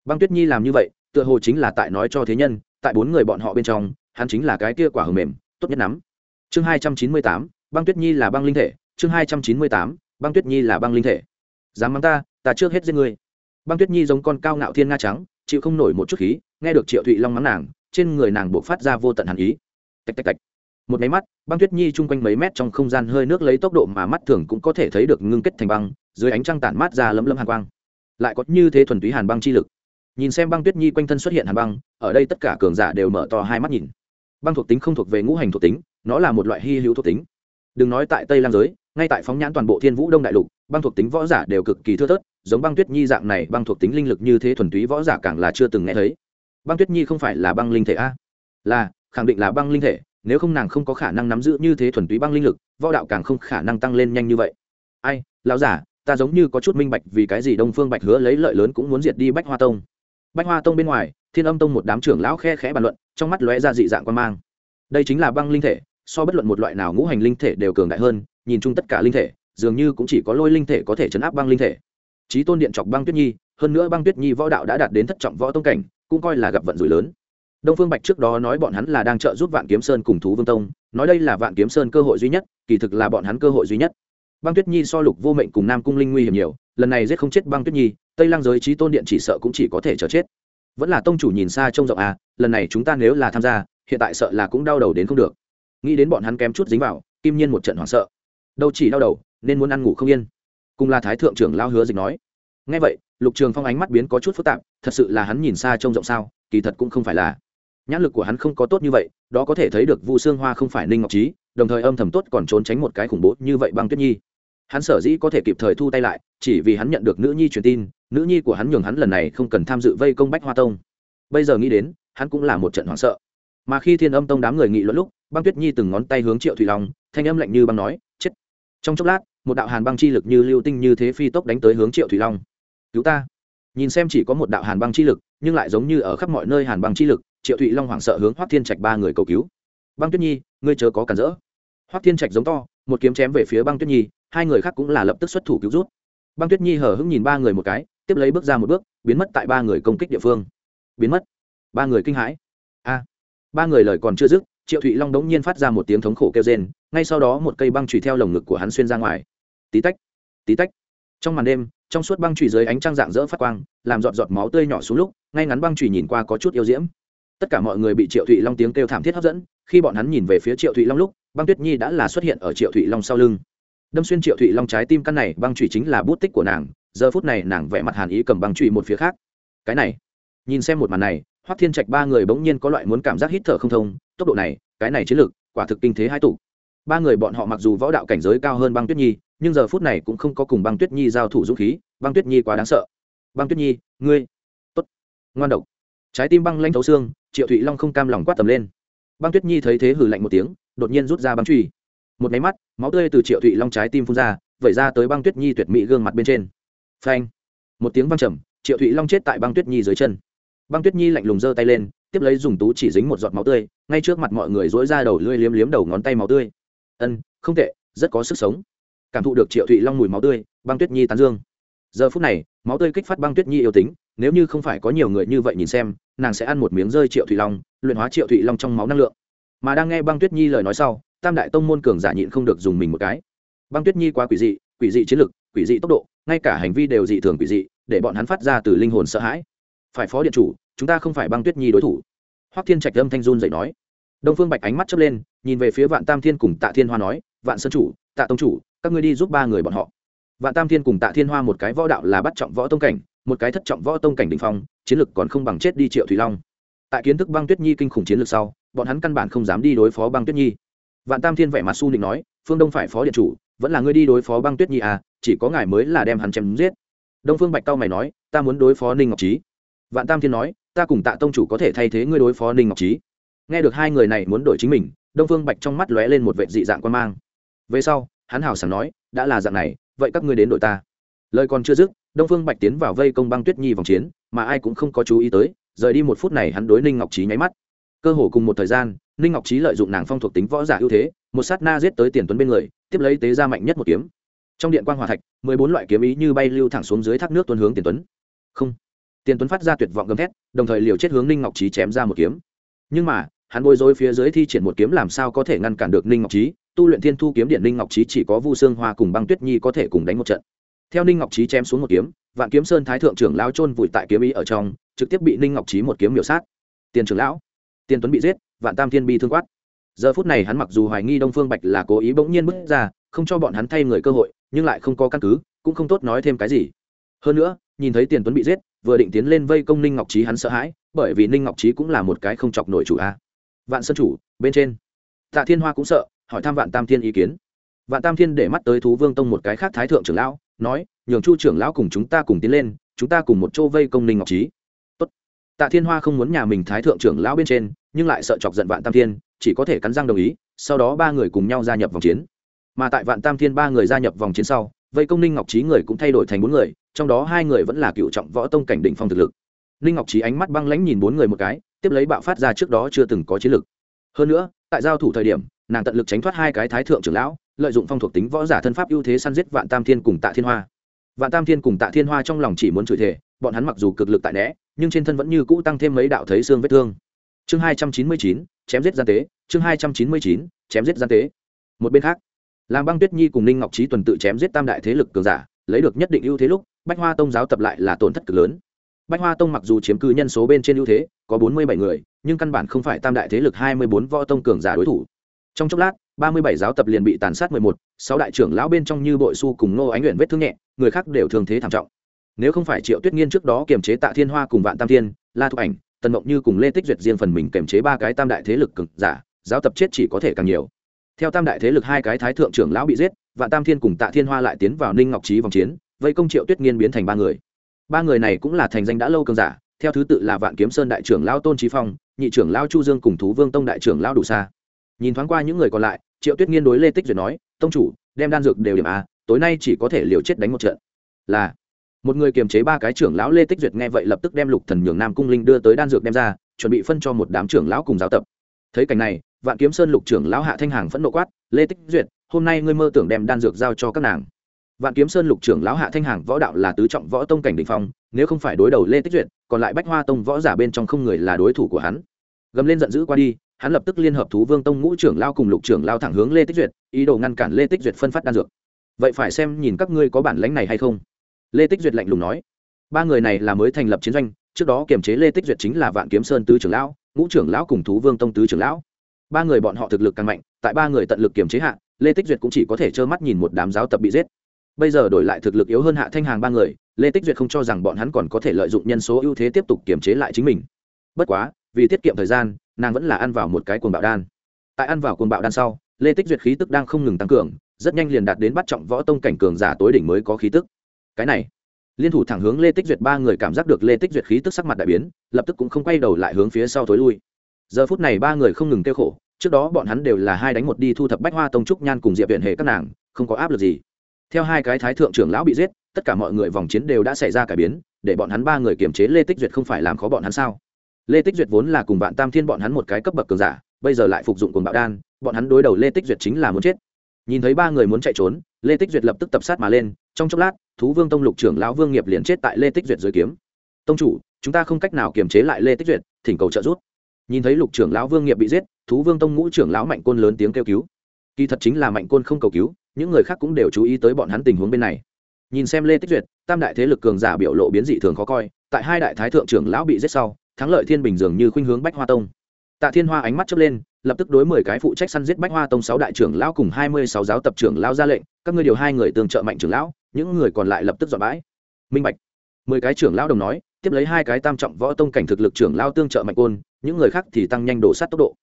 Băng tuyết nhi làm như vậy, tựa hồ chính là tại nói cho thế nhân, tại bốn người bọn họ bên trong, hắn chính là cái kia quả hờ mềm tốt nhất nắm. Chương hai trăm chín mươi tám, băng tuyết nhi là băng linh thể. Chương hai trăm chín mươi tám, băng tuyết nhi là băng linh thể. Dám mắng ta ta trước hết giết ngươi. Băng tuyết nhi giống con cao ngạo thiên nga trắng, chịu không nổi một chút khí, nghe được triệu thụy long mắng nàng, trên người nàng buộc phát ra vô tận hàn ý. Tạch tạch tạch. Một máy mắt, băng tuyết nhi chung quanh mấy mét trong không gian hơi nước lấy tốc độ mà mắt thường cũng có thể thấy được ngưng kết thành băng, dưới ánh trăng tản mát ra lấm lấm hàn quang. Lại có như thế thuần túy hàn băng chi lực. Nhìn xem băng tuyết nhi quanh thân xuất hiện hàn băng, ở đây tất cả cường giả đều mở to hai mắt nhìn băng thuộc tính không thuộc về ngũ hành thuộc tính, nó là một loại hy hữu thuộc tính. Đừng nói tại tây lam giới, ngay tại phóng nhãn toàn bộ thiên vũ đông đại lục, băng thuộc tính võ giả đều cực kỳ thưa thớt, giống băng tuyết nhi dạng này, băng thuộc tính linh lực như thế thuần túy võ giả càng là chưa từng nghe thấy. Băng tuyết nhi không phải là băng linh thể a? Là, khẳng định là băng linh thể, nếu không nàng không có khả năng nắm giữ như thế thuần túy băng linh lực, võ đạo càng không khả năng tăng lên nhanh như vậy. Ai, lão giả, ta giống như có chút minh bạch vì cái gì đông phương bạch hứa lấy lợi lớn cũng muốn diệt đi bách hoa tông. Bách hoa tông bên ngoài, thiên âm tông một đám trưởng lão khe khẽ bàn luận trong mắt lóe ra dị dạng quan mang. Đây chính là băng linh thể, so bất luận một loại nào ngũ hành linh thể đều cường đại hơn, nhìn chung tất cả linh thể, dường như cũng chỉ có lôi linh thể có thể chấn áp băng linh thể. Trí tôn điện chọc băng tuyết nhi, hơn nữa băng tuyết nhi võ đạo đã đạt đến thất trọng võ tông cảnh, cũng coi là gặp vận rủi lớn. Đông phương bạch trước đó nói bọn hắn là đang trợ giúp vạn kiếm sơn cùng thú vương tông, nói đây là vạn kiếm sơn cơ hội duy nhất, kỳ thực là bọn hắn cơ hội duy nhất. Băng tuyết nhi so lục vô mệnh cùng nam cung linh nguy hiểm nhiều, lần này giết không chết băng tuyết nhi, tây lang giới trí tôn điện chỉ sợ cũng chỉ có thể chờ chết vẫn là tông chủ nhìn xa trông rộng à lần này chúng ta nếu là tham gia, hiện tại sợ là cũng đau đầu đến không được. Nghĩ đến bọn hắn kém chút dính vào, kim nhiên một trận hoảng sợ. Đâu chỉ đau đầu, nên muốn ăn ngủ không yên. Cùng là thái thượng trưởng lao hứa dịch nói. Ngay vậy, lục trường phong ánh mắt biến có chút phức tạp, thật sự là hắn nhìn xa trông rộng sao, kỳ thật cũng không phải là. Nhãn lực của hắn không có tốt như vậy, đó có thể thấy được vu xương hoa không phải ninh ngọc trí đồng thời âm thầm tốt còn trốn tránh một cái khủng bố như vậy băng tuyết nhi. Hắn sở dĩ có thể kịp thời thu tay lại, chỉ vì hắn nhận được nữ nhi truyền tin nữ nhi của hắn nhường hắn lần này không cần tham dự vây công bách hoa tông. Bây giờ nghĩ đến, hắn cũng là một trận hoảng sợ. Mà khi thiên âm tông đám người nghị luận lúc, băng tuyết nhi từng ngón tay hướng triệu thủy long, thanh âm lạnh như băng nói, chết. Trong chốc lát, một đạo hàn băng chi lực như lưu tinh như thế phi tốc đánh tới hướng triệu thủy long. Cứu ta. Nhìn xem chỉ có một đạo hàn băng chi lực, nhưng lại giống như ở khắp mọi nơi hàn băng chi lực, triệu thụy long hoảng sợ hướng hoác thiên trạch ba người cầu cứu. Băng tuyết nhi, ngươi chớ có cản rỡ. Hoác thiên trạch giống to, một kiếm chém về phía băng tuyết nhi, hai người khác cũng là lập tức xuất thủ cứu rút. Băng tuyết nhi hở hững nhìn ba người một cái tiếp lấy bước ra một bước, biến mất tại ba người công kích địa phương. Biến mất. Ba người kinh hãi. A. Ba người lời còn chưa dứt, triệu thụy long đống nhiên phát ra một tiếng thống khổ kêu rên, ngay sau đó một cây băng trùy theo lồng ngực của hắn xuyên ra ngoài. Tí tách tí tách. Trong màn đêm, trong suốt băng trùy dưới ánh trăng dạng dỡ phát quang, làm giọt giọt máu tươi nhỏ xuống lúc, ngay ngắn băng trùy nhìn qua có chút yêu diễm. Tất cả mọi người bị triệu thụy long tiếng kêu thảm thiết hấp dẫn, khi bọn hắn nhìn về phía triệu thụy long lúc, băng tuyết nhi đã là xuất hiện ở triệu thụy long sau lưng. Đâm xuyên triệu thụy long trái tim căn này, băng trùy chính là bút tích của nàng giờ phút này nàng vẻ mặt hàn ý cầm băng trụy một phía khác. Cái này, nhìn xem một màn này, hoắc thiên trạch ba người bỗng nhiên có loại muốn cảm giác hít thở không thông, tốc độ này, cái này chiến lược quả thực kinh thế hai tụ. Ba người bọn họ mặc dù võ đạo cảnh giới cao hơn băng tuyết nhi, nhưng giờ phút này cũng không có cùng băng tuyết nhi giao thủ dũng khí, băng tuyết nhi quá đáng sợ. Băng tuyết nhi, ngươi, tốt, ngoan độc. Trái tim băng lanh thấu xương, triệu thụy long không cam lòng quát tầm lên. Băng tuyết nhi thấy thế hử lạnh một tiếng, đột nhiên rút ra băng truy một máy mắt, máu tươi từ triệu thụy long trái tim phun ra, vẩy ra tới băng tuyết nhi tuyệt mỹ gương mặt bên trên phanh. Một tiếng văng trầm, triệu thụy long chết tại băng tuyết nhi dưới chân. Băng tuyết nhi lạnh lùng giơ tay lên, tiếp lấy dùng tú chỉ dính một giọt máu tươi, ngay trước mặt mọi người dối ra đầu lưỡi liếm liếm đầu ngón tay máu tươi. Ân, không tệ, rất có sức sống. Cảm thụ được triệu thụy long mùi máu tươi, băng tuyết nhi tán dương. Giờ phút này, máu tươi kích phát băng tuyết nhi yêu tính, nếu như không phải có nhiều người như vậy nhìn xem, nàng sẽ ăn một miếng rơi triệu thụy long, luyện hóa triệu thụy long trong máu năng lượng. Mà đang nghe băng tuyết nhi lời nói sau, tam đại tông môn cường giả nhịn không được dùng mình một cái. Băng tuyết nhi quá quỷ dị quỷ dị chiến lực, quỷ dị tốc độ ngay cả hành vi đều dị thường quỷ dị, để bọn hắn phát ra từ linh hồn sợ hãi. Phải phó điện chủ, chúng ta không phải băng tuyết nhi đối thủ. Hoắc thiên trạch âm thanh run dậy nói. Đông phương bạch ánh mắt chớp lên, nhìn về phía vạn tam thiên cùng tạ thiên hoa nói, vạn sơn chủ, tạ tông chủ, các ngươi đi giúp ba người bọn họ. Vạn tam thiên cùng tạ thiên hoa một cái võ đạo là bắt trọng võ tông cảnh, một cái thất trọng võ tông cảnh đ ỉ n h phong, chiến lực còn không bằng chết đi triệu thủy long. Tại kiến thức băng tuyết nhi kinh khủng chiến lược sau, bọn hắn căn bản không dám đi đối phó băng tuyết nhi. Vạn tam thiên vẻ mặt su định nói, phương đông phải phó điện chủ, vẫn là ngươi đi đối phó băng tuyết nhi à chỉ có ngài mới là đem hắn chém giết. Đông phương bạch cao mày nói, ta muốn đối phó ninh ngọc trí vạn tam thiên nói, ta cùng tạ tông chủ có thể thay thế ngươi đối phó ninh ngọc trí nghe được hai người này muốn đổi chính mình, đông phương bạch trong mắt lóe lên một vệ dị dạng quan mang. Về sau, hắn hào sảng nói, đã là dạng này, vậy các ngươi đến đội ta. Lời còn chưa dứt, đông phương bạch tiến vào vây công băng tuyết nhi vòng chiến, mà ai cũng không có chú ý tới, rời đi một phút này hắn đối ninh ngọc trí nháy mắt. Cơ hồ cùng một thời gian, ninh ngọc trí lợi dụng nàng phong thuộc tính võ giả ưu thế, một sát na giết tới tiền tuấn bên người, tiếp lấy tế ra mạnh nhất một kiếm trong điện quan hòa thạch, mười bốn loại kiếm ý như bay lưu thẳng xuống dưới thác nước tuân hướng tiền tuấn. Không. Tiền tuấn phát ra tuyệt vọng gầm thét, đồng thời liều chết hướng ninh ngọc trí chém ra một kiếm. Nhưng mà, hắn bối rối phía dưới thi triển một kiếm làm sao có thể ngăn cản được ninh ngọc trí tu luyện thiên thu kiếm điện ninh ngọc trí chỉ có vu sương hoa cùng băng tuyết nhi có thể cùng đánh một trận. Theo ninh ngọc trí chém xuống một kiếm, vạn kiếm sơn thái thượng trưởng lao trôn vùi tại kiếm ý ở trong, trực tiếp bị ninh ngọc trí một kiếm miểu sát. Tiền trưởng lão, tiền tuấn bị giết, vạn tam thiên bi thương quát. Giờ phút này hắn mặc dù hoài nghi đông phương bạch là cố ý bỗng nhiên bước ra, không cho bọn hắn thay người cơ hội nhưng lại không có căn cứ, cũng không tốt nói thêm cái gì. Hơn nữa, nhìn thấy tiền tuấn bị giết, vừa định tiến lên vây công ninh ngọc trí hắn sợ hãi, bởi vì ninh ngọc trí cũng là một cái không chọc nổi chủ a. Vạn sơn chủ, bên trên. Tạ thiên hoa cũng sợ, hỏi thăm vạn tam thiên ý kiến. Vạn tam thiên để mắt tới thú vương tông một cái khác thái thượng trưởng lão, nói, nhường chu trưởng lão cùng chúng ta cùng tiến lên, chúng ta cùng một chỗ vây công ninh ngọc trí Tốt. tạ thiên hoa không muốn nhà mình thái thượng trưởng lão bên trên, nhưng lại sợ chọc giận vạn tam thiên, chỉ có thể cắn răng đồng ý, sau đó ba người cùng nhau gia nhập vòng chiến mà tại vạn tam thiên ba người gia nhập vòng chiến sau, vây công ninh ngọc trí người cũng thay đổi thành bốn người, trong đó hai người vẫn là cựu trọng võ tông cảnh đỉnh phong thực lực. Ninh ngọc trí ánh mắt băng lãnh nhìn bốn người một cái, tiếp lấy bạo phát ra trước đó chưa từng có chiến lực. Hơn nữa, tại giao thủ thời điểm, nàng tận lực tránh thoát hai cái thái thượng trưởng lão, lợi dụng phong thuộc tính võ giả thân pháp ưu thế săn giết vạn tam thiên cùng tạ thiên hoa. Vạn tam thiên cùng tạ thiên hoa trong lòng chỉ muốn chửi thể bọn hắn mặc dù cực lực tại né, nhưng trên thân vẫn như cũ tăng thêm mấy đạo thấy xương vết thương. Chương hai trăm chín mươi chín, chém giết gian tế, chương hai trăm chín mươi chín, chém giết gian tế. Một bên khác làm băng tuyết nhi cùng ninh ngọc trí tuần tự chém giết tam đại thế lực cường giả, lấy được nhất định ưu thế lúc, bách hoa tông giáo tập lại là tổn thất cực lớn. Bách hoa tông mặc dù chiếm cứ nhân số bên trên ưu thế, có bốn mươi bảy người, nhưng căn bản không phải tam đại thế lực hai mươi bốn võ tông cường giả đối thủ. Trong chốc lát, ba mươi bảy giáo tập liền bị tàn sát mười một, sáu đại trưởng lão bên trong như bội su cùng ngô ánh nguyện vết thương nhẹ, người khác đều thường thế thảm trọng. Nếu không phải triệu tuyết nghiên trước đó kiềm chế tạ thiên hoa cùng vạn tam thiên, la thục ảnh, tần mộng như cùng lê tích duyệt riêng phần mình kiềm chế ba cái tam đại thế lực cực giả, giáo tập chết chỉ có thể càng nhiều theo tam đại thế lực hai cái thái thượng trưởng lão bị giết, vạn tam thiên cùng tạ thiên hoa lại tiến vào ninh ngọc trí vòng chiến, vây công triệu tuyết nghiên biến thành ba người. Ba người này cũng là thành danh đã lâu cường giả, theo thứ tự là vạn kiếm sơn đại trưởng lao tôn trí phong, nhị trưởng lao chu dương cùng thú vương tông đại trưởng lao đủ xa nhìn thoáng qua những người còn lại, triệu tuyết nghiên đối lê tích duyệt nói, tông chủ, đem đan dược đều điểm a, tối nay chỉ có thể liều chết đánh một trận. Là, một người kiềm chế ba cái trưởng lão lê tích duyệt nghe vậy lập tức đem lục thần nhường nam cung linh đưa tới đan dược đem ra, chuẩn bị phân cho một đám trưởng lão cùng giáo tập. Thấy cảnh này vạn kiếm sơn lục trưởng lão hạ thanh hàng phẫn nộ quát, lê tích duyệt, hôm nay ngươi mơ tưởng đem đan dược giao cho các nàng. Vạn kiếm sơn lục trưởng lão hạ thanh hàng võ đạo là tứ trọng võ tông cảnh đình phong, nếu không phải đối đầu lê tích duyệt, còn lại bách hoa tông võ giả bên trong không người là đối thủ của hắn. Gầm lên giận dữ qua đi, hắn lập tức liên hợp thú vương tông ngũ trưởng lao cùng lục trưởng lao thẳng hướng lê tích duyệt, ý đồ ngăn cản lê tích duyệt phân phát đan dược. Vậy phải xem nhìn các ngươi có bản lãnh này hay không. Lê tích duyệt lạnh lùng nói. Ba người này là mới thành lập chiến doanh, trước đó kiềm chế lê tích duyệt chính là vạn kiếm sơn tứ trưởng lão, ngũ trưởng lão cùng thú vương tông tứ trưởng lão ba người bọn họ thực lực càng mạnh, tại ba người tận lực kiềm chế hạ, lê tích duyệt cũng chỉ có thể trơ mắt nhìn một đám giáo tập bị giết. Bây giờ đổi lại thực lực yếu hơn hạ thanh hàng ba người, lê tích duyệt không cho rằng bọn hắn còn có thể lợi dụng nhân số ưu thế tiếp tục kiềm chế lại chính mình. Bất quá, vì tiết kiệm thời gian, nàng vẫn là ăn vào một cái cuồng bạo đan. Tại ăn vào cuồng bạo đan sau, lê tích duyệt khí tức đang không ngừng tăng cường, rất nhanh liền đạt đến bắt trọng võ tông cảnh cường giả tối đỉnh mới có khí tức. Cái này, liên thủ thẳng hướng lê tích duyệt ba người cảm giác được lê tích duyệt khí tức sắc mặt đại biến, lập tức cũng không quay đầu lại hướng phía sau thối lui. Giờ phút này ba người không ngừng kêu khổ trước đó bọn hắn đều là hai đánh một đi thu thập bách hoa tông trúc nhan cùng diệp viện hệ các nàng, không có áp lực gì. Theo hai cái thái thượng trưởng lão bị giết, tất cả mọi người vòng chiến đều đã xảy ra cải biến, để bọn hắn ba người kiềm chế lê tích duyệt không phải làm khó bọn hắn sao? Lê tích duyệt vốn là cùng bạn tam thiên bọn hắn một cái cấp bậc cường giả, bây giờ lại phục dụng cùng bạo đan, bọn hắn đối đầu lê tích duyệt chính là muốn chết. Nhìn thấy ba người muốn chạy trốn, lê tích duyệt lập tức tập sát mà lên, trong chốc lát, thú vương tông lục trưởng lão vương nghiệp liền chết tại lê tích duyệt dưới kiếm. Tông chủ, chúng ta không cách nào kiềm chế lại lê tích duyệt, thỉnh cầu trợ giúp. Nhìn thấy lục trưởng lão vương nghiệp bị giết thú vương tông ngũ trưởng lão mạnh côn lớn tiếng kêu cứu. Kỳ thật chính là mạnh côn không cầu cứu, những người khác cũng đều chú ý tới bọn hắn tình huống bên này. Nhìn xem lê tích duyệt, tam đại thế lực cường giả biểu lộ biến dị thường khó coi, tại hai đại thái thượng trưởng lão bị giết sau, thắng lợi thiên bình dường như khuynh hướng bách hoa tông. Tạ thiên hoa ánh mắt chớp lên, lập tức đối mười cái phụ trách săn giết bách hoa tông sáu đại trưởng lão cùng hai mươi sáu giáo tập trưởng lão ra lệnh, các ngươi điều hai người tương trợ mạnh trưởng lão, những người còn lại lập tức dọn bãi. Minh bạch. Mười cái trưởng lão đồng nói, tiếp lấy hai cái tam trọng võ tông cảnh thực lực trưởng lão tương trợ mạnh côn, những người khác thì tăng nhanh đổ sát tốc độ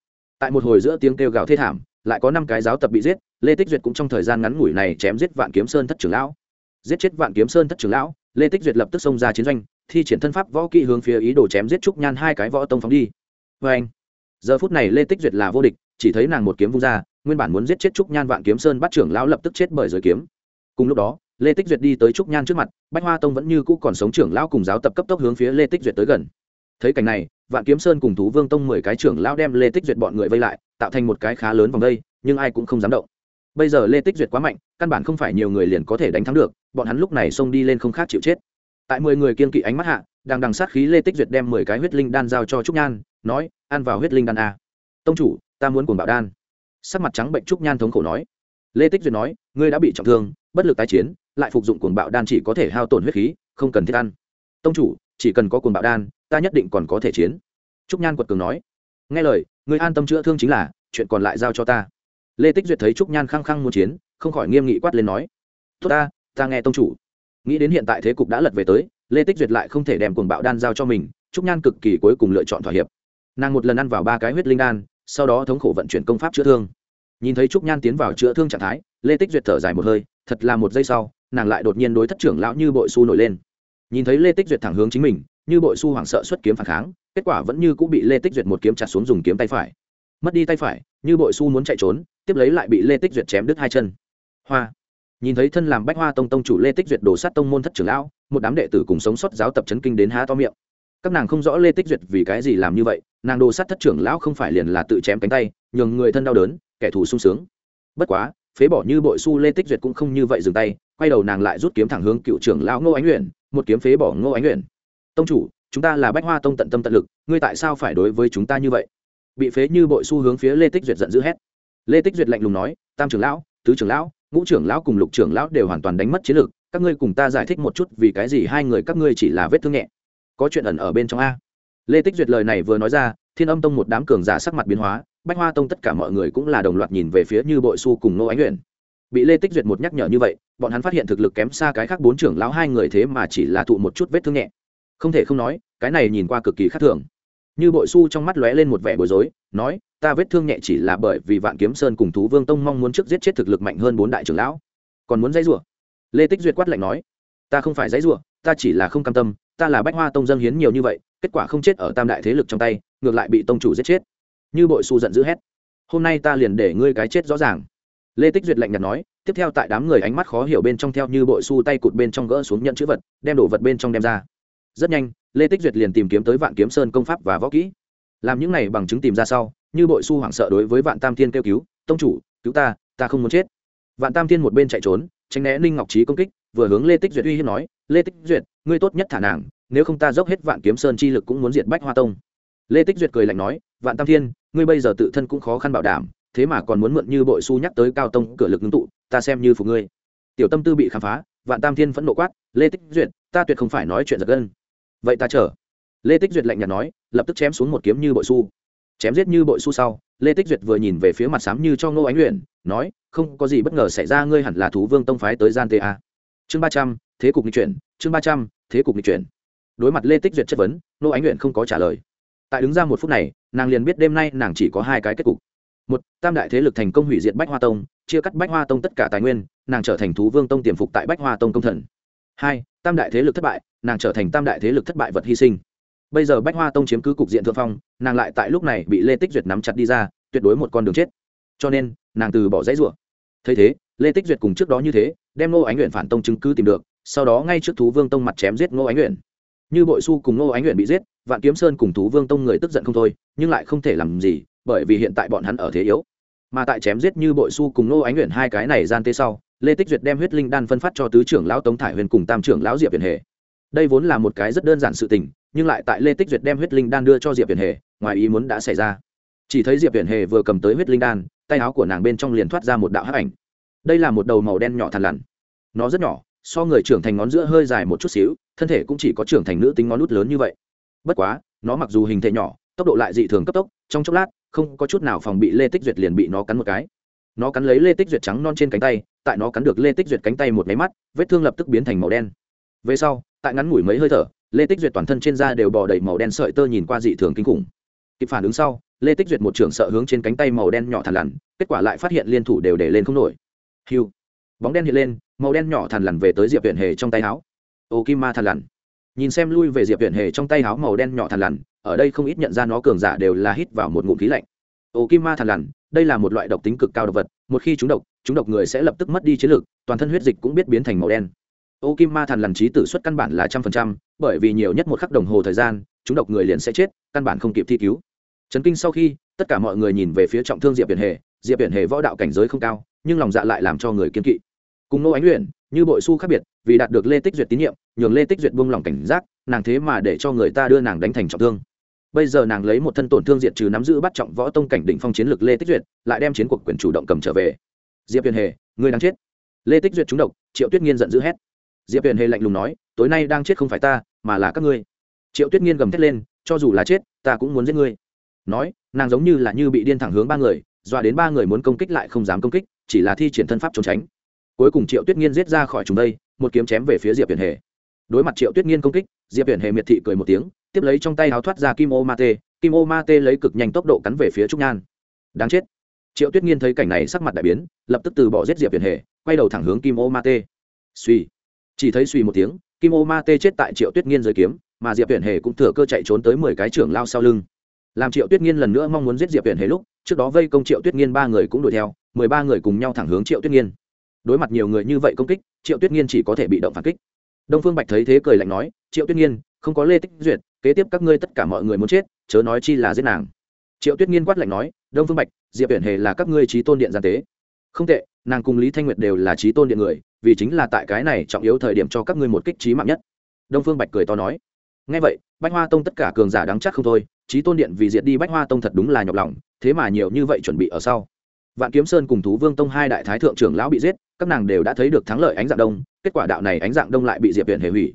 tại một hồi giữa tiếng kêu gào thê thảm, lại có năm cái giáo tập bị giết, lê tích duyệt cũng trong thời gian ngắn ngủi này chém giết vạn kiếm sơn thất trưởng lão. Giết chết vạn kiếm sơn thất trưởng lão, lê tích duyệt lập tức xông ra chiến doanh, thi triển thân pháp võ kỹ hướng phía ý đồ chém giết trúc nhan hai cái võ tông phóng đi. Vê anh giờ phút này lê tích duyệt là vô địch, chỉ thấy nàng một kiếm vung ra, nguyên bản muốn giết chết trúc nhan vạn kiếm sơn bắt trưởng lão lập tức chết bởi giới kiếm. Cùng lúc đó, lê tích duyệt đi tới trúc nhan trước mặt, bách hoa tông vẫn như cũ còn sống trưởng lão cùng giáo tập cấp tốc hướng phía lê tích duyệt tới gần. Thấy cảnh này vạn kiếm sơn cùng thú vương tông mười cái trưởng lão đem lê tích duyệt bọn người vây lại, tạo thành một cái khá lớn vòng đây, nhưng ai cũng không dám động. Bây giờ lê tích duyệt quá mạnh, căn bản không phải nhiều người liền có thể đánh thắng được, bọn hắn lúc này xông đi lên không khác chịu chết. Tại mười người kiên kỵ ánh mắt hạ, đang đằng sát khí lê tích duyệt đem mười cái huyết linh đan giao cho trúc nhan, nói, ăn vào huyết linh đan a. Tông chủ, ta muốn cuồng bạo đan. Sắc mặt trắng bệnh trúc nhan thống khổ nói. Lê tích duyệt nói, ngươi đã bị trọng thương, bất lực tái chiến, lại phục dụng cuồng bạo đan chỉ có thể hao tổn huyết khí, không cần thiết ăn. Tông chủ, chỉ cần có cuồng bạo đan ta nhất định còn có thể chiến. Trúc nhan quật cường nói. Nghe lời ngươi an tâm chữa thương chính là, chuyện còn lại giao cho ta. Lê tích duyệt thấy trúc nhan khăng khăng muốn chiến, không khỏi nghiêm nghị quát lên nói. Tốt ta ta nghe tông chủ. Nghĩ đến hiện tại thế cục đã lật về tới, lê tích duyệt lại không thể đem cuồng bạo đan giao cho mình, trúc nhan cực kỳ cuối cùng lựa chọn thỏa hiệp. Nàng một lần ăn vào ba cái huyết linh đan, sau đó thống khổ vận chuyển công pháp chữa thương. Nhìn thấy trúc nhan tiến vào chữa thương trạng thái, lê tích duyệt thở dài một hơi, thật là một giây sau, nàng lại đột nhiên đối thất trưởng lão như bội su nổi lên. Nhìn thấy lê tích duyệt thẳng hướng chính mình như bội su hoảng sợ xuất kiếm phản kháng, kết quả vẫn như cũng bị lê tích duyệt một kiếm chặt xuống dùng kiếm tay phải. Mất đi tay phải, như bội su muốn chạy trốn, tiếp lấy lại bị lê tích duyệt chém đứt hai chân. Hoa. Nhìn thấy thân làm bách hoa tông tông chủ lê tích duyệt đổ sát tông môn thất trưởng lão, một đám đệ tử cùng sống sót giáo tập chấn kinh đến há to miệng. Các nàng không rõ lê tích duyệt vì cái gì làm như vậy, nàng đồ sát thất trưởng lão không phải liền là tự chém cánh tay, nhường người thân đau đớn, kẻ thù sung sướng. Bất quá, phế bỏ như bội su lê tích duyệt cũng không như vậy dừng tay, quay đầu nàng lại rút kiếm thẳng hướng cựu trưởng lão ngô ánh nguyện một kiếm phế bỏ ngô ánh nguyện tông chủ, chúng ta là bách hoa tông tận tâm tận lực, ngươi tại sao phải đối với chúng ta như vậy? Bị phế như bội su hướng phía lê tích duyệt giận dữ hét. Lê tích duyệt lạnh lùng nói, tam trưởng lão, tứ trưởng lão, ngũ trưởng lão cùng lục trưởng lão đều hoàn toàn đánh mất chiến lược, các ngươi cùng ta giải thích một chút vì cái gì hai người các ngươi chỉ là vết thương nhẹ. Có chuyện ẩn ở bên trong a. Lê tích duyệt lời này vừa nói ra, thiên âm tông một đám cường giả sắc mặt biến hóa, bách hoa tông tất cả mọi người cũng là đồng loạt nhìn về phía như bội su cùng nô ánh huyền bị lê tích duyệt một nhắc nhở như vậy, bọn hắn phát hiện thực lực kém xa cái khác bốn trưởng lão hai người thế mà chỉ là thụ một chút vết thương nhẹ không thể không nói, cái này nhìn qua cực kỳ khác thường. Như bội su trong mắt lóe lên một vẻ bối rối, nói, ta vết thương nhẹ chỉ là bởi vì vạn kiếm sơn cùng thú vương tông mong muốn trước giết chết thực lực mạnh hơn bốn đại trưởng lão. Còn muốn dãy rủa? Lê tích duyệt quát lạnh nói, ta không phải dãy rủa, ta chỉ là không cam tâm, ta là bách hoa tông dân hiến nhiều như vậy, kết quả không chết ở tam đại thế lực trong tay, ngược lại bị tông chủ giết chết. Như bội su giận dữ hét, hôm nay ta liền để ngươi cái chết rõ ràng. Lê tích duyệt lạnh nhạt nói, tiếp theo tại đám người ánh mắt khó hiểu bên trong theo như bội su tay cụt bên trong gỡ xuống nhận chữ vật, đem đổ vật bên trong đem ra rất nhanh, lê tích duyệt liền tìm kiếm tới vạn kiếm sơn công pháp và võ kỹ. Làm những này bằng chứng tìm ra sau, như bội su hoảng sợ đối với vạn tam thiên kêu cứu, tông chủ, cứu ta ta không muốn chết. Vạn tam thiên một bên chạy trốn, tránh né ninh ngọc trí công kích, vừa hướng lê tích duyệt uy hiếp nói, lê tích duyệt, ngươi tốt nhất thả nàng, nếu không ta dốc hết vạn kiếm sơn chi lực cũng muốn diệt bách hoa tông. Lê tích duyệt cười lạnh nói, vạn tam thiên, ngươi bây giờ tự thân cũng khó khăn bảo đảm, thế mà còn muốn mượn như bội su nhắc tới cao tông cửa lực ngưng tụ, ta xem như phục ngươi. Tiểu tâm tư bị khám phá, vạn tam thiên phẫn nộ quát, lê tích duyệt, ta tuyệt không phải nói chuyện giật gân vậy ta chờ. Lê tích duyệt lạnh nhạt nói, lập tức chém xuống một kiếm như bội su. Chém giết như bội su sau, lê tích duyệt vừa nhìn về phía mặt sám như cho ngô ánh luyện nói, không có gì bất ngờ xảy ra, ngươi hẳn là thú vương tông phái tới gian ta chương ba trăm, thế cục nghị chuyển, chương ba trăm, thế cục nghị chuyển. Đối mặt lê tích duyệt chất vấn nô ánh luyện không có trả lời. Tại đứng ra một phút này, nàng liền biết đêm nay nàng chỉ có hai cái kết cục. Một, tam đại thế lực thành công hủy diệt bách hoa tông, chia cắt bách hoa tông tất cả tài nguyên, nàng trở thành thú vương tông tiềm phục tại bách hoa tông công thần. Hai, tam đại thế lực thất bại nàng trở thành tam đại thế lực thất bại vật hy sinh. Bây giờ bách hoa tông chiếm cứ cục diện thượng phong, nàng lại tại lúc này bị lê tích duyệt nắm chặt đi ra, tuyệt đối một con đường chết. Cho nên, nàng từ bỏ dãy rủa. Thấy thế, lê tích duyệt cùng trước đó như thế, đem ngô ánh nguyện phản tông chứng cứ tìm được, sau đó ngay trước thú vương tông mặt chém giết ngô ánh nguyện như bội su cùng ngô ánh nguyện bị giết, vạn kiếm sơn cùng thú vương tông người tức giận không thôi, nhưng lại không thể làm gì, bởi vì hiện tại bọn hắn ở thế yếu. Mà tại chém giết như bội su cùng ngô ánh nguyện hai cái này gian tê sau, lê tích duyệt đem huyết linh đan phân phát cho tứ trưởng lão tống thải huyền cùng tam trưởng lão diệp huyền hề đây vốn là một cái rất đơn giản sự tình, nhưng lại tại lê tích duyệt đem huyết linh đan đưa cho diệp huyền hề, ngoài ý muốn đã xảy ra. Chỉ thấy diệp huyền hề vừa cầm tới huyết linh đan, tay áo của nàng bên trong liền thoát ra một đạo hắc ảnh. Đây là một đầu màu đen nhỏ thằn lằn. Nó rất nhỏ, so người trưởng thành ngón giữa hơi dài một chút xíu, thân thể cũng chỉ có trưởng thành nữ tính ngón út lớn như vậy. Bất quá, nó mặc dù hình thể nhỏ, tốc độ lại dị thường cấp tốc, trong chốc lát, không có chút nào phòng bị lê tích duyệt liền bị nó cắn một cái. Nó cắn lấy lê tích duyệt trắng non trên cánh tay, tại nó cắn được lê tích duyệt cánh tay một máy mắt, vết thương lập tức biến thành màu đen về sau, tại ngắn ngủi mấy hơi thở, lê tích duyệt toàn thân trên da đều bò đầy màu đen sợi tơ nhìn qua dị thường kinh khủng. Kịp phản ứng sau, lê tích duyệt một trưởng sợ hướng trên cánh tay màu đen nhỏ thằn lằn, kết quả lại phát hiện liên thủ đều để lên không nổi. Hiu bóng đen hiện lên, màu đen nhỏ thằn lằn về tới diệp huyện hề trong tay áo. Ô kim ma thằn lằn. Nhìn xem lui về diệp huyện hề trong tay áo màu đen nhỏ thằn lằn, ở đây không ít nhận ra nó cường giả đều là hít vào một ngụm khí lạnh. Ô kim ma thằn lằn, đây là một loại độc tính cực cao độc vật, một khi chúng độc chúng độc người sẽ lập tức mất đi chiến lược toàn thân huyết dịch cũng biết biến thành màu đen ô kim ma Thần lằn trí tử suất căn bản là trăm phần trăm, bởi vì nhiều nhất một khắc đồng hồ thời gian, chúng độc người liền sẽ chết, căn bản không kịp thi cứu. Chấn kinh sau khi, tất cả mọi người nhìn về phía trọng thương diệp biển hề. Diệp biển hề võ đạo cảnh giới không cao, nhưng lòng dạ lại làm cho người kiên kỵ. Cùng nô ánh luyện như bội su khác biệt, vì đạt được lê tích duyệt tín nhiệm, nhường lê tích duyệt buông lòng cảnh giác, nàng thế mà để cho người ta đưa nàng đánh thành trọng thương. Bây giờ nàng lấy một thân tổn thương diệt trừ nắm giữ bắt trọng võ tông cảnh định phong chiến lược lê tích duyệt, lại đem chiến cuộc quyền chủ động cầm trở về. Diệp huyền hề, người đang chết. Lê tích duyệt trúng độc, triệu tuyết nghiên giận dữ hét diệp huyền hề lạnh lùng nói, tối nay đang chết không phải ta, mà là các ngươi. Triệu tuyết nghiên gầm thét lên, cho dù là chết, ta cũng muốn giết ngươi. Nói, nàng giống như là như bị điên thẳng hướng ba người, dọa đến ba người muốn công kích lại không dám công kích, chỉ là thi triển thân pháp trốn tránh. Cuối cùng triệu tuyết nghiên giết ra khỏi chúng đây, một kiếm chém về phía diệp huyền hề. Đối mặt triệu tuyết nghiên công kích, diệp huyền hề miệt thị cười một tiếng, tiếp lấy trong tay áo thoát ra kim ô ma tê, kim ô ma tê lấy cực nhanh tốc độ cắn về phía trúc nhan. Đáng chết. Triệu tuyết nghiên thấy cảnh này sắc mặt đại biến, lập tức từ bỏ giết diệp huyền hề, quay đầu thẳng hướng kim ô ma tê. Suy chỉ thấy suy một tiếng, kim ô ma tê chết tại triệu tuyết nghiên dưới kiếm, mà diệp tuyển hề cũng thừa cơ chạy trốn tới mười cái trưởng lao sau lưng. Làm triệu tuyết nghiên lần nữa mong muốn giết diệp tuyển hề lúc, trước đó vây công triệu tuyết nghiên ba người cũng đuổi theo, mười ba người cùng nhau thẳng hướng triệu tuyết nghiên. Đối mặt nhiều người như vậy công kích, triệu tuyết nghiên chỉ có thể bị động phản kích. Đông phương bạch thấy thế cười lạnh nói, triệu tuyết nghiên, không có lê tích duyệt, kế tiếp các ngươi tất cả mọi người muốn chết, chớ nói chi là giết nàng. Triệu tuyết nghiên quát lạnh nói, đông phương bạch, diệp uyển hề là các ngươi trí tôn điện gian tế. Không tệ, nàng cùng lý thanh nguyệt đều là trí tôn điện người vì chính là tại cái này trọng yếu thời điểm cho các ngươi một kích trí mạng nhất. Đông phương bạch cười to nói. Ngay vậy, bách hoa tông tất cả cường giả đáng chắc không thôi trí tôn điện vì diệt đi bách hoa tông thật đúng là nhọc lòng, thế mà nhiều như vậy chuẩn bị ở sau. Vạn kiếm sơn cùng thú vương tông hai đại thái thượng trưởng lão bị giết, các nàng đều đã thấy được thắng lợi ánh dạng đông, kết quả đạo này ánh dạng đông lại bị diệp viện hề hủy.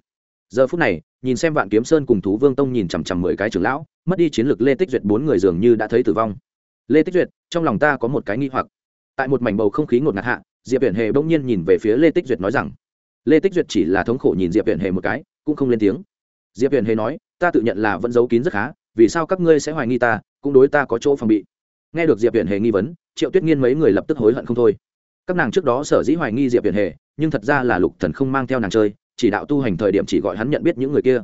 Giờ phút này, nhìn xem vạn kiếm sơn cùng thú vương tông nhìn chằm chằm mười cái trưởng lão, mất đi chiến lược lê tích duyệt bốn người dường như đã thấy tử vong. Lê tích duyệt, trong lòng ta có một cái nghi hoặc. Tại một mảnh bầu không khí ngột ngạt hạ diệp viện hề bỗng nhiên nhìn về phía lê tích duyệt nói rằng, lê tích duyệt chỉ là thống khổ nhìn diệp viện hề một cái, cũng không lên tiếng. Diệp viện hề nói, ta tự nhận là vẫn giấu kín rất khá, vì sao các ngươi sẽ hoài nghi ta, cũng đối ta có chỗ phòng bị. Nghe được diệp viện hề nghi vấn, triệu tuyết nghiên mấy người lập tức hối hận không thôi. Các nàng trước đó sở dĩ hoài nghi diệp viện hề, nhưng thật ra là lục thần không mang theo nàng chơi, chỉ đạo tu hành thời điểm chỉ gọi hắn nhận biết những người kia.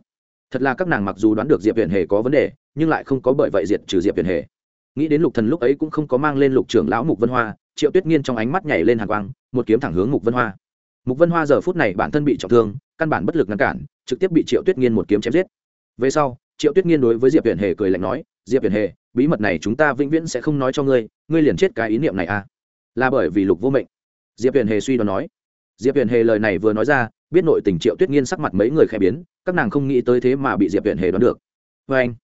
Thật là các nàng mặc dù đoán được diệp viện hề có vấn đề, nhưng lại không có bởi vậy diệt trừ diệp viện hề. Nghĩ đến lục thần lúc ấy cũng không có mang lên lục trưởng lão mục vân hoa triệu tuyết nghiên trong ánh mắt nhảy lên hàng quang, một kiếm thẳng hướng mục vân hoa. mục vân hoa giờ phút này bản thân bị trọng thương, căn bản bất lực ngăn cản, trực tiếp bị triệu tuyết nghiên một kiếm chém giết. về sau, triệu tuyết nghiên đối với diệp viện hề cười lạnh nói, diệp viện hề, bí mật này chúng ta vĩnh viễn sẽ không nói cho ngươi ngươi liền chết cái ý niệm này à? là bởi vì lục vô mệnh. diệp viện hề suy đoán nói. diệp viện hề lời này vừa nói ra, biết nội tình triệu tuyết nghiên sắc mặt mấy người khẽ biến, các nàng không nghĩ tới thế mà bị diệp viện hề đoán được. Vê anh,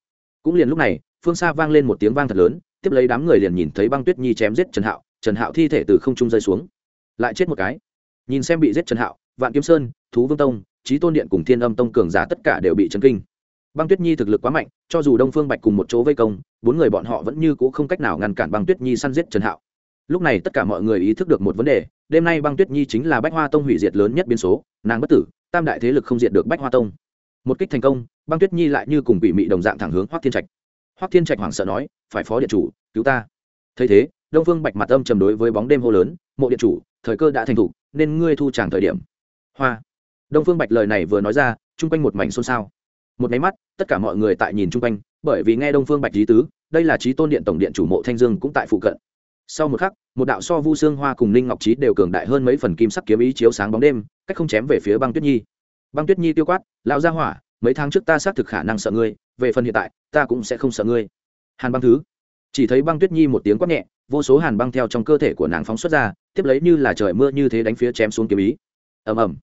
cũng liền lúc này, phương xa vang lên một tiếng vang thật lớn, tiếp lấy đám người liền nhìn thấy băng tuyết nhi chém giết trần hạo trần hạo thi thể từ không trung rơi xuống. Lại chết một cái. Nhìn xem bị giết trần hạo, vạn kiếm sơn, thú vương tông trí tôn điện cùng thiên âm tông cường giả tất cả đều bị chấn kinh. Băng tuyết nhi thực lực quá mạnh, cho dù đông phương bạch cùng một chỗ vây công, bốn người bọn họ vẫn như c ũ không cách nào ngăn cản băng tuyết nhi săn giết trần hạo. Lúc này tất cả mọi người ý thức được một vấn đề, đêm nay băng tuyết nhi chính là bách hoa tông hủy diệt lớn nhất biến số, nàng bất tử, tam đại thế lực không diệt được bách hoa tông. Một kích thành công, băng tuyết nhi lại như cùng bị mị đồng dạng thẳng hướng hoác thiên trạch. Hoác thiên trạch hoảng sợ nói, phải phó điện chủ, cứu ta. Thấy thế đông phương bạch mặt âm trầm đối với bóng đêm hô lớn, mộ điện chủ, thời cơ đã thành thục nên ngươi thu tràng thời điểm. Hoa. Đông phương bạch lời này vừa nói ra, chung quanh một mảnh xôn xao. Một máy mắt, tất cả mọi người tại nhìn chung quanh, bởi vì nghe đông phương bạch lý tứ, đây là trí tôn điện tổng điện chủ mộ thanh dương cũng tại phụ cận. Sau một khắc, một đạo so vu xương hoa cùng ninh ngọc trí đều cường đại hơn mấy phần kim sắc kiếm ý chiếu sáng bóng đêm, cách không chém về phía băng tuyết nhi. Băng tuyết nhi tiêu quát, lão gia hỏa, mấy tháng trước ta xác thực khả năng sợ ngươi, về phần hiện tại, ta cũng sẽ không sợ ngươi. Hàn băng thứ chỉ thấy băng tuyết nhi một tiếng quát nhẹ, vô số hàn băng theo trong cơ thể của nàng phóng xuất ra, tiếp lấy như là trời mưa như thế đánh phía chém xuống kiếm ý. Ầm ầm.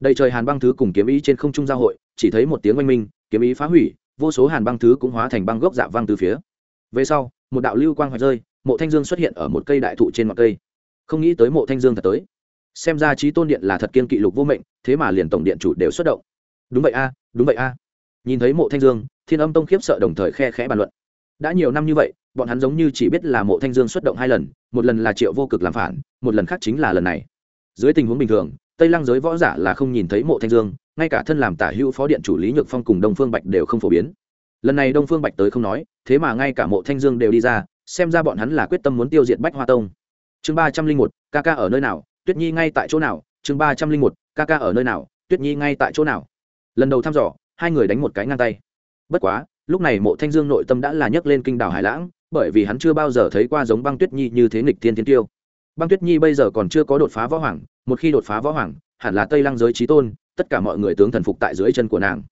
Đầy trời hàn băng thứ cùng kiếm ý trên không trung giao hội, chỉ thấy một tiếng oanh minh, kiếm ý phá hủy, vô số hàn băng thứ cũng hóa thành băng gốc dạ văng từ phía. Về sau, một đạo lưu quang hoạch rơi, mộ thanh dương xuất hiện ở một cây đại thụ trên mặt cây. Không nghĩ tới mộ thanh dương thật tới. Xem ra trí tôn điện là thật kiên kỵ lục vô mệnh, thế mà liền tổng điện chủ đều xuất động. Đúng vậy a, đúng vậy a. Nhìn thấy mộ thanh dương, thiên âm tông khiếp sợ đồng thời khe khẽ bàn luận đã nhiều năm như vậy, bọn hắn giống như chỉ biết là mộ thanh dương xuất động hai lần, một lần là triệu vô cực làm phản, một lần khác chính là lần này. Dưới tình huống bình thường, tây lăng giới võ giả là không nhìn thấy mộ thanh dương, ngay cả thân làm tả hữu phó điện chủ lý nhược phong cùng đông phương bạch đều không phổ biến. Lần này đông phương bạch tới không nói, thế mà ngay cả mộ thanh dương đều đi ra, xem ra bọn hắn là quyết tâm muốn tiêu diệt bách hoa tông. Chương ba trăm linh một, ca ca ở nơi nào, tuyết nhi ngay tại chỗ nào, chương ba trăm linh một, ca ca ở nơi nào, tuyết nhi ngay tại chỗ nào. Lần đầu thăm dò, hai người đánh một cái ngang tay. Bất quá lúc này mộ thanh dương nội tâm đã là nhấc lên kinh đảo hải lãng, bởi vì hắn chưa bao giờ thấy qua giống băng tuyết nhi như thế nghịch thiên thiên tiêu. Băng tuyết nhi bây giờ còn chưa có đột phá võ hoàng, một khi đột phá võ hoàng, hẳn là tây lăng giới trí tôn, tất cả mọi người tướng thần phục tại dưới chân của nàng.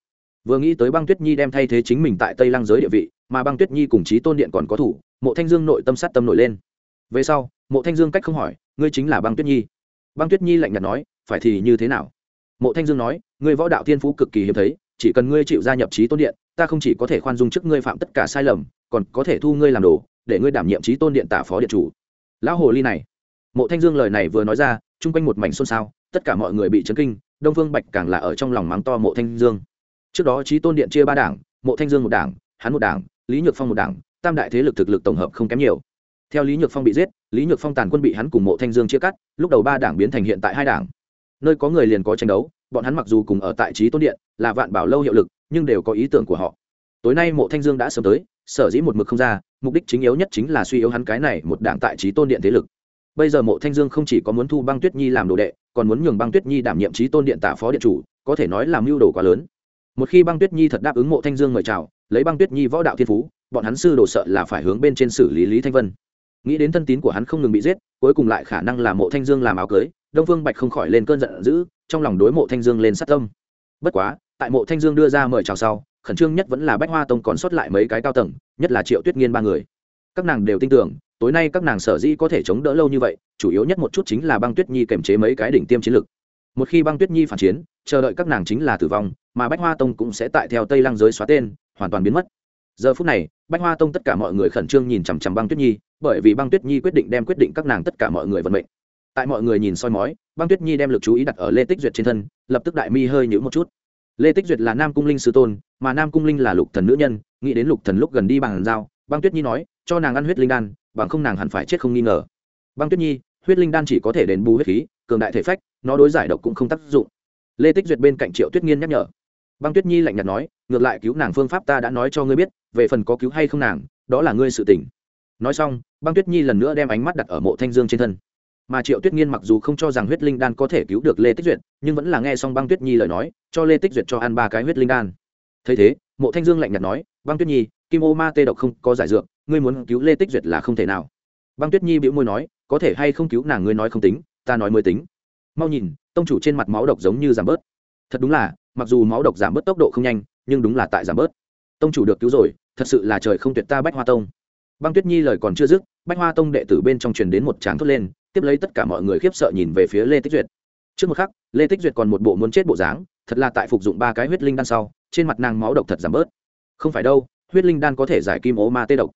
Vừa nghĩ tới băng tuyết nhi đem thay thế chính mình tại tây lăng giới địa vị, mà băng tuyết nhi cùng trí tôn điện còn có thủ, mộ thanh dương nội tâm sát tâm nổi lên. Về sau, mộ thanh dương cách không hỏi, ngươi chính là băng tuyết nhi? Băng tuyết nhi lạnh nhạt nói, phải thì như thế nào? Mộ thanh dương nói, ngươi võ đạo thiên phú cực kỳ hiếm thấy, chỉ cần ngươi chịu gia nhập trí tôn điện ta không chỉ có thể khoan dung trước ngươi phạm tất cả sai lầm, còn có thể thu ngươi làm đồ, để ngươi đảm nhiệm trí tôn điện tả phó điện chủ. Lão hồ ly này. Mộ thanh dương lời này vừa nói ra, chung quanh một mảnh xôn xao, tất cả mọi người bị chấn kinh, đông phương bạch càng là ở trong lòng mắng to mộ thanh dương. Trước đó trí tôn điện chia ba đảng, mộ thanh dương một đảng, hắn một đảng, lý nhược phong một đảng, tam đại thế lực thực lực tổng hợp không kém nhiều. Theo lý nhược phong bị giết, lý nhược phong tàn quân bị hắn cùng mộ thanh dương chia cắt, lúc đầu ba đảng biến thành hiện tại hai đảng. Nơi có người liền có tranh đấu, bọn hắn mặc dù cùng ở tại trí tôn điện, là vạn bảo lâu hiệu lực nhưng đều có ý tưởng của họ. Tối nay mộ thanh dương đã sớm tới, sở dĩ một mực không ra, mục đích chính yếu nhất chính là suy yếu hắn cái này một đảng tại trí tôn điện thế lực. Bây giờ mộ thanh dương không chỉ có muốn thu băng tuyết nhi làm đồ đệ, còn muốn nhường băng tuyết nhi đảm nhiệm trí tôn điện tả phó điện chủ, có thể nói là mưu đồ quá lớn. Một khi băng tuyết nhi thật đáp ứng mộ thanh dương mời chào, lấy băng tuyết nhi võ đạo thiên phú, bọn hắn sư đồ sợ là phải hướng bên trên xử lý lý thanh vân. Nghĩ đến thân tín của hắn không ngừng bị giết, cuối cùng lại khả năng là mộ thanh dương làm áo cưới, đông phương bạch không khỏi lên cơn giận dữ, trong lòng đối mộ thanh dương lên sát tâm. Bất quá tại mộ thanh dương đưa ra mời chào sau, khẩn trương nhất vẫn là bách hoa tông còn sót lại mấy cái cao tầng, nhất là triệu tuyết nghiên ba người. Các nàng đều tin tưởng, tối nay các nàng sở dĩ có thể chống đỡ lâu như vậy, chủ yếu nhất một chút chính là băng tuyết nhi kềm chế mấy cái đỉnh tiêm chiến lực. Một khi băng tuyết nhi phản chiến, chờ đợi các nàng chính là tử vong, mà bách hoa tông cũng sẽ tại theo tây lăng giới xóa tên, hoàn toàn biến mất. Giờ phút này, bách hoa tông tất cả mọi người khẩn trương nhìn chằm chằm băng tuyết nhi, bởi vì băng tuyết nhi quyết định đem quyết định các nàng tất cả mọi người vận mệnh. Tại mọi người nhìn soi mói, băng tuyết nhi đem lực chú ý đặt ở lê tích duyệt trên thân, lập tức đại mi hơi nhữ một chút lê tích duyệt là nam cung linh sư tôn, mà nam cung linh là lục thần nữ nhân, nghĩ đến lục thần lúc gần đi bằng dao băng tuyết nhi nói, cho nàng ăn huyết linh đan, bằng không nàng hẳn phải chết không nghi ngờ. Băng tuyết nhi, huyết linh đan chỉ có thể đền bù huyết khí, cường đại thể phách, nó đối giải độc cũng không tác dụng. Lê tích duyệt bên cạnh triệu tuyết nghiên nhắc nhở. Băng tuyết nhi lạnh nhạt nói, ngược lại cứu nàng phương pháp ta đã nói cho ngươi biết, về phần có cứu hay không nàng, đó là ngươi sự tình. nói xong, băng tuyết nhi lần nữa đem ánh mắt đặt ở mộ thanh dương trên thân mà triệu tuyết nghiên mặc dù không cho rằng huyết linh đan có thể cứu được lê tích duyệt, nhưng vẫn là nghe xong băng tuyết nhi lời nói, cho lê tích duyệt cho ăn ba cái huyết linh đan. Thấy thế, mộ thanh dương lạnh nhạt nói, băng tuyết nhi, kim ô ma tê độc không có giải dược, ngươi muốn cứu lê tích duyệt là không thể nào. Băng tuyết nhi bĩu môi nói, có thể hay không cứu nàng ngươi nói không tính, ta nói mới tính. Mau nhìn, tông chủ trên mặt máu độc giống như giảm bớt. Thật đúng là, mặc dù máu độc giảm bớt tốc độ không nhanh, nhưng đúng là tại giảm bớt. Tông chủ được cứu rồi, thật sự là trời không tuyệt ta bách hoa tông. Băng tuyết nhi lời còn chưa dứt, bách hoa tông đệ tử bên trong truyền đến một tráng thốt lên tiếp lấy tất cả mọi người khiếp sợ nhìn về phía lê tích duyệt. Trước một khắc, lê tích duyệt còn một bộ muốn chết bộ dáng, thật là tại phục dụng ba cái huyết linh đan sau, trên mặt nàng máu độc thật giảm bớt. Không phải đâu, huyết linh đan có thể giải kim ố ma tê độc.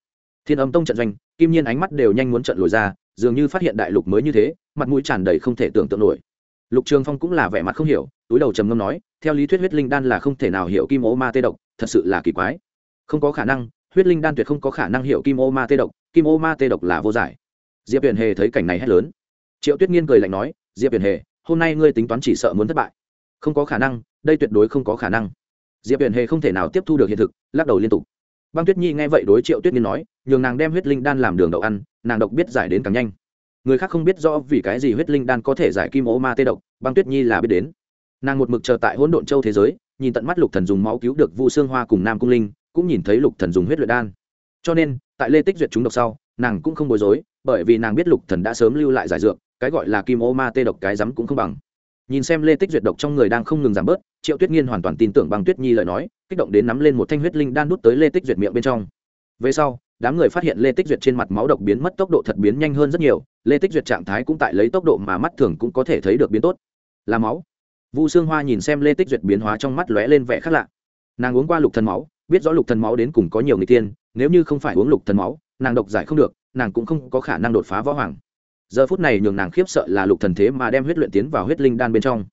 Thiên âm tông trận doanh, kim nhiên ánh mắt đều nhanh muốn trận lồi ra, dường như phát hiện đại lục mới như thế, mặt mũi tràn đầy không thể tưởng tượng nổi. Lục trường phong cũng là vẻ mặt không hiểu, túi đầu trầm ngâm nói, theo lý thuyết huyết linh đan là không thể nào hiểu kim ố ma tê độc, thật sự là kỳ quái. Không có khả năng, huyết linh đan tuyệt không có khả năng hiểu kim ô ma tê độc, kim ô ma tê độc là vô giải diệp huyền hề thấy cảnh này hét lớn. Triệu tuyết nghiên cười lạnh nói, diệp huyền hề, hôm nay ngươi tính toán chỉ sợ muốn thất bại. Không có khả năng, đây tuyệt đối không có khả năng. Diệp huyền hề không thể nào tiếp thu được hiện thực, lắc đầu liên tục. Băng tuyết nhi nghe vậy đối triệu tuyết nghiên nói, nhường nàng đem huyết linh đan làm đường đậu ăn, nàng độc biết giải đến càng nhanh. Người khác không biết rõ vì cái gì huyết linh đan có thể giải kim ô ma tê độc, băng tuyết nhi là biết đến. Nàng một mực chờ tại hỗn độn châu thế giới, nhìn tận mắt lục thần dùng máu cứu được vu xương hoa cùng nam cung linh, cũng nhìn thấy lục thần dùng huyết luyện đan. Cho nên, tại lê tích duyệt chúng độc sau nàng cũng không bối rối, bởi vì nàng biết lục thần đã sớm lưu lại giải dược, cái gọi là kim ô ma tê độc cái rắm cũng không bằng. Nhìn xem lê tích duyệt độc trong người đang không ngừng giảm bớt, triệu tuyết nghiên hoàn toàn tin tưởng bằng tuyết nhi lời nói, kích động đến nắm lên một thanh huyết linh đan đút tới lê tích duyệt miệng bên trong. Về sau, đám người phát hiện lê tích duyệt trên mặt máu độc biến mất tốc độ thật biến nhanh hơn rất nhiều, lê tích duyệt trạng thái cũng tại lấy tốc độ mà mắt thường cũng có thể thấy được biến tốt. Là máu. Vu xương hoa nhìn xem lê tích duyệt biến hóa trong mắt lóe lên vẻ khác lạ. Nàng uống qua lục thần máu, biết rõ lục thần máu đến cùng có nhiều người tiên nếu như không phải uống lục thần máu nàng độc giải không được, nàng cũng không có khả năng đột phá võ hoàng. Giờ phút này nhường nàng khiếp sợ là lục thần thế mà đem huyết luyện tiến vào huyết linh đan bên trong.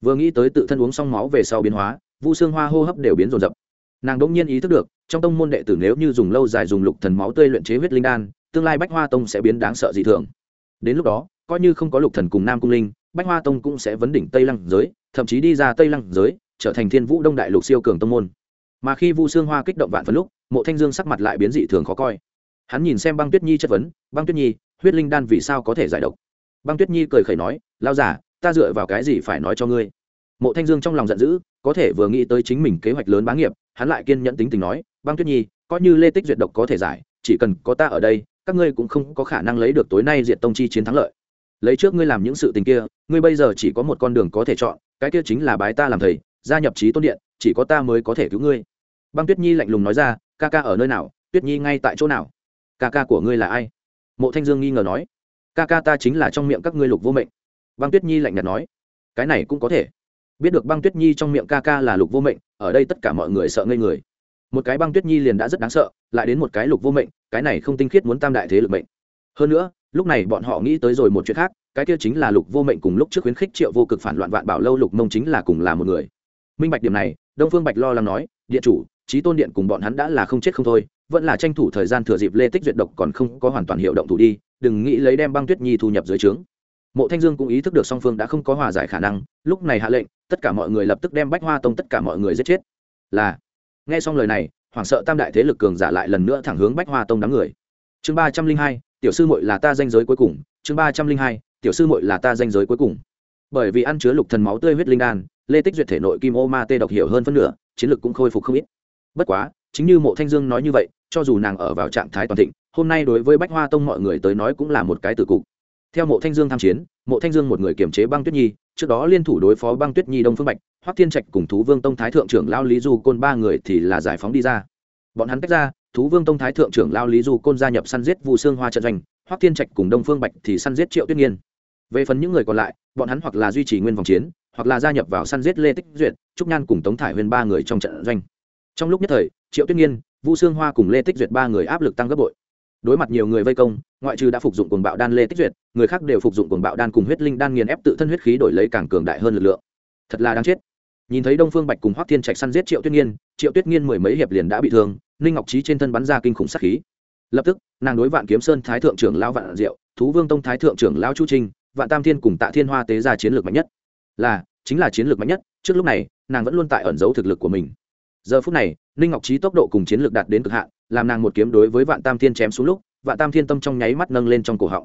Vừa nghĩ tới tự thân uống xong máu về sau biến hóa, vu xương hoa hô hấp đều biến rồn rập nàng đỗng nhiên ý thức được, trong tông môn đệ tử nếu như dùng lâu dài dùng lục thần máu tươi luyện chế huyết linh đan, tương lai bách hoa tông sẽ biến đáng sợ dị thường. Đến lúc đó, coi như không có lục thần cùng nam cung linh, bách hoa tông cũng sẽ vấn đỉnh tây lăng giới, thậm chí đi ra tây lăng giới, trở thành thiên vũ đông đại lục siêu cường tông môn. Mà khi vu xương hoa kích động vạn phần lúc, mộ thanh dương sắc mặt lại biến dị thường khó coi hắn nhìn xem băng tuyết nhi chất vấn, băng tuyết nhi, huyết linh đan vì sao có thể giải độc? Băng tuyết nhi cười khẩy nói, lao giả ta dựa vào cái gì phải nói cho ngươi? Mộ thanh dương trong lòng giận dữ, có thể vừa nghĩ tới chính mình kế hoạch lớn bá nghiệp, hắn lại kiên nhẫn tính tình nói, băng tuyết nhi, coi như lê tích duyệt độc có thể giải, chỉ cần có ta ở đây, các ngươi cũng không có khả năng lấy được tối nay diện tông chi chiến thắng lợi. Lấy trước ngươi làm những sự tình kia, ngươi bây giờ chỉ có một con đường có thể chọn, cái kia chính là bái ta làm thầy, gia nhập trí tôn điện, chỉ có ta mới có thể cứu ngươi. Băng tuyết nhi lạnh lùng nói ra, ca ca ở nơi nào, tuyết nhi ngay tại chỗ nào? Ca ca của ngươi là ai? Mộ thanh dương nghi ngờ nói. Ca ca ta chính là trong miệng các ngươi lục vô mệnh. Băng tuyết nhi lạnh nhạt nói. Cái này cũng có thể. Biết được băng tuyết nhi trong miệng ca ca là lục vô mệnh, ở đây tất cả mọi người sợ ngây người. Một cái băng tuyết nhi liền đã rất đáng sợ, lại đến một cái lục vô mệnh, cái này không tinh khiết muốn tam đại thế lực mệnh. Hơn nữa, lúc này bọn họ nghĩ tới rồi một chuyện khác, cái kia chính là lục vô mệnh cùng lúc trước khuyến khích triệu vô cực phản loạn vạn bảo lâu lục mông chính là cùng là một người. Minh bạch điểm này, đông phương bạch lo lắng nói, điện chủ trí tôn điện cùng bọn hắn đã là không chết không thôi vẫn là tranh thủ thời gian thừa dịp lê tích duyệt độc còn không có hoàn toàn hiệu động thủ đi, đừng nghĩ lấy đem băng tuyết nhi thu nhập dưới trướng. Mộ thanh dương cũng ý thức được song phương đã không có hòa giải khả năng, lúc này hạ lệnh, tất cả mọi người lập tức đem bách hoa tông tất cả mọi người giết chết. Là, nghe xong lời này, hoảng sợ tam đại thế lực cường giả lại lần nữa thẳng hướng bách hoa tông đám người. Chương ba trăm linh hai, tiểu sư mội là ta danh giới cuối cùng. Chương ba trăm linh hai, tiểu sư mội là ta danh giới cuối cùng. Bởi vì ăn chứa lục thần máu tươi huyết linh đan, lê tích duyệt thể nội kim ô ma tê độc hiểu hơn phân nửa, chiến lực cũng khôi phục không ít. Bất quá, chính như mộ thanh dương nói như vậy cho dù nàng ở vào trạng thái toàn thịnh, hôm nay đối với bách hoa tông mọi người tới nói cũng là một cái từ cục. Theo mộ thanh dương tham chiến, mộ thanh dương một người kiềm chế băng tuyết nhi, trước đó liên thủ đối phó băng tuyết nhi đông phương bạch, hoắc thiên trạch cùng thú vương tông thái thượng trưởng lao lý du côn ba người thì là giải phóng đi ra. Bọn hắn tách ra, thú vương tông thái thượng trưởng lao lý du côn gia nhập săn giết vu xương hoa trận doanh, hoắc thiên trạch cùng đông phương bạch thì săn giết triệu tuyết nghiên. Về phần những người còn lại, bọn hắn hoặc là duy trì nguyên vòng chiến, hoặc là gia nhập vào săn giết lê tích duyệt, trúc nhan cùng tống thải huyền ba người trong trận doanh. Trong lúc nhất thời, triệu tuyết nghiên vu xương hoa cùng lê tích duyệt ba người áp lực tăng gấp bội. Đối mặt nhiều người vây công, ngoại trừ đã phục dụng cuồng bạo đan lê tích duyệt, người khác đều phục dụng cuồng bạo đan cùng huyết linh đan nghiền ép tự thân huyết khí đổi lấy càng cường đại hơn lực lượng. Thật là đáng chết. Nhìn thấy đông phương bạch cùng hoắc thiên trạch săn giết triệu tuyết nghiên, triệu tuyết nghiên mười mấy hiệp liền đã bị thương, ninh ngọc trí trên thân bắn ra kinh khủng sát khí. Lập tức, nàng đối vạn kiếm sơn thái thượng trưởng lão vạn diệu, thú vương tông thái thượng trưởng lão chu trinh, vạn tam thiên cùng tạ thiên hoa tế ra chiến lược mạnh nhất. Là, chính là chiến lược mạnh nhất, trước lúc này, nàng vẫn luôn tại ẩn giấu thực lực của mình giờ phút này, ninh ngọc trí tốc độ cùng chiến lược đạt đến cực hạn, làm nàng một kiếm đối với vạn tam thiên chém xuống lúc, vạn tam thiên tâm trong nháy mắt nâng lên trong cổ họng.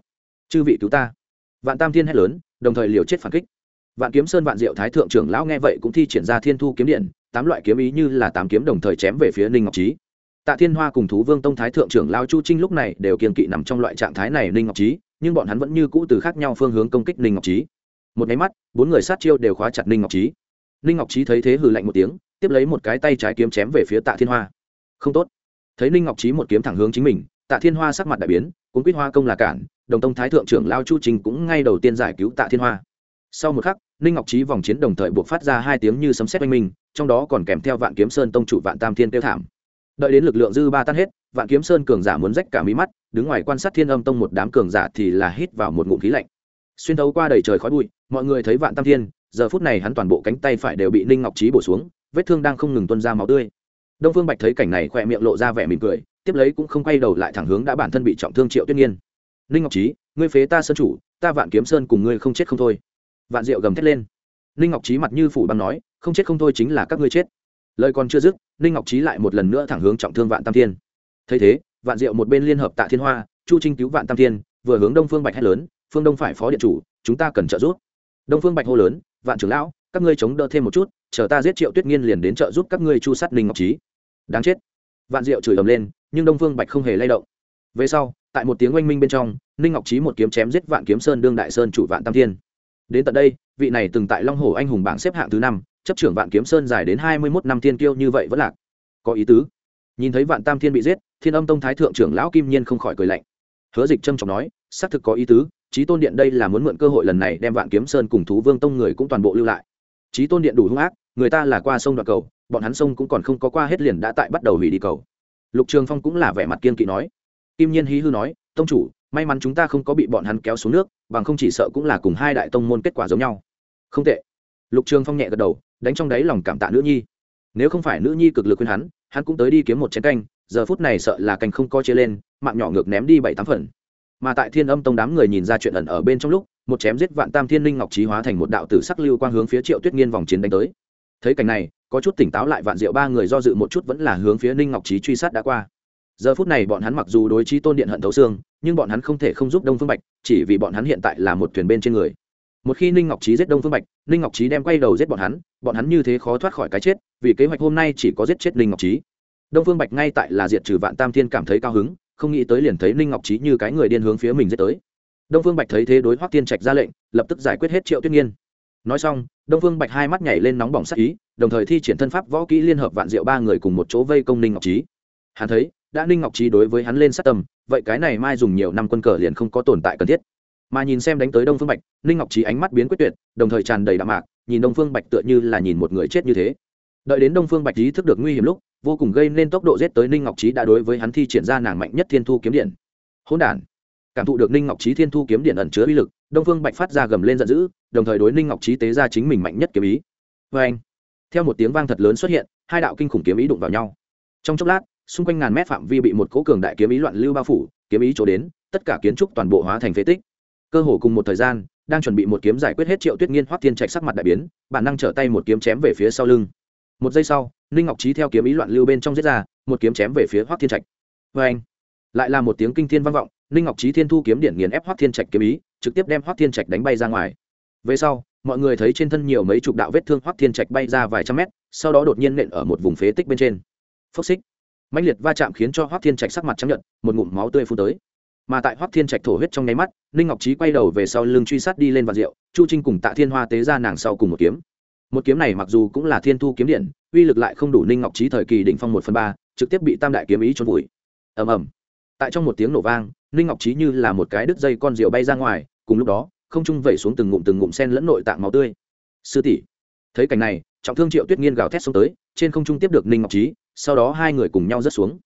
Chư vị cứu ta. Vạn tam thiên hét lớn, đồng thời liều chết phản kích. Vạn kiếm sơn vạn diệu thái thượng trưởng lão nghe vậy cũng thi triển ra thiên thu kiếm điện, tám loại kiếm ý như là tám kiếm đồng thời chém về phía ninh ngọc trí. Tạ thiên hoa cùng thú vương tông thái thượng trưởng lao chu trinh lúc này đều kiên kỵ nằm trong loại trạng thái này ninh ngọc trí, nhưng bọn hắn vẫn như cũ từ khác nhau phương hướng công kích ninh ngọc trí. Một nháy mắt, bốn người sát chiêu đều khóa chặt ninh ngọc trí ninh ngọc trí thấy thế hừ lạnh một tiếng, tiếp lấy một cái tay trái kiếm chém về phía tạ thiên hoa. Không tốt. Thấy ninh ngọc trí một kiếm thẳng hướng chính mình, tạ thiên hoa sắc mặt đại biến cũng quýt hoa công là cản, đồng tông thái thượng trưởng lao chu trình cũng ngay đầu tiên giải cứu tạ thiên hoa. Sau một khắc, ninh ngọc trí vòng chiến đồng thời buộc phát ra hai tiếng như sấm sét oanh minh, trong đó còn kèm theo vạn kiếm sơn tông chủ vạn tam thiên tiêu thảm. Đợi đến lực lượng dư ba tan hết, vạn kiếm sơn cường giả muốn rách cả mí mắt, đứng ngoài quan sát thiên âm tông một đám cường giả thì là hít vào một ngụm khí lạnh. Xuyên thấu qua đầy trời khói bụi, mọi người thấy vạn tam thiên giờ phút này hắn toàn bộ cánh tay phải đều bị ninh ngọc trí bổ xuống, vết thương đang không ngừng tuân ra máu tươi. Đông phương bạch thấy cảnh này khỏe miệng lộ ra vẻ mỉm cười, tiếp lấy cũng không quay đầu lại thẳng hướng đã bản thân bị trọng thương triệu tuyết nhiên. Ninh ngọc trí ngươi phế ta sơn chủ, ta vạn kiếm sơn cùng ngươi không chết không thôi. Vạn diệu gầm thét lên. Ninh ngọc trí mặt như phủ băng nói, không chết không thôi chính là các ngươi chết. Lời còn chưa dứt, ninh ngọc trí lại một lần nữa thẳng hướng trọng thương vạn tam thiên. Thấy thế, vạn diệu một bên liên hợp tạ thiên hoa, chu trinh cứu vạn tam thiên, vừa hướng đông phương bạch hét lớn, phương đông phải phó điện chủ, chúng ta cần trợ giúp. Đông phương bạch hô lớn vạn trưởng lão, các ngươi chống đỡ thêm một chút, chờ ta giết triệu tuyết nghiên liền đến trợ giúp các ngươi chu sát ninh ngọc trí đáng chết. Vạn diệu chửi ầm lên, nhưng đông phương bạch không hề lay động. Về sau, tại một tiếng oanh minh bên trong, ninh ngọc trí một kiếm chém giết vạn kiếm sơn đương đại sơn chủ vạn tam thiên. Đến tận đây, vị này từng tại long hồ anh hùng bảng xếp hạng thứ năm, chấp trưởng vạn kiếm sơn dài đến hai mươi mốt năm thiên kiêu như vậy vẫn lạc. Có ý tứ. Nhìn thấy vạn tam thiên bị giết, thiên âm tông thái thượng trưởng lão kim nhiên không khỏi cười lạnh hứa dịch trâm trọng nói, xác thực có ý tứ trí tôn điện đây là muốn mượn cơ hội lần này đem vạn kiếm sơn cùng thú vương tông người cũng toàn bộ lưu lại. Trí tôn điện đủ hung ác, người ta là qua sông đoạn cầu, bọn hắn sông cũng còn không có qua hết liền đã tại bắt đầu hủy đi cầu. Lục trường phong cũng là vẻ mặt kiên kỵ nói. Kim nhiên hí hư nói, tông chủ, may mắn chúng ta không có bị bọn hắn kéo xuống nước, bằng không chỉ sợ cũng là cùng hai đại tông môn kết quả giống nhau. Không tệ. Lục trường phong nhẹ gật đầu, đánh trong đáy lòng cảm tạ nữ nhi. Nếu không phải nữ nhi cực lực khuyên hắn hắn cũng tới đi kiếm một chén canh, giờ phút này sợ là canh không co chia lên mạng nhỏ ngược ném đi bảy tám phần. Mà tại thiên âm tông đám người nhìn ra chuyện ẩn ở bên trong lúc, một chém giết vạn tam thiên linh ngọc trí hóa thành một đạo tử sắc lưu quang hướng phía triệu tuyết nghiên vòng chiến đánh tới. Thấy cảnh này, có chút tỉnh táo lại vạn diệu ba người do dự một chút vẫn là hướng phía ninh ngọc trí truy sát đã qua. Giờ phút này bọn hắn mặc dù đối trí tôn điện hận thấu xương, nhưng bọn hắn không thể không giúp đông phương bạch, chỉ vì bọn hắn hiện tại là một thuyền bên trên người. Một khi ninh ngọc trí giết đông phương bạch ninh ngọc trí đem quay đầu giết bọn hắn bọn hắn như thế khó thoát khỏi cái chết, vì kế hoạch hôm nay chỉ có giết chết ninh ngọc trí đông phương bạch ngay tại là diệt trừ vạn tam thiên cảm thấy cao hứng không nghĩ tới liền thấy ninh ngọc trí như cái người điên hướng phía mình giết tới. Đông phương bạch thấy thế đối hoác tiên trạch ra lệnh lập tức giải quyết hết triệu tuyết nghiên. Nói xong đông phương bạch hai mắt nhảy lên nóng bỏng sắc ý đồng thời thi triển thân pháp võ kỹ liên hợp vạn diệu ba người cùng một chỗ vây công ninh ngọc trí hắn thấy đã ninh ngọc trí đối với hắn lên sát tầm, vậy cái này mai dùng nhiều năm quân cờ liền không có tồn tại cần thiết. Mà nhìn xem đánh tới đông phương bạch ninh ngọc trí ánh mắt biến quyết tuyệt đồng thời tràn đầy đạm mạc nhìn đông phương bạch tựa như là nhìn một người chết như thế. Đợi đến đông phương bạch ý thức được nguy hiểm lúc vô cùng gây nên tốc độ giết tới ninh ngọc trí đã đối với hắn thi triển ra nàng mạnh nhất thiên thu kiếm điện. Hỗn đản. Cảm thụ được ninh ngọc trí thiên thu kiếm điện ẩn chứa uy lực, đông phương bạch phát ra gầm lên giận dữ, đồng thời đối ninh ngọc trí tế ra chính mình mạnh nhất kiếm ý. Vê anh theo một tiếng vang thật lớn xuất hiện, hai đạo kinh khủng kiếm ý đụng vào nhau. Trong chốc lát, xung quanh ngàn mét phạm vi bị một cỗ cường đại kiếm ý loạn lưu bao phủ, kiếm ý chỗ đến, tất cả kiến trúc toàn bộ hóa thành phế tích. Cơ hồ cùng một thời gian, đang chuẩn bị một kiếm giải quyết hết triệu tuyết nghiên hoắc thiên trạch sắc mặt đại biến, bản năng trở tay một kiếm chém về phía sau lưng một giây sau, ninh ngọc trí theo kiếm ý loạn lưu bên trong giết ra, một kiếm chém về phía hoắc thiên trạch. Vê anh, lại là một tiếng kinh thiên vang vọng, ninh ngọc trí thiên thu kiếm điện nghiền ép hoắc thiên trạch kiếm ý, trực tiếp đem hoắc thiên trạch đánh bay ra ngoài. Về sau, mọi người thấy trên thân nhiều mấy chục đạo vết thương hoắc thiên trạch bay ra vài trăm mét, sau đó đột nhiên nện ở một vùng phế tích bên trên. Phốc xích. Mạnh liệt va chạm khiến cho hoắc thiên trạch sắc mặt trắng nhận một ngụm máu tươi phun tới. Mà tại hoắc thiên trạch thổ huyết trong nháy mắt, ninh ngọc trí quay đầu về sau lưng truy sát đi lên và rượu, chu trinh cùng tạ thiên hoa tế ra nàng sau cùng một kiếm một kiếm này mặc dù cũng là thiên thu kiếm điện, uy lực lại không đủ ninh ngọc trí thời kỳ đỉnh phong một phần ba, trực tiếp bị tam đại kiếm ý trôn vùi. Ầm ầm. Tại trong một tiếng nổ vang, ninh ngọc trí như là một cái đứt dây con rượu bay ra ngoài, cùng lúc đó, không trung vẩy xuống từng ngụm từng ngụm sen lẫn nội tạng máu tươi. Sư tỷ, thấy cảnh này, trọng thương triệu tuyết nghiên gào thét xuống tới, trên không trung tiếp được ninh ngọc trí sau đó hai người cùng nhau rớt xuống.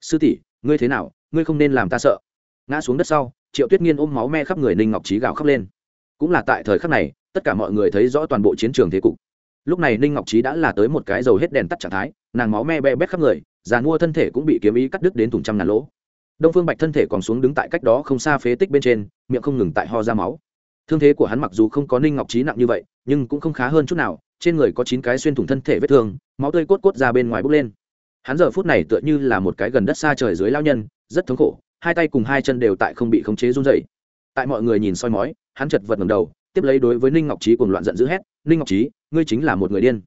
Sư tỷ, ngươi thế nào? Ngươi không nên làm ta sợ. Ngã xuống đất sau, triệu tuyết nghiên ôm máu me khắp người ninh ngọc trí gào khóc lên. Cũng là tại thời khắc này, tất cả mọi người thấy rõ toàn bộ chiến trường thế cục lúc này ninh ngọc trí đã là tới một cái dầu hết đèn tắt trạng thái, nàng máu me be bét khắp người, già mua thân thể cũng bị kiếm ý cắt đứt đến thùng trăm ngàn lỗ. Đông phương bạch thân thể còn xuống đứng tại cách đó không xa phế tích bên trên, miệng không ngừng tại ho ra máu. Thương thế của hắn mặc dù không có ninh ngọc trí nặng như vậy, nhưng cũng không khá hơn chút nào, trên người có chín cái xuyên thủng thân thể vết thương, máu tươi cốt cốt ra bên ngoài bốc lên. Hắn giờ phút này tựa như là một cái gần đất xa trời dưới lao nhân, rất thống khổ, hai tay cùng hai chân đều tại không bị khống chế run dày tại mọi người nhìn soi mói, hắn chật vật ngầm đầu tiếp lấy đối với ninh ngọc trí cùng loạn giận d ữ hét, ninh ngọc trí ngươi chính là một người điên.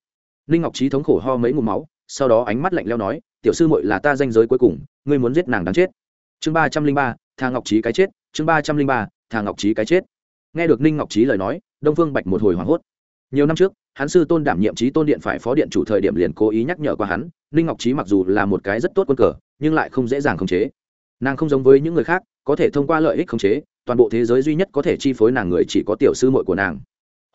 Ninh ngọc trí thống khổ ho mấy ngụm máu, sau đó ánh mắt lạnh leo nói, tiểu sư mội là ta danh giới cuối cùng, ngươi muốn giết nàng đáng chết. Chương ba trăm linh ba, thà ngọc trí cái chết, chương ba trăm linh ba, thà ngọc trí cái chết. Nghe được ninh ngọc trí lời nói, đông phương bạch một hồi hoảng hốt. Nhiều năm trước, hắn sư tôn đảm nhiệm trí tôn điện phải phó điện chủ thời điểm liền cố ý nhắc nhở qua hắn, ninh ngọc trí mặc dù là một cái rất tốt quân cờ, nhưng lại không dễ dàng khống chế. Nàng không giống với những người khác, có thể thông qua lợi ích khống chế toàn bộ thế giới duy nhất có thể chi phối nàng người chỉ có tiểu sư muội của nàng.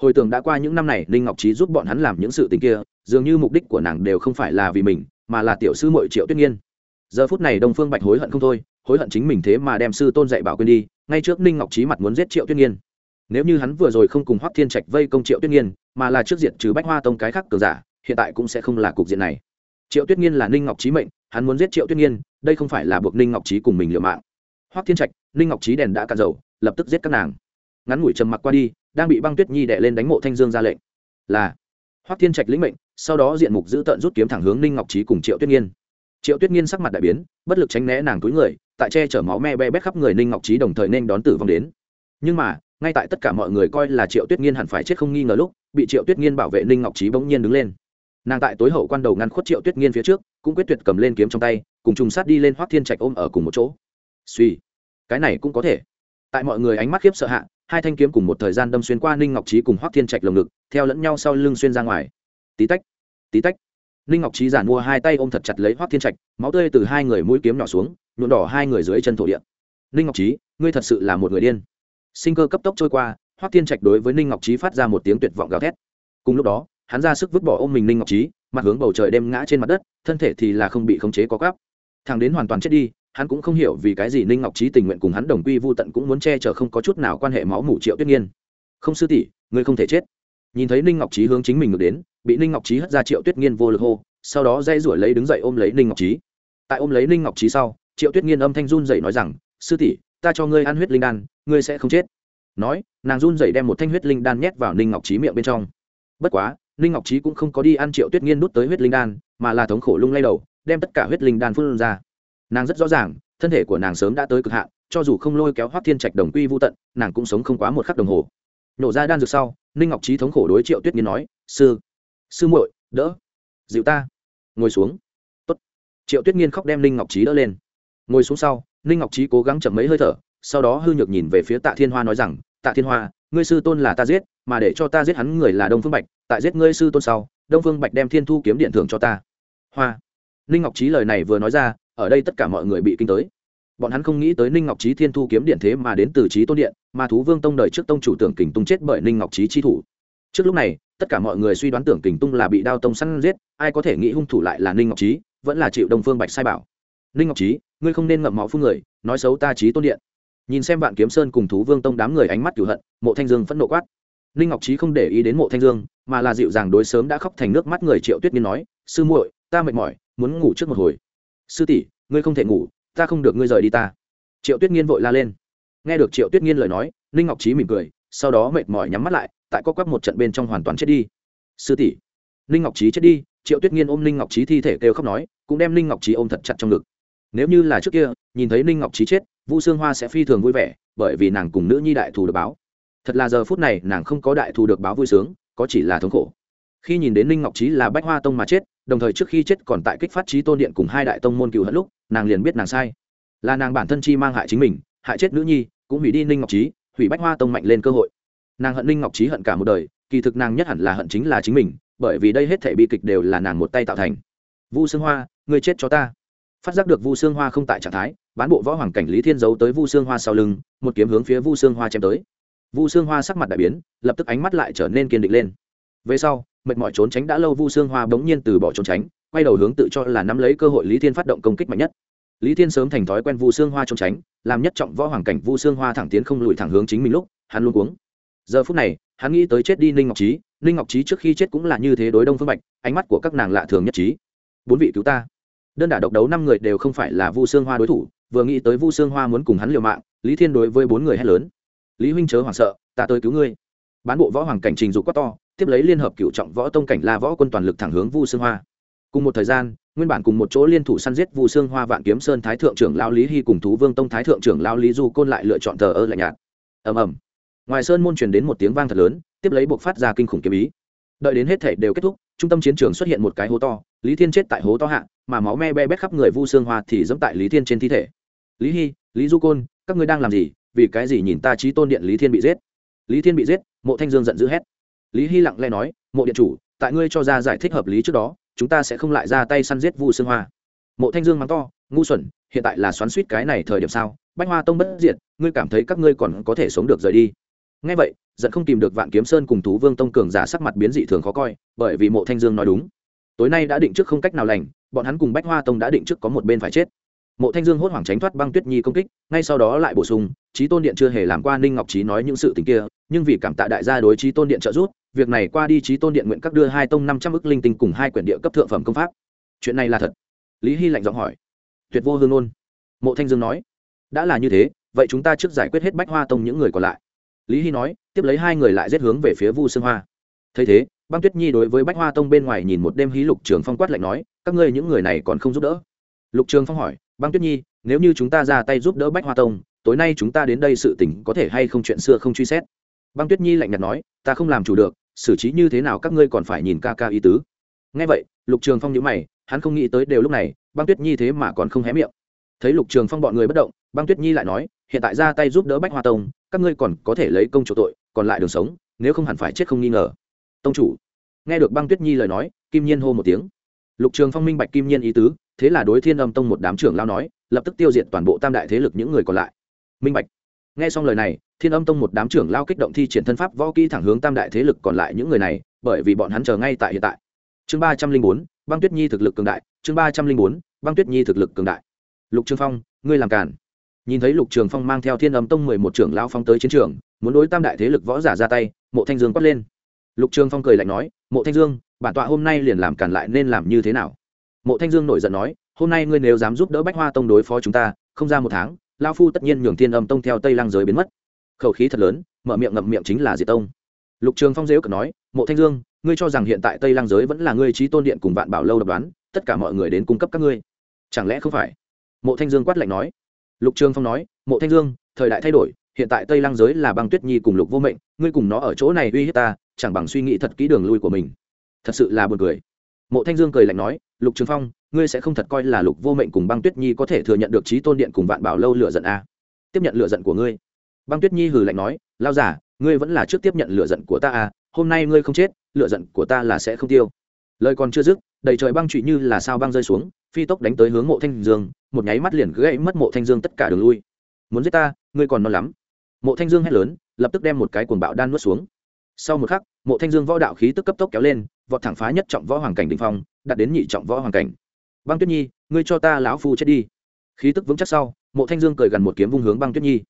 Hồi tưởng đã qua những năm này, ninh ngọc trí giúp bọn hắn làm những sự tình kia, dường như mục đích của nàng đều không phải là vì mình, mà là tiểu sư muội triệu tuyết nhiên giờ phút này đông phương bạch hối hận không thôi, hối hận chính mình thế mà đem sư tôn dạy bảo quên đi, ngay trước ninh ngọc trí mặt muốn giết triệu tuyết nhiên nếu như hắn vừa rồi không cùng hoắc thiên trạch vây công triệu tuyết nhiên mà là trước diện trừ bách hoa tông cái khác cường giả, hiện tại cũng sẽ không là cục diện này. Triệu tuyết nhiên là ninh ngọc trí mệnh, hắn muốn giết triệu tuyết nhiên đây không phải là buộc ninh ngọc trí cùng mình liều mạng hoắc thiên trạch ninh ngọc trí đèn đã cạn dầu lập tức giết các nàng ngắn ngủi trầm mặc qua đi đang bị băng tuyết nhi đè lên đánh mộ thanh dương ra lệnh là hoắc thiên trạch lĩnh mệnh sau đó diện mục giữ tận rút kiếm thẳng hướng ninh ngọc trí cùng triệu tuyết nghiên triệu tuyết nghiên sắc mặt đại biến bất lực tránh né nàng túi người tại che chở máu me be bét khắp người ninh ngọc trí đồng thời nên đón tử vong đến nhưng mà ngay tại tất cả mọi người coi là triệu tuyết nghiên hẳn phải chết không nghi ngờ lúc bị triệu tuyết nghiên bảo vệ ninh ngọc trí bỗng nhiên đứng lên nàng tại tối hậu quan đầu ngăn khuất triệu tuyết nghiên phía trước cũng quyết tuyệt cầm lên kiếm trong tay cùng trùng sát đi lên hoác thiên trạch ôm ở cùng một chỗ suy. Cái này cũng có thể. Tại mọi người ánh mắt khiếp sợ hạ, hai thanh kiếm cùng một thời gian đâm xuyên qua ninh ngọc trí cùng hoác thiên trạch lồng ngực, theo lẫn nhau sau lưng xuyên ra ngoài. Tí tách tí tách. Ninh ngọc trí giản mua hai tay ôm thật chặt lấy hoác thiên trạch, máu tươi từ hai người mũi kiếm nhỏ xuống, nhuộm đỏ hai người dưới chân thổ địa. Ninh ngọc trí ngươi thật sự là một người điên. Sinh cơ cấp tốc trôi qua hoác thiên trạch đối với ninh ngọc trí phát ra một tiếng tuyệt vọng gào thét. Cùng lúc đó, hắn ra sức vứt bỏ ôm mình ninh ngọc trí mặt hướng bầu trời đem ngã trên mặt đất, thân thể thì là không bị khống chế có gáp. Thằng đến hoàn toàn chết đi hắn cũng không hiểu vì cái gì ninh ngọc trí tình nguyện cùng hắn đồng quy vô tận cũng muốn che chở không có chút nào quan hệ máu mủ triệu tuyết nhiên không sư tỷ, ngươi không thể chết. Nhìn thấy ninh ngọc trí hướng chính mình ngược đến, bị ninh ngọc trí hất ra triệu tuyết nhiên vô lực hô, sau đó dây rủi lấy đứng dậy ôm lấy ninh ngọc trí tại ôm lấy ninh ngọc trí sau, triệu tuyết nhiên âm thanh run dậy nói rằng, sư tỷ, ta cho ngươi ăn huyết linh đan, ngươi sẽ không chết. Nói, nàng run dậy đem một thanh huyết linh đan nhét vào ninh ngọc trí miệng bên trong. Bất quá, ninh ngọc trí cũng không có đi ăn triệu tuyết nghiên nút tới huyết linh đan, mà là thống khổ lung lay đầu, đem tất cả huyết linh đan phun ra nàng rất rõ ràng, thân thể của nàng sớm đã tới cực hạn, cho dù không lôi kéo hoác thiên trạch đồng quy vô tận, nàng cũng sống không quá một khắc đồng hồ. Nổ ra đan dược sau, ninh ngọc trí thống khổ đối triệu tuyết nghiên nói, sư sư muội, đỡ, dịu ta. Ngồi xuống. Tốt. triệu tuyết nghiên khóc đem ninh ngọc trí đỡ lên. Ngồi xuống sau, ninh ngọc trí cố gắng chậm mấy hơi thở, sau đó hư nhược nhìn về phía tạ thiên hoa nói rằng, tạ thiên hoa, ngươi sư tôn là ta giết, mà để cho ta giết hắn người là đông phương bạch, tại giết ngươi sư tôn sau, đông phương bạch đem thiên thu kiếm điện thưởng cho ta. Hoa. Ninh ngọc trí lời này vừa nói ra ở đây tất cả mọi người bị kinh tới. Bọn hắn không nghĩ tới ninh ngọc trí thiên thu kiếm điện thế mà đến từ trí tôn điện, mà thú vương tông đời trước tông chủ tưởng kình tung chết bởi ninh ngọc trí chi thủ. Trước lúc này, tất cả mọi người suy đoán tưởng kình tung là bị đao tông săn giết, ai có thể nghĩ hung thủ lại là ninh ngọc trí vẫn là chịu đông phương bạch sai bảo. Ninh ngọc trí ngươi không nên ngậm máu phun người, nói xấu ta trí tôn điện. Nhìn xem vạn kiếm sơn cùng thú vương tông đám người ánh mắt cửu hận, mộ thanh dương phẫn nộ quát. Ninh ngọc trí không để ý đến mộ thanh dương, mà là dịu dàng đối sớm đã khóc thành nước mắt người triệu tuyết nhiên nói, sư muội, ta mệt mỏi, muốn ngủ trước một hồi sư tỷ, ngươi không thể ngủ, ta không được ngươi rời đi ta. Triệu tuyết nghiên vội la lên. Nghe được triệu tuyết nghiên lời nói, ninh ngọc trí mỉm cười, sau đó mệt mỏi nhắm mắt lại, tại có quắc một trận bên trong hoàn toàn chết đi. Sư tỷ. Ninh ngọc trí chết đi, triệu tuyết nghiên ôm ninh ngọc trí thi thể kêu khóc nói, cũng đem ninh ngọc trí ôm thật chặt trong ngực. Nếu như là trước kia, nhìn thấy ninh ngọc trí chết, vu sương hoa sẽ phi thường vui vẻ, bởi vì nàng cùng nữ nhi đại thù được báo. Thật là giờ phút này, nàng không có đại thù được báo vui sướng, có chỉ là thống khổ khi nhìn đến ninh ngọc trí là bách hoa tông mà chết, đồng thời trước khi chết còn tại kích phát trí tôn điện cùng hai đại tông môn cựu hận lúc, nàng liền biết nàng sai. Là nàng bản thân chi mang hại chính mình, hại chết nữ nhi, cũng hủy đi ninh ngọc trí hủy bách hoa tông mạnh lên cơ hội. Nàng hận ninh ngọc trí hận cả một đời, kỳ thực nàng nhất hẳn là hận chính là chính mình, bởi vì đây hết thể bi kịch đều là nàng một tay tạo thành. Vu sương hoa, ngươi chết cho ta. Phát giác được vu sương hoa không tại trạng thái bán bộ võ hoàng cảnh lý thiên giấu tới vu sương hoa sau lưng, một kiếm hướng phía vu sương hoa chém tới. Vu sương hoa sắc mặt đại biến, lập tức ánh mắt lại trở nên kiên định lên về sau, mệt mỏi trốn tránh đã lâu vu sương hoa bỗng nhiên từ bỏ trốn tránh, quay đầu hướng tự cho là nắm lấy cơ hội lý thiên phát động công kích mạnh nhất. Lý thiên sớm thành thói quen vu sương hoa trốn tránh, làm nhất trọng võ hoàng cảnh vu sương hoa thẳng tiến không lùi thẳng hướng chính mình lúc, hắn luôn cuống. Giờ phút này, hắn nghĩ tới chết đi ninh ngọc trí ninh ngọc trí trước khi chết cũng là như thế đối đông phương bạch, ánh mắt của các nàng lạ thường nhất trí. Bốn vị cứu ta. Đơn đả độc đấu năm người đều không phải là vu sương hoa đối thủ, vừa nghĩ tới vu sương hoa muốn cùng hắn liều mạng, lý thiên đối với bốn người hét lớn. Lý huynh chớ hoảng sợ, ta tới cứu ngươi. Bán bộ võ hoàng cảnh trình dục quá to tiếp lấy liên hợp cựu trọng võ tông cảnh la võ quân toàn lực thẳng hướng vu sương hoa. Cùng một thời gian, nguyên bản cùng một chỗ liên thủ săn giết vu sương hoa vạn kiếm sơn thái thượng trưởng lao lý hy cùng thú vương tông thái thượng trưởng lao lý du côn lại lựa chọn thờ ơ lạnh nhạt. Ầm ầm. Ngoài sơn môn truyền đến một tiếng vang thật lớn, tiếp lấy buộc phát ra kinh khủng kiếm ý. Đợi đến hết thể đều kết thúc, trung tâm chiến trường xuất hiện một cái hố to, lý thiên chết tại hố to hạ, mà máu me be bét khắp người vu sương hoa thì dẫm tại lý thiên trên thi thể. Lý hy, lý du côn, các ngươi đang làm gì? Vì cái gì nhìn ta trí tôn điện lý thiên bị giết? Lý thiên bị giết, mộ thanh dương giận dữ hét lý hy lặng lẽ nói, mộ điện chủ, tại ngươi cho ra giải thích hợp lý trước đó, chúng ta sẽ không lại ra tay săn giết vu sương hoa. Mộ thanh dương mắng to, ngu xuẩn, hiện tại là xoắn suýt cái này thời điểm sao? Bách hoa tông bất diệt, ngươi cảm thấy các ngươi còn có thể sống được rời đi. Ngay vậy, giận không tìm được vạn kiếm sơn cùng thú vương tông cường giả sắc mặt biến dị thường khó coi, bởi vì mộ thanh dương nói đúng. Tối nay đã định trước không cách nào lành, bọn hắn cùng bách hoa tông đã định trước có một bên phải chết. Mộ thanh dương hốt hoảng tránh thoát băng tuyết nhi công kích, ngay sau đó lại bổ sung trí tôn điện chưa hề làm qua ninh ngọc trí nói những sự tình kia, nhưng vì cảm tạ đại gia đối trí tôn điện trợ giúp việc này qua đi trí tôn điện nguyện các đưa hai tông năm trăm ức linh tinh cùng hai quyển địa cấp thượng phẩm công pháp. Chuyện này là thật? Lý hy lạnh giọng hỏi. Tuyệt vô hương ôn mộ thanh dương nói. Đã là như thế, vậy chúng ta trước giải quyết hết bách hoa tông những người còn lại. Lý hy nói, tiếp lấy hai người lại rét hướng về phía vu sương hoa. Thấy thế, băng tuyết nhi đối với bách hoa tông bên ngoài nhìn một đêm hí lục trường phong quát lạnh nói, các ngươi những người này còn không giúp đỡ. Lục trường phong hỏi, băng tuyết nhi, nếu như chúng ta ra tay giúp đỡ bách hoa tông, tối nay chúng ta đến đây sự tỉnh có thể hay không chuyện xưa không truy xét? Băng tuyết nhi lạnh nhạt nói, ta không làm chủ được xử trí như thế nào các ngươi còn phải nhìn ca ca ý tứ. Ngay vậy, lục trường phong nhữ mày, hắn không nghĩ tới đều lúc này, băng tuyết nhi thế mà còn không hé miệng. Thấy lục trường phong bọn người bất động, băng tuyết nhi lại nói, hiện tại ra tay giúp đỡ bách hoa tông, các ngươi còn có thể lấy công chủ tội, còn lại đường sống, nếu không hẳn phải chết không nghi ngờ. Tông chủ. Nghe được băng tuyết nhi lời nói, kim nhiên hô một tiếng. Lục trường phong minh bạch kim nhiên ý tứ, thế là đối thiên âm tông một đám trưởng lao nói, lập tức tiêu diệt toàn bộ tam đại thế lực những người còn lại. Minh bạch. Nghe xong lời này thiên âm tông một đám trưởng lao kích động thi triển thân pháp võ kỹ thẳng hướng tam đại thế lực còn lại những người này, bởi vì bọn hắn chờ ngay tại hiện tại. Chương ba trăm linh bốn, băng tuyết nhi thực lực cường đại. Chương ba trăm linh bốn, băng tuyết nhi thực lực cường đại. Lục trường phong, ngươi làm cản nhìn thấy lục trường phong mang theo thiên âm tông mười một trưởng lao phong tới chiến trường, muốn đối tam đại thế lực võ giả ra tay, mộ thanh dương quát lên. Lục trường phong cười lạnh nói, mộ thanh dương, bản tọa hôm nay liền làm cản lại nên làm như thế nào? Mộ thanh dương nổi giận nói, hôm nay ngươi nếu dám giúp đỡ bách hoa tông đối phó chúng ta, không ra một tháng lao phu tất nhiên nhường thiên âm tông theo tây Lang giới biến mất khẩu khí thật lớn, mở miệng ngậm miệng chính là diệt tông. Lục trường phong dễu cờ nói, mộ thanh dương, ngươi cho rằng hiện tại tây Lang giới vẫn là ngươi trí tôn điện cùng vạn bảo lâu độc đoán, tất cả mọi người đến cung cấp các ngươi. Chẳng lẽ không phải? Mộ thanh dương quát lạnh nói. Lục trường phong nói, mộ thanh dương, thời đại thay đổi, hiện tại tây Lang giới là băng tuyết nhi cùng lục vô mệnh, ngươi cùng nó ở chỗ này uy hiếp ta, chẳng bằng suy nghĩ thật kỹ đường lui của mình. Thật sự là buồn cười. Mộ thanh dương cười lạnh nói, lục trường phong, ngươi sẽ không thật coi là lục vô mệnh cùng băng tuyết nhi có thể thừa nhận được trí tôn điện cùng vạn bảo lâu lựa giận a à. tiếp nhận lựa giận của ngươi băng tuyết nhi hừ lạnh nói lao giả ngươi vẫn là trước tiếp nhận lựa giận của ta à hôm nay ngươi không chết lựa giận của ta là sẽ không tiêu. Lời còn chưa dứt, đầy trời băng trụy như là sao băng rơi xuống, phi tốc đánh tới hướng mộ thanh dương, một nháy mắt liền gãy mất mộ thanh dương tất cả đường lui. Muốn giết ta, ngươi còn non lắm. Mộ thanh dương hét lớn, lập tức đem một cái cuồng bạo đan nuốt xuống. Sau một khắc, mộ thanh dương võ đạo khí tức cấp tốc kéo lên, vọt thẳng phá nhất trọng võ hoàng cảnh đình phong, đạt đến nhị trọng võ hoàng cảnh. Băng tuyết nhi, ngươi cho ta lão phu chết đi. Khí tức vững chắc sau, mộ thanh dương cười gần một kiếm vung hướng băng tuyết nhi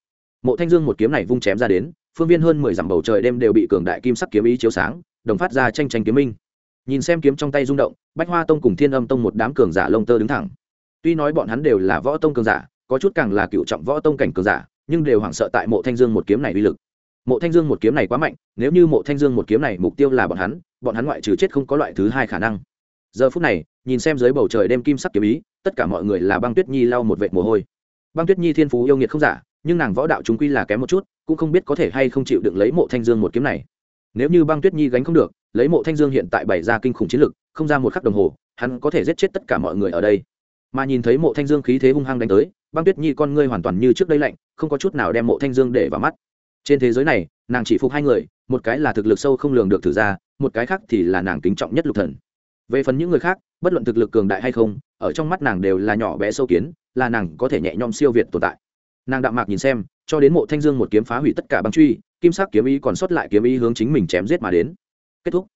mộ thanh dương một kiếm này vung chém ra đến, phương viên hơn mười dặm bầu trời đêm đều bị cường đại kim sắc kiếm ý chiếu sáng, đồng phát ra tranh tranh kiếm minh. Nhìn xem kiếm trong tay rung động, bách hoa tông cùng thiên âm tông một đám cường giả lông tơ đứng thẳng. Tuy nói bọn hắn đều là võ tông cường giả, có chút càng là cựu trọng võ tông cảnh cường giả, nhưng đều hoảng sợ tại mộ thanh dương một kiếm này uy lực. Mộ thanh dương một kiếm này quá mạnh, nếu như mộ thanh dương một kiếm này mục tiêu là bọn hắn bọn hắn ngoại trừ chết không có loại thứ hai khả năng. Giờ phút này, nhìn xem dưới bầu trời đêm kim sắc kiếm ý, tất cả mọi người là băng tuyết nhi lau một vệt mồ hôi. Băng tuyết nhi thiên phú yêu nghiệt không giả nhưng nàng võ đạo chúng quy là kém một chút, cũng không biết có thể hay không chịu được lấy mộ thanh dương một kiếm này. Nếu như băng tuyết nhi gánh không được, lấy mộ thanh dương hiện tại bày ra kinh khủng chiến lực, không ra một khắc đồng hồ, hắn có thể giết chết tất cả mọi người ở đây. Mà nhìn thấy mộ thanh dương khí thế hung hăng đánh tới, băng tuyết nhi con ngươi hoàn toàn như trước đây lạnh, không có chút nào đem mộ thanh dương để vào mắt. Trên thế giới này, nàng chỉ phục hai người, một cái là thực lực sâu không lường được thử ra, một cái khác thì là nàng kính trọng nhất lục thần. Về phần những người khác, bất luận thực lực cường đại hay không, ở trong mắt nàng đều là nhỏ bé sâu kiến, là nàng có thể nhẹ nhõm siêu việt tồn tại nàng đạm mạc nhìn xem, cho đến mộ thanh dương một kiếm phá hủy tất cả băng truy, kim sắc kiếm ý còn sót lại kiếm ý hướng chính mình chém giết mà đến. Kết thúc.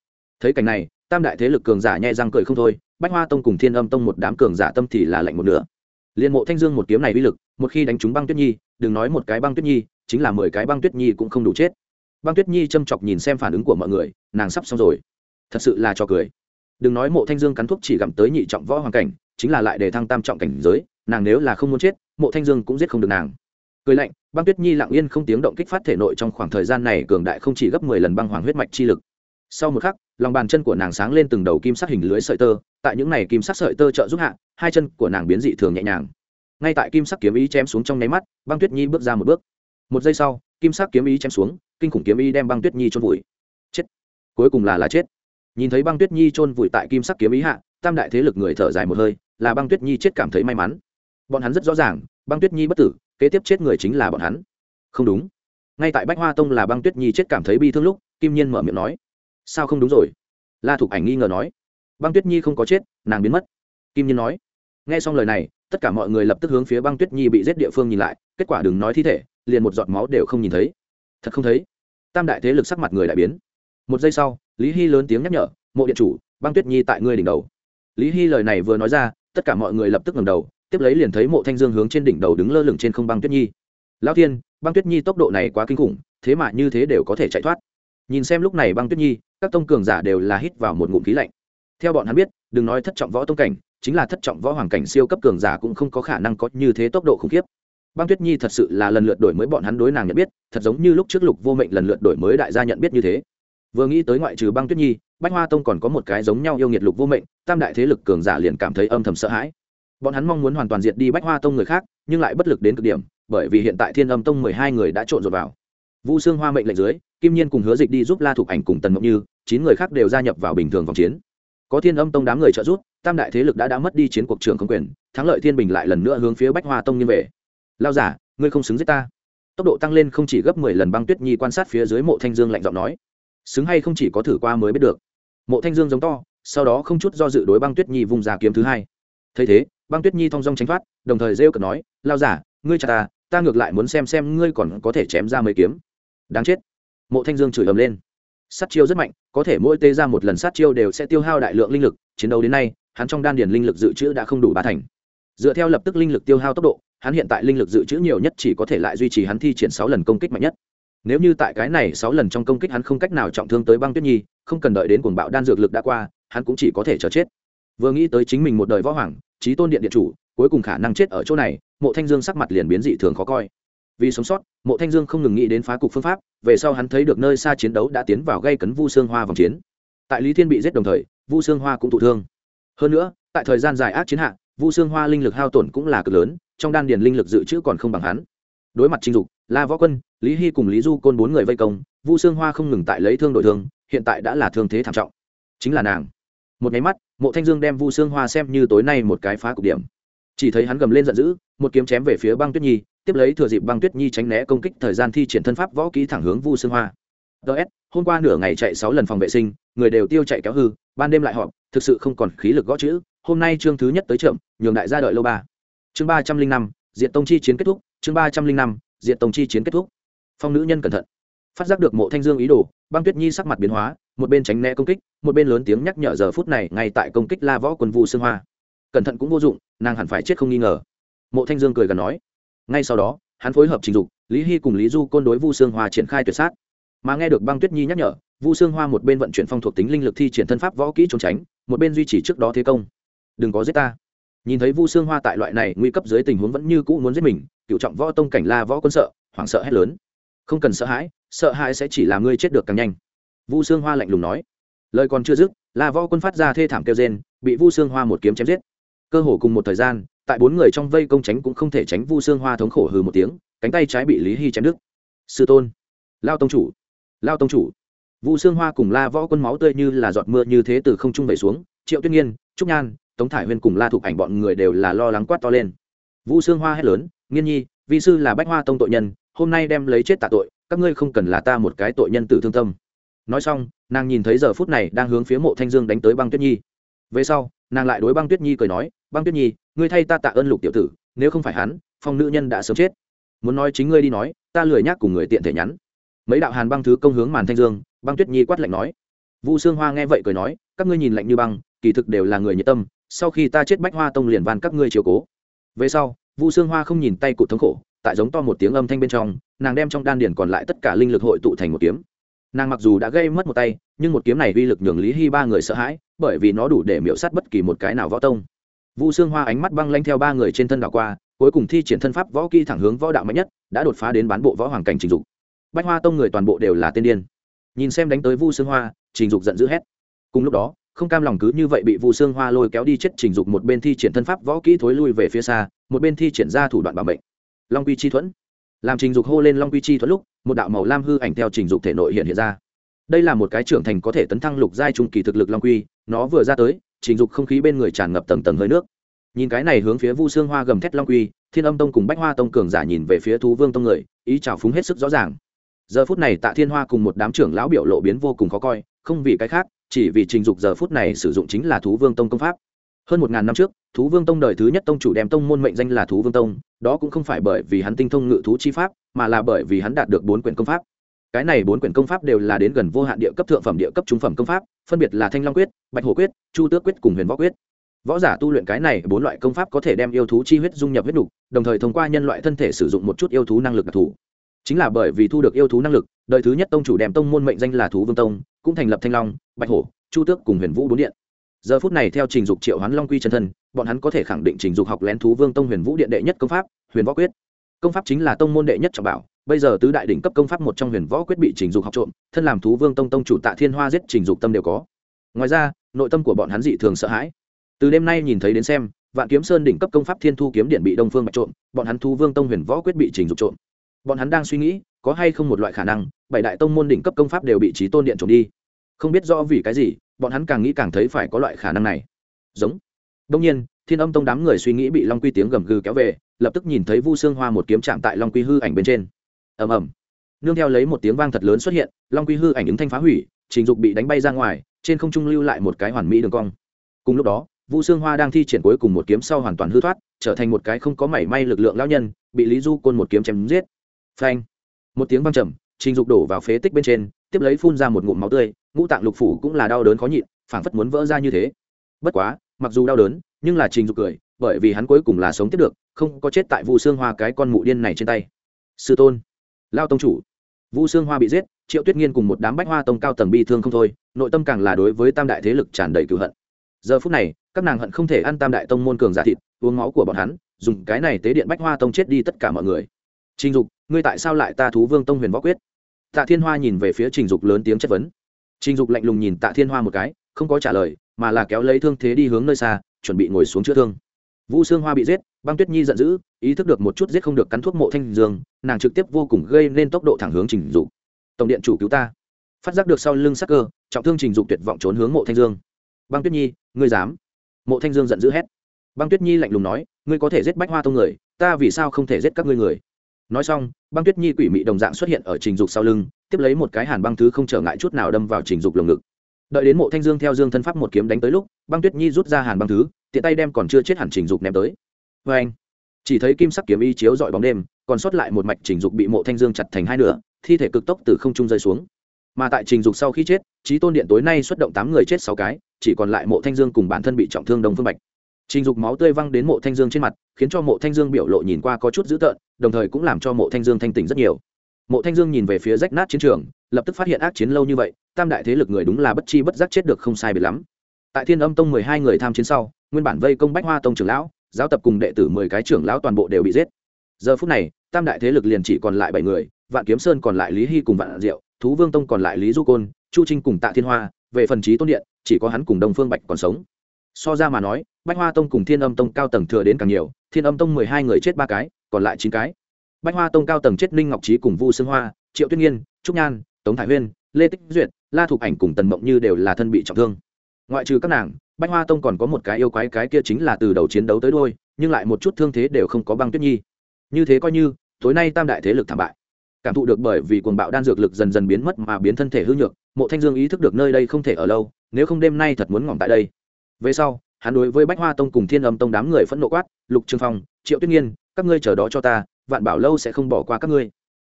Thấy cảnh này, tam đại thế lực cường giả nhẹ răng cười không thôi, bách hoa tông cùng thiên âm tông một đám cường giả tâm thì là lạnh một nửa. Liên mộ thanh dương một kiếm này uy lực, một khi đánh trúng băng tuyết nhi, đừng nói một cái băng tuyết nhi, chính là mười cái băng tuyết nhi cũng không đủ chết. Băng tuyết nhi châm chọc nhìn xem phản ứng của mọi người, nàng sắp xong rồi. Thật sự là cho cười. Đừng nói mộ thanh dương cắn thuốc chỉ gặm tới nhị trọng võ hoàng cảnh, chính là lại để thăng tam trọng cảnh giới, nàng nếu là không muốn chết, mộ thanh dương cũng giết không được nàng cười lạnh, băng tuyết nhi lặng yên không tiếng động kích phát thể nội trong khoảng thời gian này cường đại không chỉ gấp mười lần băng hoàng huyết mạch chi lực. Sau một khắc, lòng bàn chân của nàng sáng lên từng đầu kim sắc hình lưới sợi tơ, tại những này kim sắc sợi tơ trợ giúp hạ, hai chân của nàng biến dị thường nhẹ nhàng. Ngay tại kim sắc kiếm ý chém xuống trong nháy mắt, băng tuyết nhi bước ra một bước. Một giây sau, kim sắc kiếm ý chém xuống, kinh khủng kiếm ý đem băng tuyết nhi trôn vùi. Chết! Cuối cùng là là chết. Nhìn thấy băng tuyết nhi trôn vùi tại kim sắc kiếm ý hạ, tam đại thế lực người thở dài một hơi, là băng tuyết nhi chết cảm thấy may mắn. Bọn hắn rất rõ ràng, băng tuyết nhi bất tử kế tiếp chết người chính là bọn hắn. Không đúng. Ngay tại bách hoa tông là băng tuyết nhi chết cảm thấy bi thương lúc, kim nhiên mở miệng nói. Sao không đúng rồi? La thục ảnh nghi ngờ nói. Băng tuyết nhi không có chết, nàng biến mất. Kim nhiên nói. Nghe xong lời này, tất cả mọi người lập tức hướng phía băng tuyết nhi bị giết địa phương nhìn lại, kết quả đừng nói thi thể, liền một giọt máu đều không nhìn thấy. Thật không thấy. Tam đại thế lực sắc mặt người đại biến. Một giây sau, lý hy lớn tiếng nhắc nhở, mộ điện chủ, băng tuyết nhi tại ngươi đỉnh đầu. Lý hy lời này vừa nói ra, tất cả mọi người lập tức ngầm đầu tiếp lấy liền thấy mộ thanh dương hướng trên đỉnh đầu đứng lơ lửng trên không băng tuyết nhi. Lao thiên, băng tuyết nhi tốc độ này quá kinh khủng, thế mà như thế đều có thể chạy thoát. Nhìn xem lúc này băng tuyết nhi, các tông cường giả đều là hít vào một ngụm khí lạnh. Theo bọn hắn biết, đừng nói thất trọng võ tông cảnh, chính là thất trọng võ hoàng cảnh siêu cấp cường giả cũng không có khả năng có như thế tốc độ khủng khiếp. Băng tuyết nhi thật sự là lần lượt đổi mới bọn hắn đối nàng nhận biết, thật giống như lúc trước lục vô mệnh lần lượt đổi mới đại gia nhận biết như thế. Vừa nghĩ tới ngoại trừ băng tuyết nhi, bách hoa tông còn có một cái giống nhau yêu nghiệt lục vô mệnh, tam đại thế lực cường giả liền cảm thấy âm thầm sợ hãi bọn hắn mong muốn hoàn toàn diệt đi bách hoa tông người khác, nhưng lại bất lực đến cực điểm, bởi vì hiện tại thiên âm tông mười hai người đã trộn rột vào. Vu sương hoa mệnh lệnh dưới, kim nhiên cùng hứa dịch đi giúp la thục ảnh cùng tần ngọc như, chín người khác đều gia nhập vào bình thường vòng chiến. Có thiên âm tông đám người trợ giúp, tam đại thế lực đã đã mất đi chiến cuộc trường không quyền, thắng lợi thiên bình lại lần nữa hướng phía bách hoa tông như về. Lao giả, ngươi không xứng giết ta. Tốc độ tăng lên không chỉ gấp mười lần, băng tuyết nhi quan sát phía dưới mộ thanh dương lạnh giọng nói. Xứng hay không chỉ có thử qua mới biết được. Mộ thanh dương giống to, sau đó không chút do dự đối băng tuyết nhi vùng ra kiếm thứ hai. Thấy thế băng tuyết nhi thong dong tránh thoát, đồng thời rêu cợt nói lao giả, ngươi chặt ta ta ngược lại muốn xem xem ngươi còn có thể chém ra mấy kiếm. Đáng chết. Mộ thanh dương chửi ầm lên. Sát chiêu rất mạnh, có thể mỗi tê ra một lần sát chiêu đều sẽ tiêu hao đại lượng linh lực, chiến đấu đến nay, hắn trong đan điền linh lực dự trữ đã không đủ ba thành. Dựa theo lập tức linh lực tiêu hao tốc độ, hắn hiện tại linh lực dự trữ nhiều nhất chỉ có thể lại duy trì hắn thi triển sáu lần công kích mạnh nhất. Nếu như tại cái này sáu lần trong công kích hắn không cách nào trọng thương tới băng tuyết nhi, không cần đợi đến cuồng bạo đan dược lực đã qua, hắn cũng chỉ có thể chờ chết vừa nghĩ tới chính mình một đời võ hoàng trí tôn điện điện chủ, cuối cùng khả năng chết ở chỗ này, mộ thanh dương sắc mặt liền biến dị thường khó coi. Vì sống sót, mộ thanh dương không ngừng nghĩ đến phá cục phương pháp, về sau hắn thấy được nơi xa chiến đấu đã tiến vào gây cấn vu xương hoa vòng chiến. Tại lý thiên bị giết đồng thời, vu xương hoa cũng thụ thương. Hơn nữa, tại thời gian dài ác chiến hạ, vu xương hoa linh lực hao tổn cũng là cực lớn, trong đan điền linh lực dự trữ còn không bằng hắn. Đối mặt trinh dục, la võ quân, lý hy cùng lý du côn bốn người vây công, vu xương hoa không ngừng tại lấy thương đội thương, hiện tại đã là thương thế thảm trọng. Chính là nàng. Một nháy mắt mộ thanh dương đem vu xương hoa xem như tối nay một cái phá cục điểm. Chỉ thấy hắn gầm lên giận dữ, một kiếm chém về phía băng tuyết nhi, tiếp lấy thừa dịp băng tuyết nhi tránh né công kích thời gian thi triển thân pháp võ kỹ thẳng hướng vu xương hoa. Ts hôm qua nửa ngày chạy sáu lần phòng vệ sinh, người đều tiêu chạy kéo hư, ban đêm lại họp, thực sự không còn khí lực gõ chữ, hôm nay chương thứ nhất tới trượm, nhường đại gia đợi lâu ba. Chương ba trăm linh năm diện tông chi chiến kết thúc, chương ba trăm linh năm diện tông chi chiến kết thúc. Phong nữ nhân cẩn thận. Phát giác được mộ thanh dương ý đồ, băng tuyết nhi sắc mặt biến hóa một bên tránh né công kích, một bên lớn tiếng nhắc nhở giờ phút này ngay tại công kích la võ quân vu xương hoa. Cẩn thận cũng vô dụng, nàng hẳn phải chết không nghi ngờ. Mộ thanh dương cười gần nói. Ngay sau đó, hắn phối hợp trình dục, lý hy cùng lý du côn đối vu sương hoa triển khai tuyệt sát. Mà nghe được băng tuyết nhi nhắc nhở, vu sương hoa một bên vận chuyển phong thuộc tính linh lực thi triển thân pháp võ kỹ trốn tránh, một bên duy trì trước đó thế công. Đừng có giết ta. Nhìn thấy vu sương hoa tại loại này nguy cấp dưới tình huống vẫn như cũ muốn giết mình, cựu trọng võ tông cảnh la võ quân sợ, hoảng sợ hét lớn. Không cần sợ hãi sợ hãi sẽ chỉ làm ngươi chết được càng nhanh vu sương hoa lạnh lùng nói. Lời còn chưa dứt, la võ quân phát ra thê thảm kêu rên, bị vu sương hoa một kiếm chém giết. Cơ hồ cùng một thời gian, tại bốn người trong vây công tránh cũng không thể tránh vu xương hoa thống khổ hừ một tiếng, cánh tay trái bị lý hy chém đứt. Sư tôn. Lao tông chủ. Lao tông chủ. Vu xương hoa cùng la võ quân máu tươi như là giọt mưa như thế từ không trung về xuống, triệu tuyết nghiên, trúc nhan, tống thải huyên cùng la thục ảnh bọn người đều là lo lắng quát to lên. Vu xương hoa hét lớn, nghiên nhi, vi sư là bách hoa tông tội nhân, hôm nay đem lấy chết tạ tội, các ngươi không cần là ta một cái tội nhân tử thương tâm nói xong, nàng nhìn thấy giờ phút này đang hướng phía mộ thanh dương đánh tới băng tuyết nhi. Về sau, nàng lại đối băng tuyết nhi cười nói, băng tuyết nhi, ngươi thay ta tạ ơn lục tiểu tử, nếu không phải hắn, phong nữ nhân đã sớm chết. Muốn nói chính ngươi đi nói, ta lười nhác cùng người tiện thể nhắn. Mấy đạo hàn băng thứ công hướng màn thanh dương, băng tuyết nhi quát lạnh nói. Vu sương hoa nghe vậy cười nói, các ngươi nhìn lạnh như băng, kỳ thực đều là người nhiệt tâm, sau khi ta chết bách hoa tông liền van các ngươi chiều cố. Về sau, vu sương hoa không nhìn tay cụt thống khổ, tại giống to một tiếng âm thanh bên trong, nàng đem trong đan điển còn lại tất cả linh lực hội tụ thành một kiếm nàng mặc dù đã gây mất một tay, nhưng một kiếm này uy lực nhường lý hy ba người sợ hãi, bởi vì nó đủ để miễu sát bất kỳ một cái nào võ tông. Vu xương hoa ánh mắt băng lanh theo ba người trên thân đảo qua, cuối cùng thi triển thân pháp võ kỹ thẳng hướng võ đạo mạnh nhất, đã đột phá đến bán bộ võ hoàng cảnh trình dục. Bách hoa tông người toàn bộ đều là tiên điên. Nhìn xem đánh tới vu xương hoa, trình dục giận dữ hét. Cùng lúc đó, không cam lòng cứ như vậy bị vu xương hoa lôi kéo đi chết, trình dục một bên thi triển thân pháp võ kỹ thối lui về phía xa, một bên thi triển ra thủ đoạn bảo mệnh. Long quy chi thuẫn làm trình dục hô lên long quy chi thuẫn lúc, một đạo màu lam hư ảnh theo trình dục thể nội hiện hiện ra. Đây là một cái trưởng thành có thể tấn thăng lục giai trung kỳ thực lực long quy, nó vừa ra tới, trình dục không khí bên người tràn ngập tầng tầng hơi nước. Nhìn cái này hướng phía vu xương hoa gầm thét long quy, thiên âm tông cùng bách hoa tông cường giả nhìn về phía thú vương tông người, ý trào phúng hết sức rõ ràng. Giờ phút này tạ thiên hoa cùng một đám trưởng lão biểu lộ biến vô cùng khó coi, không vì cái khác, chỉ vì trình dục giờ phút này sử dụng chính là thú vương tông công pháp hơn một ngàn năm trước, thú vương tông đời thứ nhất tông chủ đem tông môn mệnh danh là thú vương tông, đó cũng không phải bởi vì hắn tinh thông ngự thú chi pháp, mà là bởi vì hắn đạt được bốn quyển công pháp. Cái này bốn quyển công pháp đều là đến gần vô hạn địa cấp thượng phẩm địa cấp trung phẩm công pháp, phân biệt là thanh long quyết, bạch hồ quyết, chu tước quyết cùng huyền võ quyết. Võ giả tu luyện cái này bốn loại công pháp có thể đem yêu thú chi huyết dung nhập huyết đục đồng thời thông qua nhân loại thân thể sử dụng một chút yêu thú năng lực đặc thù. Chính là bởi vì thu được yêu thú năng lực, đời thứ nhất tông chủ đem tông môn mệnh danh là thú vương tông, cũng thành lập thanh long, bạch hổ, chu tước cùng huyền vũ bốn điện giờ phút này theo trình dục triệu hoán long quy chân thân, bọn hắn có thể khẳng định trình dục học lén thú vương tông huyền vũ điện đệ nhất công pháp, huyền võ quyết. Công pháp chính là tông môn đệ nhất trọng bảo, bây giờ tứ đại đỉnh cấp công pháp một trong huyền võ quyết bị trình dục học trộm, thân làm thú vương tông tông chủ tạ thiên hoa giết trình dục tâm đều có. Ngoài ra, nội tâm của bọn hắn dị thường sợ hãi. Từ đêm nay nhìn thấy đến xem, vạn kiếm sơn đỉnh cấp công pháp thiên thu kiếm điện bị đông phương bạch trộm, bọn hắn thu vương tông huyền võ quyết bị trình dục trộm. Bọn hắn đang suy nghĩ, có hay không một loại khả năng, bảy đại tông môn đỉnh cấp công pháp đều bị trí tôn điện trộm đi không biết rõ vì cái gì, bọn hắn càng nghĩ càng thấy phải có loại khả năng này. Giống. Đông nhiên, thiên âm tông đám người suy nghĩ bị long quy tiếng gầm gừ kéo về, lập tức nhìn thấy vu xương hoa một kiếm chạm tại long quy hư ảnh bên trên. Ầm ầm. Nương theo lấy một tiếng vang thật lớn xuất hiện, long quy hư ảnh ứng thanh phá hủy, trình dục bị đánh bay ra ngoài, trên không trung lưu lại một cái hoàn mỹ đường cong. Cùng lúc đó, vu xương hoa đang thi triển cuối cùng một kiếm sau hoàn toàn hư thoát, trở thành một cái không có mảy may lực lượng lão nhân, bị lý du côn một kiếm chém giết. Phanh. Một tiếng vang trầm, trình dục đổ vào phế tích bên trên, tiếp lấy phun ra một ngụm máu tươi ngũ tạng lục phủ cũng là đau đớn khó nhịn, phảng phất muốn vỡ ra như thế. Bất quá, mặc dù đau đớn, nhưng là trình dục cười, bởi vì hắn cuối cùng là sống tiếp được, không có chết tại vu xương hoa cái con mụ điên này trên tay. Sư tôn, lao tông chủ. Vu xương hoa bị giết, triệu tuyết nghiên cùng một đám bách hoa tông cao tầng bi thương không thôi, nội tâm càng là đối với tam đại thế lực tràn đầy cựu hận. Giờ phút này, các nàng hận không thể ăn tam đại tông môn cường giả thịt, uống máu của bọn hắn, dùng cái này tế điện bách hoa tông chết đi tất cả mọi người. Trình dục, ngươi tại sao lại ta thú vương tông huyền võ quyết? Tạ thiên hoa nhìn về phía trình dục lớn tiếng chất vấn trình dục lạnh lùng nhìn tạ thiên hoa một cái, không có trả lời, mà là kéo lấy thương thế đi hướng nơi xa, chuẩn bị ngồi xuống chữa thương. Vũ sương hoa bị giết, băng tuyết nhi giận dữ, ý thức được một chút giết không được cắn thuốc mộ thanh dương, nàng trực tiếp vô cùng gây nên tốc độ thẳng hướng trình dục. Tổng điện chủ cứu ta. Phát giác được sau lưng sắc cơ, trọng thương trình dục tuyệt vọng trốn hướng mộ thanh dương. Băng tuyết nhi, ngươi dám? Mộ thanh dương giận dữ hét. Băng tuyết nhi lạnh lùng nói, ngươi có thể giết bách hoa tông người, ta vì sao không thể giết các ngươi người? Nói xong, băng tuyết nhi quỷ mị đồng dạng xuất hiện ở trình dục sau lưng, tiếp lấy một cái hàn băng thứ không trở ngại chút nào đâm vào trình dục lồng ngực. Đợi đến mộ thanh dương theo dương thân pháp một kiếm đánh tới lúc, băng tuyết nhi rút ra hàn băng thứ, tiện tay đem còn chưa chết hẳn trình dục ném tới. Vê anh, chỉ thấy kim sắc kiếm y chiếu dọi bóng đêm, còn sót lại một mạch trình dục bị mộ thanh dương chặt thành hai nửa, thi thể cực tốc từ không trung rơi xuống. Mà tại trình dục sau khi chết trí tôn điện tối nay xuất động tám người chết sáu cái, chỉ còn lại mộ thanh dương cùng bản thân bị trọng thương đông phương bạch trình dục máu tươi văng đến mộ thanh dương trên mặt, khiến cho mộ thanh dương biểu lộ nhìn qua có chút dữ tợn, đồng thời cũng làm cho mộ thanh dương thanh tỉnh rất nhiều. Mộ thanh dương nhìn về phía rách nát chiến trường, lập tức phát hiện ác chiến lâu như vậy, tam đại thế lực người đúng là bất chi bất giác chết được không sai biệt lắm. Tại thiên âm tông mười hai người tham chiến sau, nguyên bản vây công bách hoa tông trưởng lão, giáo tập cùng đệ tử mười cái trưởng lão toàn bộ đều bị giết. Giờ phút này, tam đại thế lực liền chỉ còn lại bảy người, vạn kiếm sơn còn lại lý hy cùng vạn diệu, thú vương tông còn lại lý du côn, chu trinh cùng tạ thiên hoa, về phần trí tôn điện, chỉ có hắn cùng đông phương bạch còn sống. So ra mà nói bách hoa tông cùng thiên âm tông cao tầng thừa đến càng nhiều thiên âm tông mười hai người chết ba cái còn lại chín cái. Bách hoa tông cao tầng chết ninh ngọc trí cùng vu sương hoa triệu tuyết Nhiên, trúc nhan tống thái huyên lê tích duyệt la thục ảnh cùng tần mộng như đều là thân bị trọng thương. Ngoại trừ các nàng bách hoa tông còn có một cái yêu quái cái kia chính là từ đầu chiến đấu tới đôi nhưng lại một chút thương thế đều không có băng tuyết nhi. Như thế coi như tối nay tam đại thế lực thảm bại. Cảm thụ được bởi vì cuồng bạo đan dược lực dần dần biến mất mà biến thân thể hư nhược mộ thanh dương ý thức được nơi đây không thể ở lâu nếu không đêm nay thật muốn ngỏm tại đây. Về sau hắn đối với bách hoa tông cùng thiên âm tông đám người phẫn nộ quát, lục trường phong, triệu tuyết nhiên các ngươi chờ đó cho ta, vạn bảo lâu sẽ không bỏ qua các ngươi.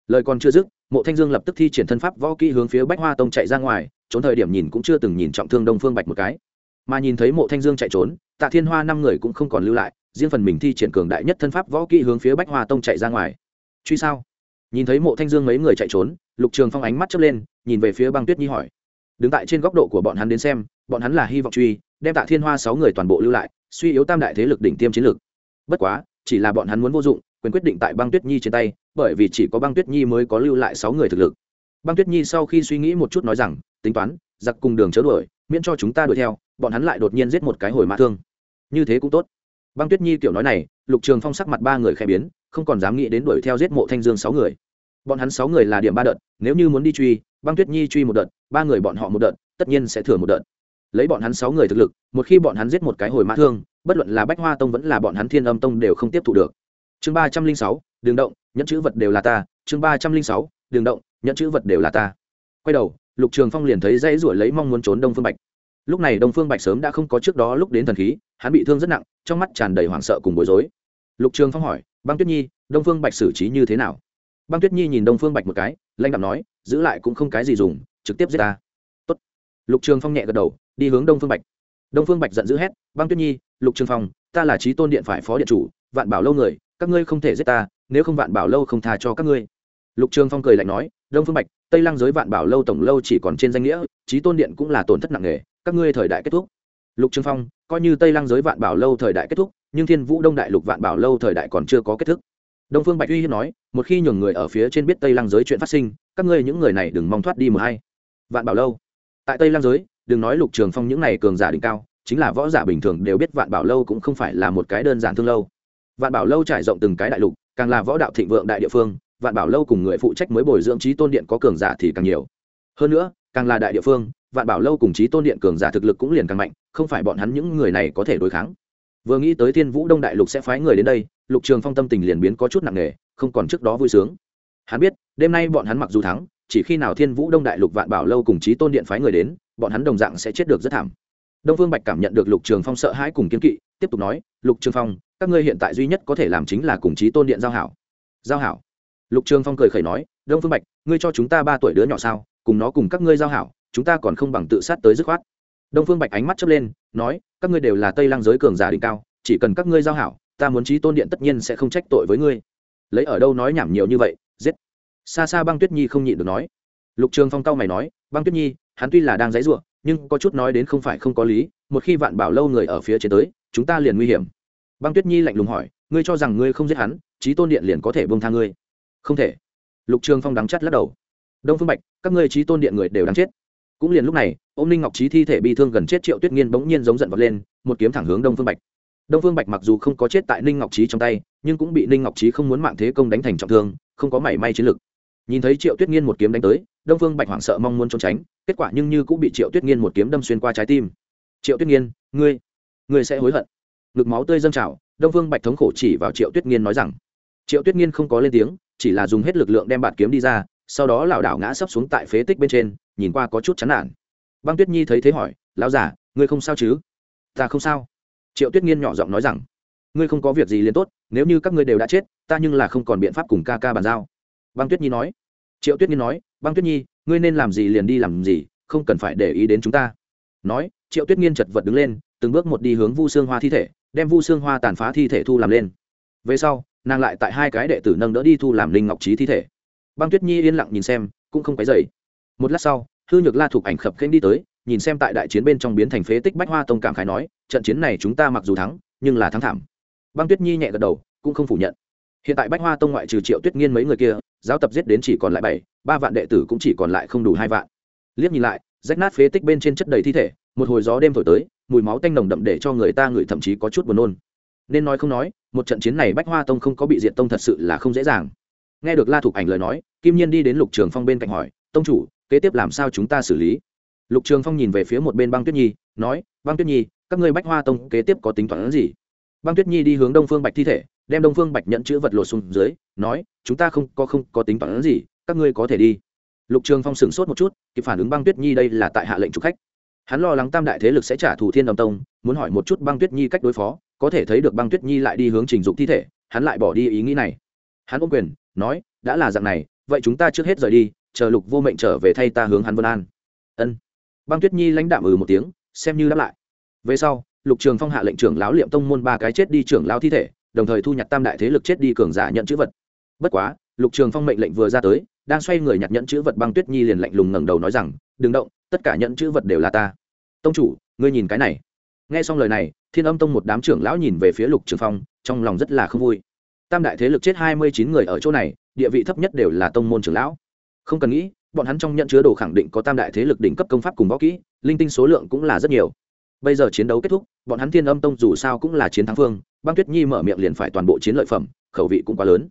Lời còn chưa dứt, mộ thanh dương lập tức thi triển thân pháp võ kỹ hướng phía bách hoa tông chạy ra ngoài, trốn thời điểm nhìn cũng chưa từng nhìn trọng thương đông phương bạch một cái. Mà nhìn thấy mộ thanh dương chạy trốn, tạ thiên hoa năm người cũng không còn lưu lại, riêng phần mình thi triển cường đại nhất thân pháp võ kỹ hướng phía bách hoa tông chạy ra ngoài. Truy sao? Nhìn thấy mộ thanh dương mấy người chạy trốn, lục trường phong ánh mắt chớp lên, nhìn về phía băng tuyết nhi hỏi. Đứng tại trên góc độ của bọn hắn đến xem, bọn hắn là hy vọng truy đem tạ thiên hoa sáu người toàn bộ lưu lại, suy yếu tam đại thế lực đỉnh tiêm chiến lược. Bất quá, chỉ là bọn hắn muốn vô dụng, quyền quyết định tại băng tuyết nhi trên tay, bởi vì chỉ có băng tuyết nhi mới có lưu lại sáu người thực lực. Băng tuyết nhi sau khi suy nghĩ một chút nói rằng, tính toán, giặc cùng đường chớ đuổi, miễn cho chúng ta đuổi theo, bọn hắn lại đột nhiên giết một cái hồi mã thương. Như thế cũng tốt. Băng tuyết nhi kiểu nói này, lục trường phong sắc mặt ba người khẽ biến, không còn dám nghĩ đến đuổi theo giết mộ thanh dương sáu người. Bọn hắn sáu người là điểm ba đợt, nếu như muốn đi truy, băng tuyết nhi truy một đợt, ba người bọn họ một đợt, tất nhiên sẽ thừa một đợt lấy bọn hắn sáu người thực lực, một khi bọn hắn giết một cái hồi mã thương, bất luận là bách hoa tông vẫn là bọn hắn thiên âm tông đều không tiếp thu được. Chương ba trăm linh sáu đường động, nhẫn chữ vật đều là ta. Chương ba trăm linh sáu đường động, nhẫn chữ vật đều là ta. Quay đầu, lục trường phong liền thấy dãy ruổi lấy mong muốn trốn đông phương bạch. Lúc này đông phương bạch sớm đã không có trước đó lúc đến thần khí, hắn bị thương rất nặng, trong mắt tràn đầy hoảng sợ cùng bối rối. Lục trường phong hỏi, băng tuyết nhi, đông phương bạch xử trí như thế nào? Băng tuyết nhi nhìn đông phương bạch một cái lanh đạm nói, giữ lại cũng không cái gì dùng, trực tiếp giết ta. Tốt. lục trường phong nhẹ gật đầu đi hướng đông phương bạch. Đông phương bạch giận dữ hét, băng tuyết nhi, lục trường phong, ta là trí tôn điện phải phó điện chủ, vạn bảo lâu người, các ngươi không thể giết ta, nếu không vạn bảo lâu không tha cho các ngươi. Lục trường phong cười lạnh nói, đông phương bạch, tây lăng giới vạn bảo lâu tổng lâu chỉ còn trên danh nghĩa trí tôn điện cũng là tổn thất nặng nề, các ngươi thời đại kết thúc. Lục trường phong, coi như tây lăng giới vạn bảo lâu thời đại kết thúc, nhưng thiên vũ đông đại lục vạn bảo lâu thời đại còn chưa có kết thúc. Đông phương bạch uy hiếp nói, một khi nhường người ở phía trên biết tây lăng giới chuyện phát sinh, các ngươi những người này đừng mong thoát đi một hay vạn bảo lâu, tại tây lăng giới đừng nói lục trường phong những này cường giả đỉnh cao, chính là võ giả bình thường đều biết vạn bảo lâu cũng không phải là một cái đơn giản thương lâu. Vạn bảo lâu trải rộng từng cái đại lục, càng là võ đạo thịnh vượng đại địa phương, vạn bảo lâu cùng người phụ trách mới bồi dưỡng trí tôn điện có cường giả thì càng nhiều. Hơn nữa, càng là đại địa phương, vạn bảo lâu cùng trí tôn điện cường giả thực lực cũng liền càng mạnh, không phải bọn hắn những người này có thể đối kháng. Vừa nghĩ tới thiên vũ đông đại lục sẽ phái người đến đây, lục trường phong tâm tình liền biến có chút nặng nề, không còn trước đó vui sướng. Hắn biết, đêm nay bọn hắn mặc dù thắng, chỉ khi nào thiên vũ đông đại lục vạn bảo lâu cùng trí tôn điện phái người đến bọn hắn đồng dạng sẽ chết được rất thảm. Đông phương bạch cảm nhận được lục trường phong sợ hãi cùng kiên kỵ, tiếp tục nói, lục trường phong, các ngươi hiện tại duy nhất có thể làm chính là cùng chí tôn điện giao hảo. Giao hảo? Lục trường phong cười khẩy nói, đông phương bạch, ngươi cho chúng ta ba tuổi đứa nhỏ sao, cùng nó cùng các ngươi giao hảo, chúng ta còn không bằng tự sát tới dứt khoát. Đông phương bạch ánh mắt chớp lên, nói, các ngươi đều là tây lang giới cường giả đỉnh cao, chỉ cần các ngươi giao hảo, ta muốn chí tôn điện tất nhiên sẽ không trách tội với ngươi. Lấy ở đâu nói nhảm nhiều như vậy, giết. Xa xa băng tuyết nhi không nhịn được nói. Lục trường phong cao mày nói, băng tuyết nhi hắn tuy là đang dãy rủa, nhưng có chút nói đến không phải không có lý một khi vạn bảo lâu người ở phía trên tới chúng ta liền nguy hiểm. Băng tuyết nhi lạnh lùng hỏi ngươi cho rằng ngươi không giết hắn chí tôn điện liền có thể buông tha ngươi? Không thể. Lục trường phong đắng chát lắc đầu. Đông phương bạch các ngươi chí tôn điện người đều đáng chết. Cũng liền lúc này Ôn ninh ngọc Chí thi thể bị thương gần chết triệu tuyết nghiên bỗng nhiên giống giận vọt lên một kiếm thẳng hướng đông phương bạch. Đông phương bạch mặc dù không có chết tại ninh ngọc Chí trong tay nhưng cũng bị ninh ngọc Chí không muốn mạng thế công đánh thành trọng thương không có mảy may chiến lực nhìn thấy triệu tuyết nghiên một kiếm đánh tới, đông phương bạch hoảng sợ mong muốn trốn tránh, kết quả nhưng như cũng bị triệu tuyết nghiên một kiếm đâm xuyên qua trái tim. Triệu tuyết nghiên, ngươi ngươi sẽ hối hận. Ngực máu tươi dâng trào, đông phương bạch thống khổ chỉ vào triệu tuyết nghiên nói rằng. Triệu tuyết nghiên không có lên tiếng, chỉ là dùng hết lực lượng đem bạt kiếm đi ra, sau đó lảo đảo ngã sấp xuống tại phế tích bên trên, nhìn qua có chút chán nản. Băng tuyết nhi thấy thế hỏi, lão giả ngươi không sao chứ? Ta không sao. Triệu tuyết nghiên nhỏ giọng nói rằng, ngươi không có việc gì liền tốt, nếu như các ngươi đều đã chết, ta nhưng là không còn biện pháp cùng ca ca bàn giao băng tuyết nhi nói. Triệu tuyết nhi nói, băng tuyết nhi, ngươi nên làm gì liền đi làm gì, không cần phải để ý đến chúng ta. Nói, triệu tuyết nghiên chật vật đứng lên, từng bước một đi hướng vu xương hoa thi thể, đem vu xương hoa tàn phá thi thể thu làm lên. Về sau, nàng lại tại hai cái đệ tử nâng đỡ đi thu làm linh ngọc trí thi thể. Băng tuyết nhi yên lặng nhìn xem, cũng không cái dày một lát sau, hư nhược la thục ảnh khập khênh đi tới, nhìn xem tại đại chiến bên trong biến thành phế tích bách hoa tông cảm khái nói, trận chiến này chúng ta mặc dù thắng, nhưng là thắng thảm. Băng tuyết nhi nhẹ gật đầu, cũng không phủ nhận. Hiện tại bách hoa tông ngoại trừ triệu tuyết nghiên mấy người kia giáo tập giết đến chỉ còn lại bảy, ba vạn đệ tử cũng chỉ còn lại không đủ hai vạn. Liếc nhìn lại, rách nát phế tích bên trên chất đầy thi thể, một hồi gió đêm thổi tới, mùi máu tanh nồng đậm để cho người ta ngửi thậm chí có chút buồn nôn. Nên nói không nói, một trận chiến này bách hoa tông không có bị diệt tông thật sự là không dễ dàng. Nghe được la thục ảnh lời nói, kim nhiên đi đến lục trường phong bên cạnh hỏi, tông chủ, kế tiếp làm sao chúng ta xử lý? Lục trường phong nhìn về phía một bên băng tuyết nhi, nói, băng tuyết nhi, các ngươi bách hoa tông kế tiếp có tính toán gì? Băng tuyết nhi đi hướng đông phương bạch thi thể đem đông phương bạch nhận chữ vật lột xuống dưới, nói, chúng ta không có không có tính toán gì, các ngươi có thể đi. Lục trường phong sửng sốt một chút, kịp phản ứng băng tuyết nhi đây là tại hạ lệnh trục khách. Hắn lo lắng tam đại thế lực sẽ trả thù thiên đồng tông, muốn hỏi một chút băng tuyết nhi cách đối phó, có thể thấy được băng tuyết nhi lại đi hướng trình dục thi thể, hắn lại bỏ đi ý nghĩ này. Hắn ôm quyền, nói, đã là dạng này, vậy chúng ta trước hết rời đi, chờ lục vô mệnh trở về thay ta hướng hắn vân an. Ân. Băng tuyết nhi lãnh đạm ừ một tiếng, xem như đáp lại. Về sau, lục trường phong hạ lệnh trưởng lão liệm tông môn ba cái chết đi trưởng lão thi thể đồng thời thu nhặt tam đại thế lực chết đi cường giả nhận chữ vật. Bất quá, lục trường phong mệnh lệnh vừa ra tới, đang xoay người nhặt nhận chữ vật băng tuyết nhi liền lạnh lùng ngẩng đầu nói rằng, đừng động, tất cả nhận chữ vật đều là ta. Tông chủ, ngươi nhìn cái này. Nghe xong lời này, thiên âm tông một đám trưởng lão nhìn về phía lục trường phong, trong lòng rất là không vui. Tam đại thế lực chết hai mươi chín người ở chỗ này, địa vị thấp nhất đều là tông môn trưởng lão. Không cần nghĩ, bọn hắn trong nhận chứa đồ khẳng định có tam đại thế lực đỉnh cấp công pháp cùng võ kỹ, linh tinh số lượng cũng là rất nhiều bây giờ chiến đấu kết thúc, bọn hắn thiên âm tông dù sao cũng là chiến thắng phương, băng tuyết nhi mở miệng liền phải toàn bộ chiến lợi phẩm, khẩu vị cũng quá lớn.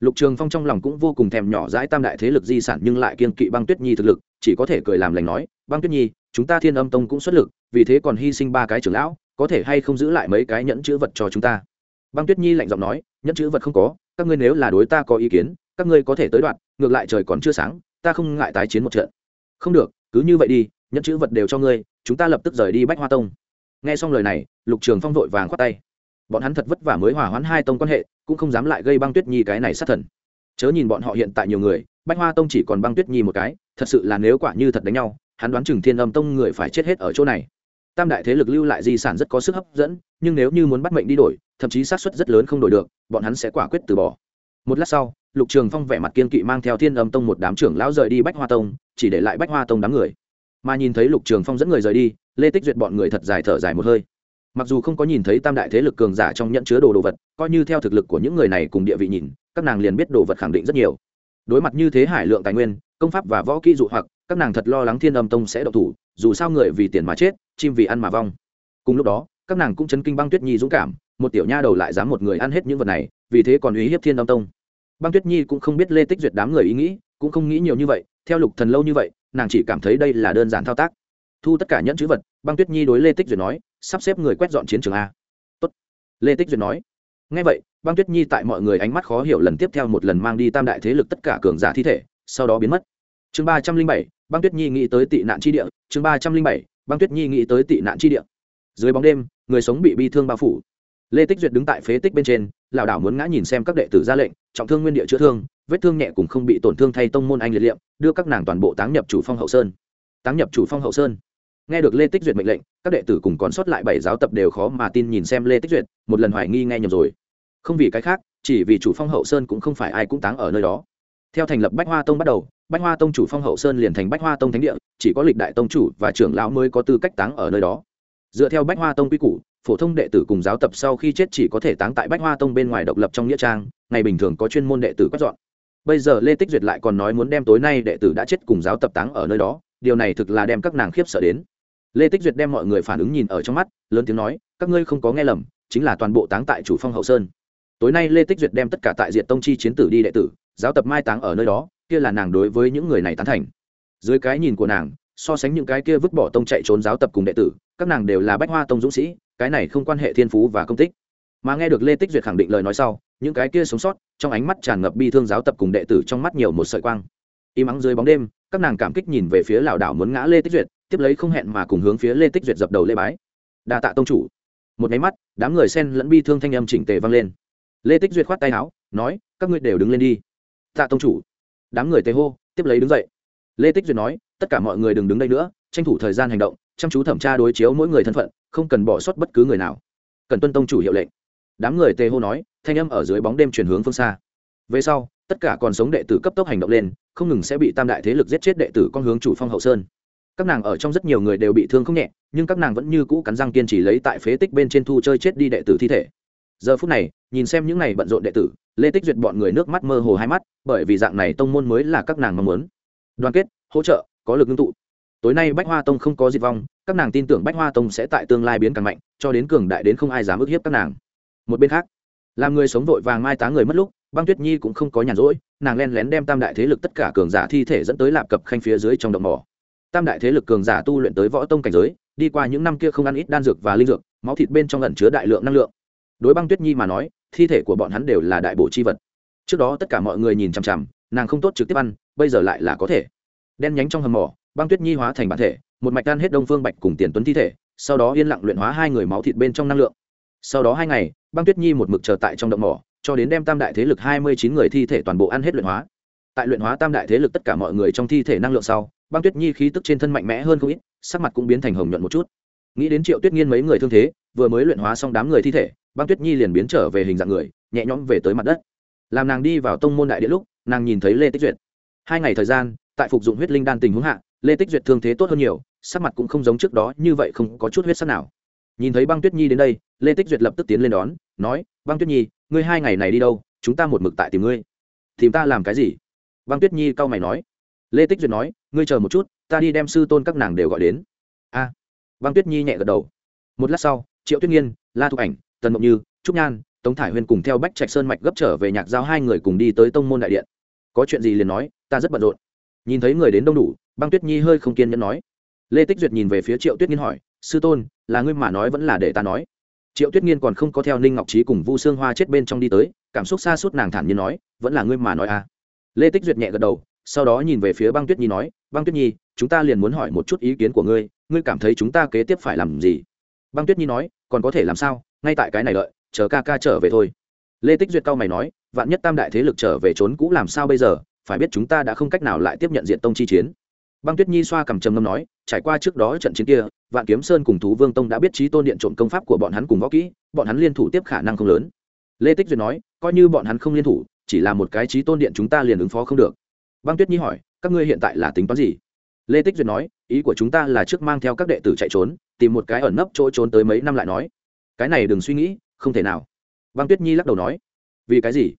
Lục trường phong trong lòng cũng vô cùng thèm nhỏ dãi tam đại thế lực di sản nhưng lại kiên kỵ băng tuyết nhi thực lực, chỉ có thể cười làm lành nói, băng tuyết nhi, chúng ta thiên âm tông cũng xuất lực, vì thế còn hy sinh ba cái trưởng lão, có thể hay không giữ lại mấy cái nhẫn chữ vật cho chúng ta? Băng tuyết nhi lạnh giọng nói, nhẫn chữ vật không có, các ngươi nếu là đối ta có ý kiến, các ngươi có thể tới đoạn, ngược lại trời còn chưa sáng, ta không ngại tái chiến một trận. Không được, cứ như vậy đi, nhẫn chữ vật đều cho ngươi chúng ta lập tức rời đi bách hoa tông. Nghe xong lời này, lục trường phong vội vàng khoát tay. Bọn hắn thật vất vả mới hòa hoãn hai tông quan hệ, cũng không dám lại gây băng tuyết nhi cái này sát thần. Chớ nhìn bọn họ hiện tại nhiều người, bách hoa tông chỉ còn băng tuyết nhi một cái, thật sự là nếu quả như thật đánh nhau, hắn đoán chừng thiên âm tông người phải chết hết ở chỗ này. Tam đại thế lực lưu lại di sản rất có sức hấp dẫn, nhưng nếu như muốn bắt mệnh đi đổi, thậm chí sát suất rất lớn không đổi được, bọn hắn sẽ quả quyết từ bỏ. Một lát sau, lục trường phong vẻ mặt kiên kỵ mang theo thiên âm tông một đám trưởng lão rời đi bách hoa tông, chỉ để lại bách hoa tông đám người mà nhìn thấy lục trường phong dẫn người rời đi, lê tích duyệt bọn người thật dài thở dài một hơi. Mặc dù không có nhìn thấy tam đại thế lực cường giả trong nhận chứa đồ đồ vật, coi như theo thực lực của những người này cùng địa vị nhìn, các nàng liền biết đồ vật khẳng định rất nhiều. Đối mặt như thế hải lượng tài nguyên, công pháp và võ kỹ dụ hoặc, các nàng thật lo lắng thiên âm tông sẽ độc thủ, dù sao người vì tiền mà chết, chim vì ăn mà vong. Cùng lúc đó, các nàng cũng chấn kinh băng tuyết nhi dũng cảm, một tiểu nha đầu lại dám một người ăn hết những vật này, vì thế còn uy hiếp thiên âm tông. Băng tuyết nhi cũng không biết lê tích duyệt đám người ý nghĩ, cũng không nghĩ nhiều như vậy, theo lục thần lâu như vậy nàng chỉ cảm thấy đây là đơn giản thao tác. Thu tất cả nhẫn chữ vật, băng tuyết nhi đối lê tích duyệt nói, sắp xếp người quét dọn chiến trường a. Tốt. Lê tích duyệt nói. Ngay vậy, băng tuyết nhi tại mọi người ánh mắt khó hiểu lần tiếp theo một lần mang đi tam đại thế lực tất cả cường giả thi thể, sau đó biến mất. Chương ba trăm linh bảy, băng tuyết nhi nghĩ tới tị nạn chi địa. Chương ba trăm linh bảy, băng tuyết nhi nghĩ tới tị nạn chi địa. Dưới bóng đêm, người sống bị bi thương bao phủ. Lê tích duyệt đứng tại phế tích bên trên lảo đảo muốn ngã nhìn xem các đệ tử ra lệnh, trọng thương nguyên địa chữa thương, vết thương nhẹ cùng không bị tổn thương thay tông môn anh liệt liệm, đưa các nàng toàn bộ táng nhập chủ phong hậu sơn. Táng nhập chủ phong hậu sơn. Nghe được lê tích duyệt mệnh lệnh, các đệ tử cùng còn sót lại bảy giáo tập đều khó mà tin nhìn xem lê tích duyệt, một lần hoài nghi nghe nhầm rồi. Không vì cái khác, chỉ vì chủ phong hậu sơn cũng không phải ai cũng táng ở nơi đó. Theo thành lập bách hoa tông bắt đầu, bách hoa tông chủ phong hậu sơn liền thành bách hoa tông thánh địa, chỉ có lịch đại tông chủ và trưởng lão mới có tư cách táng ở nơi đó dựa theo bách hoa tông quy củ, phổ thông đệ tử cùng giáo tập sau khi chết chỉ có thể táng tại bách hoa tông bên ngoài độc lập trong nghĩa trang, ngày bình thường có chuyên môn đệ tử quét dọn. Bây giờ lê tích duyệt lại còn nói muốn đem tối nay đệ tử đã chết cùng giáo tập táng ở nơi đó, điều này thực là đem các nàng khiếp sợ đến. Lê tích duyệt đem mọi người phản ứng nhìn ở trong mắt, lớn tiếng nói, các ngươi không có nghe lầm, chính là toàn bộ táng tại chủ phong hậu sơn. Tối nay lê tích duyệt đem tất cả tại diện tông chi chiến tử đi đệ tử, giáo tập mai táng ở nơi đó, kia là nàng đối với những người này tán thành. Dưới cái nhìn của nàng, so sánh những cái kia vứt bỏ tông chạy trốn giáo tập cùng đệ tử các nàng đều là bách hoa tông dũng sĩ, cái này không quan hệ thiên phú và công tích. Mà nghe được lê tích duyệt khẳng định lời nói sau, những cái kia sống sót, trong ánh mắt tràn ngập bi thương giáo tập cùng đệ tử trong mắt nhiều một sợi quang. Im ắng dưới bóng đêm, các nàng cảm kích nhìn về phía lảo đảo muốn ngã lê tích duyệt, tiếp lấy không hẹn mà cùng hướng phía lê tích duyệt dập đầu lê bái. Đa tạ tông chủ. Một máy mắt, đám người sen lẫn bi thương thanh âm chỉnh tề vang lên. Lê tích duyệt khoát tay áo, nói, các ngươi đều đứng lên đi. Tạ tông chủ. Đám người tê hô, tiếp lấy đứng dậy. Lê tích duyệt nói, tất cả mọi người đừng đứng đây nữa, tranh thủ thời gian hành động chăm chú thẩm tra đối chiếu mỗi người thân phận, không cần bỏ sót bất cứ người nào. Cần tuân tông chủ hiệu lệnh. Đám người tê hô nói, thanh âm ở dưới bóng đêm chuyển hướng phương xa. Về sau, tất cả còn sống đệ tử cấp tốc hành động lên, không ngừng sẽ bị tam đại thế lực giết chết đệ tử con hướng chủ phong hậu sơn. Các nàng ở trong rất nhiều người đều bị thương không nhẹ, nhưng các nàng vẫn như cũ cắn răng kiên trì lấy tại phế tích bên trên thu chơi chết đi đệ tử thi thể. Giờ phút này, nhìn xem những n à y bận rộn đệ tử, lê tích duyệt bọn người nước mắt mơ hồ hai mắt, bởi vì dạng này tông môn mới là các nàng mong muốn. Đoàn kết, hỗ trợ, có lực ngưng tụ tối nay bách hoa tông không có diệt vong, các nàng tin tưởng bách hoa tông sẽ tại tương lai biến càng mạnh, cho đến cường đại đến không ai dám ức hiếp các nàng. Một bên khác, làm người sống vội vàng mai tá người mất lúc, băng tuyết nhi cũng không có nhàn rỗi, nàng len lén đem tam đại thế lực tất cả cường giả thi thể dẫn tới lạp cập khanh phía dưới trong động mỏ. Tam đại thế lực cường giả tu luyện tới võ tông cảnh giới, đi qua những năm kia không ăn ít đan dược và linh dược, máu thịt bên trong lẩn chứa đại lượng năng lượng. Đối băng tuyết nhi mà nói, thi thể của bọn hắn đều là đại bổ chi vật. Trước đó tất cả mọi người nhìn chằm chằm, nàng không tốt trực tiếp ăn, bây giờ lại là có thể. Đen nhánh trong hầm mỏ băng tuyết nhi hóa thành bản thể, một mạch tan hết đông phương bạch cùng tiền tuấn thi thể, sau đó yên lặng luyện hóa hai người máu thịt bên trong năng lượng. Sau đó hai ngày, băng tuyết nhi một mực chờ tại trong động mỏ, cho đến đem tam đại thế lực hai mươi chín người thi thể toàn bộ ăn hết luyện hóa. Tại luyện hóa tam đại thế lực tất cả mọi người trong thi thể năng lượng sau, băng tuyết nhi khí tức trên thân mạnh mẽ hơn không ít, sắc mặt cũng biến thành hồng nhuận một chút. Nghĩ đến triệu tuyết nghiên mấy người thương thế, vừa mới luyện hóa xong đám người thi thể, băng tuyết nhi liền biến trở về hình dạng người, nhẹ nhõm về tới mặt đất. Làm nàng đi vào tông môn đại địa lúc, nàng nhìn thấy lê tích duyệt. Hai ngày thời gian, tại phục dụng huyết linh đan tình huống hạ lê tích duyệt thương thế tốt hơn nhiều, sắc mặt cũng không giống trước đó như vậy không có chút huyết sắc nào. Nhìn thấy băng tuyết nhi đến đây, lê tích duyệt lập tức tiến lên đón, nói, băng tuyết nhi, ngươi hai ngày này đi đâu? Chúng ta một mực tại tìm ngươi. Tìm ta làm cái gì? Băng tuyết nhi cau mày nói. Lê tích duyệt nói, ngươi chờ một chút, ta đi đem sư tôn các nàng đều gọi đến. A. Băng tuyết nhi nhẹ gật đầu. Một lát sau, triệu tuyết nhiên la thục ảnh, tần mộng như, trúc nhan, tống thải huyên cùng theo bách trạch sơn mạch gấp trở về nhạc giao hai người cùng đi tới tông môn đại điện. Có chuyện gì liền nói, ta rất bận rộn nhìn thấy người đến đông đủ băng tuyết nhi hơi không kiên nhẫn nói. Lê tích duyệt nhìn về phía triệu tuyết nghiên hỏi sư tôn là ngươi mà nói vẫn là để ta nói? Triệu tuyết nghiên còn không có theo ninh ngọc trí cùng vu sương hoa chết bên trong đi tới cảm xúc xa suốt nàng thản nhiên nói vẫn là ngươi mà nói à? Lê tích duyệt nhẹ gật đầu sau đó nhìn về phía băng tuyết nhi nói băng tuyết nhi chúng ta liền muốn hỏi một chút ý kiến của ngươi ngươi cảm thấy chúng ta kế tiếp phải làm gì? Băng tuyết nhi nói còn có thể làm sao? Ngay tại cái này lợi, chờ ca ca trở về thôi. Lê tích duyệt cao mày nói vạn nhất tam đại thế lực trở về trốn cũ làm sao bây giờ? Phải biết chúng ta đã không cách nào lại tiếp nhận diện tông chi chiến. Băng tuyết nhi xoa cầm trầm ngâm nói, trải qua trước đó trận chiến kia, vạn kiếm sơn cùng thú vương tông đã biết trí tôn điện trộm công pháp của bọn hắn cùng võ kỹ, bọn hắn liên thủ tiếp khả năng không lớn. Lê tích duyệt nói, coi như bọn hắn không liên thủ, chỉ là một cái trí tôn điện chúng ta liền ứng phó không được. Băng tuyết nhi hỏi, các ngươi hiện tại là tính toán gì? Lê tích duyệt nói, ý của chúng ta là trước mang theo các đệ tử chạy trốn, tìm một cái ẩn nấp chỗ trốn tới mấy năm lại nói. Cái này đừng suy nghĩ, không thể nào. Băng tuyết nhi lắc đầu nói. Vì cái gì?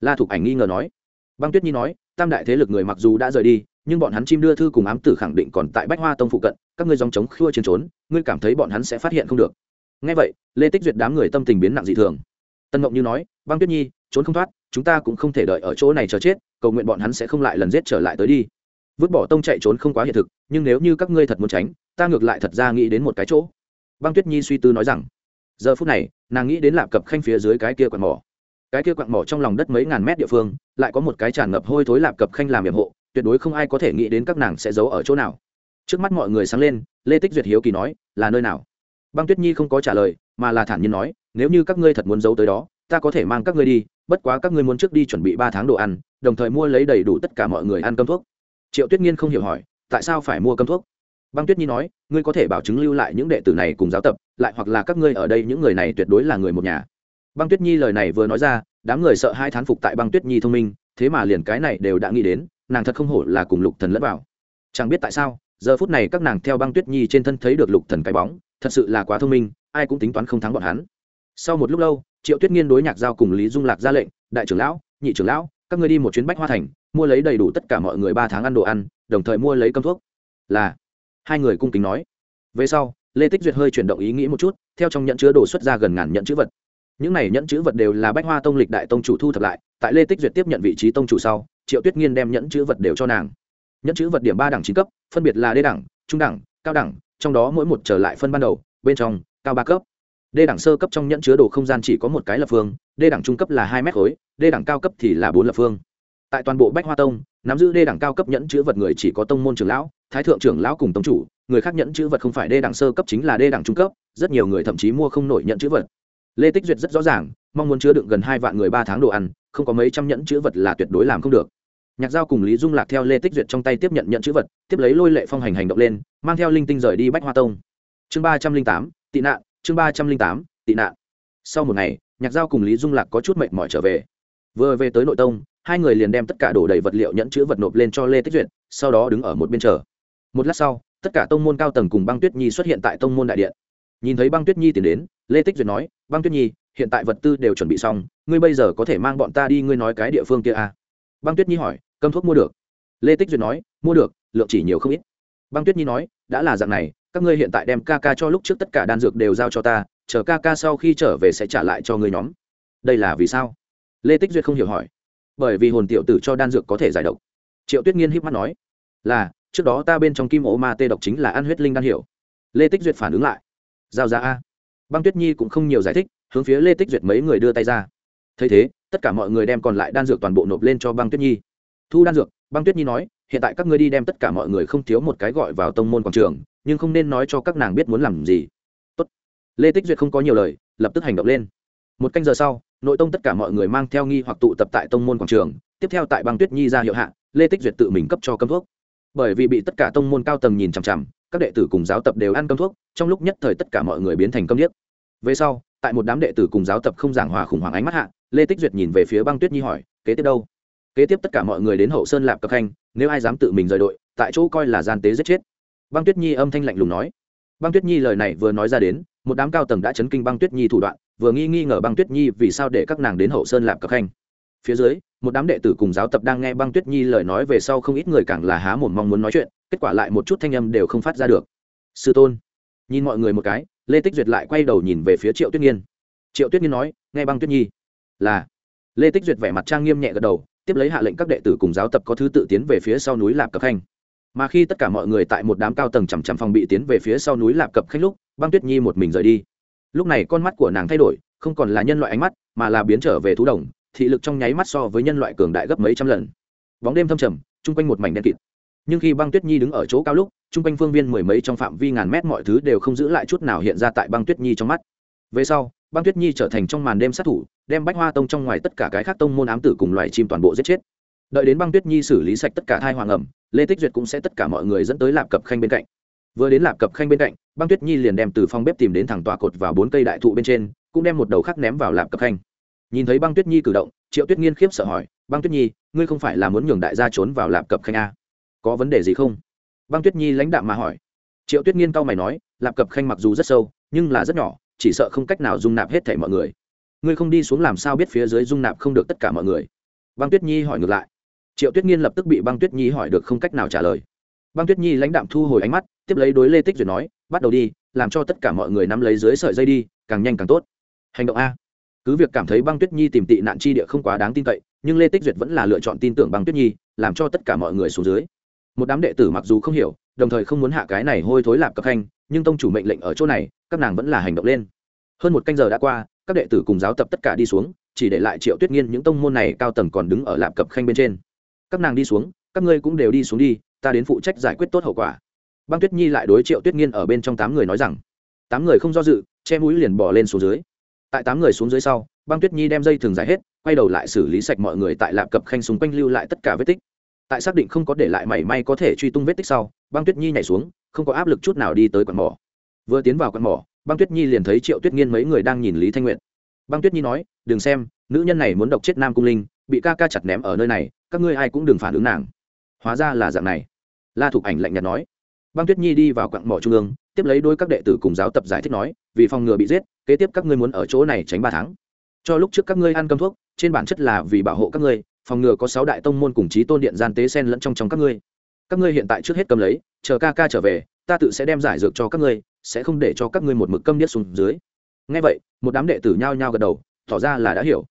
La thục ảnh nghi ngờ nói. Băng tuyết nhi nói tam đại thế lực người mặc dù đã rời đi, nhưng bọn hắn chim đưa thư cùng ám tử khẳng định còn tại bách hoa tông phụ cận, các ngươi dòng chống khua chiến trốn, ngươi cảm thấy bọn hắn sẽ phát hiện không được. Ngay vậy, lê tích duyệt đám người tâm tình biến nặng dị thường. Tân mộng như nói, băng tuyết nhi, trốn không thoát, chúng ta cũng không thể đợi ở chỗ này chờ chết, cầu nguyện bọn hắn sẽ không lại lần giết trở lại tới đi. Vứt bỏ tông chạy trốn không quá hiện thực, nhưng nếu như các ngươi thật muốn tránh, ta ngược lại thật ra nghĩ đến một cái chỗ. Băng tuyết nhi suy tư nói rằng, giờ phút này, nàng nghĩ đến lạp cập khanh phía dưới cái kia còn mỏ cái kia quặn mỏ trong lòng đất mấy ngàn mét địa phương, lại có một cái tràn ngập hôi thối lạp cập khanh làm nhiệm hộ, tuyệt đối không ai có thể nghĩ đến các nàng sẽ giấu ở chỗ nào. Trước mắt mọi người sáng lên, lê tích duyệt hiếu kỳ nói, là nơi nào? Băng tuyết nhi không có trả lời, mà là thản nhiên nói, nếu như các ngươi thật muốn giấu tới đó, ta có thể mang các ngươi đi, bất quá các ngươi muốn trước đi chuẩn bị ba tháng đồ ăn, đồng thời mua lấy đầy đủ tất cả mọi người ăn cơm thuốc. Triệu tuyết Nhiên không hiểu hỏi, tại sao phải mua cơm thuốc? Băng tuyết nhi nói, ngươi có thể bảo chứng lưu lại những đệ tử này cùng giáo tập, lại hoặc là các ngươi ở đây những người này tuyệt đối là người một nhà băng tuyết nhi lời này vừa nói ra, đám người sợ hai thán phục tại băng tuyết nhi thông minh, thế mà liền cái này đều đã nghĩ đến, nàng thật không hổ là cùng lục thần lẫn vào. Chẳng biết tại sao, giờ phút này các nàng theo băng tuyết nhi trên thân thấy được lục thần cái bóng, thật sự là quá thông minh, ai cũng tính toán không thắng bọn hắn. Sau một lúc lâu, triệu tuyết nghiên đối nhạc giao cùng lý dung lạc ra lệnh, đại trưởng lão, nhị trưởng lão, các ngươi đi một chuyến bách hoa thành, mua lấy đầy đủ tất cả mọi người ba tháng ăn đồ ăn, đồng thời mua lấy cơm thuốc. Là, hai người cung kính nói. Về sau, lê tích duyệt hơi chuyển động ý nghĩ một chút, theo trong nhận chứa đồ xuất ra gần ngàn nhận chữ vật những này nhẫn chữ vật đều là bách hoa tông lịch đại tông chủ thu thập lại, tại lê tích duyệt tiếp nhận vị trí tông chủ sau, triệu tuyết nghiên đem nhẫn chữ vật đều cho nàng. Nhẫn chữ vật điểm ba đẳng chín cấp, phân biệt là đê đẳng, trung đẳng, cao đẳng, trong đó mỗi một trở lại phân ban đầu, bên trong, cao ba cấp. Đê đẳng sơ cấp trong nhẫn chứa đồ không gian chỉ có một cái lập phương đê đẳng trung cấp là hai mét khối đê đẳng cao cấp thì là bốn lập phương. Tại toàn bộ bách hoa tông, nắm giữ đê đẳng cao cấp nhẫn chữ vật người chỉ có tông môn trưởng lão, thái thượng trưởng lão cùng tông chủ, người khác nhẫn chữ vật không phải đê đẳng sơ cấp chính là đê đẳng trung cấp, rất nhiều người thậm chí mua không nổi nhẫn chữ vật lê tích duyệt rất rõ ràng, mong muốn chứa đựng gần hai vạn người ba tháng đồ ăn, không có mấy trăm nhẫn chữ vật là tuyệt đối làm không được. Nhạc giao cùng lý dung lạc theo lê tích duyệt trong tay tiếp nhận nhận chữ vật, tiếp lấy lôi lệ phong hành hành động lên, mang theo linh tinh rời đi bách hoa tông. Chương ba trăm linh tám, tị nạn, chương ba trăm linh tám, tị nạn. Sau một ngày, nhạc giao cùng lý dung lạc có chút mệt mỏi trở về. Vừa về tới nội tông, hai người liền đem tất cả đổ đầy vật liệu nhẫn chữ vật nộp lên cho lê tích duyệt, sau đó đứng ở một bên chờ. Một lát sau, tất cả tông môn cao tầng cùng băng tuyết nhi xuất hiện tại tông môn đại điện nhìn thấy băng tuyết nhi tiến đến, lê tích duyệt nói, băng tuyết nhi, hiện tại vật tư đều chuẩn bị xong, ngươi bây giờ có thể mang bọn ta đi ngươi nói cái địa phương kia à? băng tuyết nhi hỏi cầm thuốc mua được? Lê tích duyệt nói, mua được, lượng chỉ nhiều không ít. Băng tuyết nhi nói, đã là dạng này, các ngươi hiện tại đem ca ca cho lúc trước tất cả đan dược đều giao cho ta, chờ ca ca sau khi trở về sẽ trả lại cho ngươi nhóm. Đây là vì sao? Lê tích duyệt không hiểu hỏi. Bởi vì hồn tiểu tử cho đan dược có thể giải độc. Triệu tuyết nghiên híp mắt nói, là, trước đó ta bên trong kim ố ma tê độc chính là ăn huyết linh đan hiểu lê tích duyệt phản ứng lại giao ra a. Băng tuyết nhi cũng không nhiều giải thích, hướng phía lê tích duyệt mấy người đưa tay ra. Thấy thế, tất cả mọi người đem còn lại đan dược toàn bộ nộp lên cho băng tuyết nhi. Thu đan dược, băng tuyết nhi nói, hiện tại các ngươi đi đem tất cả mọi người không thiếu một cái gọi vào tông môn quảng trường, nhưng không nên nói cho các nàng biết muốn làm gì. Tốt. lê tích duyệt không có nhiều lời, lập tức hành động lên. Một canh giờ sau, nội tông tất cả mọi người mang theo nghi hoặc tụ tập tại tông môn quảng trường, tiếp theo tại băng tuyết nhi ra hiệu hạ, lê tích duyệt tự mình cấp cho cấm thuốc. Bởi vì bị tất cả tông môn cao tầng nhìn chằm chằm các đệ tử cùng giáo tập đều ăn cơm thuốc, trong lúc nhất thời tất cả mọi người biến thành cơm điếc. Về sau, tại một đám đệ tử cùng giáo tập không giảng hòa khủng hoảng ánh mắt hạ, lê tích duyệt nhìn về phía băng tuyết nhi hỏi, kế tiếp đâu? Kế tiếp tất cả mọi người đến hậu sơn lạp cập khanh, nếu ai dám tự mình rời đội, tại chỗ coi là gian tế giết chết. Băng tuyết nhi âm thanh lạnh lùng nói. Băng tuyết nhi lời này vừa nói ra đến, một đám cao tầng đã chấn kinh băng tuyết nhi thủ đoạn, vừa nghi nghi ngờ băng tuyết nhi vì sao để các nàng đến hậu sơn lạp cập khanh. Phía dưới, một đám đệ tử cùng giáo tập đang nghe băng tuyết nhi lời nói về sau không ít người càng là há mồm mong muốn nói chuyện kết quả lại một chút thanh âm đều không phát ra được. Sư tôn, nhìn mọi người một cái, lê tích duyệt lại quay đầu nhìn về phía triệu tuyết nghiên. Triệu tuyết nghiên nói, nghe băng tuyết nhi. Là. Lê tích duyệt vẻ mặt trang nghiêm nhẹ gật đầu, tiếp lấy hạ lệnh các đệ tử cùng giáo tập có thứ tự tiến về phía sau núi lạp cập khanh. Mà khi tất cả mọi người tại một đám cao tầng chằm chằm phòng bị tiến về phía sau núi lạp cập khanh lúc, băng tuyết nhi một mình rời đi. Lúc này con mắt của nàng thay đổi, không còn là nhân loại ánh mắt, mà là biến trở về thú đồng, thị lực trong nháy mắt so với nhân loại cường đại gấp mấy trăm lần. Bóng đêm thâm trầm, chung quanh một mảnh đen kịt nhưng khi băng tuyết nhi đứng ở chỗ cao lúc, chung quanh phương viên mười mấy trong phạm vi ngàn mét mọi thứ đều không giữ lại chút nào hiện ra tại băng tuyết nhi trong mắt. Về sau, băng tuyết nhi trở thành trong màn đêm sát thủ, đem bách hoa tông trong ngoài tất cả cái khác tông môn ám tử cùng loài chim toàn bộ giết chết. Đợi đến băng tuyết nhi xử lý sạch tất cả thai hoàng ẩm, lê tích duyệt cũng sẽ tất cả mọi người dẫn tới lạp cập khanh bên cạnh. Vừa đến lạp cập khanh bên cạnh, băng tuyết nhi liền đem từ phong bếp tìm đến thẳng tòa cột vào bốn cây đại thụ bên trên, cũng đem một đầu khác ném vào lạp cập khanh. Nhìn thấy băng tuyết nhi cử động, triệu tuyết nghiên khiếp sợ hỏi, băng tuyết nhi, ngươi không phải là muốn nhường đại gia trốn vào lạp cập khanh a có vấn đề gì không? Băng tuyết nhi lãnh đạm mà hỏi. Triệu tuyết nghiên cao mày nói, lạp cập khanh mặc dù rất sâu, nhưng là rất nhỏ, chỉ sợ không cách nào dung nạp hết thảy mọi người. Ngươi không đi xuống làm sao biết phía dưới dung nạp không được tất cả mọi người? Băng tuyết nhi hỏi ngược lại. Triệu tuyết nghiên lập tức bị băng tuyết nhi hỏi được không cách nào trả lời. Băng tuyết nhi lãnh đạm thu hồi ánh mắt, tiếp lấy đối lê tích duyệt nói, bắt đầu đi, làm cho tất cả mọi người nắm lấy dưới sợi dây đi, càng nhanh càng tốt. Hành động a. Cứ việc cảm thấy băng tuyết nhi tìm tị nạn chi địa không quá đáng tin cậy, nhưng lê tích duyệt vẫn là lựa chọn tin tưởng băng tuyết nhi, làm cho tất cả mọi người xuống dưới một đám đệ tử mặc dù không hiểu, đồng thời không muốn hạ cái này hôi thối lạp cập khanh nhưng tông chủ mệnh lệnh ở chỗ này, các nàng vẫn là hành động lên. Hơn một canh giờ đã qua, các đệ tử cùng giáo tập tất cả đi xuống, chỉ để lại triệu tuyết nghiên những tông môn này cao tầng còn đứng ở lạp cập khanh bên trên. Các nàng đi xuống, các ngươi cũng đều đi xuống đi, ta đến phụ trách giải quyết tốt hậu quả. Băng tuyết nhi lại đối triệu tuyết nghiên ở bên trong tám người nói rằng, tám người không do dự, che mũi liền bỏ lên xuống dưới. Tại tám người xuống dưới sau, băng tuyết nhi đem dây thường giải hết, quay đầu lại xử lý sạch mọi người tại lạp cập khanh xung quanh lưu lại tất cả vết tích tại xác định không có để lại mảy may có thể truy tung vết tích sau, băng tuyết nhi nhảy xuống, không có áp lực chút nào đi tới quạt mỏ. Vừa tiến vào quạt mỏ, băng tuyết nhi liền thấy triệu tuyết nghiên mấy người đang nhìn lý thanh nguyện băng tuyết nhi nói, đừng xem, nữ nhân này muốn độc chết nam cung linh, bị ca ca chặt ném ở nơi này, các ngươi ai cũng đừng phản ứng nàng. Hóa ra là dạng này. La thục ảnh lạnh nhạt nói. Băng tuyết nhi đi vào quặng mỏ trung ương, tiếp lấy đôi các đệ tử cùng giáo tập giải thích nói, vì phòng ngừa bị giết, kế tiếp các ngươi muốn ở chỗ này tránh ba tháng. Cho lúc trước các ngươi ăn cơm thuốc, trên bản chất là vì bảo hộ các ngươi phòng ngừa có sáu đại tông môn cùng chí tôn điện gian tế sen lẫn trong trong các ngươi. Các ngươi hiện tại trước hết cầm lấy, chờ ca ca trở về, ta tự sẽ đem giải dược cho các ngươi, sẽ không để cho các ngươi một mực câm điếc xuống dưới. Ngay vậy, một đám đệ tử nhao nhao gật đầu, tỏ ra là đã hiểu.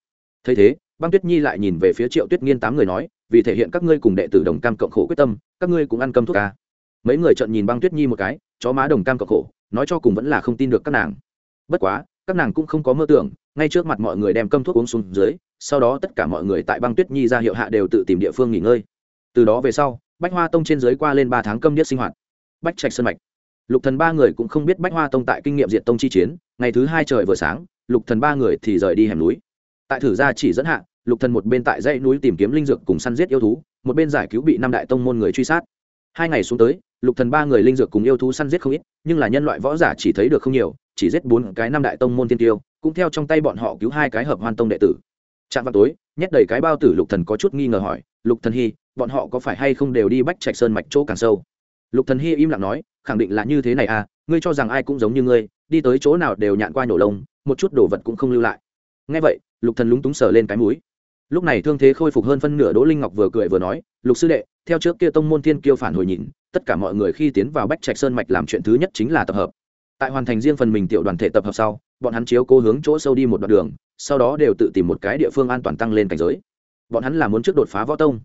Thấy thế, băng tuyết nhi lại nhìn về phía triệu tuyết nghiên tám người nói, vì thể hiện các ngươi cùng đệ tử đồng cam cộng khổ quyết tâm, các ngươi cũng ăn cơm thuốc ca. Mấy người trợn nhìn băng tuyết nhi một cái, chó má đồng cam cộng khổ, nói cho cùng vẫn là không tin được các nàng. Bất quá, các nàng cũng không có mơ tưởng ngay trước mặt mọi người đem cơm thuốc uống xuống dưới, sau đó tất cả mọi người tại băng tuyết nhi ra hiệu hạ đều tự tìm địa phương nghỉ ngơi. Từ đó về sau, bách hoa tông trên dưới qua lên ba tháng câm điếc sinh hoạt. Bách trạch sân mạch. Lục thần ba người cũng không biết bách hoa tông tại kinh nghiệm diện tông chi chiến, ngày thứ hai trời vừa sáng, lục thần ba người thì rời đi hẻm núi. Tại thử gia chỉ dẫn hạ, lục thần một bên tại dãy núi tìm kiếm linh dược cùng săn giết yêu thú, một bên giải cứu bị năm đại tông môn người truy sát. Hai ngày xuống tới, lục thần ba người linh dược cùng yêu thú săn giết không ít, nhưng là nhân loại võ giả chỉ thấy được không nhiều, chỉ giết bốn cái năm đại tông môn tiên tiêu cũng theo trong tay bọn họ cứu hai cái hợp hoan tông đệ tử. Chạm vào tối, nhét đầy cái bao tử lục thần có chút nghi ngờ hỏi, lục thần hy bọn họ có phải hay không đều đi bách trạch sơn mạch chỗ càng sâu? Lục thần hy im lặng nói, khẳng định là như thế này à ngươi cho rằng ai cũng giống như ngươi, đi tới chỗ nào đều nhạn qua nhổ lông, một chút đồ vật cũng không lưu lại. Nghe vậy, lục thần lúng túng sờ lên cái mũi. Lúc này thương thế khôi phục hơn phân nửa đỗ linh ngọc vừa cười vừa nói, lục sư đệ, theo trước kia tông môn thiên kiêu phản hồi nhìn, tất cả mọi người khi tiến vào bách trạch sơn mạch làm chuyện thứ nhất chính là tập hợp tại hoàn thành riêng phần mình tiểu đoàn thể tập hợp sau, bọn hắn chiếu cố hướng chỗ sâu đi một đoạn đường, sau đó đều tự tìm một cái địa phương an toàn tăng lên cảnh giới. Bọn hắn là muốn trước đột phá võ tông.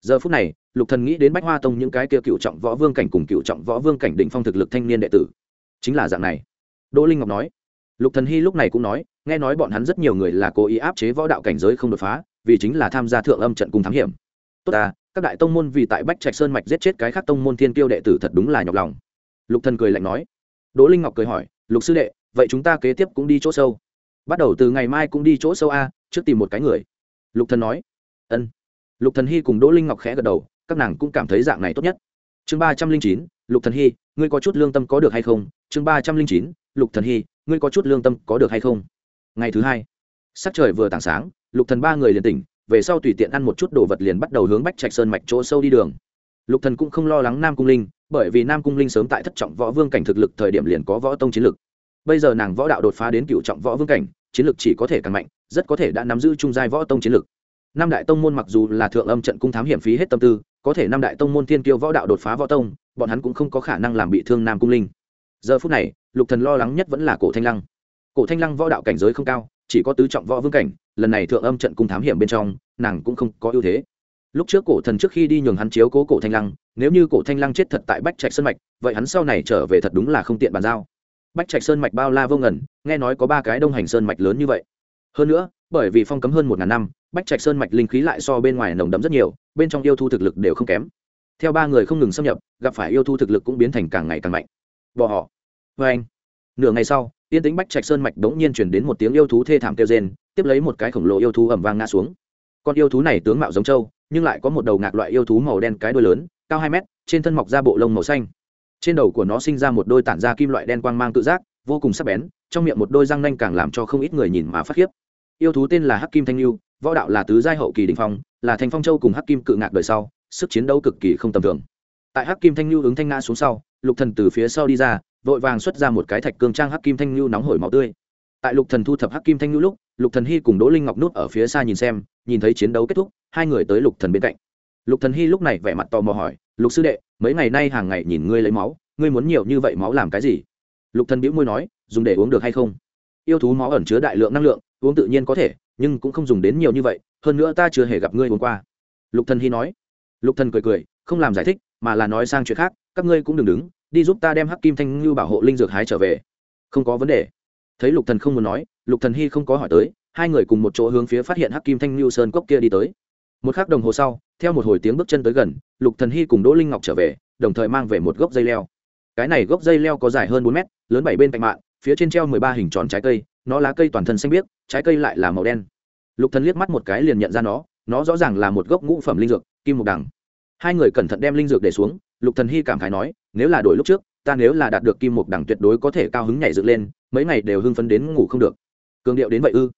Giờ phút này, lục thần nghĩ đến bách hoa tông những cái kia cựu trọng võ vương cảnh cùng cựu trọng võ vương cảnh đỉnh phong thực lực thanh niên đệ tử. Chính là dạng này. Đỗ linh ngọc nói. Lục thần hy lúc này cũng nói, nghe nói bọn hắn rất nhiều người là cố ý áp chế võ đạo cảnh giới không đột phá, vì chính là tham gia thượng âm trận cùng thám hiểm. Tốt à các đại tông môn vì tại bách trạch sơn mạch giết chết cái khác tông môn thiên tiêu đệ tử thật đúng là nhọc lòng. Lục thần cười lạnh nói đỗ linh ngọc cười hỏi, lục sư đệ, vậy chúng ta kế tiếp cũng đi chỗ sâu. Bắt đầu từ ngày mai cũng đi chỗ sâu a, trước tìm một cái người. Lục thần nói. Ân. Lục thần hy cùng đỗ linh ngọc khẽ gật đầu, các nàng cũng cảm thấy dạng này tốt nhất. Chương ba trăm linh chín, lục thần hy ngươi có chút lương tâm có được hay không? Chương ba trăm linh chín, lục thần hy ngươi có chút lương tâm có được hay không? Ngày thứ hai, sắc trời vừa tảng sáng, lục thần ba người liền tỉnh, về sau tùy tiện ăn một chút đồ vật liền bắt đầu hướng bách trạch sơn mạch chỗ sâu đi đường lục thần cũng không lo lắng nam cung linh, bởi vì nam cung linh sớm tại thất trọng võ vương cảnh thực lực thời điểm liền có võ tông chiến lực. Bây giờ nàng võ đạo đột phá đến cựu trọng võ vương cảnh, chiến lực chỉ có thể càng mạnh, rất có thể đã nắm giữ trung giai võ tông chiến lực. Năm đại tông môn mặc dù là thượng âm trận cung thám hiểm phí hết tâm tư, có thể năm đại tông môn thiên kiêu võ đạo đột phá võ tông, bọn hắn cũng không có khả năng làm bị thương nam cung linh. Giờ phút này, lục thần lo lắng nhất vẫn là cổ thanh lăng. Cổ thanh lăng võ đạo cảnh giới không cao, chỉ có tứ trọng võ vương cảnh, lần này thượng âm trận cung thám hiểm bên trong, nàng cũng không có ưu thế lúc trước cổ thần trước khi đi nhường hắn chiếu cố cổ thanh lăng, nếu như cổ thanh lăng chết thật tại bách trạch sơn mạch, vậy hắn sau này trở về thật đúng là không tiện bàn giao. Bách trạch sơn mạch bao la vô ngần, nghe nói có ba cái đông hành sơn mạch lớn như vậy. Hơn nữa, bởi vì phong cấm hơn một ngàn năm, bách trạch sơn mạch linh khí lại so bên ngoài nồng đấm rất nhiều, bên trong yêu thu thực lực đều không kém. Theo ba người không ngừng xâm nhập, gặp phải yêu thu thực lực cũng biến thành càng ngày càng mạnh. Bỏ họ. Vê anh. Nửa ngày sau, yên tính bách trạch sơn mạch đống nhiên chuyển đến một tiếng yêu thú thê thảm kêu rên, tiếp lấy một cái khổng lồ yêu thú ẩm vang ngã xuống. Con yêu thú này tướng mạo giống trâu nhưng lại có một đầu ngạc loại yêu thú màu đen cái đuôi lớn, cao hai mét, trên thân mọc ra bộ lông màu xanh. Trên đầu của nó sinh ra một đôi tản ra kim loại đen quang mang tự giác, vô cùng sắc bén, trong miệng một đôi răng nanh càng làm cho không ít người nhìn mà phát khiếp. Yêu thú tên là hắc kim thanh lưu võ đạo là tứ giai hậu kỳ đình phong, là thành phong châu cùng hắc kim cự ngạc đời sau, sức chiến đấu cực kỳ không tầm thường. Tại hắc kim thanh lưu ứng thanh ngã xuống sau, lục thần từ phía sau đi ra, vội vàng xuất ra một cái thạch cương trang hắc kim thanh lưu nóng hổi máu tươi. Tại lục thần thu thập hắc kim thanh lưu lúc lục thần hy cùng đỗ linh ngọc nút ở phía xa nhìn xem, nhìn thấy chiến đấu kết thúc, hai người tới lục thần bên cạnh. Lục thần hy lúc này vẻ mặt tò mò hỏi, lục sư đệ, mấy ngày nay hàng ngày nhìn ngươi lấy máu, ngươi muốn nhiều như vậy máu làm cái gì? Lục thần bĩu môi nói, dùng để uống được hay không? Yêu thú máu ẩn chứa đại lượng năng lượng, uống tự nhiên có thể, nhưng cũng không dùng đến nhiều như vậy, hơn nữa ta chưa hề gặp ngươi uống qua. Lục thần hy nói. Lục thần cười cười, không làm giải thích, mà là nói sang chuyện khác, các ngươi cũng đừng đứng, đi giúp ta đem hắc kim thanh lưu bảo hộ linh dược hái trở về. Không có vấn đề thấy lục thần không muốn nói, lục thần hy không có hỏi tới, hai người cùng một chỗ hướng phía phát hiện hắc kim thanh lưu sơn cốc kia đi tới. Một khắc đồng hồ sau, theo một hồi tiếng bước chân tới gần, lục thần hy cùng đỗ linh ngọc trở về, đồng thời mang về một gốc dây leo. Cái này gốc dây leo có dài hơn bốn mét, lớn bảy bên cạnh mạng phía trên treo mười ba hình tròn trái cây, nó lá cây toàn thân xanh biếc, trái cây lại là màu đen. Lục thần liếc mắt một cái liền nhận ra nó nó rõ ràng là một gốc ngũ phẩm linh dược, kim mục đằng. Hai người cẩn thận đem linh dược để xuống, lục thần hy cảm khái nói, nếu là đổi lúc trước ta nếu là đạt được kim mục đẳng tuyệt đối có thể cao hứng nhảy dựng lên, mấy ngày đều hưng phấn đến ngủ không được. Cường điệu đến vậy ư?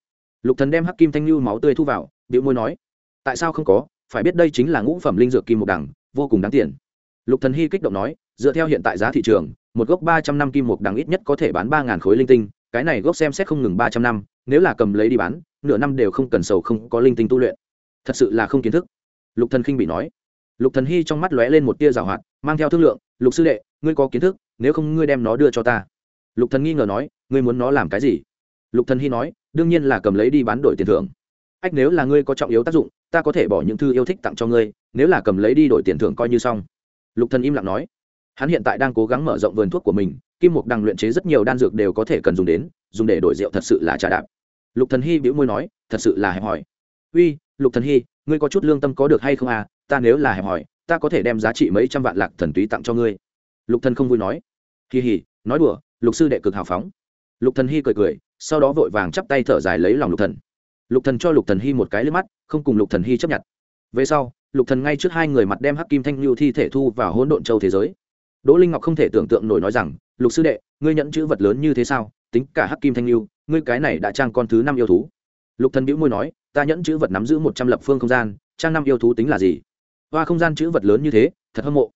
Lục thần đem hắc kim thanh lưu máu tươi thu vào biểu môi nói, tại sao không có, phải biết đây chính là ngũ phẩm linh dược kim mục đẳng, vô cùng đáng tiền. Lục thần hy kích động nói, dựa theo hiện tại giá thị trường, một gốc ba trăm năm kim mục đẳng ít nhất có thể bán ba ngàn khối linh tinh, cái này gốc xem xét không ngừng ba trăm năm, nếu là cầm lấy đi bán, nửa năm đều không cần sầu không có linh tinh tu luyện. Thật sự là không kiến thức. Lục thần khinh bị nói. Lục thần hy trong mắt lóe lên một tia rào hoạt, mang theo thương lượng, lục sư đệ ngươi có kiến thức, nếu không ngươi đem nó đưa cho ta. Lục thần nghi ngờ nói, ngươi muốn nó làm cái gì? Lục thần hy nói, đương nhiên là cầm lấy đi bán đổi tiền thưởng. Ách, nếu là ngươi có trọng yếu tác dụng, ta có thể bỏ những thư yêu thích tặng cho ngươi, nếu là cầm lấy đi đổi tiền thưởng coi như xong. Lục thần im lặng nói, hắn hiện tại đang cố gắng mở rộng vườn thuốc của mình, kim mục đang luyện chế rất nhiều đan dược đều có thể cần dùng đến, dùng để đổi rượu thật sự là trà đạp. Lục thần hy bĩu môi nói, thật sự là hẹp hỏi uy, lục thần hy ngươi có chút lương tâm có được hay không à? Ta nếu là hẹp hỏi ta có thể đem giá trị mấy trăm vạn lạc thần túy tặng cho ngươi lục thần không vui nói. Kỳ hỉ nói đùa, lục sư đệ cực hào phóng. Lục thần hy cười cười, sau đó vội vàng chắp tay thở dài lấy lòng lục thần. Lục thần cho lục thần hy một cái lướt mắt, không cùng lục thần hy chấp nhận. Về sau, lục thần ngay trước hai người mặt đem hắc kim thanh lưu thi thể thu vào hỗn độn châu thế giới. Đỗ linh ngọc không thể tưởng tượng nổi nói rằng, lục sư đệ, ngươi nhận chữ vật lớn như thế sao? Tính cả hắc kim thanh lưu ngươi cái này đã trang con thứ năm yêu thú. Lục thần bĩu môi nói, ta nhẫn chữ vật nắm giữ một trăm lập phương không gian, trang năm yêu thú tính là gì? Hoa không gian chữ vật lớn như thế, thật hâm mộ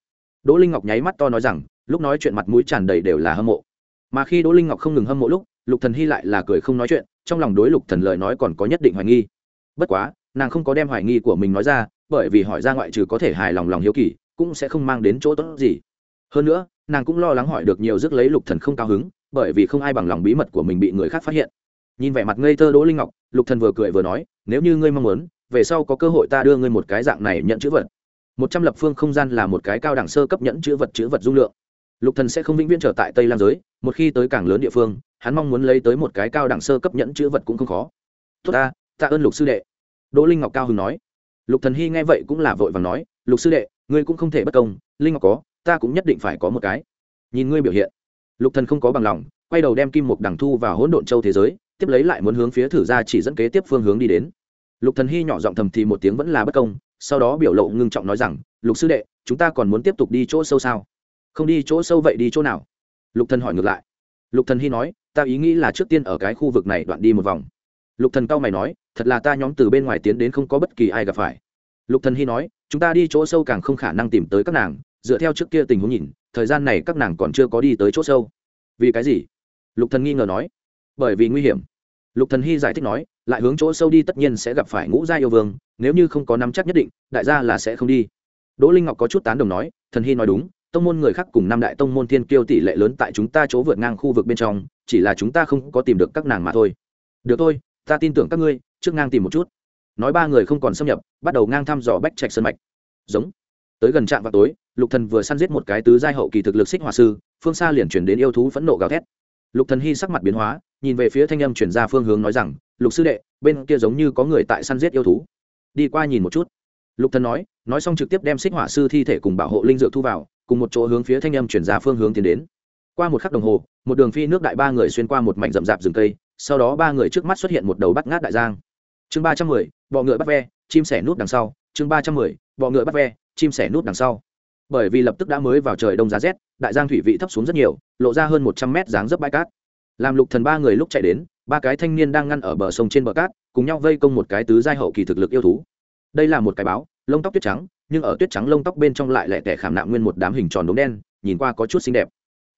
đỗ linh ngọc nháy mắt to nói rằng, lúc nói chuyện mặt mũi tràn đầy đều là hâm mộ. Mà khi đỗ linh ngọc không ngừng hâm mộ lúc, lục thần hy lại là cười không nói chuyện, trong lòng đối lục thần lời nói còn có nhất định hoài nghi. Bất quá, nàng không có đem hoài nghi của mình nói ra, bởi vì hỏi ra ngoại trừ có thể hài lòng lòng hiếu kỳ, cũng sẽ không mang đến chỗ tốt gì. Hơn nữa, nàng cũng lo lắng hỏi được nhiều rước lấy lục thần không cao hứng, bởi vì không ai bằng lòng bí mật của mình bị người khác phát hiện. Nhìn vẻ mặt ngây thơ đỗ linh ngọc, lục thần vừa cười vừa nói, nếu như ngươi mong muốn, về sau có cơ hội ta đưa ngươi một cái dạng này nhận chữ vật một trăm lập phương không gian là một cái cao đẳng sơ cấp nhẫn chữ vật chữ vật dung lượng. Lục thần sẽ không vĩnh viễn trở tại tây lam giới, một khi tới càng lớn địa phương, hắn mong muốn lấy tới một cái cao đẳng sơ cấp nhẫn chữ vật cũng không khó. Tốt ta ta ơn lục sư đệ. Đỗ linh ngọc cao hứng nói. Lục thần hy nghe vậy cũng là vội vàng nói, lục sư đệ, ngươi cũng không thể bất công, linh ngọc có, ta cũng nhất định phải có một cái. Nhìn ngươi biểu hiện, lục thần không có bằng lòng, quay đầu đem kim mục đằng thu vào hỗn độn châu thế giới, tiếp lấy lại muốn hướng phía thử ra chỉ dẫn kế tiếp phương hướng đi đến. Lục thần hy nhỏ giọng thầm thì một tiếng vẫn là bất công sau đó biểu lộ ngưng trọng nói rằng, lục sư đệ, chúng ta còn muốn tiếp tục đi chỗ sâu sao? Không đi chỗ sâu vậy đi chỗ nào? Lục thần hỏi ngược lại. Lục thần hy nói, ta ý nghĩ là trước tiên ở cái khu vực này đoạn đi một vòng. Lục thần cao mày nói, thật là ta nhóm từ bên ngoài tiến đến không có bất kỳ ai gặp phải. Lục thần hy nói, chúng ta đi chỗ sâu càng không khả năng tìm tới các nàng, dựa theo trước kia tình huống nhìn, thời gian này các nàng còn chưa có đi tới chỗ sâu. Vì cái gì? Lục thần nghi ngờ nói. Bởi vì nguy hiểm. Lục thần hy giải thích nói, lại hướng chỗ sâu đi tất nhiên sẽ gặp phải ngũ gia yêu vương nếu như không có nắm chắc nhất định, đại gia là sẽ không đi. Đỗ linh ngọc có chút tán đồng nói, thần hy nói đúng, tông môn người khác cùng năm đại tông môn thiên kiêu tỷ lệ lớn tại chúng ta chỗ vượt ngang khu vực bên trong, chỉ là chúng ta không có tìm được các nàng mà thôi. Được thôi, ta tin tưởng các ngươi, trước ngang tìm một chút. Nói ba người không còn xâm nhập, bắt đầu ngang thăm dò bách trạch sơn mạch. Giống. Tới gần trạm vào tối, lục thần vừa săn giết một cái tứ giai hậu kỳ thực lực xích hòa sư, phương xa liền chuyển đến yêu thú phẫn nộ gào thét. Lục thần hy sắc mặt biến hóa, nhìn về phía thanh âm chuyển ra phương hướng nói rằng, lục sư đệ, bên kia giống như có người tại săn giết yêu thú đi qua nhìn một chút. Lục thần nói nói xong trực tiếp đem xích hỏa sư thi thể cùng bảo hộ linh dược thu vào, cùng một chỗ hướng phía thanh âm chuyển ra phương hướng tiến đến. Qua một khắc đồng hồ, một đường phi nước đại ba người xuyên qua một mảnh rậm rạp rừng cây, sau đó ba người trước mắt xuất hiện một đầu bắt ngát đại giang. Chương ba trăm mười, bọ ngựa bắt ve, chim sẻ nút đằng sau. Chương ba trăm mười, bọ ngựa bắt ve, chim sẻ nút đằng sau. Bởi vì lập tức đã mới vào trời đông giá rét, đại giang thủy vị thấp xuống rất nhiều, lộ ra hơn một trăm mét dáng dấp bãi cát. Làm lục thần ba người lúc chạy đến ba cái thanh niên đang ngăn ở bờ sông trên bờ cát, cùng nhau vây công một cái tứ giai hậu kỳ thực lực yêu thú. Đây là một cái báo, lông tóc tuyết trắng, nhưng ở tuyết trắng lông tóc bên trong lại lẹ tẻ khảm nạm nguyên một đám hình tròn đốm đen, nhìn qua có chút xinh đẹp.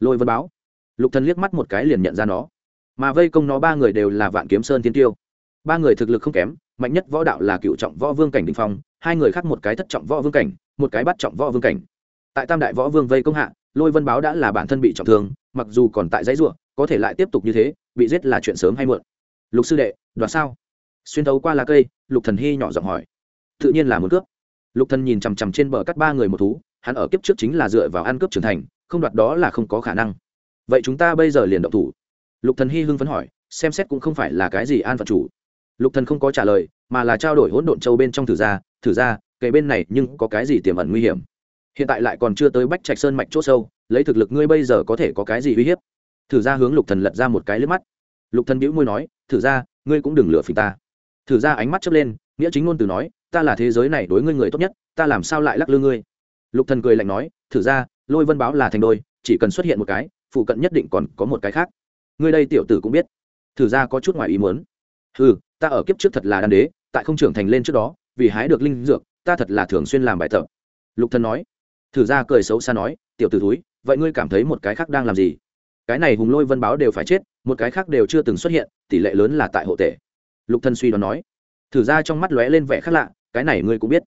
Lôi vân báo. Lục thần liếc mắt một cái liền nhận ra nó. Mà vây công nó ba người đều là vạn kiếm sơn thiên tiêu. Ba người thực lực không kém, mạnh nhất võ đạo là cựu trọng võ vương cảnh đình phong, hai người khác một cái thất trọng võ vương cảnh, một cái bắt trọng võ vương cảnh. Tại tam đại võ vương vây công hạ, lôi vân báo đã là bản thân bị trọng thương, mặc dù còn tại dãy ruộng có thể lại tiếp tục như thế bị giết là chuyện sớm hay muộn? Lục sư đệ, đoạt sao? Xuyên thấu qua lá cây, lục thần hy nhỏ giọng hỏi. Tự nhiên là muốn cướp. Lục thần nhìn chằm chằm trên bờ cắt ba người một thú, hắn ở kiếp trước chính là dựa vào ăn cướp trưởng thành, không đoạt đó là không có khả năng. Vậy chúng ta bây giờ liền động thủ. Lục thần hy hưng phấn hỏi, xem xét cũng không phải là cái gì an phận chủ. Lục thần không có trả lời, mà là trao đổi hỗn độn châu bên trong thử ra thử ra kể bên này nhưng có cái gì tiềm ẩn nguy hiểm? Hiện tại lại còn chưa tới bách trạch sơn mạch chỗ sâu, lấy thực lực ngươi bây giờ có thể có cái gì uy hiếp? Thử ra hướng lục thần lật ra một cái lướt mắt. Lục thần bĩu môi nói, thử ra, ngươi cũng đừng lừa phình ta. Thử ra ánh mắt chớp lên, nghĩa chính ngôn từ nói, ta là thế giới này đối ngươi người tốt nhất, ta làm sao lại lắc lư ngươi? Lục thần cười lạnh nói, thử ra, lôi vân báo là thành đôi, chỉ cần xuất hiện một cái, phụ cận nhất định còn có một cái khác. Ngươi đây tiểu tử cũng biết. Thử ra có chút ngoài ý muốn. Ừ ta ở kiếp trước thật là đan đế, tại không trưởng thành lên trước đó, vì hái được linh dược, ta thật là thường xuyên làm bài tập. Lục thần nói. Thử ra cười xấu xa nói, tiểu tử thúi, vậy ngươi cảm thấy một cái khác đang làm gì? Cái này hùng lôi vân báo đều phải chết, một cái khác đều chưa từng xuất hiện, tỷ lệ lớn là tại hộ tể. Lục thần suy đoán nói. Thử ra trong mắt lóe lên vẻ khác lạ, cái này ngươi cũng biết.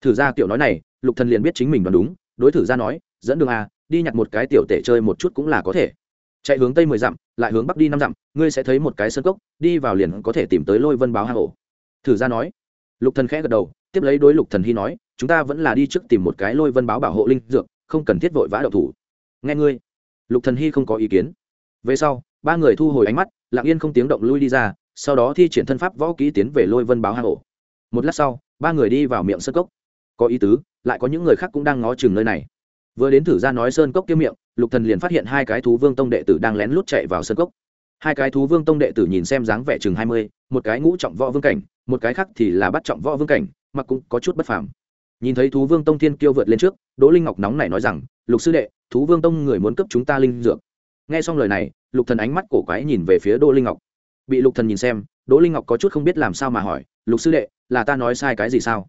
Thử ra tiểu nói này, lục thần liền biết chính mình đoán đúng, đối thử ra nói, dẫn đường à đi nhặt một cái tiểu tể chơi một chút cũng là có thể. Chạy hướng tây mười dặm, lại hướng bắc đi năm dặm, ngươi sẽ thấy một cái sân cốc, đi vào liền có thể tìm tới lôi vân báo hang ổ. Thử ra nói. Lục thần khẽ gật đầu, tiếp lấy đối lục thần hy nói, chúng ta vẫn là đi trước tìm một cái lôi vân báo bảo hộ linh dược, không cần thiết vội vã đậu thủ. Nghe ngươi lục thần hy không có ý kiến. Về sau, ba người thu hồi ánh mắt, lặng yên không tiếng động lui đi ra, sau đó thi triển thân pháp võ kỹ tiến về lôi vân báo hang ổ. Một lát sau, ba người đi vào miệng sơn cốc. Có ý tứ, lại có những người khác cũng đang ngó chừng nơi này. Vừa đến thử ra nói sơn cốc kiếm miệng, lục thần liền phát hiện hai cái thú vương tông đệ tử đang lén lút chạy vào sơn cốc. Hai cái thú vương tông đệ tử nhìn xem dáng vẻ chừng hai mươi, một cái ngũ trọng võ vương cảnh, một cái khác thì là bắt trọng võ vương cảnh, mà cũng có chút bất phàm. Nhìn thấy thú vương tông thiên kiêu vượt lên trước, đỗ linh ngọc nóng này nói rằng lục sư đệ, thú vương tông người muốn cấp chúng ta linh dược. Nghe xong lời này, lục thần ánh mắt cổ quái nhìn về phía đỗ linh ngọc. Bị lục thần nhìn xem, đỗ linh ngọc có chút không biết làm sao mà hỏi, lục sư đệ, là ta nói sai cái gì sao?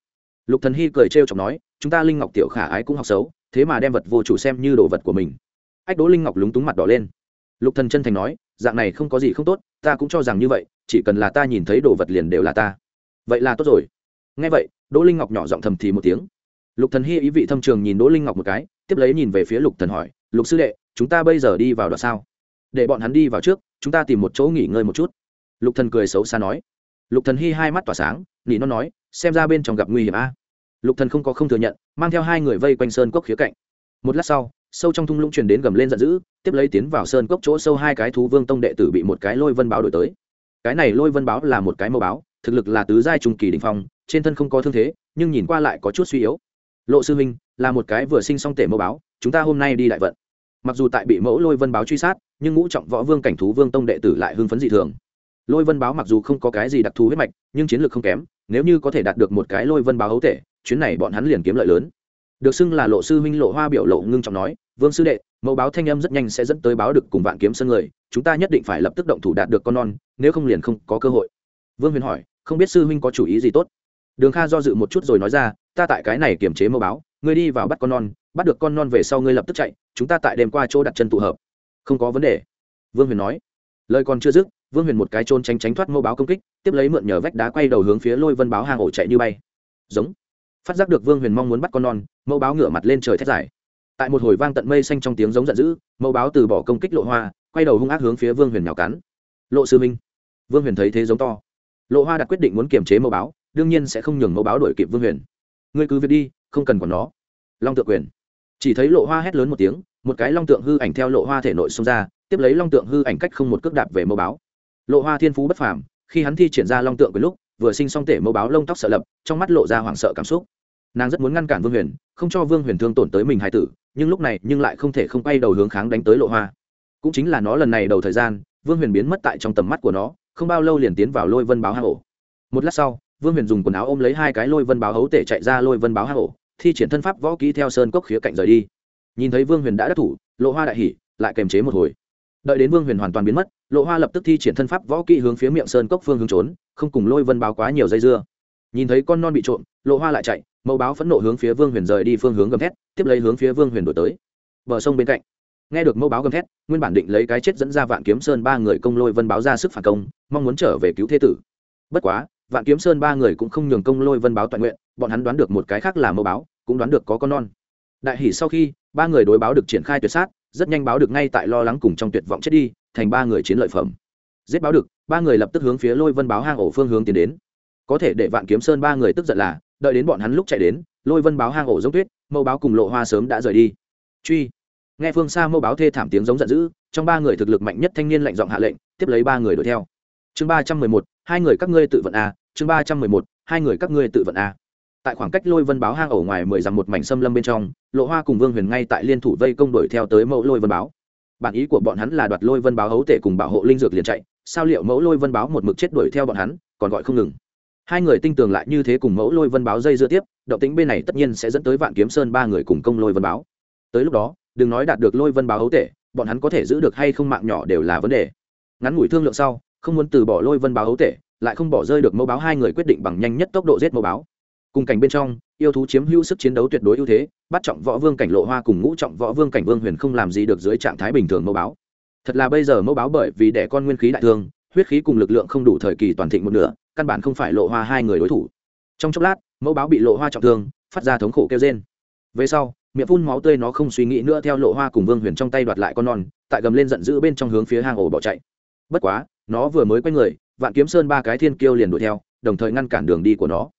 Lục thần hy cười trêu chọc nói, chúng ta linh ngọc tiểu khả ái cũng học xấu, thế mà đem vật vô chủ xem như đồ vật của mình. Ách đỗ linh ngọc lúng túng mặt đỏ lên. Lục thần chân thành nói, dạng này không có gì không tốt, ta cũng cho rằng như vậy, chỉ cần là ta nhìn thấy đồ vật liền đều là ta. Vậy là tốt rồi. Nghe vậy, đỗ linh ngọc nhỏ giọng thầm thì một tiếng. Lục thần hy ý vị thâm trường nhìn đỗ linh ngọc một cái tiếp lấy nhìn về phía lục thần hỏi, lục sư đệ, chúng ta bây giờ đi vào đoạn sao? Để bọn hắn đi vào trước, chúng ta tìm một chỗ nghỉ ngơi một chút. Lục thần cười xấu xa nói. Lục thần hy hai mắt tỏa sáng, nỉ nó nói, xem ra bên trong gặp nguy hiểm a. Lục thần không có không thừa nhận, mang theo hai người vây quanh sơn cốc khía cạnh. Một lát sau, sâu trong thung lũng truyền đến gầm lên giận dữ, tiếp lấy tiến vào sơn cốc chỗ sâu hai cái thú vương tông đệ tử bị một cái lôi vân báo đổi tới. Cái này lôi vân báo là một cái mẫu báo, thực lực là tứ giai trung kỳ đỉnh phong, trên thân không có thương thế, nhưng nhìn qua lại có chút suy yếu lộ sư minh là một cái vừa sinh xong tể mẫu báo chúng ta hôm nay đi đại vận. Mặc dù tại bị mẫu lôi vân báo truy sát nhưng ngũ trọng võ vương cảnh thú vương tông đệ tử lại hưng phấn dị thường. Lôi vân báo mặc dù không có cái gì đặc thù huyết mạch nhưng chiến lược không kém nếu như có thể đạt được một cái lôi vân báo hấu tể, chuyến này bọn hắn liền kiếm lợi lớn. Được xưng là lộ sư huynh lộ hoa biểu lộ ngưng trọng nói vương sư đệ mẫu báo thanh âm rất nhanh sẽ dẫn tới báo được cùng vạn kiếm sân người chúng ta nhất định phải lập tức động thủ đạt được con non nếu không liền không có cơ hội. Vương huyền hỏi không biết sư huynh có chủ ý gì tốt? Đường kha do dự một chút rồi nói ra, ta tại cái này kiềm chế mẫu báo, ngươi đi vào bắt con non, bắt được con non về sau ngươi lập tức chạy, chúng ta tại đêm qua chỗ đặt chân tụ hợp. Không có vấn đề. Vương huyền nói. Lời còn chưa dứt, vương huyền một cái trôn tránh tránh thoát mẫu báo công kích, tiếp lấy mượn nhờ vách đá quay đầu hướng phía lôi vân báo hàng ổ chạy như bay. Giống. Phát giác được vương huyền mong muốn bắt con non, mẫu báo ngửa mặt lên trời thét dài. Tại một hồi vang tận mây xanh trong tiếng giống giận dữ, mẫu báo từ bỏ công kích lộ hoa, quay đầu hung ác hướng phía vương huyền nhào cắn. Lộ sư minh. Vương huyền thấy thế giống to. Lộ hoa đặt quyết định muốn kiềm chế mẫu báo đương nhiên sẽ không nhường mẫu báo đổi kịp vương huyền ngươi cứ việc đi không cần còn nó long tượng quyền chỉ thấy lộ hoa hét lớn một tiếng một cái long tượng hư ảnh theo lộ hoa thể nội xông ra tiếp lấy long tượng hư ảnh cách không một cước đạp về mẫu báo lộ hoa thiên phú bất phàm khi hắn thi triển ra long tượng quyền lúc vừa sinh xong tể mẫu báo lông tóc sợ lập trong mắt lộ ra hoảng sợ cảm xúc nàng rất muốn ngăn cản vương huyền không cho vương huyền thương tổn tới mình hai tử nhưng lúc này nhưng lại không thể không bay đầu hướng kháng đánh tới lộ hoa cũng chính là nó lần này đầu thời gian vương huyền biến mất tại trong tầm mắt của nó không bao lâu liền tiến vào lôi vân báo hạ ổ một lát sau vương huyền dùng quần áo ôm lấy hai cái lôi vân báo hấu tể chạy ra lôi vân báo hạ hổ thi triển thân pháp võ kỹ theo sơn cốc khía cạnh rời đi. Nhìn thấy vương huyền đã đắc thủ, lộ hoa đại hỉ, lại kềm chế một hồi. Đợi đến vương huyền hoàn toàn biến mất, lộ hoa lập tức thi triển thân pháp võ kỹ hướng phía miệng sơn cốc phương hướng trốn, không cùng lôi vân báo quá nhiều dây dưa. Nhìn thấy con non bị trộm, lộ hoa lại chạy, mẫu báo phẫn nộ hướng phía vương huyền rời đi phương hướng gầm thét, tiếp lấy hướng phía vương huyền đổi tới. Bờ sông bên cạnh, nghe được mẫu báo gầm thét, nguyên bản định lấy cái chết dẫn ra vạn kiếm sơn ba người công lôi vân báo ra sức phản công, mong muốn trở về cứu thế tử. Bất quá vạn kiếm sơn ba người cũng không nhường công lôi vân báo toàn nguyện, bọn hắn đoán được một cái khác là mẫu báo, cũng đoán được có con non. Đại hỷ sau khi, ba người đối báo được triển khai tuyệt sát, rất nhanh báo được ngay tại lo lắng cùng trong tuyệt vọng chết đi, thành ba người chiến lợi phẩm. Giết báo được, ba người lập tức hướng phía lôi vân báo hang ổ phương hướng tiến đến. Có thể để vạn kiếm sơn ba người tức giận là, đợi đến bọn hắn lúc chạy đến, lôi vân báo hang ổ giống tuyết, mẫu báo cùng lộ hoa sớm đã rời đi. Truy. Nghe phương xa mẫu báo thê thảm tiếng giống giận dữ, trong ba người thực lực mạnh nhất thanh niên lệnh giọng hạ lệnh, tiếp lấy ba người đuổi theo. Chương ba trăm mười một hai người các ngươi tự vận a, chương ba trăm mười một, hai người các ngươi tự vận a. Tại khoảng cách lôi vân báo hang ổ ngoài mười dặm một mảnh xâm lâm bên trong, lộ hoa cùng vương huyền ngay tại liên thủ vây công đuổi theo tới mẫu lôi vân báo. Bản ý của bọn hắn là đoạt lôi vân báo hấu tể cùng bảo hộ linh dược liền chạy, sao liệu mẫu lôi vân báo một mực chết đuổi theo bọn hắn, còn gọi không ngừng. Hai người tinh tường lại như thế cùng mẫu lôi vân báo dây dưa tiếp, động tính bên này tất nhiên sẽ dẫn tới vạn kiếm sơn ba người cùng công lôi vân báo. Tới lúc đó, đừng nói đạt được lôi vân báo hấu tể, bọn hắn có thể giữ được hay không mạng nhỏ đều là vấn đề. Ngắn ngủi thương lượng sau không muốn từ bỏ lôi vân báo hấu tể, lại không bỏ rơi được mẫu báo hai người quyết định bằng nhanh nhất tốc độ giết mẫu báo. Cùng cảnh bên trong, yêu thú chiếm hữu sức chiến đấu tuyệt đối ưu thế, bắt trọng võ vương cảnh lộ hoa cùng ngũ trọng võ vương cảnh vương huyền không làm gì được dưới trạng thái bình thường mẫu báo. Thật là bây giờ mẫu báo bởi vì đẻ con nguyên khí đại thương, huyết khí cùng lực lượng không đủ thời kỳ toàn thịnh một nửa, căn bản không phải lộ hoa hai người đối thủ. Trong chốc lát, mẫu báo bị lộ hoa trọng thương, phát ra thống khổ kêu trên về sau, miệng phun máu tươi nó không suy nghĩ nữa theo lộ hoa cùng vương huyền trong tay đoạt lại con non, tại gầm lên giận dữ bên trong hướng phía hang ổ bỏ chạy. Bất quá nó vừa mới quay người, vạn kiếm sơn ba cái thiên kiêu liền đuổi theo, đồng thời ngăn cản đường đi của nó.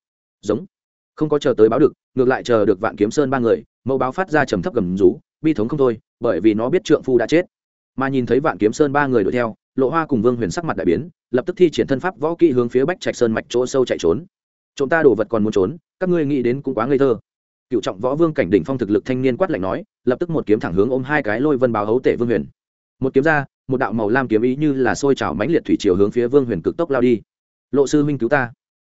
Giống. Không có chờ tới báo được, ngược lại chờ được vạn kiếm sơn ba người, mẫu báo phát ra trầm thấp gầm rú, bi thống không thôi, bởi vì nó biết trượng phu đã chết. Mà nhìn thấy vạn kiếm sơn ba người đuổi theo, lộ hoa cùng vương huyền sắc mặt đại biến, lập tức thi triển thân pháp võ kỹ hướng phía bách trạch sơn mạch chỗ sâu chạy trốn. Chúng ta đổ vật còn muốn trốn, các ngươi nghĩ đến cũng quá ngây thơ. Cựu trọng võ vương cảnh đỉnh phong thực lực thanh niên quát lạnh nói, lập tức một kiếm thẳng hướng ôm hai cái lôi vân báo hấu tể vương huyền. Một kiếm ra một đạo màu lam kiếm ý như là sôi trào mãnh liệt thủy chiều hướng phía vương huyền cực tốc lao đi. Lộ sư minh cứu ta.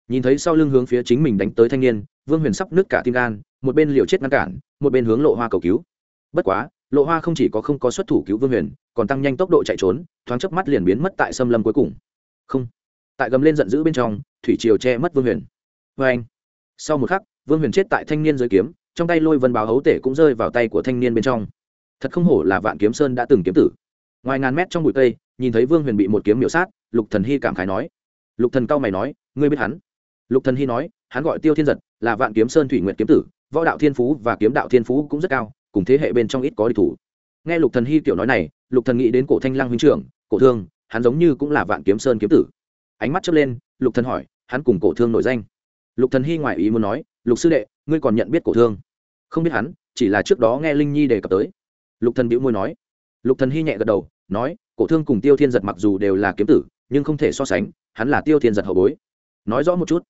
Nhìn thấy sau lưng hướng phía chính mình đánh tới thanh niên, vương huyền sắp nứt cả tim gan, một bên liều chết ngăn cản, một bên hướng lộ hoa cầu cứu. Bất quá, lộ hoa không chỉ có không có xuất thủ cứu vương huyền, còn tăng nhanh tốc độ chạy trốn, thoáng chớp mắt liền biến mất tại xâm lâm cuối cùng. Không. Tại gầm lên giận dữ bên trong, thủy triều che mất vương huyền. Vê anh. Sau một khắc, vương huyền chết tại thanh niên dưới kiếm, trong tay lôi vân báo hấu tể cũng rơi vào tay của thanh niên bên trong. Thật không hổ là vạn kiếm sơn đã từng kiếm tử ngoài ngàn mét trong bụi cây, nhìn thấy vương huyền bị một kiếm miểu sát, lục thần hy cảm khái nói. Lục thần cao mày nói, ngươi biết hắn? Lục thần hy nói, hắn gọi tiêu thiên giật, là vạn kiếm sơn thủy nguyện kiếm tử, võ đạo thiên phú và kiếm đạo thiên phú cũng rất cao, cùng thế hệ bên trong ít có địch thủ. Nghe lục thần hy kiểu nói này, lục thần nghĩ đến cổ thanh lăng huynh trưởng, cổ thương, hắn giống như cũng là vạn kiếm sơn kiếm tử. Ánh mắt chớp lên, lục thần hỏi, hắn cùng cổ thương nổi danh? Lục thần hy ngoại ý muốn nói, lục sư đệ, ngươi còn nhận biết cổ thương? Không biết hắn, chỉ là trước đó nghe linh nhi đề cập tới. Lục thần bĩu môi nói. Lục thần hy nhẹ gật đầu nói, cổ thương cùng tiêu thiên giật mặc dù đều là kiếm tử, nhưng không thể so sánh, hắn là tiêu thiên giật hậu bối. Nói rõ một chút.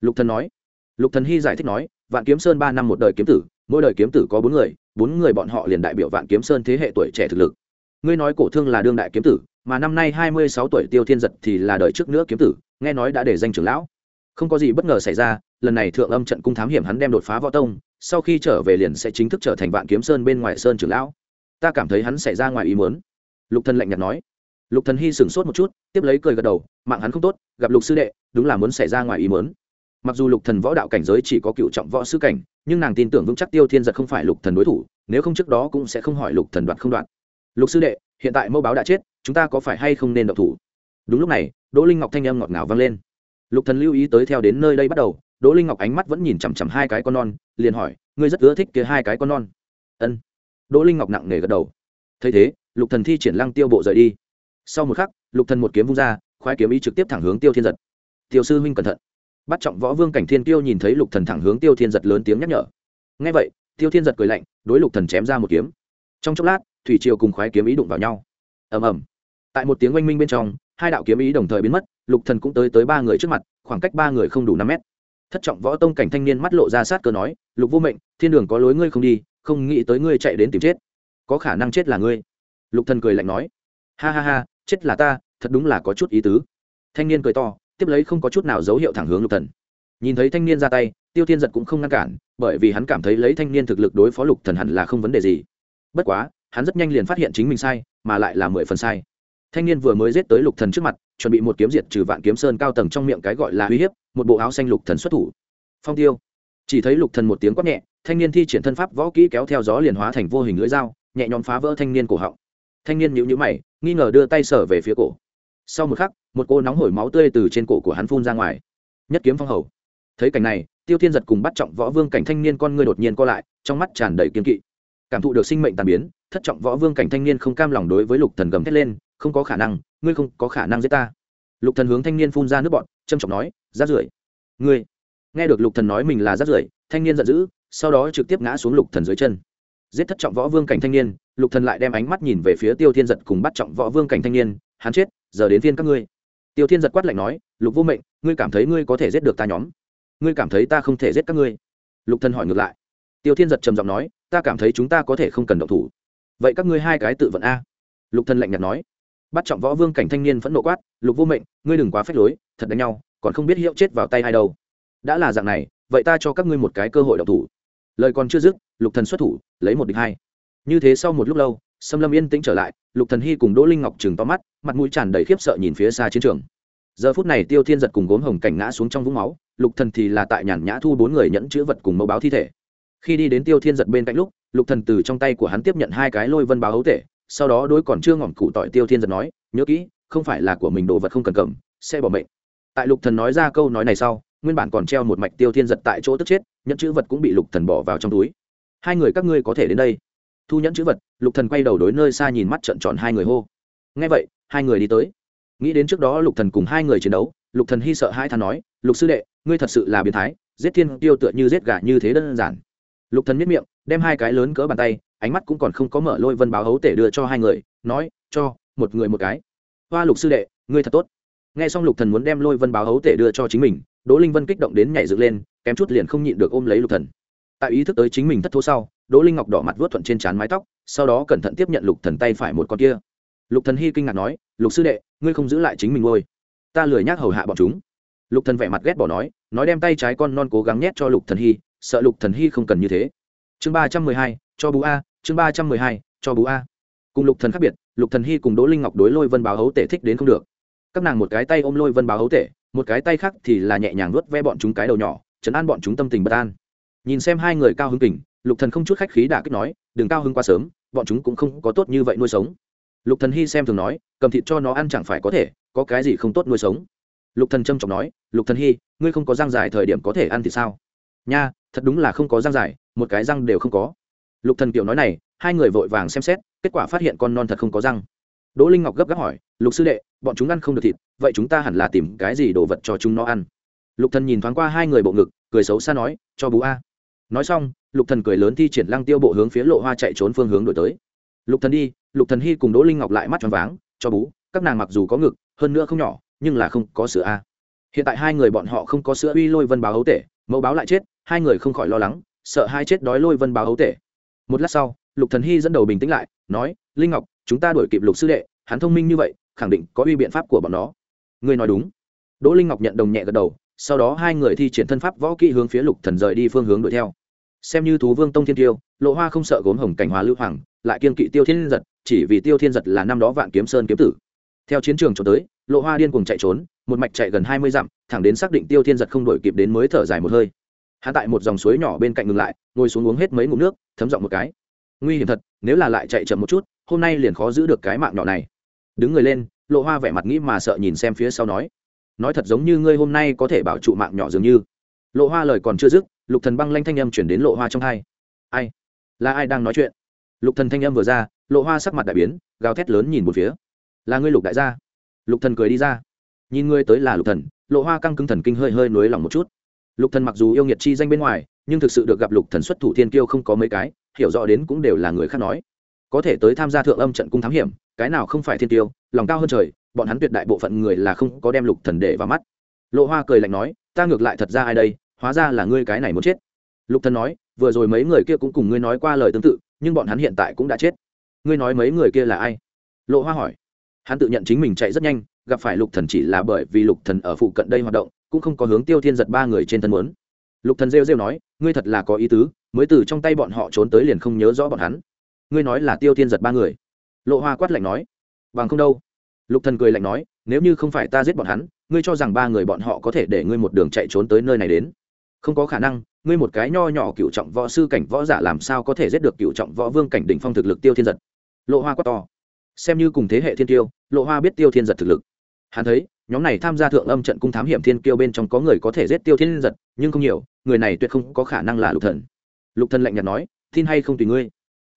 Lục thần nói. Lục thần hy giải thích nói, vạn kiếm sơn ba năm một đời kiếm tử, mỗi đời kiếm tử có bốn người bốn người bọn họ liền đại biểu vạn kiếm sơn thế hệ tuổi trẻ thực lực. Ngươi nói cổ thương là đương đại kiếm tử, mà năm nay hai mươi sáu tuổi tiêu thiên giật thì là đời trước nữa kiếm tử, nghe nói đã để danh trưởng lão. Không có gì bất ngờ xảy ra, lần này thượng âm trận cung thám hiểm hắn đem đột phá võ tông, sau khi trở về liền sẽ chính thức trở thành vạn kiếm sơn bên ngoài sơn trưởng lão. Ta cảm thấy hắn xảy ra ngoài ý muốn lục thần lạnh nhạt nói. Lục thần hy sửng sốt một chút, tiếp lấy cười gật đầu, mạng hắn không tốt, gặp lục sư đệ, đúng là muốn xảy ra ngoài ý muốn. Mặc dù lục thần võ đạo cảnh giới chỉ có cựu trọng võ sư cảnh, nhưng nàng tin tưởng vững chắc tiêu thiên giật không phải lục thần đối thủ, nếu không trước đó cũng sẽ không hỏi lục thần đoạt không đoạt lục sư đệ, hiện tại mẫu báo đã chết, chúng ta có phải hay không nên độc thủ? Đúng lúc này, đỗ linh ngọc thanh âm ngọt ngào vang lên. Lục thần lưu ý tới theo đến nơi đây bắt đầu, đỗ linh ngọc ánh mắt vẫn nhìn chằm chằm hai cái con non, liền hỏi, ngươi rất ưa thích kia hai cái con non? Ân. Đỗ linh ngọc nặng nề gật đầu. Thấy thế lục thần thi triển lăng tiêu bộ rời đi. Sau một khắc, lục thần một kiếm vung ra, khoái kiếm ý trực tiếp thẳng hướng tiêu thiên giật. Tiêu sư huynh cẩn thận. Bắt trọng võ vương cảnh thiên tiêu nhìn thấy lục thần thẳng hướng tiêu thiên giật lớn tiếng nhắc nhở. Ngay vậy, tiêu thiên giật cười lạnh, đối lục thần chém ra một kiếm. Trong chốc lát, thủy triều cùng khoái kiếm ý đụng vào nhau. Ầm ầm. Tại một tiếng oanh minh bên trong, hai đạo kiếm ý đồng thời biến mất, lục thần cũng tới tới ba người trước mặt, khoảng cách ba người không đủ năm mét. Thất trọng võ tông cảnh thanh niên mắt lộ ra sát cơ nói, lục vô mệnh, thiên đường có lối ngươi không đi, không nghĩ tới ngươi chạy đến tìm chết. Có khả năng chết là ngươi lục thần cười lạnh nói, ha ha ha, chết là ta, thật đúng là có chút ý tứ. Thanh niên cười to, tiếp lấy không có chút nào dấu hiệu thẳng hướng lục thần. Nhìn thấy thanh niên ra tay, tiêu thiên giật cũng không ngăn cản, bởi vì hắn cảm thấy lấy thanh niên thực lực đối phó lục thần hẳn là không vấn đề gì. Bất quá, hắn rất nhanh liền phát hiện chính mình sai, mà lại là mười phần sai. Thanh niên vừa mới giết tới lục thần trước mặt, chuẩn bị một kiếm diệt trừ vạn kiếm sơn cao tầng trong miệng cái gọi là uy hiếp, một bộ áo xanh lục thần xuất thủ. Phong tiêu. Chỉ thấy lục thần một tiếng quát nhẹ, thanh niên thi triển thân pháp võ kỹ kéo theo gió liền hóa thành vô hình lưỡi dao, nhẹ nhõm phá vỡ thanh niên cổ họng thanh niên nhữ nhữ mày, nghi ngờ đưa tay sở về phía cổ. Sau một khắc, một cô nóng hổi máu tươi từ trên cổ của hắn phun ra ngoài. Nhất kiếm phong hầu. Thấy cảnh này, tiêu thiên giật cùng bắt trọng võ vương cảnh thanh niên con ngươi đột nhiên co lại, trong mắt tràn đầy kiên kỵ. Cảm thụ được sinh mệnh tàn biến, thất trọng võ vương cảnh thanh niên không cam lòng đối với lục thần gầm thét lên, không có khả năng, ngươi không có khả năng giết ta. Lục thần hướng thanh niên phun ra nước bọn trâm trọng nói, rát rưởi. Ngươi. Nghe được lục thần nói mình là rát rưởi, thanh niên giận dữ, sau đó trực tiếp ngã xuống lục thần dưới chân giết thất trọng võ vương cảnh thanh niên, lục thần lại đem ánh mắt nhìn về phía tiêu thiên giật cùng bắt trọng võ vương cảnh thanh niên, hắn chết, giờ đến phiên các ngươi. Tiêu thiên giật quát lạnh nói, lục vô mệnh, ngươi cảm thấy ngươi có thể giết được ta nhóm? Ngươi cảm thấy ta không thể giết các ngươi? Lục thần hỏi ngược lại. Tiêu thiên giật trầm giọng nói, ta cảm thấy chúng ta có thể không cần động thủ. Vậy các ngươi hai cái tự vận a. Lục thần lạnh nhạt nói. Bắt trọng võ vương cảnh thanh niên phẫn nộ quát, lục vô mệnh, ngươi đừng quá phép lối, thật đánh nhau, còn không biết hiệu chết vào tay ai đâu. Đã là dạng này, vậy ta cho các ngươi một cái cơ hội động thủ lời còn chưa dứt, lục thần xuất thủ, lấy một địch hai. Như thế sau một lúc lâu, sâm lâm yên tĩnh trở lại, lục thần hy cùng đỗ linh ngọc chừng to mắt, mặt mũi tràn đầy khiếp sợ nhìn phía xa chiến trường. Giờ phút này tiêu thiên giật cùng gốm hồng cảnh ngã xuống trong vũng máu, lục thần thì là tại nhàn nhã thu bốn người nhẫn chữ vật cùng mẫu báo thi thể. Khi đi đến tiêu thiên giật bên cạnh lúc, lục thần từ trong tay của hắn tiếp nhận hai cái lôi vân báo hấu thể, sau đó đối còn chưa ngỏm cụ tỏi tiêu thiên giật nói, nhớ kỹ, không phải là của mình đồ vật không cần cầm, sẽ bỏ mệnh. Tại lục thần nói ra câu nói này sau, nguyên bản còn treo một mạch tiêu thiên giật tại chỗ tức chết nhẫn chữ vật cũng bị lục thần bỏ vào trong túi. Hai người các ngươi có thể đến đây. Thu nhẫn chữ vật, lục thần quay đầu đối nơi xa nhìn mắt trợn tròn hai người hô. Nghe vậy, hai người đi tới. Nghĩ đến trước đó lục thần cùng hai người chiến đấu, lục thần hy sợ hai than nói, lục sư đệ, ngươi thật sự là biến thái, giết thiên tiêu tựa như giết gà như thế đơn giản. Lục thần miết miệng, đem hai cái lớn cỡ bàn tay, ánh mắt cũng còn không có mở lôi vân báo hấu tể đưa cho hai người, nói, cho, một người một cái. Hoa lục sư đệ, ngươi thật tốt. Nghe xong lục thần muốn đem lôi vân báo hấu tể đưa cho chính mình đỗ linh vân kích động đến nhảy dựng lên, kém chút liền không nhịn được ôm lấy lục thần. Tại ý thức tới chính mình thất thố sau, đỗ linh ngọc đỏ mặt vớt thuận trên trán mái tóc, sau đó cẩn thận tiếp nhận lục thần tay phải một con kia. Lục thần hy kinh ngạc nói, lục sư đệ, ngươi không giữ lại chính mình ngôi. Ta lười nhác hầu hạ bọn chúng. Lục thần vẻ mặt ghét bỏ nói nói đem tay trái con non cố gắng nhét cho lục thần hy sợ lục thần hy không cần như thế. Chương ba trăm mười hai, cho bú a, chương ba trăm mười hai, cho bú a. Cùng lục thần khác biệt, lục thần hy cùng đỗ linh ngọc đối lôi vân báo hấu tể thích đến không được các nàng một cái tay ôm lôi vân báo hấu tể một cái tay khác thì là nhẹ nhàng nuốt ve bọn chúng cái đầu nhỏ chấn an bọn chúng tâm tình bất an. Nhìn xem hai người cao hứng tỉnh, lục thần không chút khách khí đã kích nói đừng cao hứng quá sớm bọn chúng cũng không có tốt như vậy nuôi sống. Lục thần hy xem thường nói cầm thịt cho nó ăn chẳng phải có thể có cái gì không tốt nuôi sống? Lục thần trâm trọng nói lục thần hy ngươi không có răng dài thời điểm có thể ăn thì sao? Nha thật đúng là không có răng dài một cái răng đều không có. Lục thần kiểu nói này hai người vội vàng xem xét kết quả phát hiện con non thật không có răng đỗ linh ngọc gấp gáp hỏi, lục sư đệ, bọn chúng ăn không được thịt, vậy chúng ta hẳn là tìm cái gì đồ vật cho chúng nó ăn? Lục thần nhìn thoáng qua hai người bộ ngực, cười xấu xa nói, cho bú a. Nói xong, lục thần cười lớn thi triển lăng tiêu bộ hướng phía lộ hoa chạy trốn phương hướng đổi tới. Lục thần đi, lục thần hy cùng đỗ linh ngọc lại mắt tròn váng, cho bú, các nàng mặc dù có ngực, hơn nữa không nhỏ, nhưng là không có sữa a. Hiện tại hai người bọn họ không có sữa uy lôi vân báo hấu tể, mẫu báo lại chết, hai người không khỏi lo lắng, sợ hai chết đói lôi vân báo hấu tể. Một lát sau, lục thần hy dẫn đầu bình tĩnh lại, nói, linh ngọc chúng ta đuổi kịp lục sư đệ, hắn thông minh như vậy, khẳng định có uy biện pháp của bọn nó. Ngươi nói đúng. Đỗ linh ngọc nhận đồng nhẹ gật đầu, sau đó hai người thi triển thân pháp võ kỹ hướng phía lục thần rời đi phương hướng đuổi theo. Xem như thú vương tông thiên tiêu, lộ hoa không sợ gốm hồng cảnh hòa lưu hoàng, lại kiên kỵ tiêu thiên giật, chỉ vì tiêu thiên giật là năm đó vạn kiếm sơn kiếm tử. Theo chiến trường cho tới, lộ hoa điên cuồng chạy trốn, một mạch chạy gần hai mươi dặm, thẳng đến xác định tiêu thiên giật không đổi kịp đến mới thở dài một hơi. Hạ tại một dòng suối nhỏ bên cạnh ngừng lại, ngồi xuống uống hết mấy ngụm nước, thấm giọng một cái. Nguy hiểm thật, nếu là lại chạy chậm một chút hôm nay liền khó giữ được cái mạng nhỏ này. Đứng người lên, lộ hoa vẻ mặt nghĩ mà sợ nhìn xem phía sau nói nói thật giống như ngươi hôm nay có thể bảo trụ mạng nhỏ dường như. Lộ hoa lời còn chưa dứt, lục thần băng lanh thanh âm chuyển đến lộ hoa trong hai. Ai? Là ai đang nói chuyện? Lục thần thanh âm vừa ra, lộ hoa sắc mặt đại biến, gào thét lớn nhìn một phía. Là ngươi lục đại gia. Lục thần cười đi ra. Nhìn ngươi tới là lục thần, lộ hoa căng cứng thần kinh hơi hơi nối lòng một chút. Lục thần mặc dù yêu nghiệt chi danh bên ngoài, nhưng thực sự được gặp lục thần xuất thủ thiên kiêu không có mấy cái, hiểu rõ đến cũng đều là người khác nói có thể tới tham gia thượng âm trận cung thám hiểm, cái nào không phải thiên tiêu, lòng cao hơn trời, bọn hắn tuyệt đại bộ phận người là không có đem lục thần để vào mắt. Lộ hoa cười lạnh nói, ta ngược lại thật ra ai đây, hóa ra là ngươi cái này muốn chết. Lục thần nói, vừa rồi mấy người kia cũng cùng ngươi nói qua lời tương tự, nhưng bọn hắn hiện tại cũng đã chết. Ngươi nói mấy người kia là ai? Lộ hoa hỏi. Hắn tự nhận chính mình chạy rất nhanh, gặp phải lục thần chỉ là bởi vì lục thần ở phụ cận đây hoạt động, cũng không có hướng tiêu thiên giật ba người trên thân muốn. Lục thần rêu rêu nói, ngươi thật là có ý tứ, mới từ trong tay bọn họ trốn tới liền không nhớ rõ bọn hắn ngươi nói là tiêu thiên giật ba người. Lộ hoa quát lạnh nói, bằng không đâu. Lục thần cười lạnh nói, nếu như không phải ta giết bọn hắn, ngươi cho rằng ba người bọn họ có thể để ngươi một đường chạy trốn tới nơi này đến? Không có khả năng, ngươi một cái nho nhỏ cựu trọng võ sư cảnh võ giả làm sao có thể giết được cựu trọng võ vương cảnh đỉnh phong thực lực tiêu thiên giật? Lộ hoa quát to, xem như cùng thế hệ thiên tiêu lộ hoa biết tiêu thiên giật thực lực. Hắn thấy, nhóm này tham gia thượng âm trận cung thám hiểm thiên kiêu bên trong có người có thể giết tiêu thiên giật, nhưng không nhiều, người này tuyệt không có khả năng là lục thần. Lục thần lạnh nhạt nói, tin hay không tùy ngươi?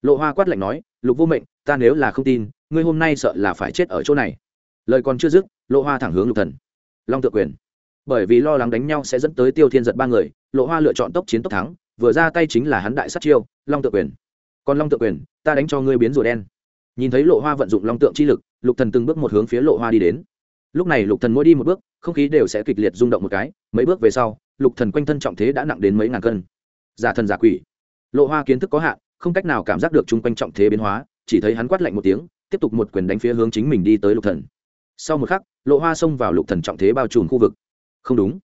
Lộ hoa quát lạnh nói, lục vô mệnh, ta nếu là không tin, ngươi hôm nay sợ là phải chết ở chỗ này. Lời còn chưa dứt, lộ hoa thẳng hướng lục thần. Long tự quyền. Bởi vì lo lắng đánh nhau sẽ dẫn tới tiêu thiên giật ba người, lộ hoa lựa chọn tốc chiến tốc thắng, vừa ra tay chính là hắn đại sát chiêu, long tự quyền. Còn long tự quyền, ta đánh cho ngươi biến rùa đen. Nhìn thấy lộ hoa vận dụng long tượng chi lực, lục thần từng bước một hướng phía lộ hoa đi đến. Lúc này lục thần mỗi đi một bước, không khí đều sẽ kịch liệt rung động một cái, mấy bước về sau, lục thần quanh thân trọng thế đã nặng đến mấy ngàn cân. Giả thần giả quỷ. Lộ hoa kiến thức có hạn không cách nào cảm giác được chung quanh trọng thế biến hóa, chỉ thấy hắn quát lạnh một tiếng, tiếp tục một quyền đánh phía hướng chính mình đi tới lục thần. Sau một khắc, lộ hoa xông vào lục thần trọng thế bao trùm khu vực. Không đúng.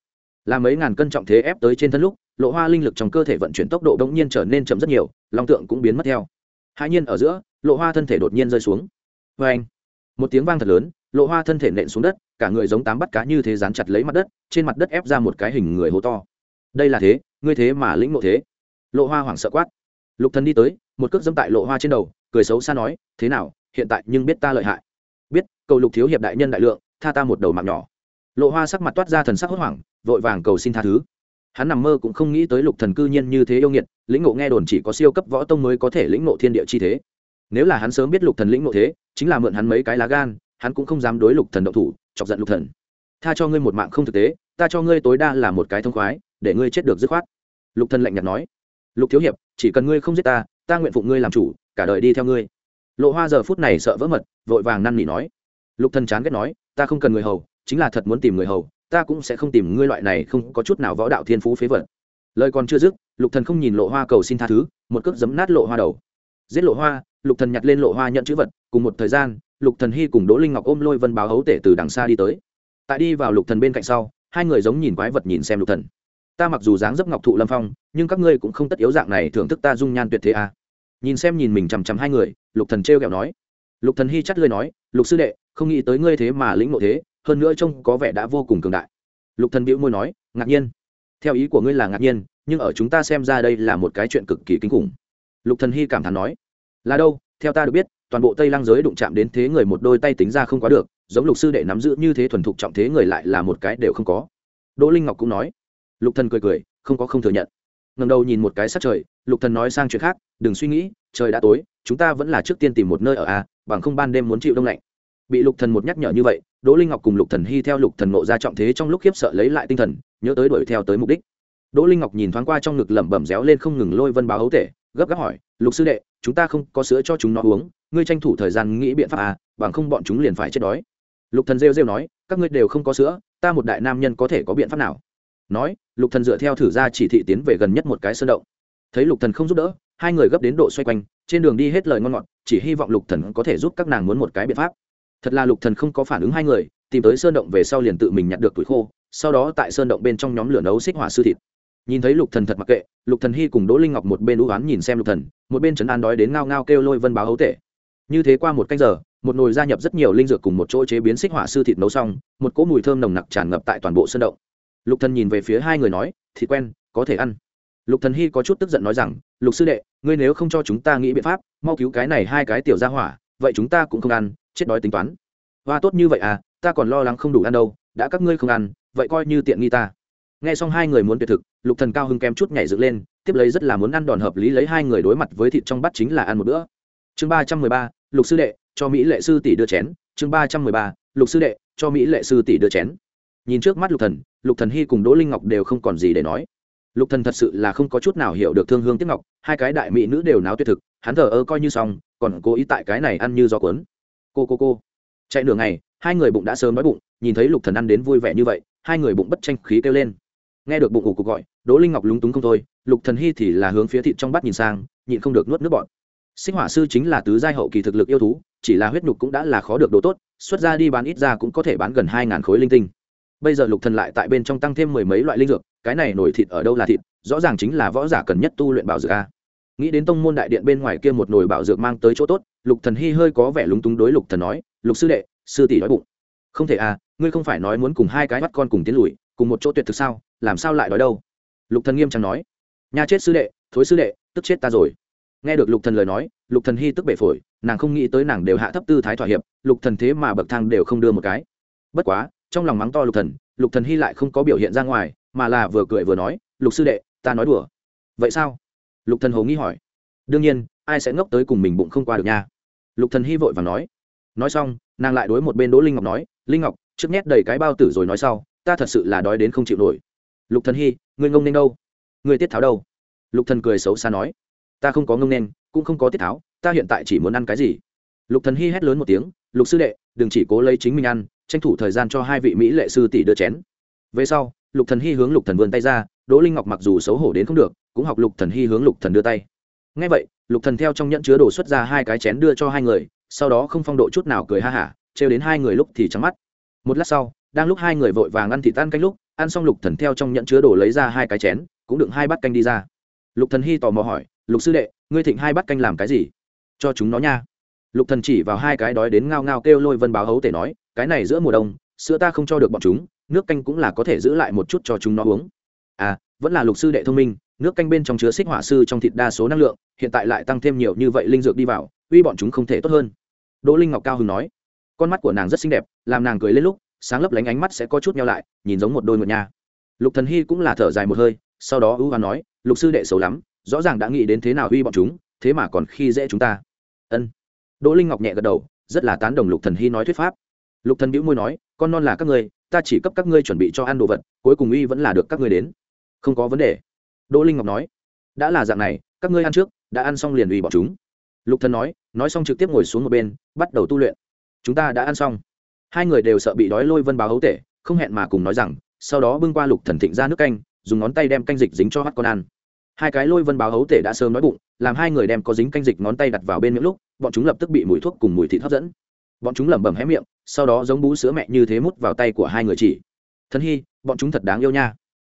Là mấy ngàn cân trọng thế ép tới trên thân lúc, lộ hoa linh lực trong cơ thể vận chuyển tốc độ đống nhiên trở nên chậm rất nhiều, long tượng cũng biến mất theo. Hai nhiên ở giữa, lộ hoa thân thể đột nhiên rơi xuống. Vê anh, một tiếng vang thật lớn, lộ hoa thân thể nện xuống đất, cả người giống tám bắt cá như thế dán chặt lấy mặt đất, trên mặt đất ép ra một cái hình người hố to. Đây là thế, ngươi thế mà lĩnh ngộ thế. Lộ hoa hoảng sợ quát lục thần đi tới, một cước dẫm tại lộ hoa trên đầu, cười xấu xa nói, thế nào, hiện tại nhưng biết ta lợi hại. Biết, cầu lục thiếu hiệp đại nhân đại lượng, tha ta một đầu mạng nhỏ. Lộ hoa sắc mặt toát ra thần sắc hốt hoảng, vội vàng cầu xin tha thứ. Hắn nằm mơ cũng không nghĩ tới lục thần cư nhiên như thế yêu nghiệt, lĩnh ngộ nghe đồn chỉ có siêu cấp võ tông mới có thể lĩnh ngộ thiên địa chi thế. Nếu là hắn sớm biết lục thần lĩnh ngộ thế, chính là mượn hắn mấy cái lá gan, hắn cũng không dám đối lục thần động thủ, chọc giận lục thần. Tha cho ngươi một mạng không thực tế, ta cho ngươi tối đa là một cái thông khoái, để ngươi chết được dứt khoát. Lục thần lạnh nhạt nói lục thiếu hiệp, chỉ cần ngươi không giết ta ta nguyện phụ ngươi làm chủ, cả đời đi theo ngươi. Lộ hoa giờ phút này sợ vỡ mật, vội vàng năn nỉ nói. Lục thần chán ghét nói, ta không cần người hầu, chính là thật muốn tìm người hầu, ta cũng sẽ không tìm ngươi loại này không có chút nào võ đạo thiên phú phế vật. Lời còn chưa dứt, lục thần không nhìn lộ hoa cầu xin tha thứ, một cước giấm nát lộ hoa đầu. Giết lộ hoa, lục thần nhặt lên lộ hoa nhận chữ vật, cùng một thời gian, lục thần hy cùng đỗ linh ngọc ôm lôi vân báo hấu tể từ đằng xa đi tới. Tại đi vào lục thần bên cạnh sau, hai người giống nhìn quái vật nhìn xem lục thần. Ta mặc dù dáng dấp ngọc thụ lâm phong nhưng các ngươi cũng không tất yếu dạng này thưởng thức ta dung nhan tuyệt thế à. nhìn xem nhìn mình chằm chằm hai người, lục thần trêu ghẹo nói. Lục thần hy chắt lưỡi nói, lục sư đệ, không nghĩ tới ngươi thế mà lĩnh ngộ thế, hơn nữa trông có vẻ đã vô cùng cường đại. Lục thần bĩu môi nói, ngạc nhiên. Theo ý của ngươi là ngạc nhiên, nhưng ở chúng ta xem ra đây là một cái chuyện cực kỳ kinh khủng. Lục thần hy cảm thán nói, là đâu, theo ta được biết, toàn bộ tây lang giới đụng chạm đến thế người một đôi tay tính ra không quá được, giống lục sư đệ nắm giữ như thế thuần thục trọng thế người lại là một cái đều không có. Đỗ linh ngọc cũng nói. Lục thần cười cười, không có không thừa nhận ngầm đầu nhìn một cái sát trời, lục thần nói sang chuyện khác, đừng suy nghĩ, trời đã tối, chúng ta vẫn là trước tiên tìm một nơi ở a bằng không ban đêm muốn chịu đông lạnh. Bị lục thần một nhắc nhở như vậy, đỗ linh ngọc cùng lục thần hy theo lục thần ngộ ra trọng thế trong lúc khiếp sợ lấy lại tinh thần, nhớ tới đuổi theo tới mục đích. Đỗ linh ngọc nhìn thoáng qua trong ngực lẩm bẩm réo lên không ngừng lôi vân báo ấu tể, gấp gáp hỏi, lục sư đệ, chúng ta không có sữa cho chúng nó uống, ngươi tranh thủ thời gian nghĩ biện pháp à bằng không bọn chúng liền phải chết đói. Lục thần rêu rêu nói, các ngươi đều không có sữa, ta một đại nam nhân có thể có biện pháp nào? Nói, lục thần dựa theo thử ra chỉ thị tiến về gần nhất một cái sơn động. Thấy lục thần không giúp đỡ, hai người gấp đến độ xoay quanh, trên đường đi hết lời ngon ngọt, chỉ hy vọng lục thần có thể giúp các nàng muốn một cái biện pháp. Thật là lục thần không có phản ứng hai người, tìm tới sơn động về sau liền tự mình nhặt được tuổi khô, sau đó tại sơn động bên trong nhóm lửa nấu xích hỏa sư thịt. Nhìn thấy lục thần thật mặc kệ, lục thần hy cùng đỗ linh ngọc một bên u ám nhìn xem lục thần, một bên trấn an đói đến ngao ngao kêu lôi vân báo hấu tệ như thế qua một canh giờ, một nồi gia nhập rất nhiều linh dược cùng một chỗ chế biến xích hỏa sư thịt nấu xong, một cỗ mùi thơm nồng nặc tràn ngập tại toàn bộ sơn động lục thần nhìn về phía hai người nói thịt quen, có thể ăn. Lục thần hy có chút tức giận nói rằng, lục sư đệ, ngươi nếu không cho chúng ta nghĩ biện pháp, mau cứu cái này hai cái tiểu gia hỏa, vậy chúng ta cũng không ăn, chết đói tính toán. Hoa tốt như vậy à ta còn lo lắng không đủ ăn đâu, đã các ngươi không ăn, vậy coi như tiện nghi ta. Nghe xong hai người muốn tuyệt thực, lục thần cao hưng kém chút nhảy dựng lên, tiếp lấy rất là muốn ăn đòn hợp lý lấy hai người đối mặt với thịt trong bát chính là ăn một bữa. Chương ba trăm mười ba, lục sư đệ, cho mỹ lệ sư tỷ đưa chén. Chương ba trăm mười ba, lục sư đệ, cho mỹ lệ sư tỷ đưa chén nhìn trước mắt lục thần lục thần hy cùng đỗ linh ngọc đều không còn gì để nói. Lục thần thật sự là không có chút nào hiểu được thương hương tiếc ngọc, hai cái đại mỹ nữ đều náo tuyệt thực, hắn thờ ơ coi như xong, còn cố ý tại cái này ăn như gió cuốn. Cô cô cô. Chạy nửa ngày, hai người bụng đã sớm đói bụng, nhìn thấy lục thần ăn đến vui vẻ như vậy, hai người bụng bất tranh khí kêu lên. Nghe được bụng ủ cuộc gọi, đỗ linh ngọc lúng túng không thôi, lục thần hy thì là hướng phía thịt trong bát nhìn sang, nhịn không được nuốt nước bọt. Sinh hỏa sư chính là tứ giai hậu kỳ thực lực yêu thú, chỉ là huyết nhục cũng đã là khó được đồ tốt, xuất ra đi bán ít ra cũng có thể bán gần hai ngàn khối linh tinh bây giờ lục thần lại tại bên trong tăng thêm mười mấy loại linh dược, cái này nổi thịt ở đâu là thịt, rõ ràng chính là võ giả cần nhất tu luyện bảo dược a. Nghĩ đến tông môn đại điện bên ngoài kia một nồi bảo dược mang tới chỗ tốt, lục thần hy hơi có vẻ lúng túng đối lục thần nói, lục sư đệ, sư tỷ đói bụng. Không thể à ngươi không phải nói muốn cùng hai cái bắt con cùng tiến lùi, cùng một chỗ tuyệt thực sao, làm sao lại đói đâu? Lục thần nghiêm trang nói, nhà chết sư đệ, thối sư đệ, tức chết ta rồi. Nghe được lục thần lời nói, lục thần hy tức bể phổi, nàng không nghĩ tới nàng đều hạ thấp tư thái thỏa hiệp, lục thần thế mà bậc thang đều không đưa một cái. Bất quá trong lòng mắng to lục thần lục thần hy lại không có biểu hiện ra ngoài, mà là vừa cười vừa nói, lục sư đệ, ta nói đùa. Vậy sao? Lục thần hồ nghi hỏi. Đương nhiên, ai sẽ ngốc tới cùng mình bụng không qua được nha. Lục thần hy vội và nói. Nói xong, nàng lại đối một bên đỗ linh ngọc nói, linh ngọc, trước nhét đầy cái bao tử rồi nói sau, ta thật sự là đói đến không chịu nổi. Lục thần hy, ngươi ngông nên đâu? Ngươi tiết tháo đâu? Lục thần cười xấu xa nói. Ta không có ngông nên, cũng không có tiết tháo, ta hiện tại chỉ muốn ăn cái gì. Lục thần hy hét lớn một tiếng, lục sư đệ, đừng chỉ cố lấy chính mình ăn tranh thủ thời gian cho hai vị mỹ lệ sư tỷ đưa chén. Về sau, lục thần hy hướng lục thần vươn tay ra, đỗ linh ngọc mặc dù xấu hổ đến không được, cũng học lục thần hy hướng lục thần đưa tay. Ngay vậy, lục thần theo trong nhẫn chứa đồ xuất ra hai cái chén đưa cho hai người, sau đó không phong độ chút nào cười ha hả, trêu đến hai người lúc thì trắng mắt. Một lát sau, đang lúc hai người vội vàng ăn thịt tan canh lúc, ăn xong lục thần theo trong nhẫn chứa đồ lấy ra hai cái chén, cũng đựng hai bát canh đi ra. Lục thần hy tò mò hỏi, lục sư đệ, ngươi thịnh hai bát canh làm cái gì? Cho chúng nó nha. Lục thần chỉ vào hai cái đói đến ngao ngao kêu lôi vân báo hấu tể nói cái này giữa mùa đông, sữa ta không cho được bọn chúng, nước canh cũng là có thể giữ lại một chút cho chúng nó uống. À vẫn là lục sư đệ thông minh, nước canh bên trong chứa xích hỏa sư trong thịt đa số năng lượng, hiện tại lại tăng thêm nhiều như vậy linh dược đi vào, uy bọn chúng không thể tốt hơn. Đỗ linh ngọc cao hứng nói, con mắt của nàng rất xinh đẹp, làm nàng cười lên lúc, sáng lấp lánh ánh mắt sẽ có chút nhau lại, nhìn giống một đôi ngựa nha. Lục thần hy cũng là thở dài một hơi, sau đó ưu hoán nói, lục sư đệ xấu lắm, rõ ràng đã nghĩ đến thế nào uy bọn chúng, thế mà còn khi dễ chúng ta. Ân. Đỗ linh ngọc nhẹ gật đầu, rất là tán đồng lục thần hy nói thuyết pháp lục thần bĩu môi nói, con non là các ngươi, ta chỉ cấp các ngươi chuẩn bị cho ăn đồ vật, cuối cùng uy vẫn là được các ngươi đến. Không có vấn đề. Đỗ linh ngọc nói, đã là dạng này, các ngươi ăn trước, đã ăn xong liền ủy bọn chúng. Lục thần nói nói xong trực tiếp ngồi xuống một bên, bắt đầu tu luyện. Chúng ta đã ăn xong. Hai người đều sợ bị đói lôi vân báo hấu tể, không hẹn mà cùng nói rằng, sau đó bưng qua lục thần thịnh ra nước canh, dùng ngón tay đem canh dịch dính cho mắt con ăn. Hai cái lôi vân báo hấu tể đã sớm nói bụng, làm hai người đem có dính canh dịch ngón tay đặt vào bên miệng lúc, bọn chúng lập tức bị mùi thuốc cùng mùi thịt hấp dẫn. Bọn chúng lẩm bẩm hé miệng sau đó giống bú sữa mẹ như thế mút vào tay của hai người chỉ. Thân hy, bọn chúng thật đáng yêu nha.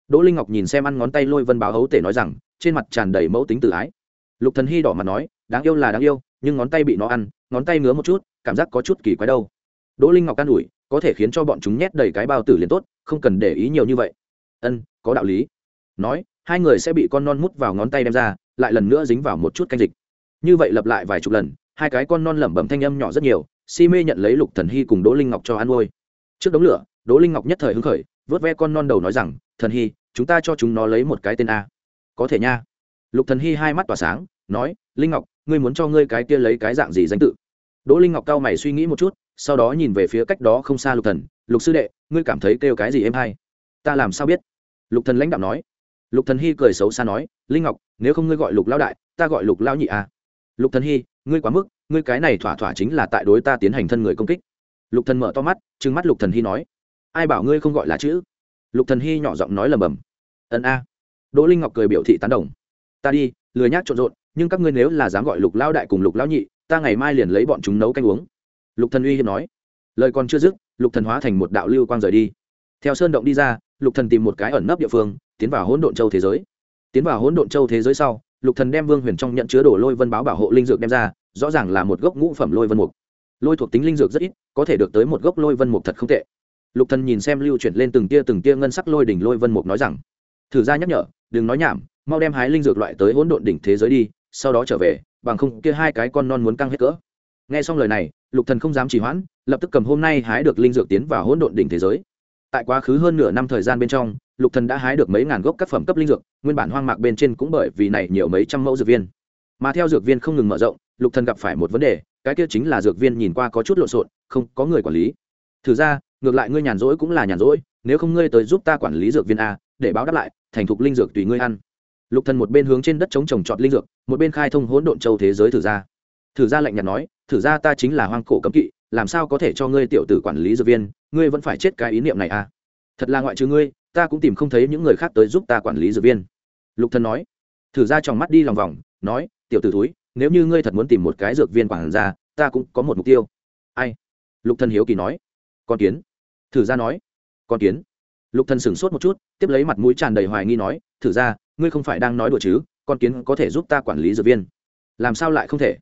Đỗ linh ngọc nhìn xem ăn ngón tay lôi vân báo hấu tể nói rằng, trên mặt tràn đầy mẫu tính tự ái. Lục thần hy đỏ mặt nói, đáng yêu là đáng yêu, nhưng ngón tay bị nó ăn, ngón tay ngứa một chút, cảm giác có chút kỳ quái đâu. Đỗ linh ngọc can ủi, có thể khiến cho bọn chúng nhét đầy cái bao tử liền tốt, không cần để ý nhiều như vậy. Ân, có đạo lý. Nói, hai người sẽ bị con non mút vào ngón tay đem ra, lại lần nữa dính vào một chút canh dịch. Như vậy lặp lại vài chục lần, hai cái con non lẩm bẩm thanh âm nhỏ rất nhiều si mê nhận lấy lục thần hy cùng đỗ linh ngọc cho ăn nuôi trước đống lửa, đỗ linh ngọc nhất thời hứng khởi vớt ve con non đầu nói rằng, thần hy, chúng ta cho chúng nó lấy một cái tên a. Có thể nha. Lục thần hy hai mắt tỏa sáng, nói, linh ngọc, ngươi muốn cho ngươi cái kia lấy cái dạng gì danh tự? Đỗ linh ngọc cao mày suy nghĩ một chút, sau đó nhìn về phía cách đó không xa lục thần, lục sư đệ, ngươi cảm thấy kêu cái gì em hay? Ta làm sao biết? Lục thần lãnh đạo nói. Lục thần hy cười xấu xa nói, linh ngọc, nếu không ngươi gọi lục lão đại, ta gọi lục lão nhị à lục thần hy, ngươi quá mức ngươi cái này thỏa thỏa chính là tại đối ta tiến hành thân người công kích. Lục thần mở to mắt, trừng mắt lục thần hy nói, ai bảo ngươi không gọi là chữ? Lục thần hy nhỏ giọng nói lầm bầm ân a. Đỗ linh ngọc cười biểu thị tán đồng, ta đi, lười nhác trộn rộn, nhưng các ngươi nếu là dám gọi lục lão đại cùng lục lão nhị, ta ngày mai liền lấy bọn chúng nấu canh uống. Lục thần uy hiếp nói, lời còn chưa dứt, lục thần hóa thành một đạo lưu quang rời đi. Theo sơn động đi ra, lục thần tìm một cái ẩn nấp địa phương, tiến vào hỗn độn châu thế giới. Tiến vào hỗn độn châu thế giới sau, lục thần đem vương huyền trong nhận chứa đổ lôi vân báo bảo hộ linh dược đem ra rõ ràng là một gốc ngũ phẩm lôi vân mục. Lôi thuộc tính linh dược rất ít, có thể được tới một gốc lôi vân mục thật không tệ. Lục thần nhìn xem lưu chuyển lên từng tia từng tia ngân sắc lôi đỉnh lôi vân mục nói rằng, thử ra nhắc nhở, đừng nói nhảm, mau đem hái linh dược loại tới hỗn độn đỉnh thế giới đi, sau đó trở về, bằng không kia hai cái con non muốn căng hết cỡ. Nghe xong lời này, lục thần không dám trì hoãn, lập tức cầm hôm nay hái được linh dược tiến vào hỗn độn đỉnh thế giới. Tại quá khứ hơn nửa năm thời gian bên trong, lục thần đã hái được mấy ngàn gốc các phẩm cấp linh dược, nguyên bản hoang mạc bên trên cũng bởi vì này nhiều mấy trăm mẫu dược viên mà theo dược viên không ngừng mở rộng, lục thần gặp phải một vấn đề, cái kia chính là dược viên nhìn qua có chút lộn xộn, không có người quản lý. Thử ra, ngược lại ngươi nhàn rỗi cũng là nhàn rỗi, nếu không ngươi tới giúp ta quản lý dược viên a, để báo đáp lại, thành thục linh dược tùy ngươi ăn. Lục thần một bên hướng trên đất chống trồng trọt linh dược, một bên khai thông hỗn độn châu thế giới thử ra. Thử ra lạnh nhạt nói, thử ra ta chính là hoang cổ cấm kỵ, làm sao có thể cho ngươi tiểu tử quản lý dược viên, ngươi vẫn phải chết cái ý niệm này à thật là ngoại trừ ngươi, ta cũng tìm không thấy những người khác tới giúp ta quản lý dược viên. Lục thần nói thử ra trong mắt đi lòng vòng, nói, tiểu tử túi nếu như ngươi thật muốn tìm một cái dược viên quản ra ta cũng có một mục tiêu. Ai? Lục thần hiếu kỳ nói. Con kiến. Thử ra nói. Con kiến. Lục thần sửng sốt một chút, tiếp lấy mặt mũi tràn đầy hoài nghi nói, thử ra, ngươi không phải đang nói đùa chứ, con kiến có thể giúp ta quản lý dược viên. Làm sao lại không thể?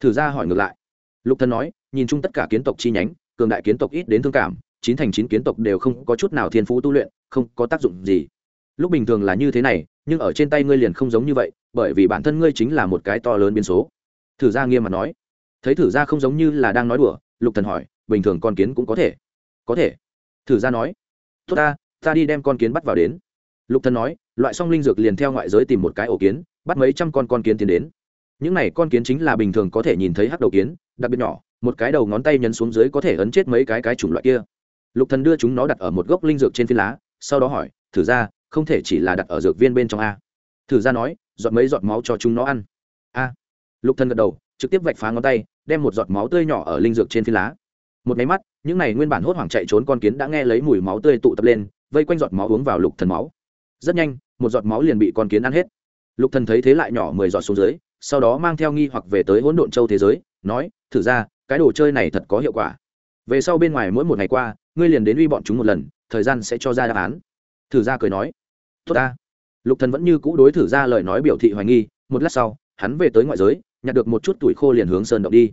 Thử ra hỏi ngược lại. Lục thần nói, nhìn chung tất cả kiến tộc chi nhánh, cường đại kiến tộc ít đến thương cảm, chín thành chín kiến tộc đều không có chút nào thiên phú tu luyện, không có tác dụng gì lúc bình thường là như thế này, nhưng ở trên tay ngươi liền không giống như vậy, bởi vì bản thân ngươi chính là một cái to lớn biến số. Thử ra nghiêm mặt nói. Thấy thử ra không giống như là đang nói đùa, lục thần hỏi, bình thường con kiến cũng có thể. Có thể. Thử ra nói. Tốt ta ta đi đem con kiến bắt vào đến. Lục thần nói, loại song linh dược liền theo ngoại giới tìm một cái ổ kiến, bắt mấy trăm con con kiến tiến đến. Những này con kiến chính là bình thường có thể nhìn thấy hắc đầu kiến, đặc biệt nhỏ, một cái đầu ngón tay nhấn xuống dưới có thể ấn chết mấy cái cái chủng loại kia. Lục thần đưa chúng nó đặt ở một gốc linh dược trên phiến lá, sau đó hỏi, thử ra không thể chỉ là đặt ở dược viên bên trong a. Thử ra nói dọn mấy giọt máu cho chúng nó ăn. A. Lục thần gật đầu, trực tiếp vạch phá ngón tay, đem một giọt máu tươi nhỏ ở linh dược trên phi lá. Một máy mắt, những này nguyên bản hốt hoảng chạy trốn con kiến đã nghe lấy mùi máu tươi tụ tập lên, vây quanh giọt máu uống vào lục thần máu. Rất nhanh, một giọt máu liền bị con kiến ăn hết. Lục thần thấy thế lại nhỏ mười giọt xuống dưới, sau đó mang theo nghi hoặc về tới hỗn độn châu thế giới, nói, thử ra, cái đồ chơi này thật có hiệu quả. Về sau bên ngoài mỗi một ngày qua, ngươi liền đến uy bọn chúng một lần, thời gian sẽ cho ra đáp án thử ra cười nói, tốt ta. Lục thần vẫn như cũ đối thử ra lời nói biểu thị hoài nghi, một lát sau, hắn về tới ngoại giới, nhặt được một chút tuổi khô liền hướng sơn động đi.